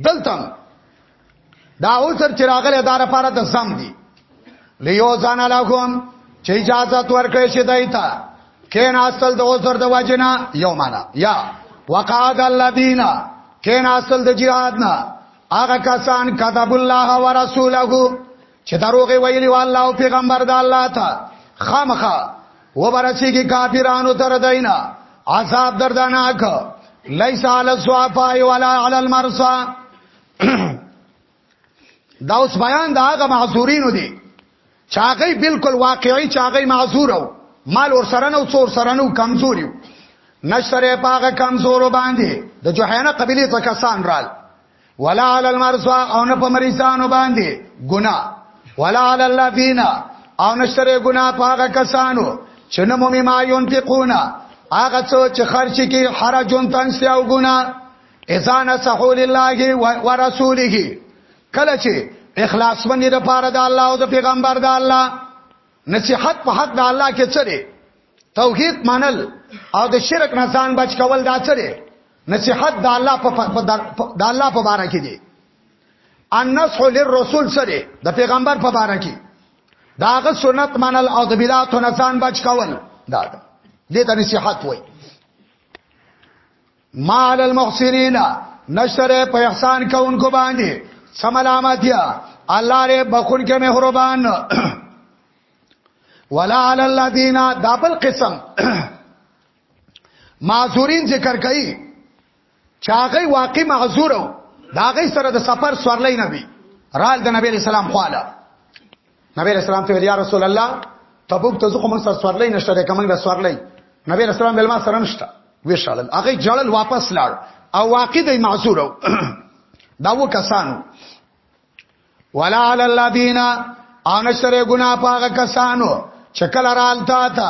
دلته دا اوسر چې راغله دا لپاره د زم دی لیو ځان علاکم چې اجازه ورکړي شي دایته کین اصل د اوسر د واجنا یو معنا یا وقاد الذین کین اصل د جهاد نه هغه کسان کتب الله ورسوله چې دروغ ویلی والله او پیغمبر د الله ته خامخه وبرسیږي کافرانو تر دینه عذاب دردناک لیس علی الصوافای ولا علی المرصا دا اوس بیان دا هغه معذورینو دی چې هغه بالکل واقعي چې هغه معذور او مال ور سره نو څور سره نو کمزوري نشره پاغه کمزور باندې د جوهانه قبيله ته کسان رال ولا علی المرسوا او نه په مریضانو باندې ګنا ولا علی الذین او نشره ګنا پاغه کسانو چې نه مو ما ينتقونا هغه څو چې خرچ کې حرجون تنسیا او ګنا اذا نصحوا لله ورسوله کله چې اخلاص باندې د پاره د الله او د پیغمبر د الله نصيحت په حق د الله کې چره توحید منل او د شرک نه ځان بچ کول دا چره نصيحت د الله په د الله په باره کې دي النصح للرسول سره د پیغمبر په باره کې داغه سنت منل او د بدعت نه ځان بچ کول دا دې ته نصيحت وایي مال المحسنین نشتره په احسان کوونکو باندې سملامتیا الله ری بخون کې مهربان ولا علی الذین دابل قسم معذورین ذکر کوي چاغه واقع معذورو داغه سره د سفر سورلې نبی رال د نبی اسلام خواله نبی رسول الله ته یا رسول الله تبوک ته ځکه موږ سره سوارلې نشته د کومنګ د سوارلې نبی رسول الله بلما سره نشته وشال هغه جړل واپس لاړ او واقع د معذور دا و کسانو ولا علی الذین ان شر گنا پاغه کسانو چکل رال تا تا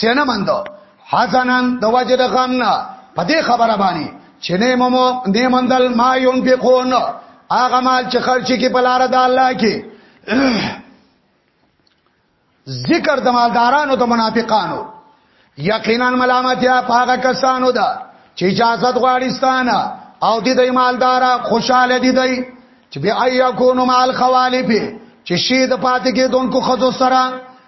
سینه مند حسنن د وجه د غم نه په دې خبره باندې چې نه ممو دې مندل ما یون په کون هغه مال چې خرچ کی په لار د الله کې ذکر د مالدارانو د منافقانو یقینا ملامتیا پاګه کسانو ده چې اجازه غواړستان او دې د مالدارا خوشاله دي دی چې بیا ایا کو نو مال خوالفه چې شی د پاتې کې دونکو خزو سره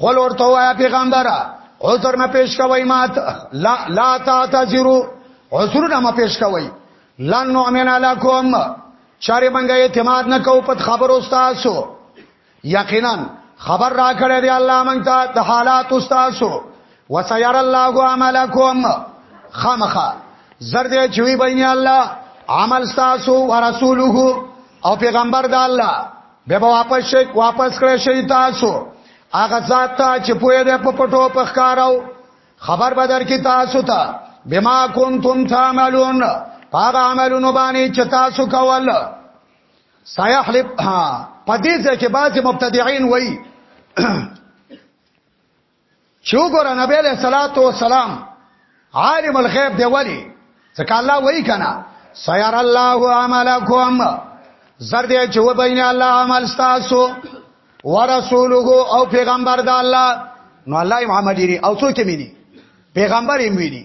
قل ورته وایا پیغمبر عذر نه پیش کوي مات لا لا تعتذروا عذر نه ما پیش کوي لن نؤمن لكم چاره منګه اعتماد نه کو په خبر استادو یقینا خبر را کړی دی الله مونږ ته د حالات استادو وسير الله عملکم خامخه زرد چوي بین الله عمل تاسو او رسوله او پیغمبر د الله به به واپس شي واپس کړی شي تاسو هغه ذات ته چې پوهه ده په پټو په ښکارو خبر به در کې تاسو ته بما کنتم تعملون هغه عملونه باندې چې تاسو کول سيحلب ها پدې ځکه بعضي مبتدعين وایي چې وګوره نبی له صلوات و سلام عالم الغیب دی ولی ځکه الله وایي کنه سير الله عملکم زرد چې و بین الله عمل تاسو ورسوله او پیغمبر د الله نو الله یې محمد یې او څوک یې ویني پیغمبر یې ویني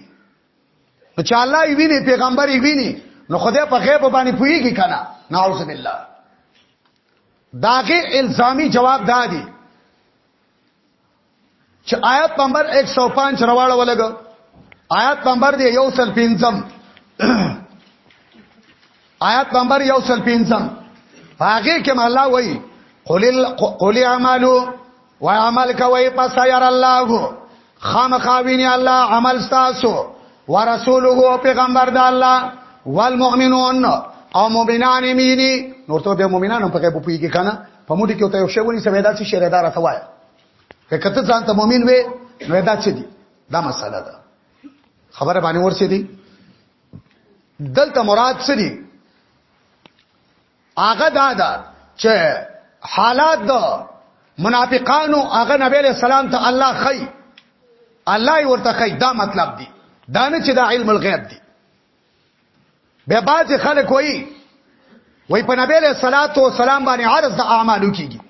نو چې الله یې ویني پیغمبر یې ویني نو خدای په غیب باندې پويږي کنه نعوذ بالله داغه الزامي جواب دادی چې آیات نمبر 105 رواړه ولګ آیات نمبر دی یو سل پینځم آیات نمبر یو سل پینځم هغه کې الله وایي قل قل اعملوا وعمل کوي پس ير الله خامخا ویني الله عمل تاسو ورسوله پیغمبر د الله والمؤمنون او مؤمنان مینی نور ته به مؤمنانو په کې پوپیږي کنه په موټي کې ته یو شی ونی سوي دا چې شری دار ته وای که کته ځان ته مؤمن وې نو دا څه دي دا مسله ده خبره باندې ورسې دي دلته مراد څه دي هغه دا ده چې حالات د منافقانو هغه نبی له سلام ته الله خي الله ورته خي دا مطلب دی دا نه چې دا علم الغیب دی به باز خلک وایي وای په نبی له صلوات و سلام باندې عرض د اعمالو کیږي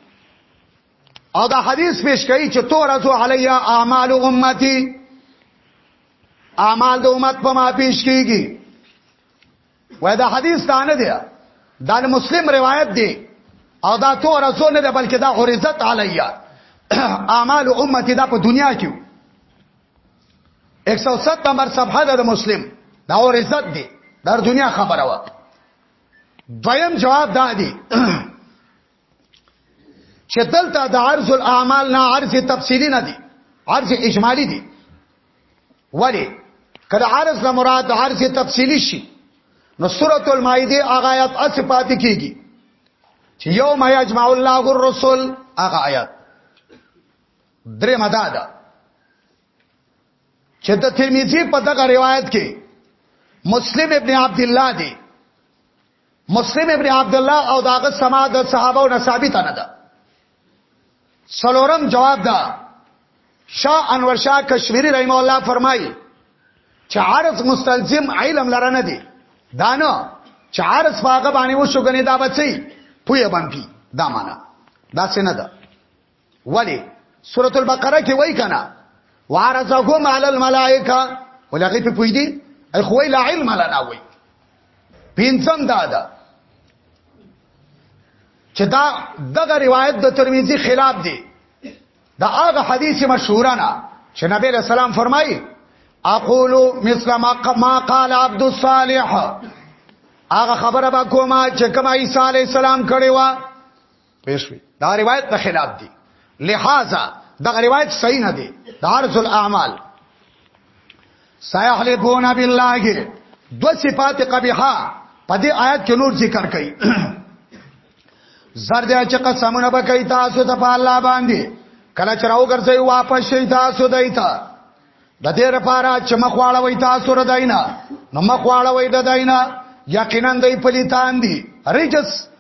او دا حدیث پیش کوي چې تو رسو علیا اعمال امتی اعمال د امت په ما پیش کیږي وای دا حدیث دا نه دی دا مسلم روایت دی او دا تو رسول نه دی بلکې دا غریزت علیا اعمال امتی دا په دنیا کې 107 نمبر صفحه ده د مسلم دا اور عزت دی در دنیا خبره وا دویم جواب دا دی چې دلته د عرض الاعمال نه عرض تفصیلی نه دی عرض اجمالی دی ولی کله عرض نه مراد عرض تفصیلی شي نو سورۃ المائده هغه آیات اصفات کیږي چې یوم یجمع الله الرسل هغه آیات درې مدا ده چې د ترمذی په دغه روایت کې مسلم ابن عبد الله دی مسلم ابن عبد الله او داغه سما د صحابه او نصابی ته نه ده سلورم جواب ده شاه انور شاه کشمیری رحم الله فرمایي چې عارض مستلزم علم لرنه دي دانه چې عارض واغه باندې وشو غني دا بچي پوی باندې دا معنا دا څه نه ده ولی سورۃ البقره کې وای کنا وارزهم علی الملائکه ولغه په پوی دی ای خو لا علم لنا وای پینځم دادا چې دا دغه روایت د ترمذی خلاف دی دا هغه حدیث مشهور نه چې نبی له سلام فرمایي اقول مثل ما قال عبد الصالح هغه خبره به کومه چې کومه عیسی علی السلام کړې و پېښوي دا روایت په خلاف دی لہذا دا روایت صحیح نه دی د عرض الاعمال سيحلفون بالله دو صفات قبیحه په دې آیت کې نور ذکر کړي زر دې چې قسمونه به کوي تاسو ته په الله باندې کله چې راو ګرځي واپس شي تاسو دایته د دې لپاره چې مخواړه وي تاسو رداینه نو مخواړه وي دداینه یقینا دې پلیتان دي رجس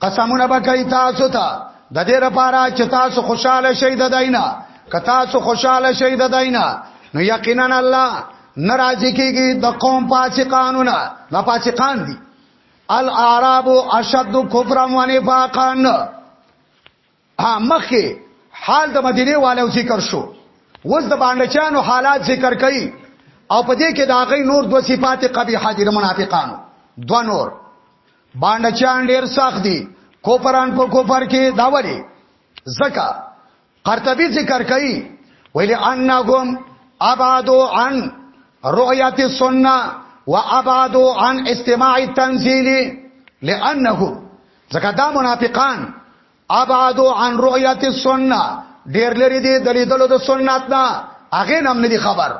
قسمونه به کوي تاسو ته د دې لپاره چې تاسو خوشاله شئ د دینه که تاسو خوشاله شئ د دینه نو یقینا الله ناراضي کیږي د قوم فاسقانو نه نه فاسقان دي الاعراب اشد کفرا ونفاقا ها مخکې حال د مدینه والو ذکر شو وز د باندچانو حالات ذکر کړي او په دې کې دا غي نور دو صفات قبیحه دي منافقانو دو نور باندچان ډیر سخت دي کوپران په کوپر کې داوري زکا قرطبي ذکر کوي ویل انهم ابعدو عن رؤیت السنه وابعدو عن استماع التنزيل لانه ځکه دا منافقان ابعدو عن رؤیت السنه ډیر لري دي د لیدلو د سنت نه هغه نم نه دي خبر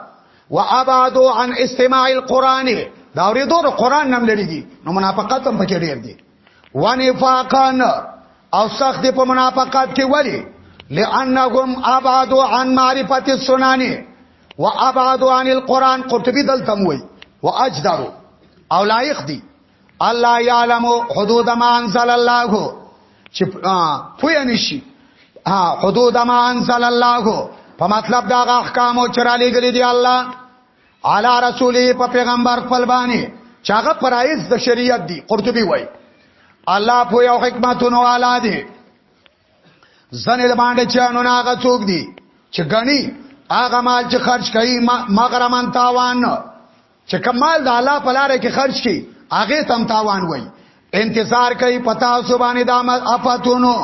وابعدو عن استماع القران دا ورېدو د قران نم لري دي نو منافقت هم پکې ډیر دي ونفاقان او سخت په منافقت کې ولي لانهم ابعدو عن معرفت السنن وابعدو عن القران قرطبي دلته موي واجدرو او لایق دي الله يعلم حدود ما انزل الله چې پوی نشي حدود ما انزل الله په مطلب دا احکام او چرالي غلي دي الله على رسولي په پیغمبر خپل باندې چاغه پرایز د شریعت دی قرطبي وای الله په یو حکمتونو والا دی زنه د باندې چانو ناغه څوک دي چې غني هغه مال چې خرج کوي مغرمن تاوان چې کمال د الله په لار کې خرج کړي هغه تم تاوان وای انتظار کوي پتا سبحانه د افتونو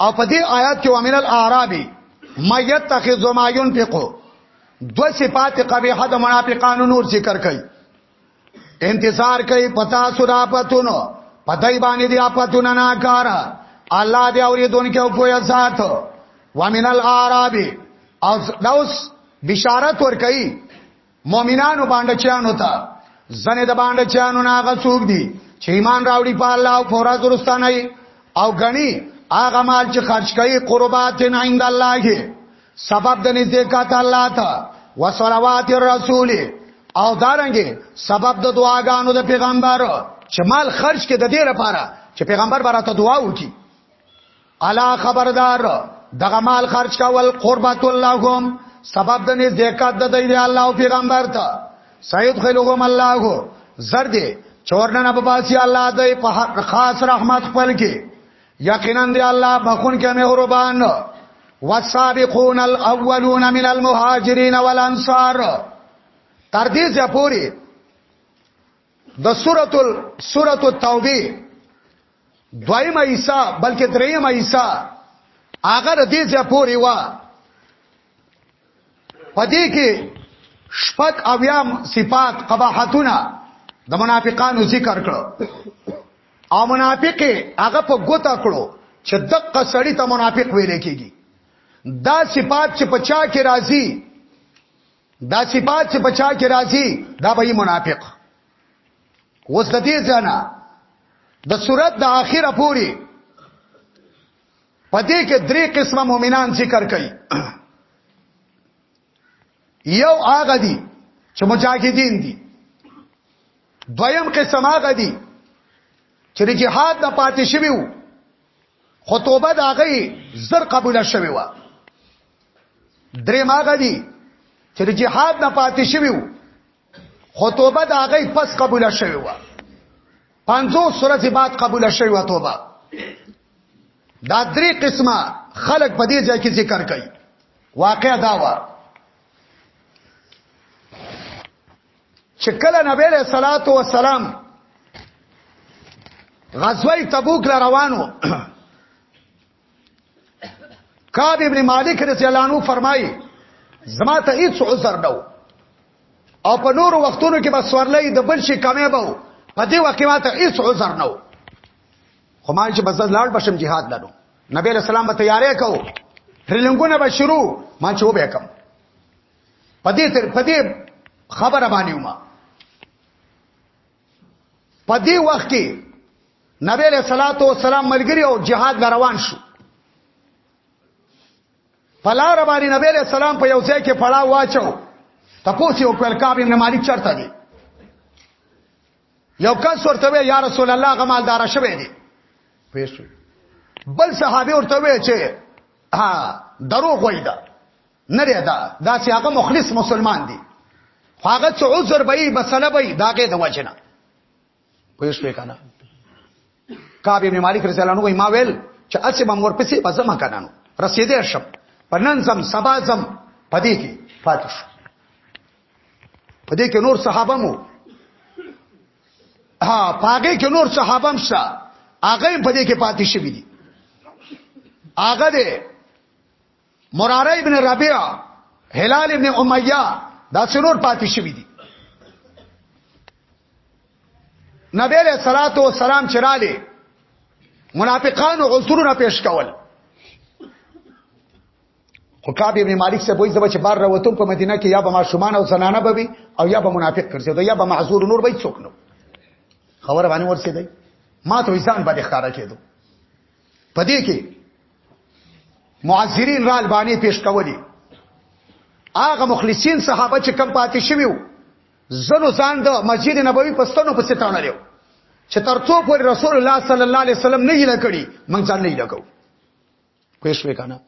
او په دې آیات کې وامن الاعرابي ميت تخذ ما ينفقو دو صفات قبیحه د منافقانو نور ذکر کړي انتظار کوي پتا سورا پتونو پتای باندې دی اپتونه ناکار الله دی اوریدونکو او پویا ذات ومن الاعراب او دوس بشارت ور کوي مؤمنانو باندې چانو ته زنه د باندې چانو ناغه څوک دي چې ایمان راوړي په الله او فورا درستانه او غني هغه مال چې خرج کوي قربات نه عند الله سبب د نزدېکات الله ته وصلوات الرسول او دارنګي سبب د دعاګانو د پیغمبر چې مال خرج کې د دې لپاره چې پیغمبر براته دعا وکي الا خبردار دغه مال خرج کول قربت اللهم سبب د نزدېکات د دی الله او پیغمبر ته سید خلقهم الله زرد چورنه په باسی الله د په خاص رحمت خپل کې یقینا دی الله بخون کې مهربان والسابقون الاولون من المهاجرين والانصار تر دې ځه پوری د سورۃ سورۃ التوبه دویمه ایسا بلکې دریمه ایسا هغه دې ځه پوری وا پدې کې شپږ اویام صفات قباحتونه د منافقانو ذکر کړو او منافق هغه په ګوتا کړو چې دقه سړی ته منافق ویل کېږي دا صفات چې پچا کې راځي دا صفات چې پچا کې راځي دا به منافق وسدې ځانا د صورت د اخره پوری پدې کې درې قسمه مؤمنان ذکر کړي یو هغه دي چې مجاهدین دي دویم قسم هغه دي چې د جهاد د پاتې شوی وو خو توبه د هغه زر قبول شوی و درې ماغه دي چې د جهاد نه پاتې شوی وو خو توبه د هغه پس قبول شوی و 50 سورته بعد قبول شوی و توبه دا درې قسمه خلق په دې ځای کې ذکر کړي واقع دا و چې کله نبی له صلوات و سلام غزوه تبوک ل روانو کعب ابن مالک رضی الله عنه فرمایي زما ته هیڅ عذر نه او په نور وختونو کې بس ورلې د بل شي کمې به په دې وخت کې ماته هیڅ عذر نه خو ما چې بس لاړ بشم jihad لرو نبی له سلام به تیارې کو ټریلنګونه به شروع ما چې وبې کم پدې تر پدې خبره باندې ما پدې وخت کې نبی له صلوات و سلام ملګری او jihad روان شو پلار باندې نبی له سلام په یو ځای کې پړا واچو تاسو یو کول کابین مالک چرته دی یو کس ورته وی یا رسول الله غمالدار شوه دی پیسو بل صحابي ورته وی چې ها دروغ وای دا نه دی دا دا چې هغه مخلص مسلمان دی هغه څه عذر به بسله به داګه د وجنه پیسو کنه کعب ابن مالک رضی الله عنه ما ویل چې اسی بم ورپسې بزما کنانو رسیدې شم پنن زم سبا زم پدې کې فاتش په دې کې نور صحابه مو ها پاګه کې نور صحابه هم شته هغه په دې کې پاتې شوی دي هغه دې مراره ابن ربيع هلال ابن امیہ دا څنور پاتې شوی دي نبی له صلوات و سلام چراله منافقان عذرونه پیش کول خو کعب ابن مالک سه وایي زبر چې بار راوتم په مدینه کې یا به ما شومان او زنانه به وي او یا به منافق ګرځي یا به معذور نور به څوک نو خبر باندې ورسېدای ما ته ځان باندې ښکارا کېدو پدې کې معذرین را البانی پیش کولی هغه مخلصین صحابه چې کم پاتې شوی وو زنو ځان د مسجد نبوي پستانو په ستانه لیو چې ترڅو پر رسول الله صلی الله علیه وسلم نه یې لکړي مونږ ځان نه لګو پوه شوې کنه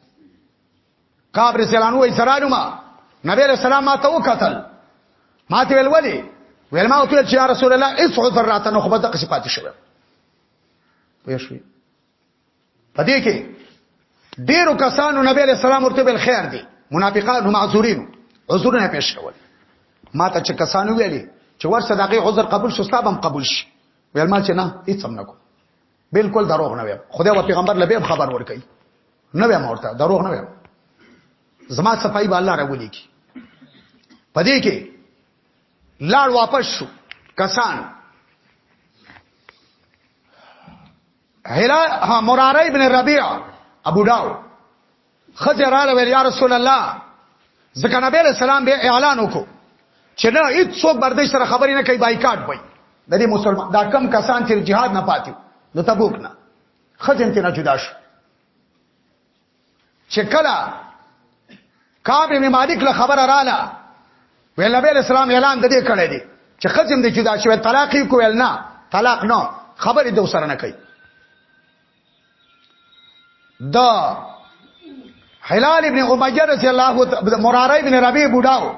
کعب رضی الله عنه وای سرالو ما نبی علیہ السلام ما ته وکتل ما ته ویل ودی ویل ما وکړه چې یا رسول الله اس عذر راته نو خو به دغه صفات شوه پوه شوې پدې کې ډیرو کسانو نبی علیہ السلام ورته بل خیر دی منافقان هم معذورین عذر نه پیش کول ما ته چې کسانو ویلي چې ور صدقې عذر قبول شو ستابم قبول شي ویل ما چې نه هیڅ هم نکو بالکل دروغ نه ویم خدای او پیغمبر لبه خبر ورکړي نه ویم ورته دروغ نه ویم زما صفائی به الله راولي کی پدې کې لاړ واپس شو کسان هلا مراره ابن ربيع ابو داو خځه رااله ویل یا رسول الله ځکه نبی علیہ السلام به اعلان وکړو چې نه هیڅ څوک بردش سره خبرې نه کوي بایکاټ وای د دې مسلمان دا کم کسان چې جهاد نه پاتې نو تبوک نه خځه ته نه جدا شو چې کله کعب ابن مالک له خبر رااله ویل نبی علیہ السلام اعلان د دې کړی دی چې خځم دې جدا شوی طلاق یې کویل نه طلاق نه خبرې د وسره نه کوي دا حلال ابن امیہ رضی الله مراره ابن ربیع بډاو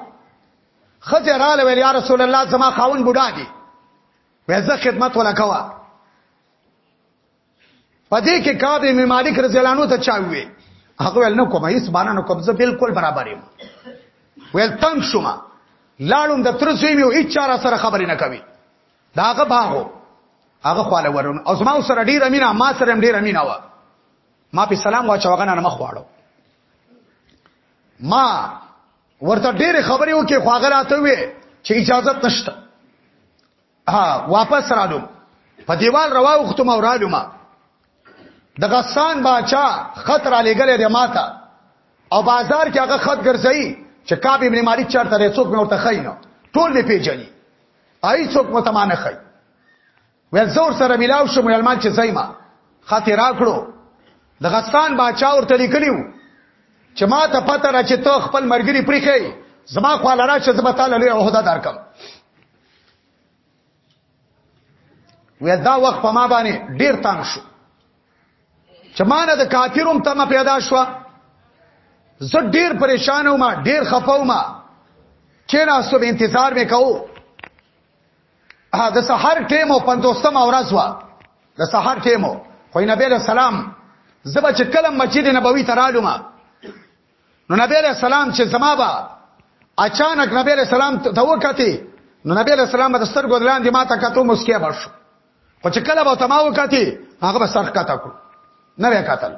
خځه رااله ویل یا رسول الله زما خاون بډا دی وځه خدمت ولا کوا پدې کې کعب ابن مالک رضی الله عنه ته چا وی هغه ول نو کومه هیڅ باندې نو کوم زه بالکل برابر یم ویل تنگ شوما لاړم د تر زوی یو هیڅ چاره سره خبرې نه کوي داغه باغو هغه خواله ورون او زما سره ډیر امینه ما سره ډیر امینه و ما په سلام واچو غنه نه مخ واړو ما ورته ډېر خبرې وکي خو هغه راته وي چې اجازه نشته ها واپس رالو په دیوال روا وختم او رالو ما د غسان باچا خطر علی ګلې د ماته او بازار کې هغه خط ګرځي چې کعب ابن مالک چرته لري څوک مې ورته خاينه ټول می پیژني آی څوک متمانه خای ول زور سره ملاو شو ملمان چې زایما خاطر راکړو د غسان باچا ورته لیکلیو چې ما ته پته را چې ته خپل مرګري پریخې زما خپل را چې زما تعالی له عہده درکم وې دا وخت په ما باندې ډیر تنگ شو چې ما نه د کافروم تمه پیدا شو زه ډیر پریشان وم ډیر خفه وم چې نه سب انتظار وکاو د سحر ټیمو 50 ما ورځ وا د سحر ټیمو خو نبی له سلام زبا چې کلم مسجد نبوي ترالم نو نبی علیہ السلام چې زما با اچانک نبی علیہ السلام ته وکتی نو نبی علیہ السلام د سترګو لاندې ما ته کتو مسکیا بشو خو چې کله به تما وکتی هغه به سرخ کته کو نه وې قتل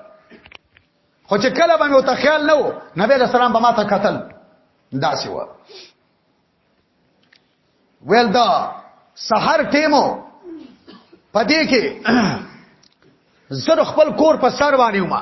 خو چې کله به نو ته خیال نه وو نبی علیہ السلام به ما ته قتل داسې و ویل دا سحر ټیمو پدې کې زه خپل کور په سر باندې ومه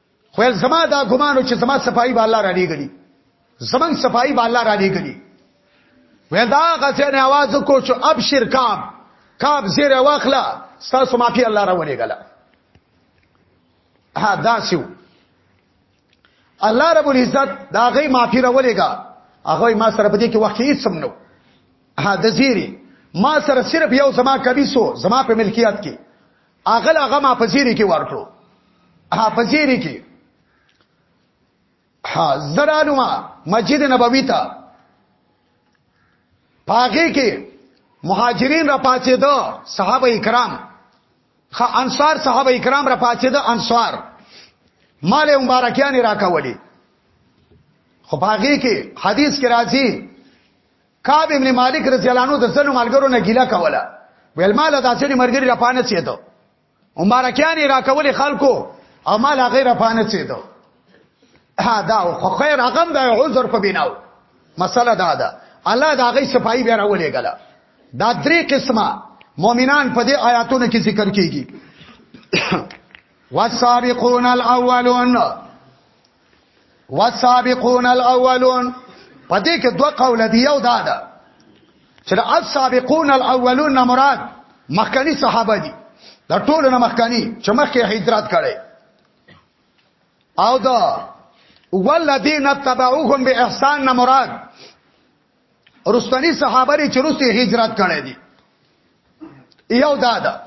خو زما دا ګمانو چې زما صفائی به الله را لېګلی زمنګ صفائی به الله را لېګلی وې دا غسه نه आवाज کو چې ابشر کاب کاب زیر واخلا ستاسو مافي الله را ولېګلا ها دا سیو الله رب العزت دا غي مافي را ولېګا هغه ما سره په دې کې وخت هیڅ سم نو ها د زیری ما سره صرف یو زما کبيسو زما په ملکیت کې اغل هغه ما په زیری کې ورکړو ها په زیری کې ها زرالو ما مسجد نبوي ته پاګه کې مهاجرین را پاتې دو صحابه کرام خ انصار صحابه کرام را پاتې دو انصار مال مبارکیان راکولي خو پاګه کې حدیث کې راځي کعب ابن مالک رضی الله عنه د ځنو ملګرو نه ګیله کوله ویل مال داسې مرګري را پانه چېدو مبارکیان را کولې خلکو او مال هغه را پانه چېدو ها دا خو خیر هغه د عذر په بناو مسله دا ده الله دا غي صفائی بیا راولې غلا دا درې قسمه مؤمنان په دې آیاتونو کې ذکر کیږي والسابقون الاولون والسابقون الاولون پدې کې دوه قول دی یو دا ده چې السابقون الاولون نه مراد مخکنی صحابه دي دا ټول نه مخکنی چې مخکې هجرت کړي او دا والذین تبعوهم باحسان نه مراد رستنی صحابه لري چې رستي هجرت کړي دي یو دا ده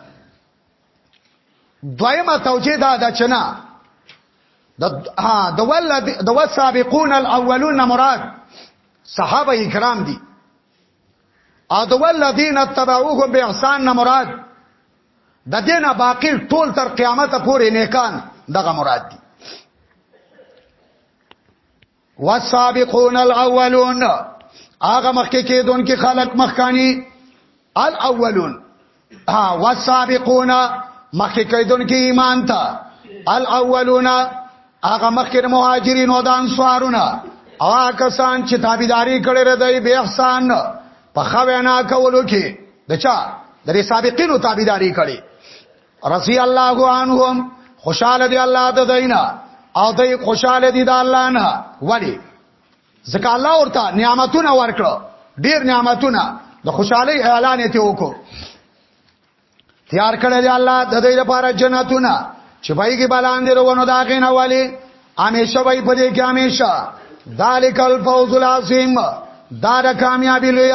دویمه توجیه دا ده چې نه د ها د ولد د وسابقون الاولون مراد صحابه کرام دي او د ولذین تبعوهم باحسان نه مراد د دینه باقی ټول تر قیامت پورې نیکان دغه مراد دي والسابقون الاولون هغه مخکې کېدونکو خلق مخکانی الاولون ها والسابقون مخکې کېدونکو ایمان ته الاولون هغه مخکې مهاجرین او د انصارونه او کسان چې تابعداري کړې ردی به احسان په خوینا کولو کې دچا د سابقینو تابعداري کړي رضی الله عنهم خوشاله دی الله د دینا او دوی خوشاله دي د الله نه ولی ځکه الله ورته نعمتونه ورکړه ډیر نعمتونه د خوشحالي اعلان یې وکړو تیار کړی دی الله د دې لپاره جنتونه چې پای کې بلاندې روانو دا غینه والی همیشه وای په دې کې همیشه ذالک الفوز العظیم دا د کامیابی لوی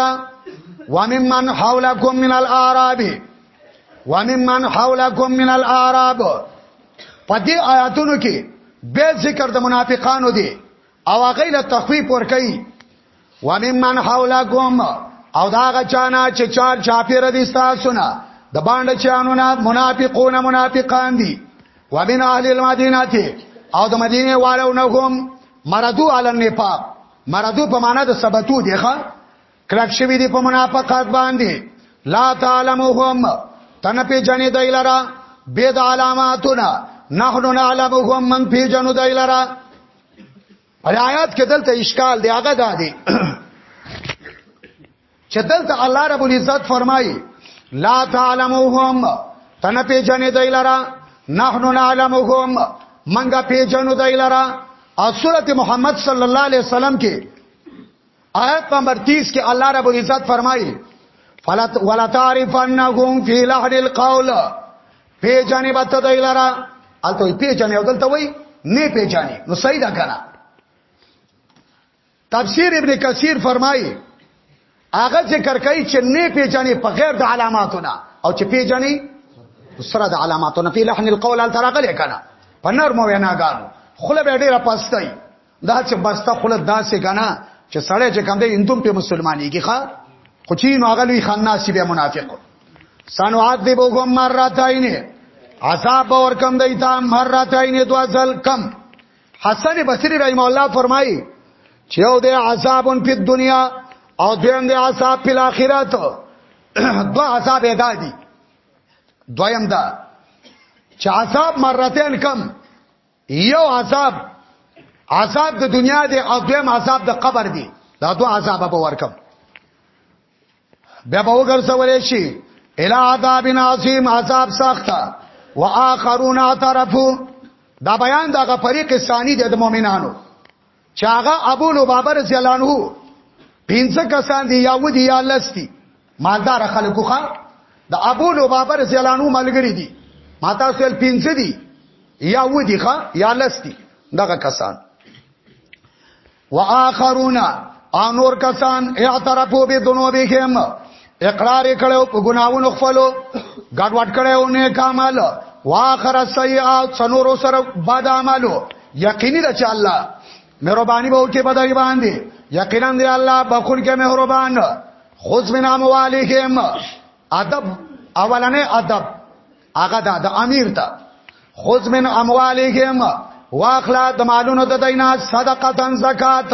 وممن حولکم من الاعراب وممن حولکم من الاعراب په دې آیاتونو کې به ذکر د منافقانو دی او هغه له تخویف ور کوي وممن حولکم او دا غچانا چې چار چاپیر دي تاسو نه د باندې چانو نه منافقون منافقان دي ومن اهل المدینه او د مدینه والو نه هم مردو علی النفاق مردو په معنا د ثبتو دی ښا کلک شوی دی په منافقت باندې لا تعلمهم تن په جنې دی لرا بيد علاماتنا نحن نعلمهم من په جنو دی لرا په آیات کې دلته اشکال دی هغه دا دی چې دلته الله رب العزت فرمایي لا تعلمهم تن په جنې دی لرا نحن نعلمهم منګه په جنو دی لرا او سورته محمد صلی الله علیه وسلم کې آیت نمبر 30 کې الله رب العزت فرمایي فلت ولا تعرفنهم فی لحد القول پی جانې بته دی لرا الته پی جانې او دلته وای نه پی جانې نو صحیح ده کنه تفسیر ابن کثیر فرمایي هغه ذکر کوي چې نه پی جانې په غیر د علاماتونه او چې پی جانې سره د علاماتونه په لحن القول تر غلې کنه په نرمو ویناګانو خله به ډیره پاستای دا چې بسته خله داسې کنه چې سړی چې کوم دی اندوم په مسلمانېږي ښا خو چې نو هغه لوی خناسی به منافق سنوات دی بوګم مراتاین عذاب اور کم دی تا مراتاین دو ازل کم حسن بصری رحم الله فرمایي چې یو دی عذابون په دنیا او دویم دی عذاب په آخرت دو عذاب ادا دي دویم دا چې عذاب مراتاین کم یو عذاب عذاب د دنیا دی او دویم عذاب د قبر دی دا دوه عذاب به ورکم بیا به وګرځولې شي الی عذاب عظیم عذاب سخته واخرون اعترفوا دا بیان دغه فریق ثانی د مؤمنانو چې هغه ابو لبابه رضی الله عنه پنځه کسان دي یا ودی یا لستی مالدار خلکو خان د ابو لبابه رضی الله عنه ملګری دي ما تاسو ول پنځه دي یا ودی ښا یا لستی دغه کسان واخرون انور کسان اعترفوا بذنوبهم اقرار کړو په ګناوونو خپلو ګډ وډ کړو نه کمال واخر السیئات سنور سره بد عملو یقیني ده چې الله مهرباني به وکړي په دای باندې یقینا دی الله بخون کې مهربان خذ من اموالهم ادب اولنې ادب هغه د امیر ته خذ من اموالهم واخلا د مالونو د دینه صدقه زکات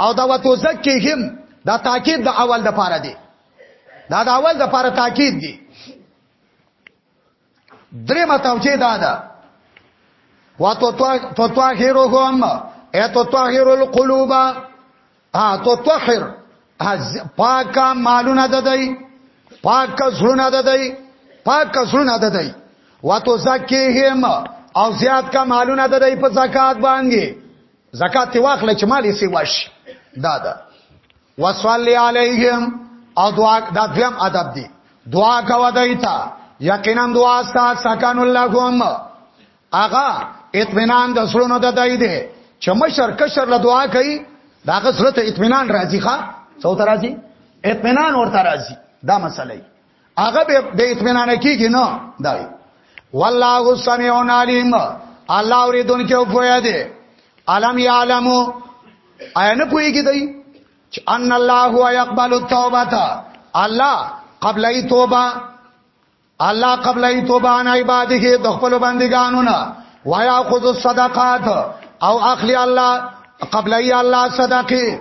او دا وتزکیهم دا تاکید د اول د پاره دی دا د اول د پاره تاکید دی درې متوجه دا ده واتو تو تو هیروهم اتو تو هیر القلوب ها تو طهر پاک مالونه ددای پاک زړونه ددای پاک زړونه ددای واتو زکیهم او زیات کا مالونه ددای په زکات باندې زکات واخلې چې مال یې سیوا شي دا ده وصلی علیهم او دعا دا دویم ادب دی دعا کوه دایتا یقینا دعا ستاسو سکان الله کوم اغا اطمینان د سرونو د دای دی چې مشر کشر له دعا کوي دا غسرت اطمینان راځي ښا څو ته راځي اطمینان ورته راځي دا مسله هغه به د اطمینان کیږي نه دا والله سميع عليم الله اوریدون کې او پوهه دی علم يعلم اين پوهیږي دی چې ان الله هو يقبل التوبه الله قبل ای توبه الله قبل ای توبه ان عباده د خپل بندګانو نه ويا خذ الصدقات او اخلي الله قبل ای الله صدقه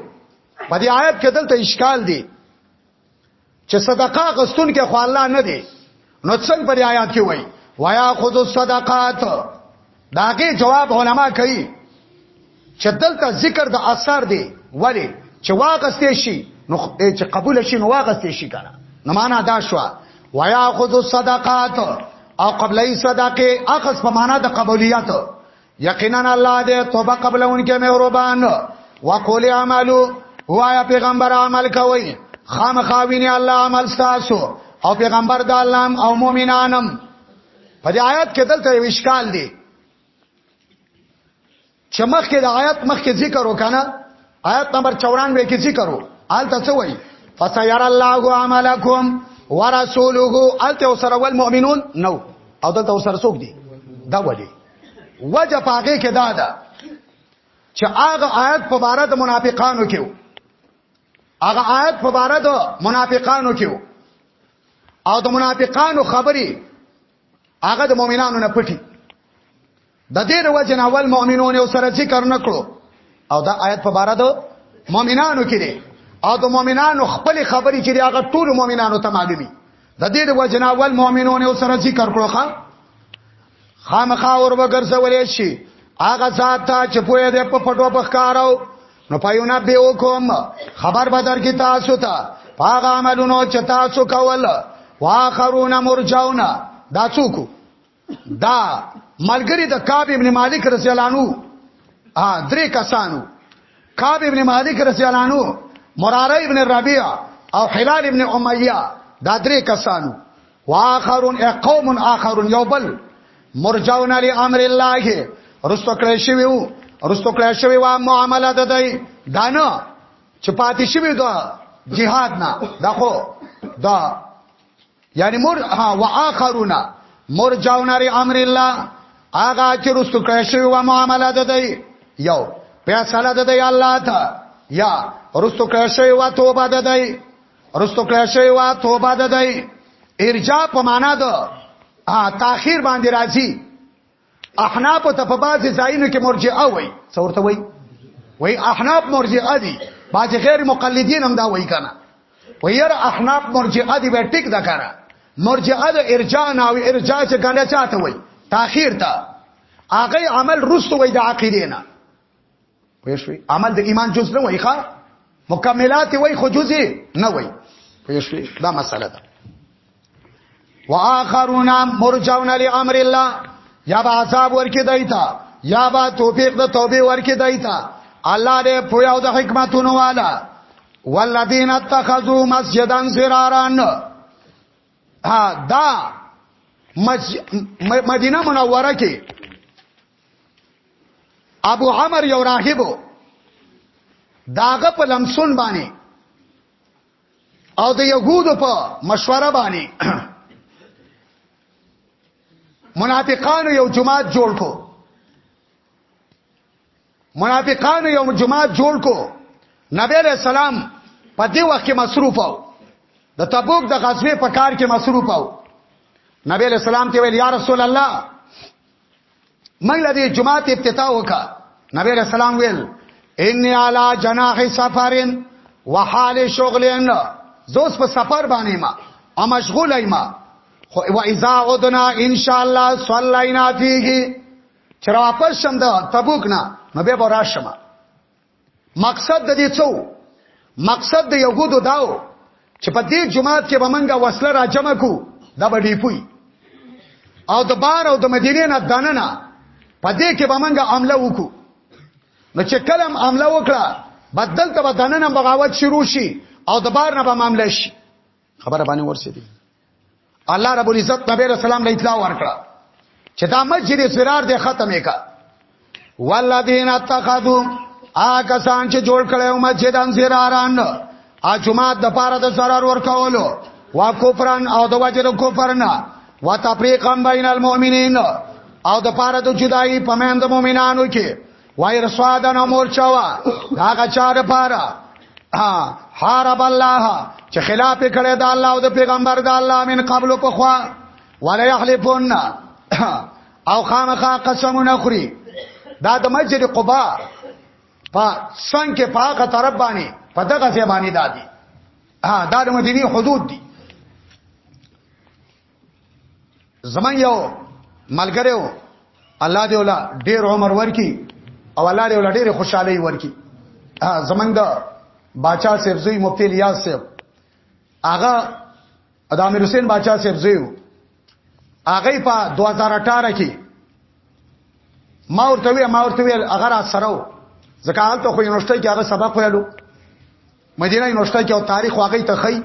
په دې آیت کې دلته اشکال دی چې صدقه غستون کې خو الله نه دی نو څنګه پر آیات کې وای ویا خود الصدقات داګه جواب علما کوي چې دلته ذکر د اثر دی ولی چې واغستې شي نو چې قبول شي نو واغستې شي کنه نو معنا دا شو ویا خود الصدقات او قبلې صدقه اخص په معنا د قبولیت یقینا الله دې توبه قبل انکه مهربان وقول اعملو وایا پیغمبر عمل کوي خامخاوینه الله عمل تاسو او پیغمبر د الله او مؤمنانم په دې آیات کې دلته یو اشکال دی چې مخکې د آیات مخکې ذکر وکنه آیات نمبر 94 کې ذکر وو آلته څه وایي فسير الله عملكم ورسوله الته وسره والمؤمنون نو او دلته وسره څوک دي دا ولي وجه پاګه کې دا ده چې هغه آیت په بار د منافقانو کې هغه آیت په بار د منافقانو کې او د منافقانو خبري هغه د مؤمنانو نه پټي د دې د وجه نه اول مؤمنون یو سره ذکر نکړو او دا آیت په بار د مؤمنانو کې دی او د مؤمنانو خپل خبري چې هغه ټول مؤمنانو ته معلومي د دې د وجه نه اول مؤمنون یو سره ذکر کړو ښا خامخا اور وګرځولې شي هغه ذات ته چې پوهه دې په پټو په ښکارو نو پایونه به وکم خبر بدر کی تاسو ته پاغه عملونو چې تاسو کول واخرون مرجون دا څوک دا ملګری د کعب ابن مالک رضی الله عنه ا درې کسانو کعب ابن مالک رضی الله عنه مراره ابن ربیعه او حلال ابن امیہ دا درې کسانو واخرون ای قوم اخرون یو بل مرجون علی امر الله رستو کړی شوی وو رستو کړی شوی وا معاملې د دای دانه چې پاتې شوی دا جهاد نه دا خو دا یعنی مر ها واخرون مرجون علی امر الله هغه چې رستو کړی شوی وا معاملې د دای یو فیصله د دای الله ته یا رستو کړی شوی وا توبه د دای رستو کړه شوی وا توبه ده دی ارجاء په معنا ده تاخير باندې راځي احناف ته په بعضي ځایونو کې مرجئه وای څورته وای وای احناف مرجئه دي بعضي غیر مقلدین هم دا وای کنه ویر احناف مرجئه دي به ټیک دا کړه مرجئه د ارجاء نه او ارجاء چې ګڼه چاته وای تاخير ته هغه عمل رستو وای د عقیدې نه پېښوي عمل د ایمان جز نه وای ښا مکملات وای خو جز نه وای پېښوي دا مسله ده واخرون مرجون لامر الله یا با عذاب ورکی دایتا یا با توفیق د توبه ورکی دایتا الله دې پویا او د حکمتونو والا والذین اتخذوا مسجدا زرارا ها دا مدینه منوره کې ابو عمر یو راهبو داغه په لمسون باندې او د يهودو په مشوره باندې منافقانو یو جماعت جوړ کو منافقانو یو جماعت جوړ کو نبی علیہ السلام په دې وخت کې مصروف و د تبوک د غزوه په کار کې مصروف و نبی علیہ السلام ته ویل یا رسول الله منګل دې جمعه ابتدا وکا نبی رسول الله ویل ان علی جناح سفرن وحال شغلن زوس په سفر باندې ما او مشغول ایما خو و اذا عدنا ان شاء الله صلینا فیه چر واپس شم د تبوک نه نبی براشمه مقصد د دې څو مقصد د يهودو داو چې په دې جماعت کې به منګه وسله را جمع کو دا به ډیپوي او د بار او د مدینې نه دننه په دې کې به منګه عمله وکړو نو چې کلم عمله وکړه بدل ته به دننه بغاوت شروع شي او د بار نه به معاملې شي خبره باندې ورسېدي الله رب العزت نبی رسول الله اطلاع ورکړه چې دا مسجد فرار دې ختمه کا والذین اتخذوا آکسان چې جوړ کړو مسجد ان فراران ا جمعات د پاره د سرار ور کولو وا کوپران او د وجه د کوپرنا وا تفریقا بین المؤمنین او د پاره د جدای پمند مؤمنانو کې وای رسوا د نو مورچا وا دا غچا د پاره ها حارب الله چې خلاف کړي د الله او د پیغمبر د الله من قبل په خوا ولا يحلفون او خامخا قسمونه خوري دا د مسجد قباء په څنګه په هغه طرف باندې په دغه ځای باندې دادي ها دا د مدینه حدود دي زمون یو ملګریو الله دې ولا ډیر عمر ورکی او الله دې ولا ډیر خوشحالي ورکی زمون دا باچا صاحب زوی مفتی الیاس صاحب هغه د امیر حسین باچا صاحب زوی هغه په 2018 کې ما ورته وی ما ورته وی هغه را سره و ځکه حالت خو یونیورسيټي کې هغه سبق ویلو مدینه یونیورسيټي کې او تاریخ واقعي ته خی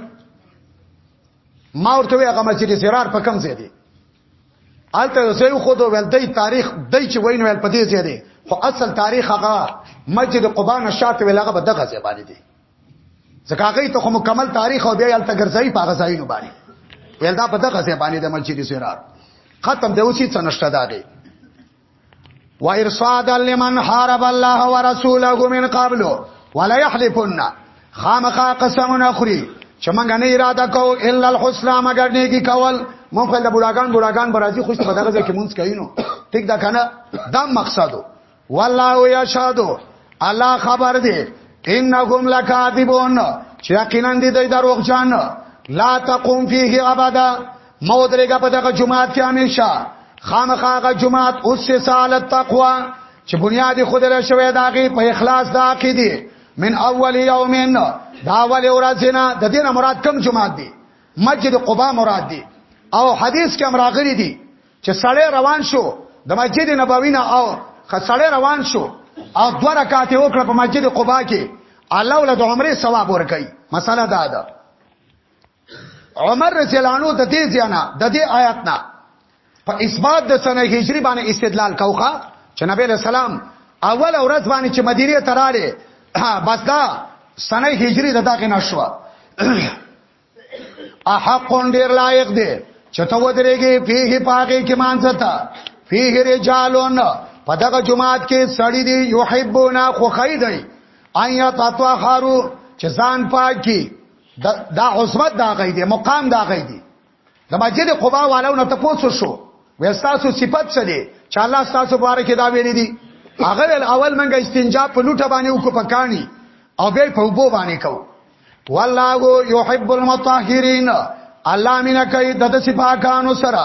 ما ورته وی هغه مسجد زرار په کم ځای دی الته زه خو دوه ول دی تاریخ دی چې وین ول په دې ځای دی خو اصل تاریخ هغه مسجد قباء نشاط ویلغه به دغه ځای باندې دی ځکه هغه ته خو مکمل تاریخ او بیا الته ګرځي په هغه ځای نه باندې ویل دا په دغه ځای باندې د مسجد زرار ختم دی اوسې څنشته دا دی و ارصاد لمن حارب الله ورسوله من قبل ولا يحلفن خامخا قسمونه خوري چې موږ نه اراده کو الا الحسنى مگر نیکی کول مونږ خپل بډاګان بډاګان برازي خوش په دغه ځکه مونږ کینو ټیک دا کنه دا مقصدو والله یشهد الله خبر دی انهم لکاذبون چې یقینا دي د دروغجن لا تقوم فيه ابدا مو درېګه په دغه جماعت کې همیشه خامخا هغه جماعت اوس سال تقوا چې بنیاد خود را شوی داغي په اخلاص د عقیده من اول یومین دا اول ورځینا د دینه مراد کم جماعت دی مسجد قباء مراد دی او حدیث کې امراغلی دی چې سړی روان شو د مسجد نبوی نه او خسړی روان شو او دو رکعات وکړه په مسجد قباء کې الله ول د عمره ثواب ورکړي مساله دا ده عمر رضی الله عنه د دې ځانا د دې آیات نه په اثبات د سنه هجری باندې استدلال کوخه چې نبی له سلام اول ورځ باندې چې مدینه ته راړې بس دا سنه هجری د داګه نشو احق ډیر لایق دی چې ته ودرېږي پیه پاګه کې مانځتا پیه رجالون په دغه جماعت کې سړی دی یحبونا خوخی دی ایا تطهرو چې ځان پاکي دا دا عصمت دا غي دي مقام دا غي دي د مسجد قباء والو نه تاسو شو وستاسو صفت څه دي چې الله تاسو باره کې دا ویلي دي هغه اول منګه استنجا په لوټه باندې وکړو په کانی او به په وبو باندې کو والله يحب المطهرين الله مینا کوي د صفاکانو سره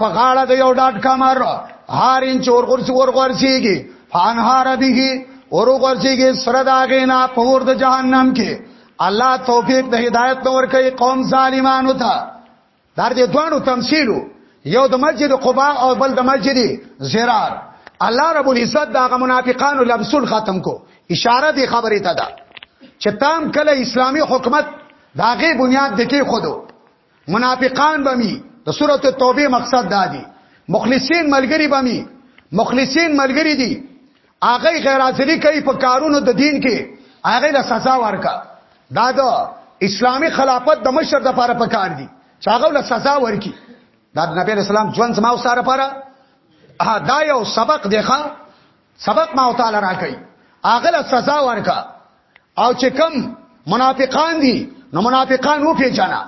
په غاړه د یو ډاټ کمر هر انچ اور غرسی اور غرسیږي فانهار به اور غرسیږي سره دا غینا په ور د جهنم کې الله توفیق د هدایت نور کوي قوم ظالمانو ته در دې دوانو تمثيلو یو د مسجد قباء او بل د مسجد زرار الله رب العزت دا غ منافقانو لبسل ختم کو اشاره دی خبره ته ده چې تام کله اسلامی حکومت داغه بنیاد دکی خودو منافقان بمی د سوره توبه مقصد دا دی مخلصین ملګری بمی مخلصین ملګری دي هغه غیر حاضری کوي په کارونو د دین کې هغه له سزا ورکا دا د اسلامی خلافت د مشر د لپاره پکار دي چې هغه له سزا ورکي دا نبی اسلام ژوند ما وساره لپاره دا یو سبق دی ښا سبق ما تعالی راکړي هغه له سزا ورکا او چې کم منافقان دي نو منافقان وو پیژنه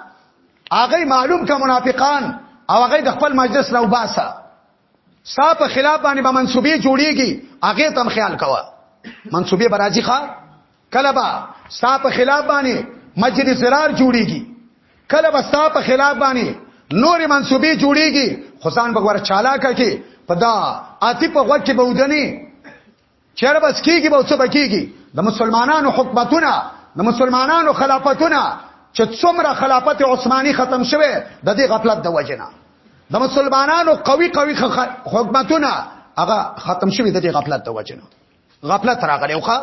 هغه معلوم کا منافقان او هغه د خپل مجلس نه وباسه ستا په خلاف باندې به منسوبي جوړیږي هغه تم خیال کوه منسوبي برازي ښا کله با ستا په خلاف باندې مسجد زرار جوړیږي کله با ستا په خلاف باندې نور منسوبي جوړیږي خدان بګور چالاکه کې پدا آتی په وخت کې بودنی چر بس کیږي به څه بکیږي د مسلمانانو حکومتونه د مسلمانانو خلافتونه چې څومره خلافت عثماني ختم شوه د دې غفلت د وجنه د مسلمانانو قوي قوي حکومتونه هغه ختم شوه د دې غفلت د وجنه غفلت راغلی وخه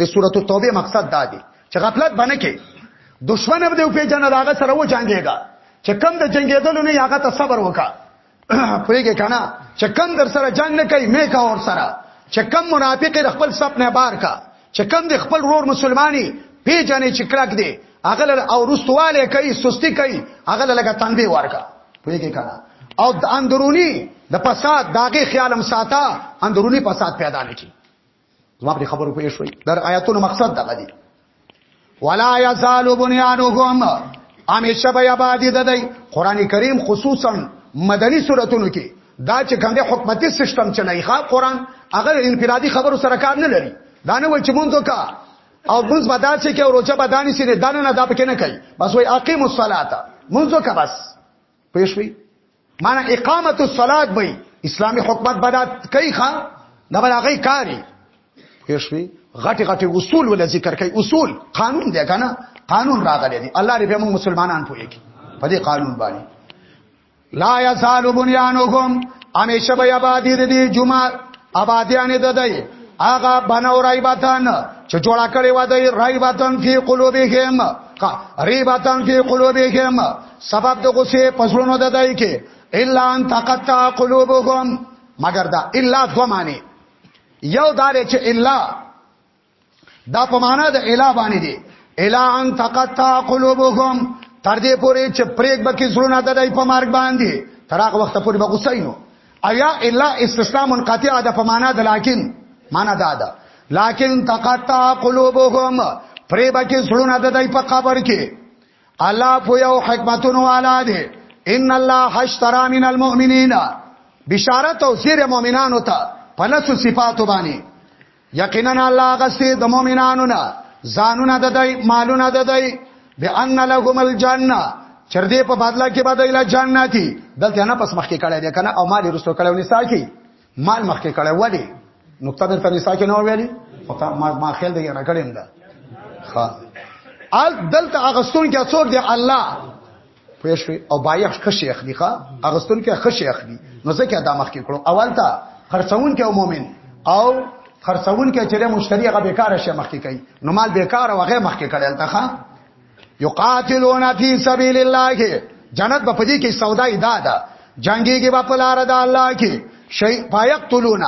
د سورته توبه مقصد دا دی چې غفلت باندې کې دشمن به دې په جنرال هغه سره و جنگيږي چې کم د جنگیدلو نه هغه ته صبر وکا پوهیږي کنه چې کم در سره جنگ نه کوي مې کا اور سره چې کم منافق د خپل سپ نه بار کا چې کم د خپل رور مسلمانی پیجنې چې کلک دی هغه له او رستواله کوي سستی کوي هغه لګه تنبیه ورکا پوهیږي کنه او د اندرونی د فساد داګه خیالم ساته اندرونی فساد پیدا نشي زما په خبرو پوه شوي در آیاتونو مقصد دغه دی ولا یزال بنیانهم همیشه به آبادی ده دی قران کریم خصوصا مدنی سوراتونو کې دا چې کوم حکومتي سیستم چلای ښا قران هغه انفرادي خبرو سره کار نه لري دا نه وای چې مونږ دوکا او بوز بدا چې کې او روزه بدانی سي نه دانه نه دا پکې نه کوي بس وای اقیم الصلاه مونږ دوکا بس پېښوي معنا اقامت الصلات به اسلامی حکومت بدا کوي خان دا بل هغه کاری پښوی غټي غټي اصول ول ذکر کوي اصول قانون دی کنه قانون راغلی دی الله دې موږ مسلمانان پوي کی په دې قانون باندې لا یزال بنیانهم همیشه به آبادی دې جمعه آبادیان دې دی هغه بنو رای باتن چې جوړا کړی و دی رای باتن فی قلوبهم ریباتن فی قلوبهم سبب د غصه پسړونو د دای کې الا ان تقطع قلوبهم مگر دا الا دو معنی یو دار چې الا دا په معنا د الا باندې دی الا ان تقطع قلوبهم تر دې پورې چې پرېګ بکې زړونه د دای په مارګ باندې تر هغه وخت پورې به غصه نو ایا الا استسلام منقطع ده په معنا د لکن معنا دا ده لکن تقطع قلوبهم پرې بکې زړونه د دای په قبر کې الله په یو حکمتونو والا دی ان الله حشترا من المؤمنین بشارت او زیر مؤمنانو ته په لاسو صفاتو باندې یقینا الله غسته د مؤمنانو نه ځانونه د دای مالونه د دای بان لهم الجنه چر دې په بدلا کې بدایله جنتی دلته نه پس مخ کې کړه دې کنه او مال رسو کړه ونی ساکي مال مخکې کړه ولی نقطه درته نساء کې نو ویلي او تا ما ما خیال دی نه کړم دا ها ال دلته اغستون کې څوک دی الله پېښوي او بایخ خشي اخلي ښا اغستون کې خشي اخلي نو ځکه دا مخکې کړو اول ته خرڅون کې مؤمن او خرڅون کې چې مشتری هغه بیکاره شي مخکې کوي نو مال بیکاره وغه مخکې کړي الته ښا یقاتلون فی سبیل الله جنت په دې کې سودا ادا ده جنگي کې په لار د الله کې شي فیقتلون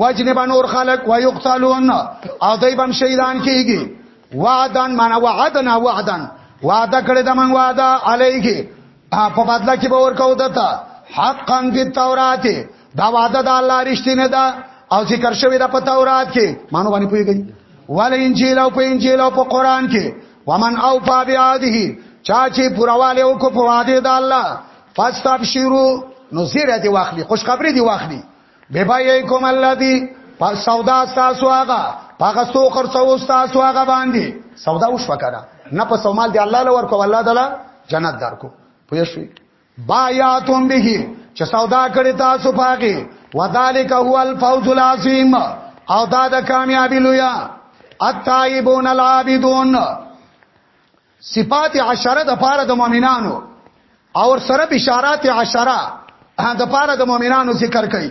وجن بنور خلق ويقتلون او دوی بم شهیدان کیږي وعدن معنا وعدنا وعدن وعده کړی د من وعده علیه په بدله کې به ورکو دته حقا فی التورات دا وعده د الله رښتینه ده او ذکر شوی د پتا اورات کې مانو باندې پويږي ول انجیل او په انجیل او په قران کې ومن اوفا بیاده چا چې پرواله او کو په وعده د الله فاستبشروا نو زیره دی واخلي خوشخبری دی واخلي ببایکم الذی پس سودا تاسو هغه پاګه سو خرڅو تاسو هغه باندې سودا وش وکړه نه په سومال دی الله لور کو الله تعالی جنت درکو پوه شئ بایاتون به چې سودا کړی تاسو پاګه وذالک هو الفوز العظیم او دا د کامیابی لویا التائبون العابدون صفات عشره د پاره د مؤمنانو او سره بشارات عشره د پاره د مؤمنانو ذکر کړي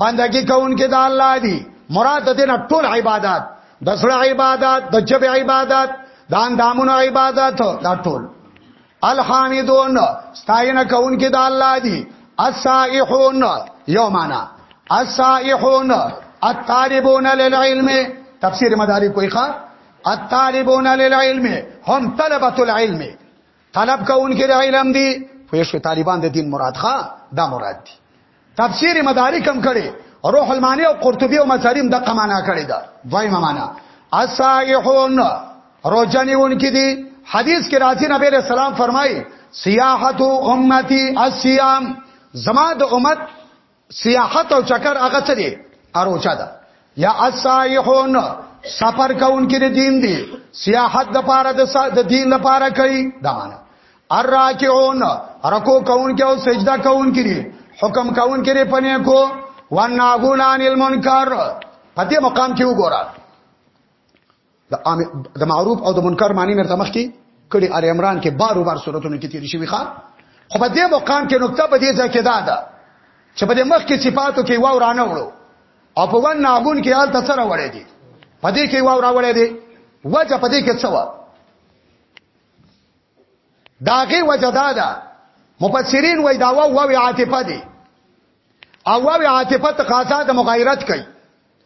بندګي کوونکې د الله دی مراد دې نه ټول عبادت د سره عبادت د جبه عبادت د اندامونو عبادت دا ټول الحامدون ستاینه کوونکې د الله دی السائحون یو معنا السائحون الطالبون للعلم تفسیر مدارک کوي ښا الطالبون للعلم هم طلبة العلم طلب کوونکي د علم دي پوه شو طالبان د دین مراد ښا دا مراد دي تفسیر مدارک هم کړي روح المانی او قرطبی او مزاریم د قمانا کړي دا دویمه معنا السائحون روجنیون کې دي حدیث کې راځي نبی له سلام فرمایي سیاحت امتی الصيام زما د امت سیاحت او چکر هغه څه دی اروچا ده یا السائحون سفر کوونکي د دین دي سیاحت د پاره د دین لپاره کوي دا معنا الراکعون رکو کوونکي او سجده کوونکي دي حکم کوونکي لري پنه کو وناغون عن المنکر په دې مقام کې وګوره د معروف او د منکر معنی مرته مخ کې کړي ال عمران کې بار بار صورتونو کې تیر شوی ښا خو په دې مقام کې نقطه په دې ځای کې دا ده چې په دې مخ کې صفاتو کې واو رانه وړو او په ون ناغون کې حالت سره وړې دي په دې کې واو راوړې دي وجه په دې کې څه و داغه وجه دا ده مفسرین وای دا واو واو عاطفه دي او واو عاطفه تقاضا د مغایرت کوي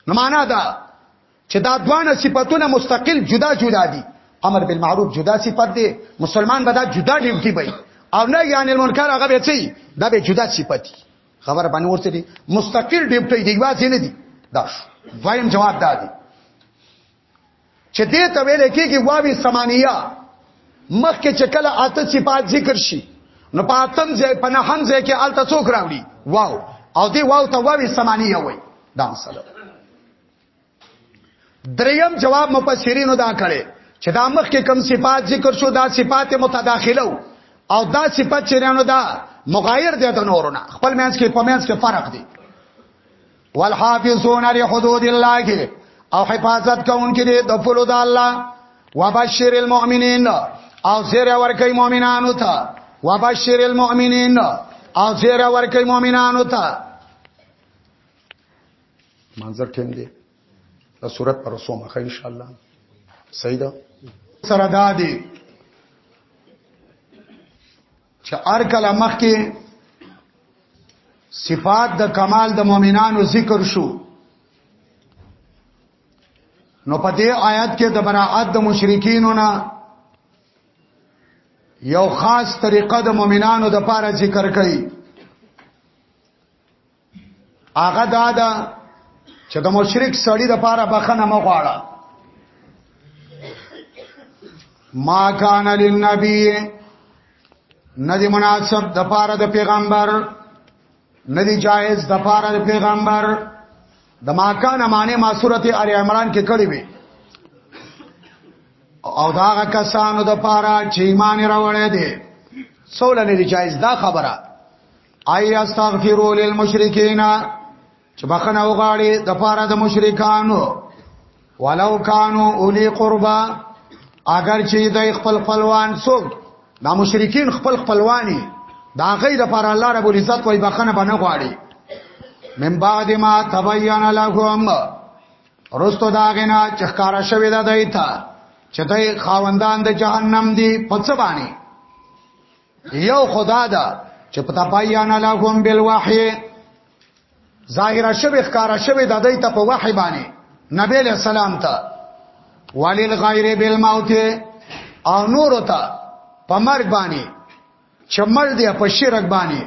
نو معنا دا چې دا دوه صفاتونه مستقل جدا جدا دي امر بالمعروف جدا صفت دی مسلمان به دا جدا ډیوټي وي او نه یعنی المنکر هغه به چي دا به جدا صفت دي خبر باندې ورته دي مستقل ډیوټي دی واځي نه دي دا وایم جواب دا دی چې دې ته ویل کېږي واوی سمانیه مخکې چې کله اته صفات ذکر شي نو په اتم ځای په نهم ځای کې الته څوک راوړي واو او دې واو ته واوی سمانیه وای دا مسله دریم جواب مفسرینو دا کړي چې دا مخکې کم صفات ذکر شو دا صفات متداخله او دا صفات چې رانو دا مغایر دي د نورونه خپل مینس کې په مینس کې فرق دي والحافظون لحدود الله او حفاظت کوونکې دي د فلو د الله وبشر المؤمنین او زیر ورکی مؤمنانو ته وبشر المؤمنین او زیر ورکی مؤمنانو ته منظر ټیم دی د صورت پر رسو مخه ان شاء الله صحیح ده سره دادی چې ار کله مخ کې صفات د کمال د مؤمنانو ذکر شو نو په دې آیات کې د براءت د مشرکینو نه یو خاص طریقه د مؤمنانو د پاره ذکر کړي هغه دا ده چې د مشرک سړی د پاره بخنه مغواړه ما کان للنبی ندی مناسب د پاره د پیغمبر ندی جائز د پاره د پیغمبر د ما کان معنی ما سورته ال عمران کې کړی وی او دا کسانو د پاره چې ایمان راوړې دي سول نه دی جایز دا خبره ای استغفروا للمشرکین چې بخنه وغاړي د پاره د مشرکانو ولو کانو اولی قربا اگر چې د خپل خپلوان څوک دا مشرکین خپل خپلوانی دا غي د پاره الله رب العزت وای بخنه بنه غواړي من بعد ما تبین لهم رستو داغنا چخکارا شوی دا دایتا چته خاوندان د جهنم دی پڅ باندې یو خدا دا چې پتا پایان لهم بالوحی ظاهر شوی ښکارا شوی د دې ته په وحی باندې نبی له سلام ته ولل غیر بالموت او نور ته په مرګ باندې چمړ دی په شرک باندې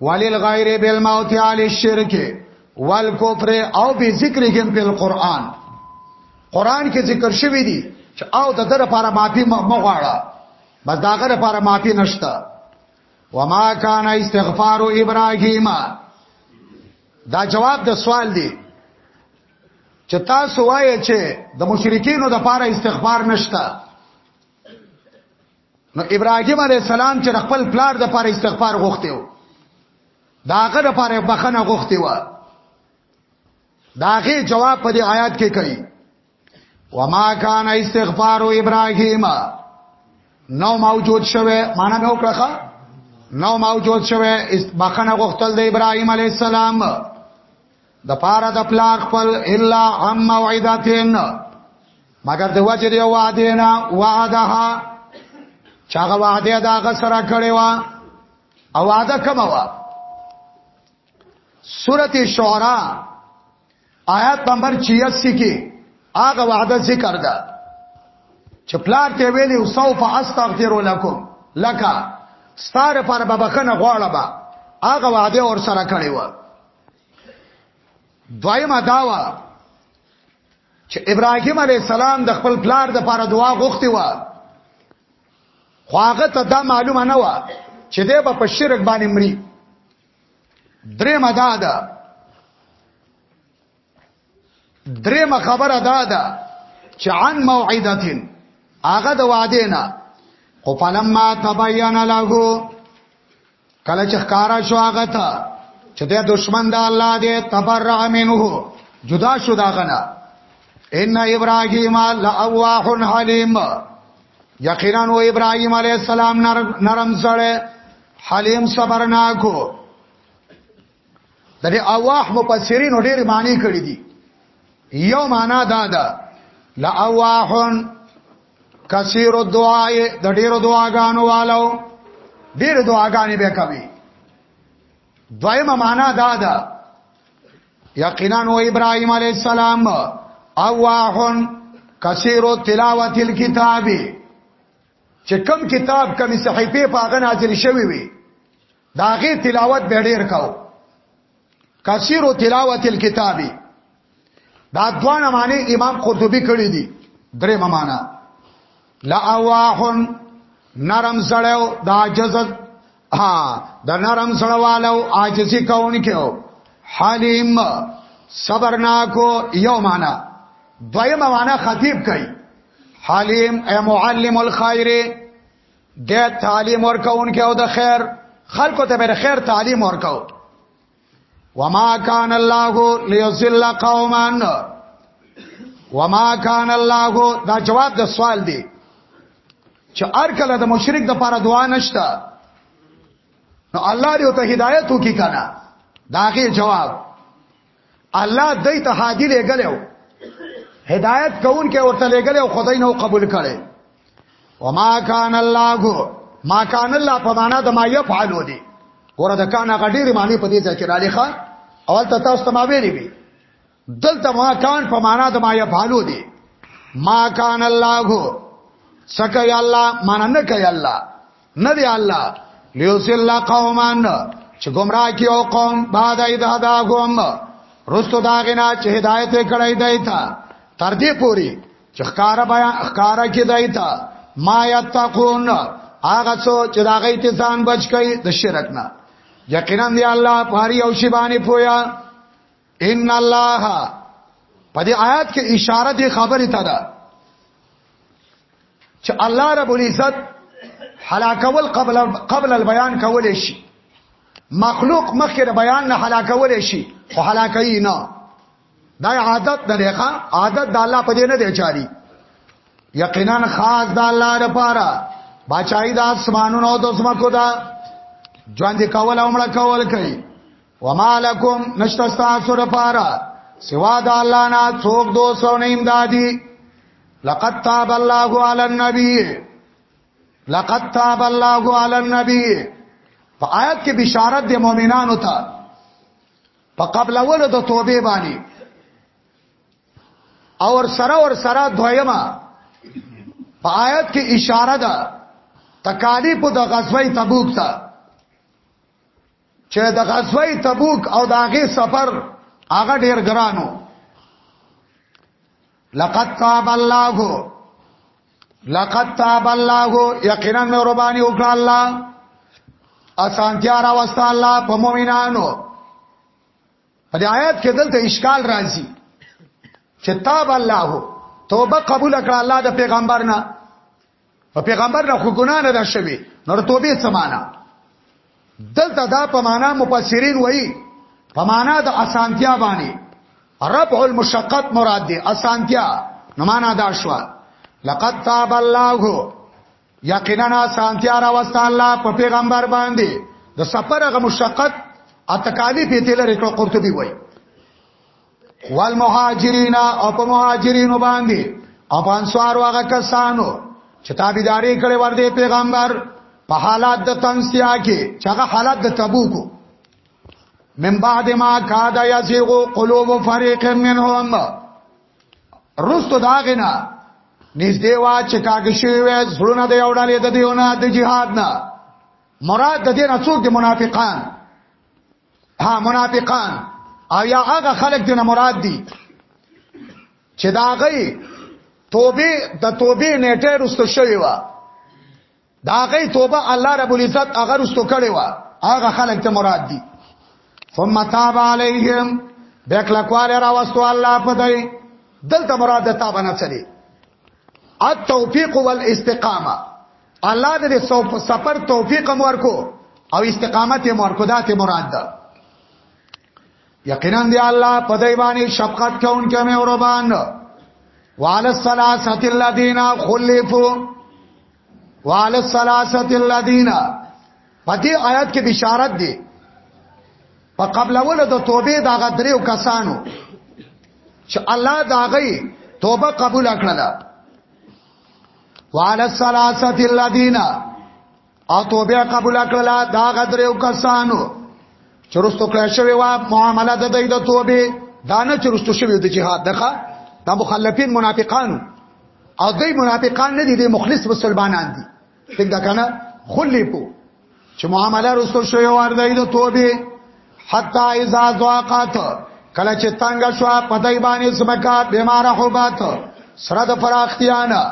ولل غیر بالموت علی الشرک والکفر او به ذکر هم په قران قران کې ذکر شوی دی چې او د در لپاره معافي مغواړه بس داغه لپاره معافي نشته وما کان استغفار ابراهیم دا جواب د سوال دی چې تاسو وایې چې د مشرکینو د پاره استغفار نشته نو ابراهیم علی السلام چې خپل پلار د پاره استغفار غوښته و داغه د پاره بخنه غوښته و داغه جواب په دې آیات کې کوي وما كان استغفار ابراهيم نو موجود شوه معنا نو کړه نو موجود شوه بخنه غختل د ابراهيم عليه السلام د پاره د پلار خپل الا عم موعدتين مگر د وجر یو وعده نه وعدها چاغه وعده دا غسر کړي وا او وعده کومه وا سورته شعراء آیات نمبر 86 کې هغه وعده ذکر ده چې پلار ته ویلي او سوف استغفر لكم لکه ستاره پر ببخنه غواړه با هغه وعده اور سره کړی و دویمه داوا چې ابراهيم عليه السلام د خپل پلار د پاره دعا غوښتي و خو هغه ته دا معلومه نه و چې دی به په شرک باندې مري درې مدا ده درې خبره ده ده چې عن موعدتين هغه د وعده نه خو فلما تبين له کله چې ښکارا شو هغه ته چې د دشمن د الله دې تبرع منه جدا شو دا غنا ان ابراهيم لأواه حليم یقینا و ابراهيم عليه السلام نرم سره حلیم صبرناکو د دې اواح مفسرین ډېر معنی کړی دي یو معنا دا ده لا اواحن کثیر الدعاء د ډېر دعاګانو والو ډېر دعاګانې به کوي دویمه معنا دا ده یقینا نو ابراهیم علی السلام اواحن کثیر تلاوت الكتاب چې کم کتاب کمی صحیفه په هغه نازل شوی وي داغه تلاوت به ډیر کاو کثیرو تلاوت الكتابی دا دوانه معنی امام قرطبی کړی دی درې معنا لا اواحن نرم سړیو دا جزد ها د نرم سړوالو عاجزي کوونکو حلیم صبرناکو یو معنا دویمه معنا خطیب کوي حلیم ای معلم الخير د تعلیم ورکوونکو د خیر خلکو ته به خیر تعلیم ورکوي وما كان الله ليذل قوما وما كان الله دا جواب د سوال دی چې ار کله د مشرک د پاره دعا نشته نو الله دې ته هدایت وکي کنه داغه جواب الله دې ته هادي لګلو هدایت کون کې ورته لګلو خدای نو قبول کړي وما كان الله ما كان الله په معنا د ما يفعلو دي ګوره د کان هغه ډېری معنی په دې ځای کې را لېخه اول ته تاسو ته ما ویلې وی دلته ما کان په معنا د ما یفعلو دي ما کان الله سکه یا الله معنا نه کوي الله نه دی الله لیوزل قومان چې گمراه کی او قوم بعد اید هداهم رستو داغنا چې هدایت کړی دی تا تر دې پوری چې ښکارا بیا ښکارا کې دی تا ما یتقون هغه څو چې دا غي ته ځان بچ کړي د شرک نه یقینا دی الله پاری او شی باندې پویا ان الله په دې آیات کې اشاره دی خبرې ته ده چې الله رب العزت هلاکول قبل قبل البيان کول شي مخلوق مخکې د بیان نه هلاکول شي خو هلاکوي نه دا عادت نه دی عادت د الله په دې نه دی چاري یقینا خاص د الله لپاره بچای د اسمانونو او د زمکو دا ژوند کول او مړ کول کوي وما لکم نشتستا سر پارا سوا دا اللہ نا چوک دو سو نیم دادی لقد تاب اللہ علی النبی لقد تاب اللہ علی النبی په آیت کې بشارت د مؤمنانو ته په قبل اول د توبې باندې او ور سره ور سره دویما په آیت کې اشاره ده تکالیف د غزوه تبوک ته چې د غزوه تبوک او د هغه سفر هغه ډیر ګرانو لقد تاب الله لقد تاب الله یقینا مې ربانی وکړه الله اسانتیا را وستا الله په مؤمنانو په دې آیات کې دلته اشکال راځي چې تاب الله توبه قبول کړه الله د پیغمبر نه په پیغمبر نه خو ګناه نه ده شوی نو توبه څه معنا دلته دا په معنا مفسرین وایي په معنا د اسانتیا باندې رفع المشقت مراد دی اسانتیا نو معنا دا شو لقد تاب الله یقینا اسانتیا را وست الله په پیغمبر باندې د سفر غ مشقت اتکالی په تل رکړه قرطبي وایي والمهاجرین او په مهاجرینو باندې او په انصار واغه کسانو چې تابعداري کړې ور دي پیغمبر په حالات د تنسیا کې چې هغه حالات د تبوک من بعد ما کاد یزیغ قلوب فريق منهم رستو داغنا نږدې وا چې کاږ شوی وې زړونه د یو ډلې د دیونه د جهاد نه مراد د دې نه څوک د منافقان ها منافقان او یا هغه خلک دنه مراد دي چې دا غي توبه د توبه نیټه رستو شوی و دا غي توبه الله رب العزت هغه رستو کړی و هغه خلک ته مراد دي ثم تاب عليهم بکلا کواله راوستو الله په دای دلته مراد ته باندې چلی التوفیق والاستقامه الله دې سفر توفیق مور کو او استقامت مور کو داته مراد ده یقینا دی الله په دای باندې شفقت کوونکی مې اوربان وعلى الثلاثه الذين خلفوا وعلى الثلاثه الذين په دې آیات کې بشارت دی په قبلولو د توبې د هغه دریو کسانو چې الله د هغه توبه قبول کړل وعلى الثلاثه الذين او توبه قبول کړل دا هغه دریو کسانو چې رستو کړی شوی وا معاملات د دې د توبې دانه چې رستو شوی د جهاد دغه د مخالفین منافقانو او دوی منافقان نه دي د مخلص مسلمانان دي ټیک دا کنه خلی کو چې معاملې رسول شو یو ور دی د توبه حتا اذا ذاقات کله چې تنگ شو پدای باندې سمکا بیمار حبات سره د فراختیانا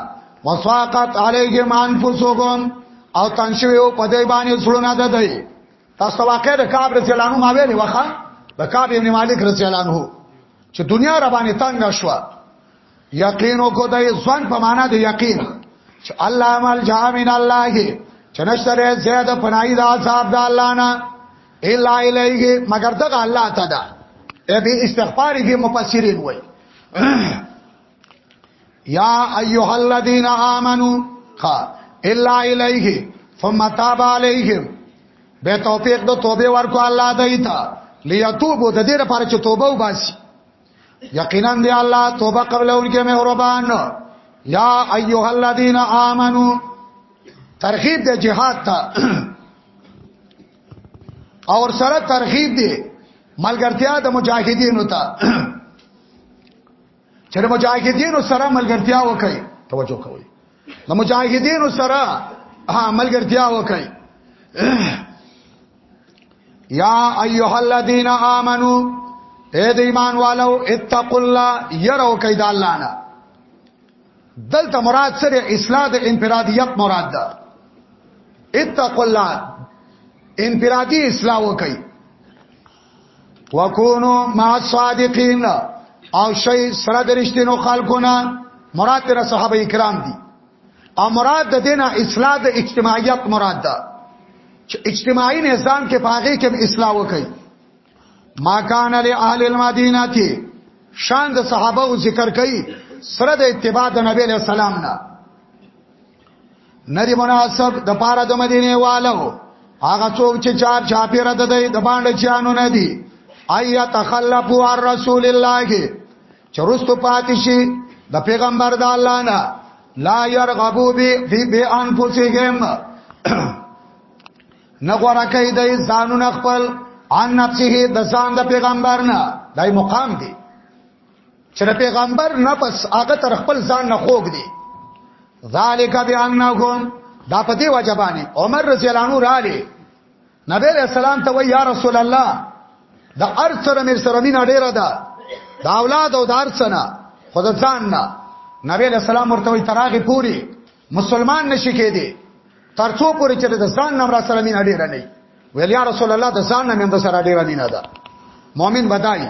وساقت علیهم انفسهم او تنشوی او پدای باندې سړونه ده دی تاسو واقع د کعب رضی الله عنه ما ویلې وخه د کعب ابن مالک رضی الله عنه چې دنیا را باندې تنگ شو یقین کو د ځوان په معنا د یقین چې الله مال جامین الله کې چنشتره زیاده پنای د عذاب د الله نه الا الیه مگر د الله ته ده ای به استغفار کې مفسرین وای یا ایها الذین آمنو خا الا الیه ثم تاب علیهم به توفیق د توبه ورکو الله دایته لیتوبو د دې لپاره چې توبه وباسي یقینا دی الله توبه قبل اونکه مهربان یا ایها الذین آمنو ترغیب د جهاد ته اور سره ترغیب دی ملګرتیا د مجاهدینو ته چې د مجاهدینو سره ملګرتیا وکړي توجه کوئ د مجاهدینو سره ها ملګرتیا وکړي یا ایها الذین آمنو اے د ایمان والو اتقوا الله یرو کید الله نه دلته مراد سره اصلاح د انفرادیت مراد ده اتقوا الله انفرادی اصلاح وکي وکونو مع الصادقین او شی سره درشتینو خلقونه مراد تر صحابه کرام دي او مراد د دینه اصلاح د اجتماعیت مراد ده چې اجتماعي نظام کې پاغه کې اصلاح وکړي ما کان له اهل المدینه تی شان د صحابه او ذکر کوي سره د اتباع د نبی له سلام نه ندی مناسب د پاره د مدینه والو هغه څوک چې چار چاپیره د د باندې چانو نه دی ایا تخلفوا عن رسول الله چرستو پاتې شي د پیغمبر د الله نه لا يرغبو بي في بي انفسهم نغورا کوي د ځانونه خپل ان نفسه د ځان د پیغمبر نه دای مقام دی چې د پیغمبر نه پس هغه تر خپل ځان نه خوګ دی ذالک بانهم دا په دی وجبانی عمر رضی الله عنه را لې نبی علیہ السلام ته وی یا رسول الله د ارثره مې سره مینا ډیره ده د اولاد او د ارثنا خود ځان نه نبی علیہ السلام ورته وی تراغه پوری مسلمان نشی کېدی ترڅو پوری چې د ځان نم را سره مینا ډیره نه ویل یا رسول الله د ځان نم د سره ډیره مینا ده مؤمن بدای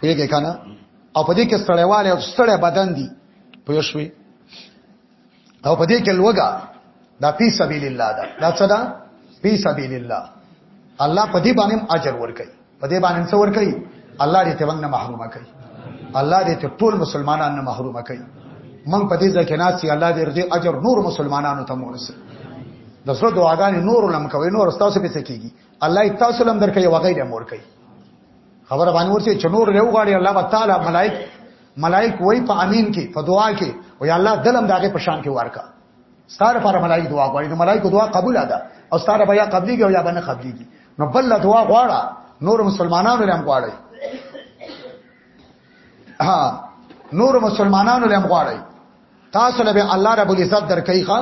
پیګه کنه او په دې کې ستړیواله او ستړی بدن دی پوه شوې او په دې کې لوګه دا فی سبیل الله دا دا څه دا فی سبیل الله الله په دې باندې اجر ورکړي په دې باندې څه ورکړي الله دې ته باندې محرومه کړي الله دې ته ټول مسلمانانو محرومه کړي من په دې ځکه ناسي الله دې دې اجر نور مسلمانانو ته مونسه د زړه دعاګانې نور لم کوي نور تاسو په څه کیږي الله تاسو لم درکې وغیره مور کوي خبره باندې ورته چنور له وغاړي الله تعالی ملائک ملائک وای په امین کې په دعا کې او یا الله دلم داګه په شان کې ورکا ستاره پر ملائک دعا غواړي د ملائک دعا قبول ده او ستاره بیا قبليږي او یا باندې قبليږي نو بل دعا غواړه نور مسلمانانو لم غواړي ها نور مسلمانانو لم غواړي تاسو له الله رب العزت درکې ښا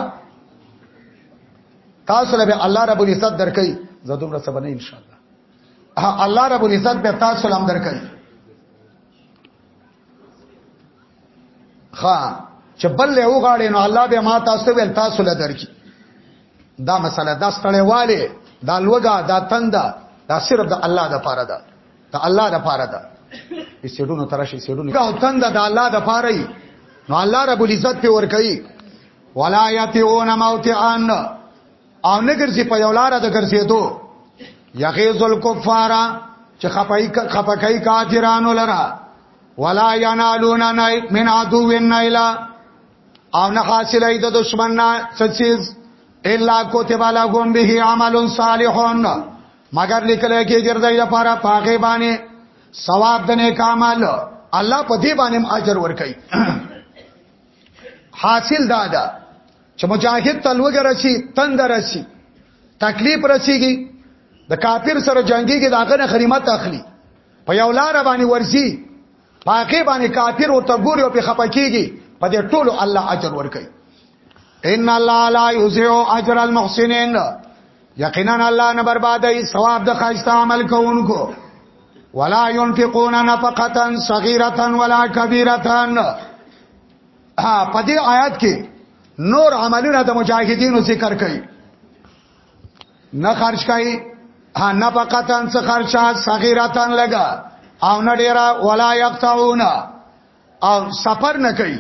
تاسو له الله رب العزت درکې زه دومره سبنه ان شاء الله الله رب العزت به تاسو لام درکړي خا چې بل له وغاړي نو الله به ما تاسو ول تاسو له درکړي دا مسله دا ستړیواله دا لوګه دا تنده دا صرف د الله د پاره ده دا الله د پاره ده سیډونو ترشي سیډونو دا تنده د الله د پاره ای نو الله رب العزت په ور کوي ولا یتیون موتعان او نه ګرځي په یو لار د ګرځېدو یغیظ الکفار چې خپای خپکای کافرانو لرا ولا ینالون من عدو نایلا او نه حاصلې د دشمن نه سچیز الا کوتب لهم به عمل صالح مگر لیکل کې ګرځي لپاره پاګې باندې ثواب د نیک عمل الله په دې باندې اجر ورکړي حاصل دا ده چې مجاهد ته لوګه رسی تند رسی تکلیف رسیږي د کافر سره جنگيږي داغه نه خریمت اخلي په یو لار باندې ورزي پاکه باندې کافر ورته ګوري او په خپکیږي په دې ټولو الله اجر ورکړي ان الله لا یضيع اجر المحسنین یقینا الله نه بربادای ثواب د خاصه عمل کوونکو ولا ينفقون نفقه صغيره ولا كبيره په دې آیات کې نور عملونه د مجاهدینو ذکر کړي نه خرج کوي ها نه پقاتن څه خرچا صغیراتن لگا او نه ډیرا ولا یقطعون او سفر نه کوي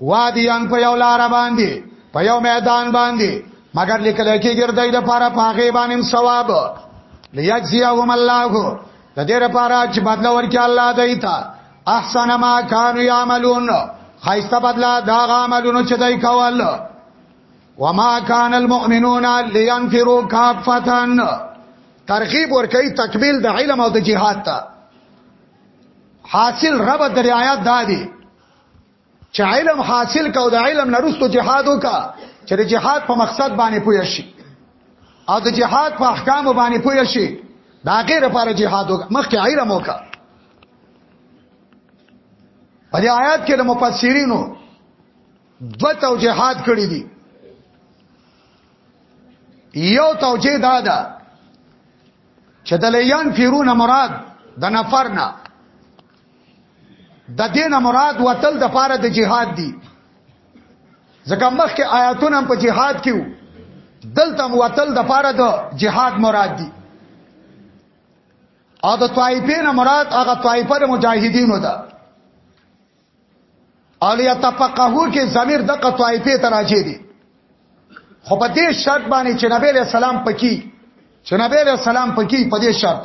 وادیان په یو لار باندې په یو میدان باندې مگر لیکل کې ګرځي د پاره پاغه باندې ثواب لیجزیهم الله د دې لپاره چې بدل ورکړي الله دایته احسن ما كانوا يعملون خيسته بدلا دا عملونو چې دای کول وما كان المؤمنون لينفروا كافه ترغیب ورکی تکمیل د علم او د جهاد ته حاصل رب د آیات دادی چې علم حاصل کا او د علم نرستو جهاد وکا چې د جهاد په مقصد باندې پوه شي او د جهاد په احکام باندې پوه شي دا غیر لپاره جهاد وکا مخکې علم وکا په دې آیات کې د مفسرینو دو توجيهات کړی دي یو توجيه دا ده چې د لیان فیرون مراد د نفر نه د دین مراد وتل د پاره د جهاد دی ځکه مخکې آیاتونه په جهاد کې دلته وتل د پاره د جهاد مراد دی او د طائفین مراد هغه طائفه د مجاهدینو ده الی تفقهو کې ضمیر د طائفه ته راځي دي خو په دې شرط باندې چې نبی له سلام پکې چې نبی له سلام پکې په دې شرط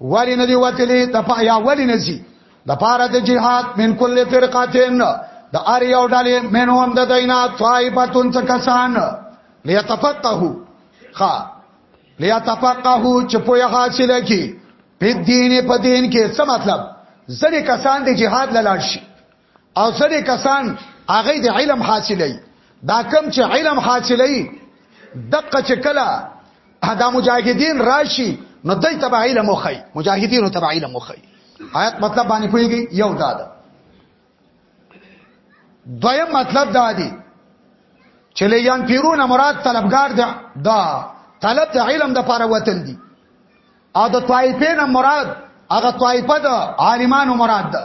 ولی ندی وتلی د پایا ولی نسی د پاره د جهاد من کل فرقاتین د ار یو ډلې منهم د دینا طائفتون څخه کسان لیتفقهو خا لیتفقهو چې په یو حاصل کی په دین په دین کې څه مطلب ځنې کسان د جهاد لاله شي او ځنې کسان هغه د علم حاصلې دا کم چې علم حاصلې دقه چې کله دا مجاهدین راشي نو دای تبع علم وخی مجاهدین تبع علم وخی آیت مطلب باندې پوهیږي یو دا ده دویم مطلب دا دی چې لیان پیرون مراد طلبگار ده دا طلب د علم د پاره وتل دي او د طایفین مراد هغه طایفه د عالمانو مراد ده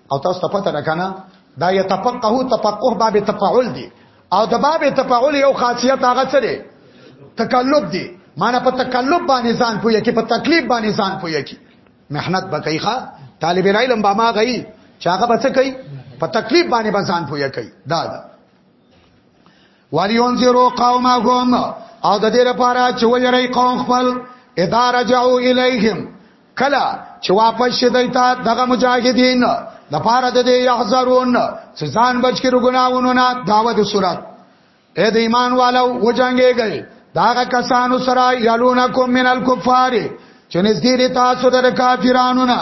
او تاسو ته پته ده کنه دا یتفقهو تفقه باب تفاعل دی او د باب تفاعل یو خاصیت هغه څه دی تکلب دی معنی په تکلب باندې ځان پوي کې په تکلیف باندې ځان پوي کې محنت بکای ښا طالب العلم با ما غي چاغه بچ کوي په تکلیف باندې بسان پوي کوي دا دا ولیون زیرو قومهم او د دې لپاره چې ویری قوم خپل اداره جاو الیهم کلا چې واپس شې دایته دغه مجاهدین د پاره د دې یحذرون چې ځان بچ کړو ګناوونو نه داوود صورت اې د ایمان والو وجنګې گئے داغه کسانو سره یلونکم من الکفار چې نږدې تاسو د کافرانو نه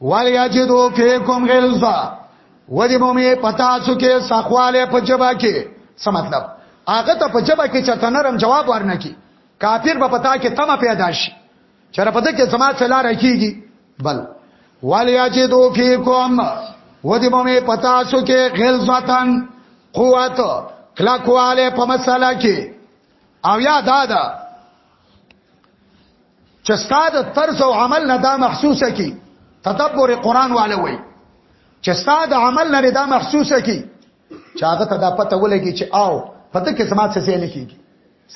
ولیجدو فیکم غلظه ودی مومي پتا سو کې سخواله په جبا کې څه مطلب هغه ته په جبا کې چرته نرم جواب ورنه کی کافر به پتا کې تمه پیدا شي چر په دې کې زما چلا راکېږي بل ولیجدو فیکم ودی مومي پتا سو کې غلظتن قوت کلاکواله په مسله کې او یا دادا چې ستا د طرز او عمل نه دا محسوسه کی تدبر قران والا وای چې ستا د عمل نه دا محسوسه کی چې هغه ته دا پته ولګي چې آو پته کې سمات څه نه کیږي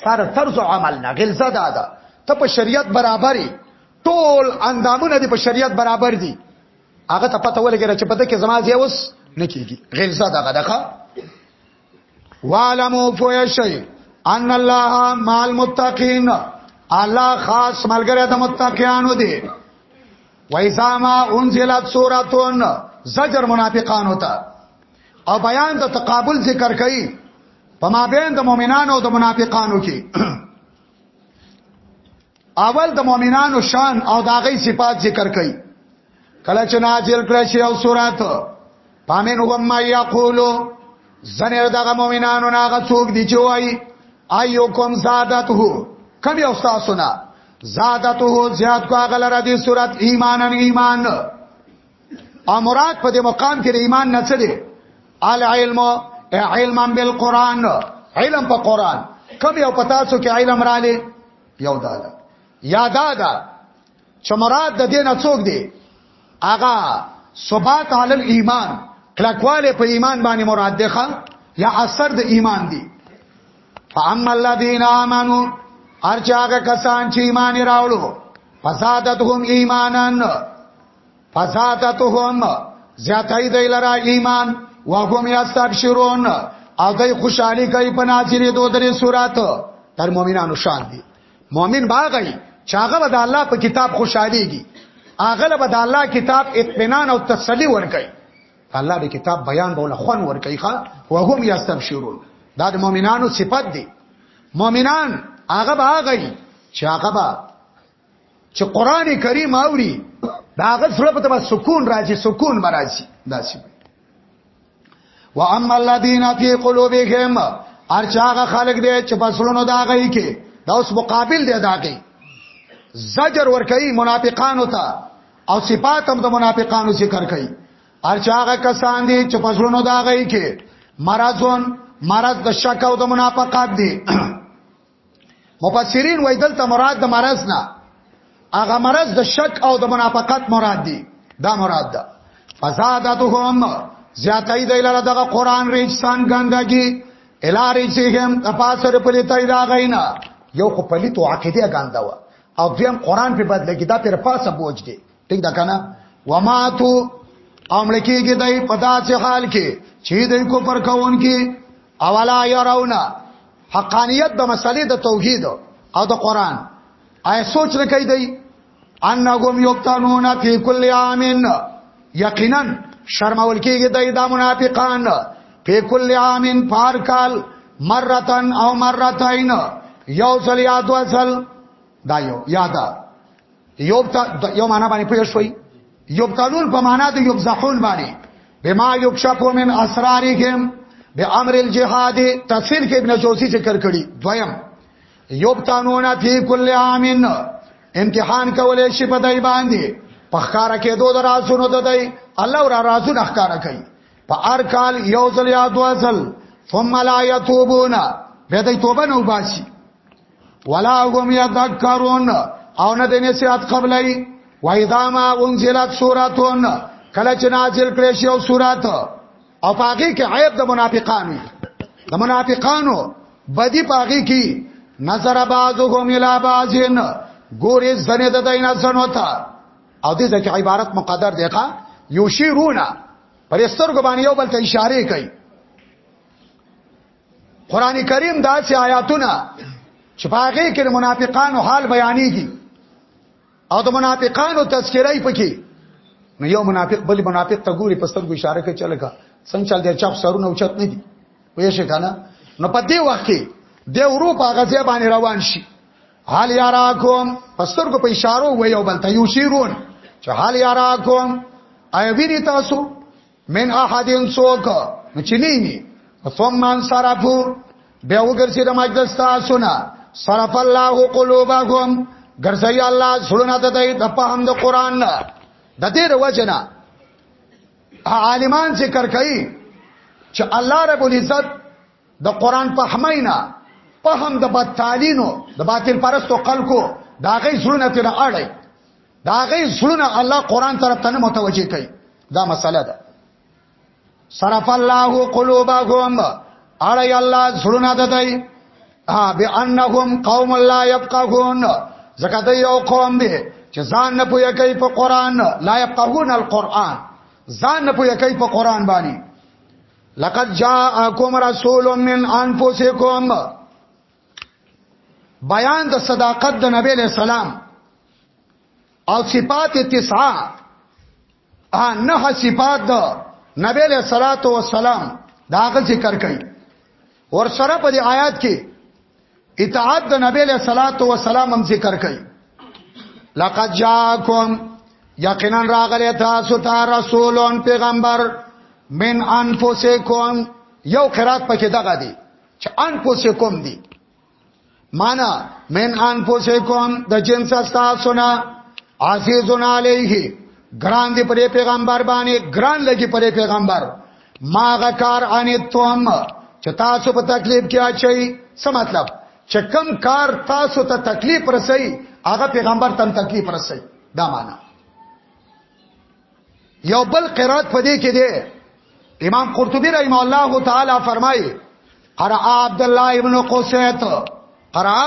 ساره طرز او عمل نه غلزه ده ده ته په شریعت برابرې ټول اندامونه دې په شریعت برابر دي هغه ته پته ولګي چې پته کې سمات یې اوس نه کیږي غلزه ده ده وعلمو فوی شئی ان الله مال متقین الله خاص ملګری د متقیانو دی وایذا ما انزلت سوراتون زجر منافقان ہوتا او بیان د تقابل ذکر کړي په ما بین د مؤمنانو او د منافقانو کې اول د مؤمنانو شان او د هغه صفات ذکر کړي کله چې نازل کړی شي او سورات پامن هو ما یقولو زنه دغه مؤمنانو ناغه څوک دی چې وای ایو کوم زادته کمی او تاسو نه زادته زیات کو هغه لره دی سورات ایمانن ایمان او مراد په دې مقام کې ایمان نه څه دی ال علم علم بالقران علم په قران کمی او پتا څو کې علم را لې یو داله یادا دا چې مراد د دین څوک دی اغا ثبات علی الايمان کلکواله په ایمان باندې مراد ده یا اثر د ایمان دی فاما الذين امنوا ارجاګه کسان چې ایمان راوړو فسادتهم ایمانن فسادتهم زیاتای دی لرا ایمان وهم یستبشرون او دای خوشحالی کوي په ناظرې دوه درې صورت تر مؤمنانو شان دي مؤمن باغی چاغه به د الله په کتاب خوشاليږي اغله به د الله کتاب اطمینان او تسلی ورکړي الله د کتاب بیان به له خون ورکړي ښا او هم یستبشرون دا د مؤمنانو صفت دي مؤمنان هغه به هغه چې هغه به چې قران کریم اوري دا هغه سره په سکون راځي سکون مرাজি داسې واما الذين في قلوبهم ارچاغه خلق دې چې پسلونو دا غي کې دا اوس مقابل دی دا غي زجر ور کوي منافقانو ته او صفات هم د منافقانو ذکر کوي ارچاغه کسان دي چې پسلونو دا غي کې مرزون مرز د شک او د منافقت دي مفسرین وای دلته مراد د مرض نه هغه مرض د شک او د منافقت مراد دی دا مراد ده فزادتهم زیاتای دی لره دغه قران ریجسان ګندګي الا ریجهم د پاسه د پلیتای دا غینا یو خو پلیتو عقیده ګنده و او دویم قران په بدل کې دا پر پاسه بوج دی ټیک دا کنه وماتو امړکیږي دای په داسې حال کې چې دای کو پر کون کې اولا يرون حقانيت د مسلې د توحید او د قران آیا سوچ نه کوي دی انهم یبتنون فی کل عامن یقینا شرمول کېږي دای دا منافقان په کل عامن پار کال مرتن او مرتين یو ځل یا دو ځل دا یو یادا یوبتا یو معنا باندې پوه شوي یوبتالون په معنا د یوبزحون باندې بما یکشف من اسرارهم بامر الجهاد تفسیر کې ابن جوزی ذکر کړی دویم یوبتانون فی کل عام امتحان کولای شي په دای باندې په ښکارا کې دوه درازونو د دای الله ور رازونه ښکارا کوي په هر کال یو ځل یا دوه ځل ثم لا یتوبون به دای توبه نه وباسي ولا هم یذکرون او نه د نصیحت قبلای و اذا ما انزلت سوراتون کله چې نازل کړي شی او سورات او پاګه کې عیب د منافقانو د منافقانو بدی پاګه کې نظر بعضهم الى بعضن ګورې زنه د دینه زنو ته او دې ځکه عبارت مقدر دی ښا یوشیرونا پرستر کو باندې یو بل ته اشاره کوي قران کریم داسې آیاتونه چې پاګه کې منافقانو حال بیانېږي او د منافقانو تذکرای پکې نو یو منافق بل منافق ته ګوري په سترګو اشاره کوي چلګه څنګه چل دی چاپ سرونه اوچت نه دي وې شي کنه نو په دې وخت کې د اروپا غزه باندې روان شي حال یاراکم په سترګو په اشارو وې یو بل ته یو شیرون چې حال یاراکم آیا ویری تاسو من احدین سوک نو چنی نی ثم من صرفو بیا وګرځي د مجلس تاسو نه صرف الله قلوبهم ګرځي الله سړونه ته د فهم د قران نه د دې وروجنه عالمان ذکر کوي چې الله رب العزت د قران په حمینا په هم د بتالینو د باطل پرستو خلکو دا غي سړونه ته نه اړي دا غي زړونه الله قران طرف ته متوجه کوي دا مسله ده صرف الله قلوبهم اړي الله زړونه ددای ها بانهم قوم لا يفقهون زکه د یو قوم دی چې ځان نه پوهه کوي په قران لا يفقهون القرآن ځان نه پوهه کوي په قران باندې لقد جاءكم رسول من انفسكم بیان د صداقت د نبی له سلام او صفات تسعه ا نه صفات د نبی له صلوات و سلام داغه ذکر کړي ور سره په دې آیات کې اطاعت د نبی له صلوات و سلام هم ذکر کړي لقد جاءکم یقینا راغلی تاسو ته رسولون پیغمبر من انفسکم یو قرات پکې دغه دی چې ان پوسې کوم دي معنا من ان پوسې کوم د جنس تاسو نه عزیزون علیه ګران دی پر پیغمبر باندې ګران لګي پر پیغمبر ماغه کار ان توم چې تاسو په تکلیف کې اچي څه مطلب چې کم کار تاسو ته تکلیف رسي هغه پیغمبر تم تکلیف رسي دا معنا یو بل قرات پدې کې دی امام قرطبي رحم الله تعالی فرمایي قرأ عبد الله ابن قصيت قرأ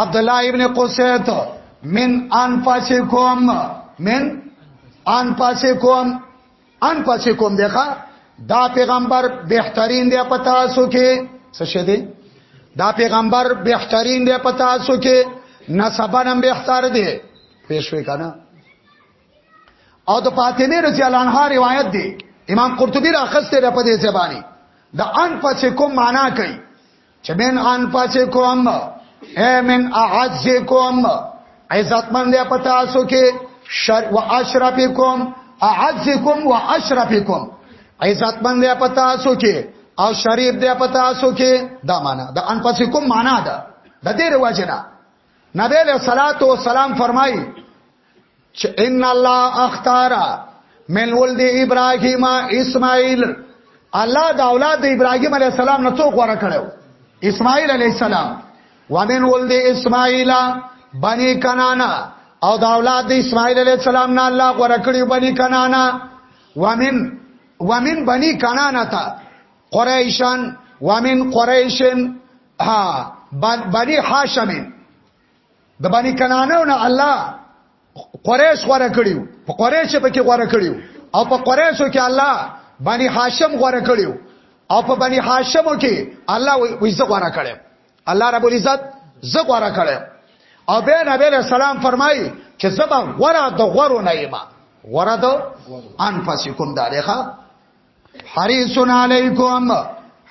عبد الله ابن قصيت من انفسکم من انفسکم انفسکم دغه دا پیغمبر بهترین دی پتا سو کې څه شه دی دا پیغمبر بهترین دی پتا سو کې نسبنم بهتر دی پېښوي کنه او د فاطمه رضی الله عنها روایت دی امام قرطبی راخسته را پدې زبانی د ان پسې کوم معنا کوي چې من ان پسې کوم اے من اعز کوم عزت مند دی پتا سو کې شر و اشرف کوم اعز کوم و اشرف کوم عزت مند دی پتا سو کې او شریف دی پتا سو کې دا معنا د ان پسې کوم معنا ده د دې رواجنه نبی له صلوات و سلام فرمایي چې ان الله اختار من ولد ابراهیم اسماعیل الله د اولاد ابراهیم علی السلام نه څوک ور کړو اسماعیل علی السلام ومن ولد اسماعیل بنی کنانا او د اولاد اسماعیل علی السلام نه الله ور کړو بنی کنانا ومن ومن بنی کنانا تا قریشان ومن قریشن ها بنی هاشمین د بنی کنانو نه الله قریش غوړه کړیو په قریش په کې غوړه کړیو او په قریشو کې الله بنی هاشم غوړه کړیو او په بنی هاشم کې الله ویزه غوړه کړیو الله رب العزت زه غوړه کړیو او به نبی له سلام فرمایي چې زما غوړه د غوړو نه یما غوړه د انفسکم دالخه حریصون علیکم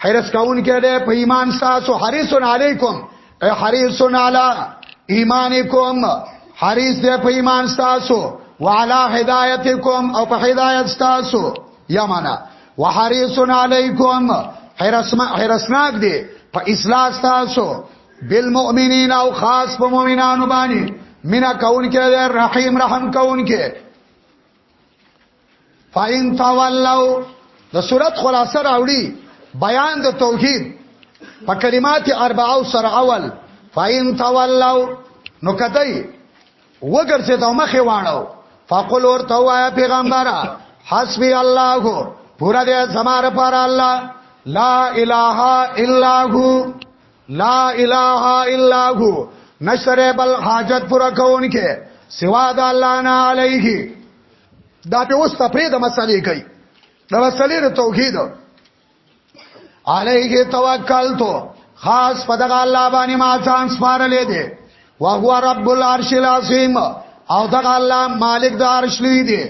حرس کون کې ده په ایمان تاسو حریصون علیکم ای حریصون علی ایمانکم حریص ده په ایمان تاسو وعلى هدایتکم او په هدایت تاسو یا معنا وحریصون علیکم حرسما حرسناک دی په اصلاح تاسو بالمؤمنین او خاص په مؤمنانو باندې مینا کون کې رحیم رحم کون کې فاین تولوا د صورت خلاصه راوړي بیان د توحید په کلمات اربعه او سر اول فاین تولوا نو کدی وګرځه د مخه وانه فقل ورته وایا پیغمبره حسبی الله پورا دې زماره پر الله لا اله الا هو لا اله الا هو نشره بل حاجت پر کون کې سوا د الله نه علیه دا په اوس تفرید د مسلې کوي د مسلې د توحید علیه توکل تو خاص په دغه الله باندې ما ځان سپارلې دي او هو رب العرش العظیم او دغه الله مالک د عرش لوی دی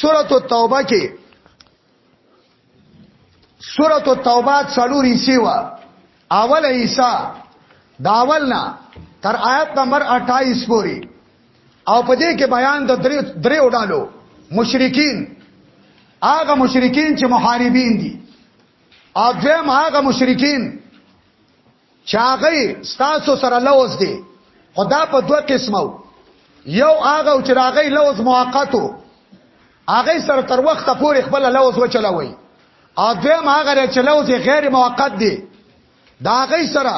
سورۃ التوبه کې سورۃ التوبه څلور حصے وا اول حصہ داولنا تر آیت نمبر 28 پورې او په دې کې بیان د درې درې وډالو مشرکین هغه مشرکین چې محاربین دي او دویم هغه مشرکین چې هغه ستاسو سره لوز دی خو دا په دوه قسمو یو هغه چې راغی لوز موقتو هغه سره تر وخت پورې خپل لوز وچلوي او دویم هغه چې لوز غیر موقت دی دا هغه سره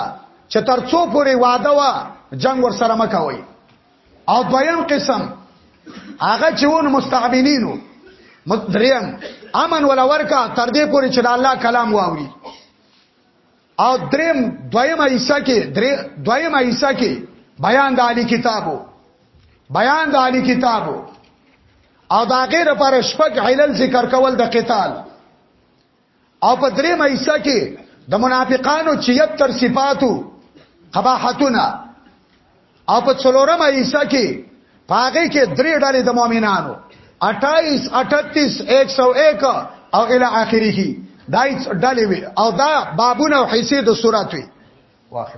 چې تر څو پورې واده وا جنگ ور سره مکوي او دویم قسم هغه چې ون مستعملینو مدریم امن ولا ورکا تر دې پورې چې د الله کلام واوري او دریم دویم ایسا کې درې دویم ایسا کې بیان د علی کتابو بیان د علی کتابو او دا غیر پر شپږ علل ذکر کول د قتال او په درې مېسا کې د منافقانو 76 صفاتو قباحتونه او په څلورم ایسا کې پاګه کې درې ډلې د مؤمنانو 28 38 101 او الی اخره دای ډلې وي او دا بابونه او حصے د سورات وي واخر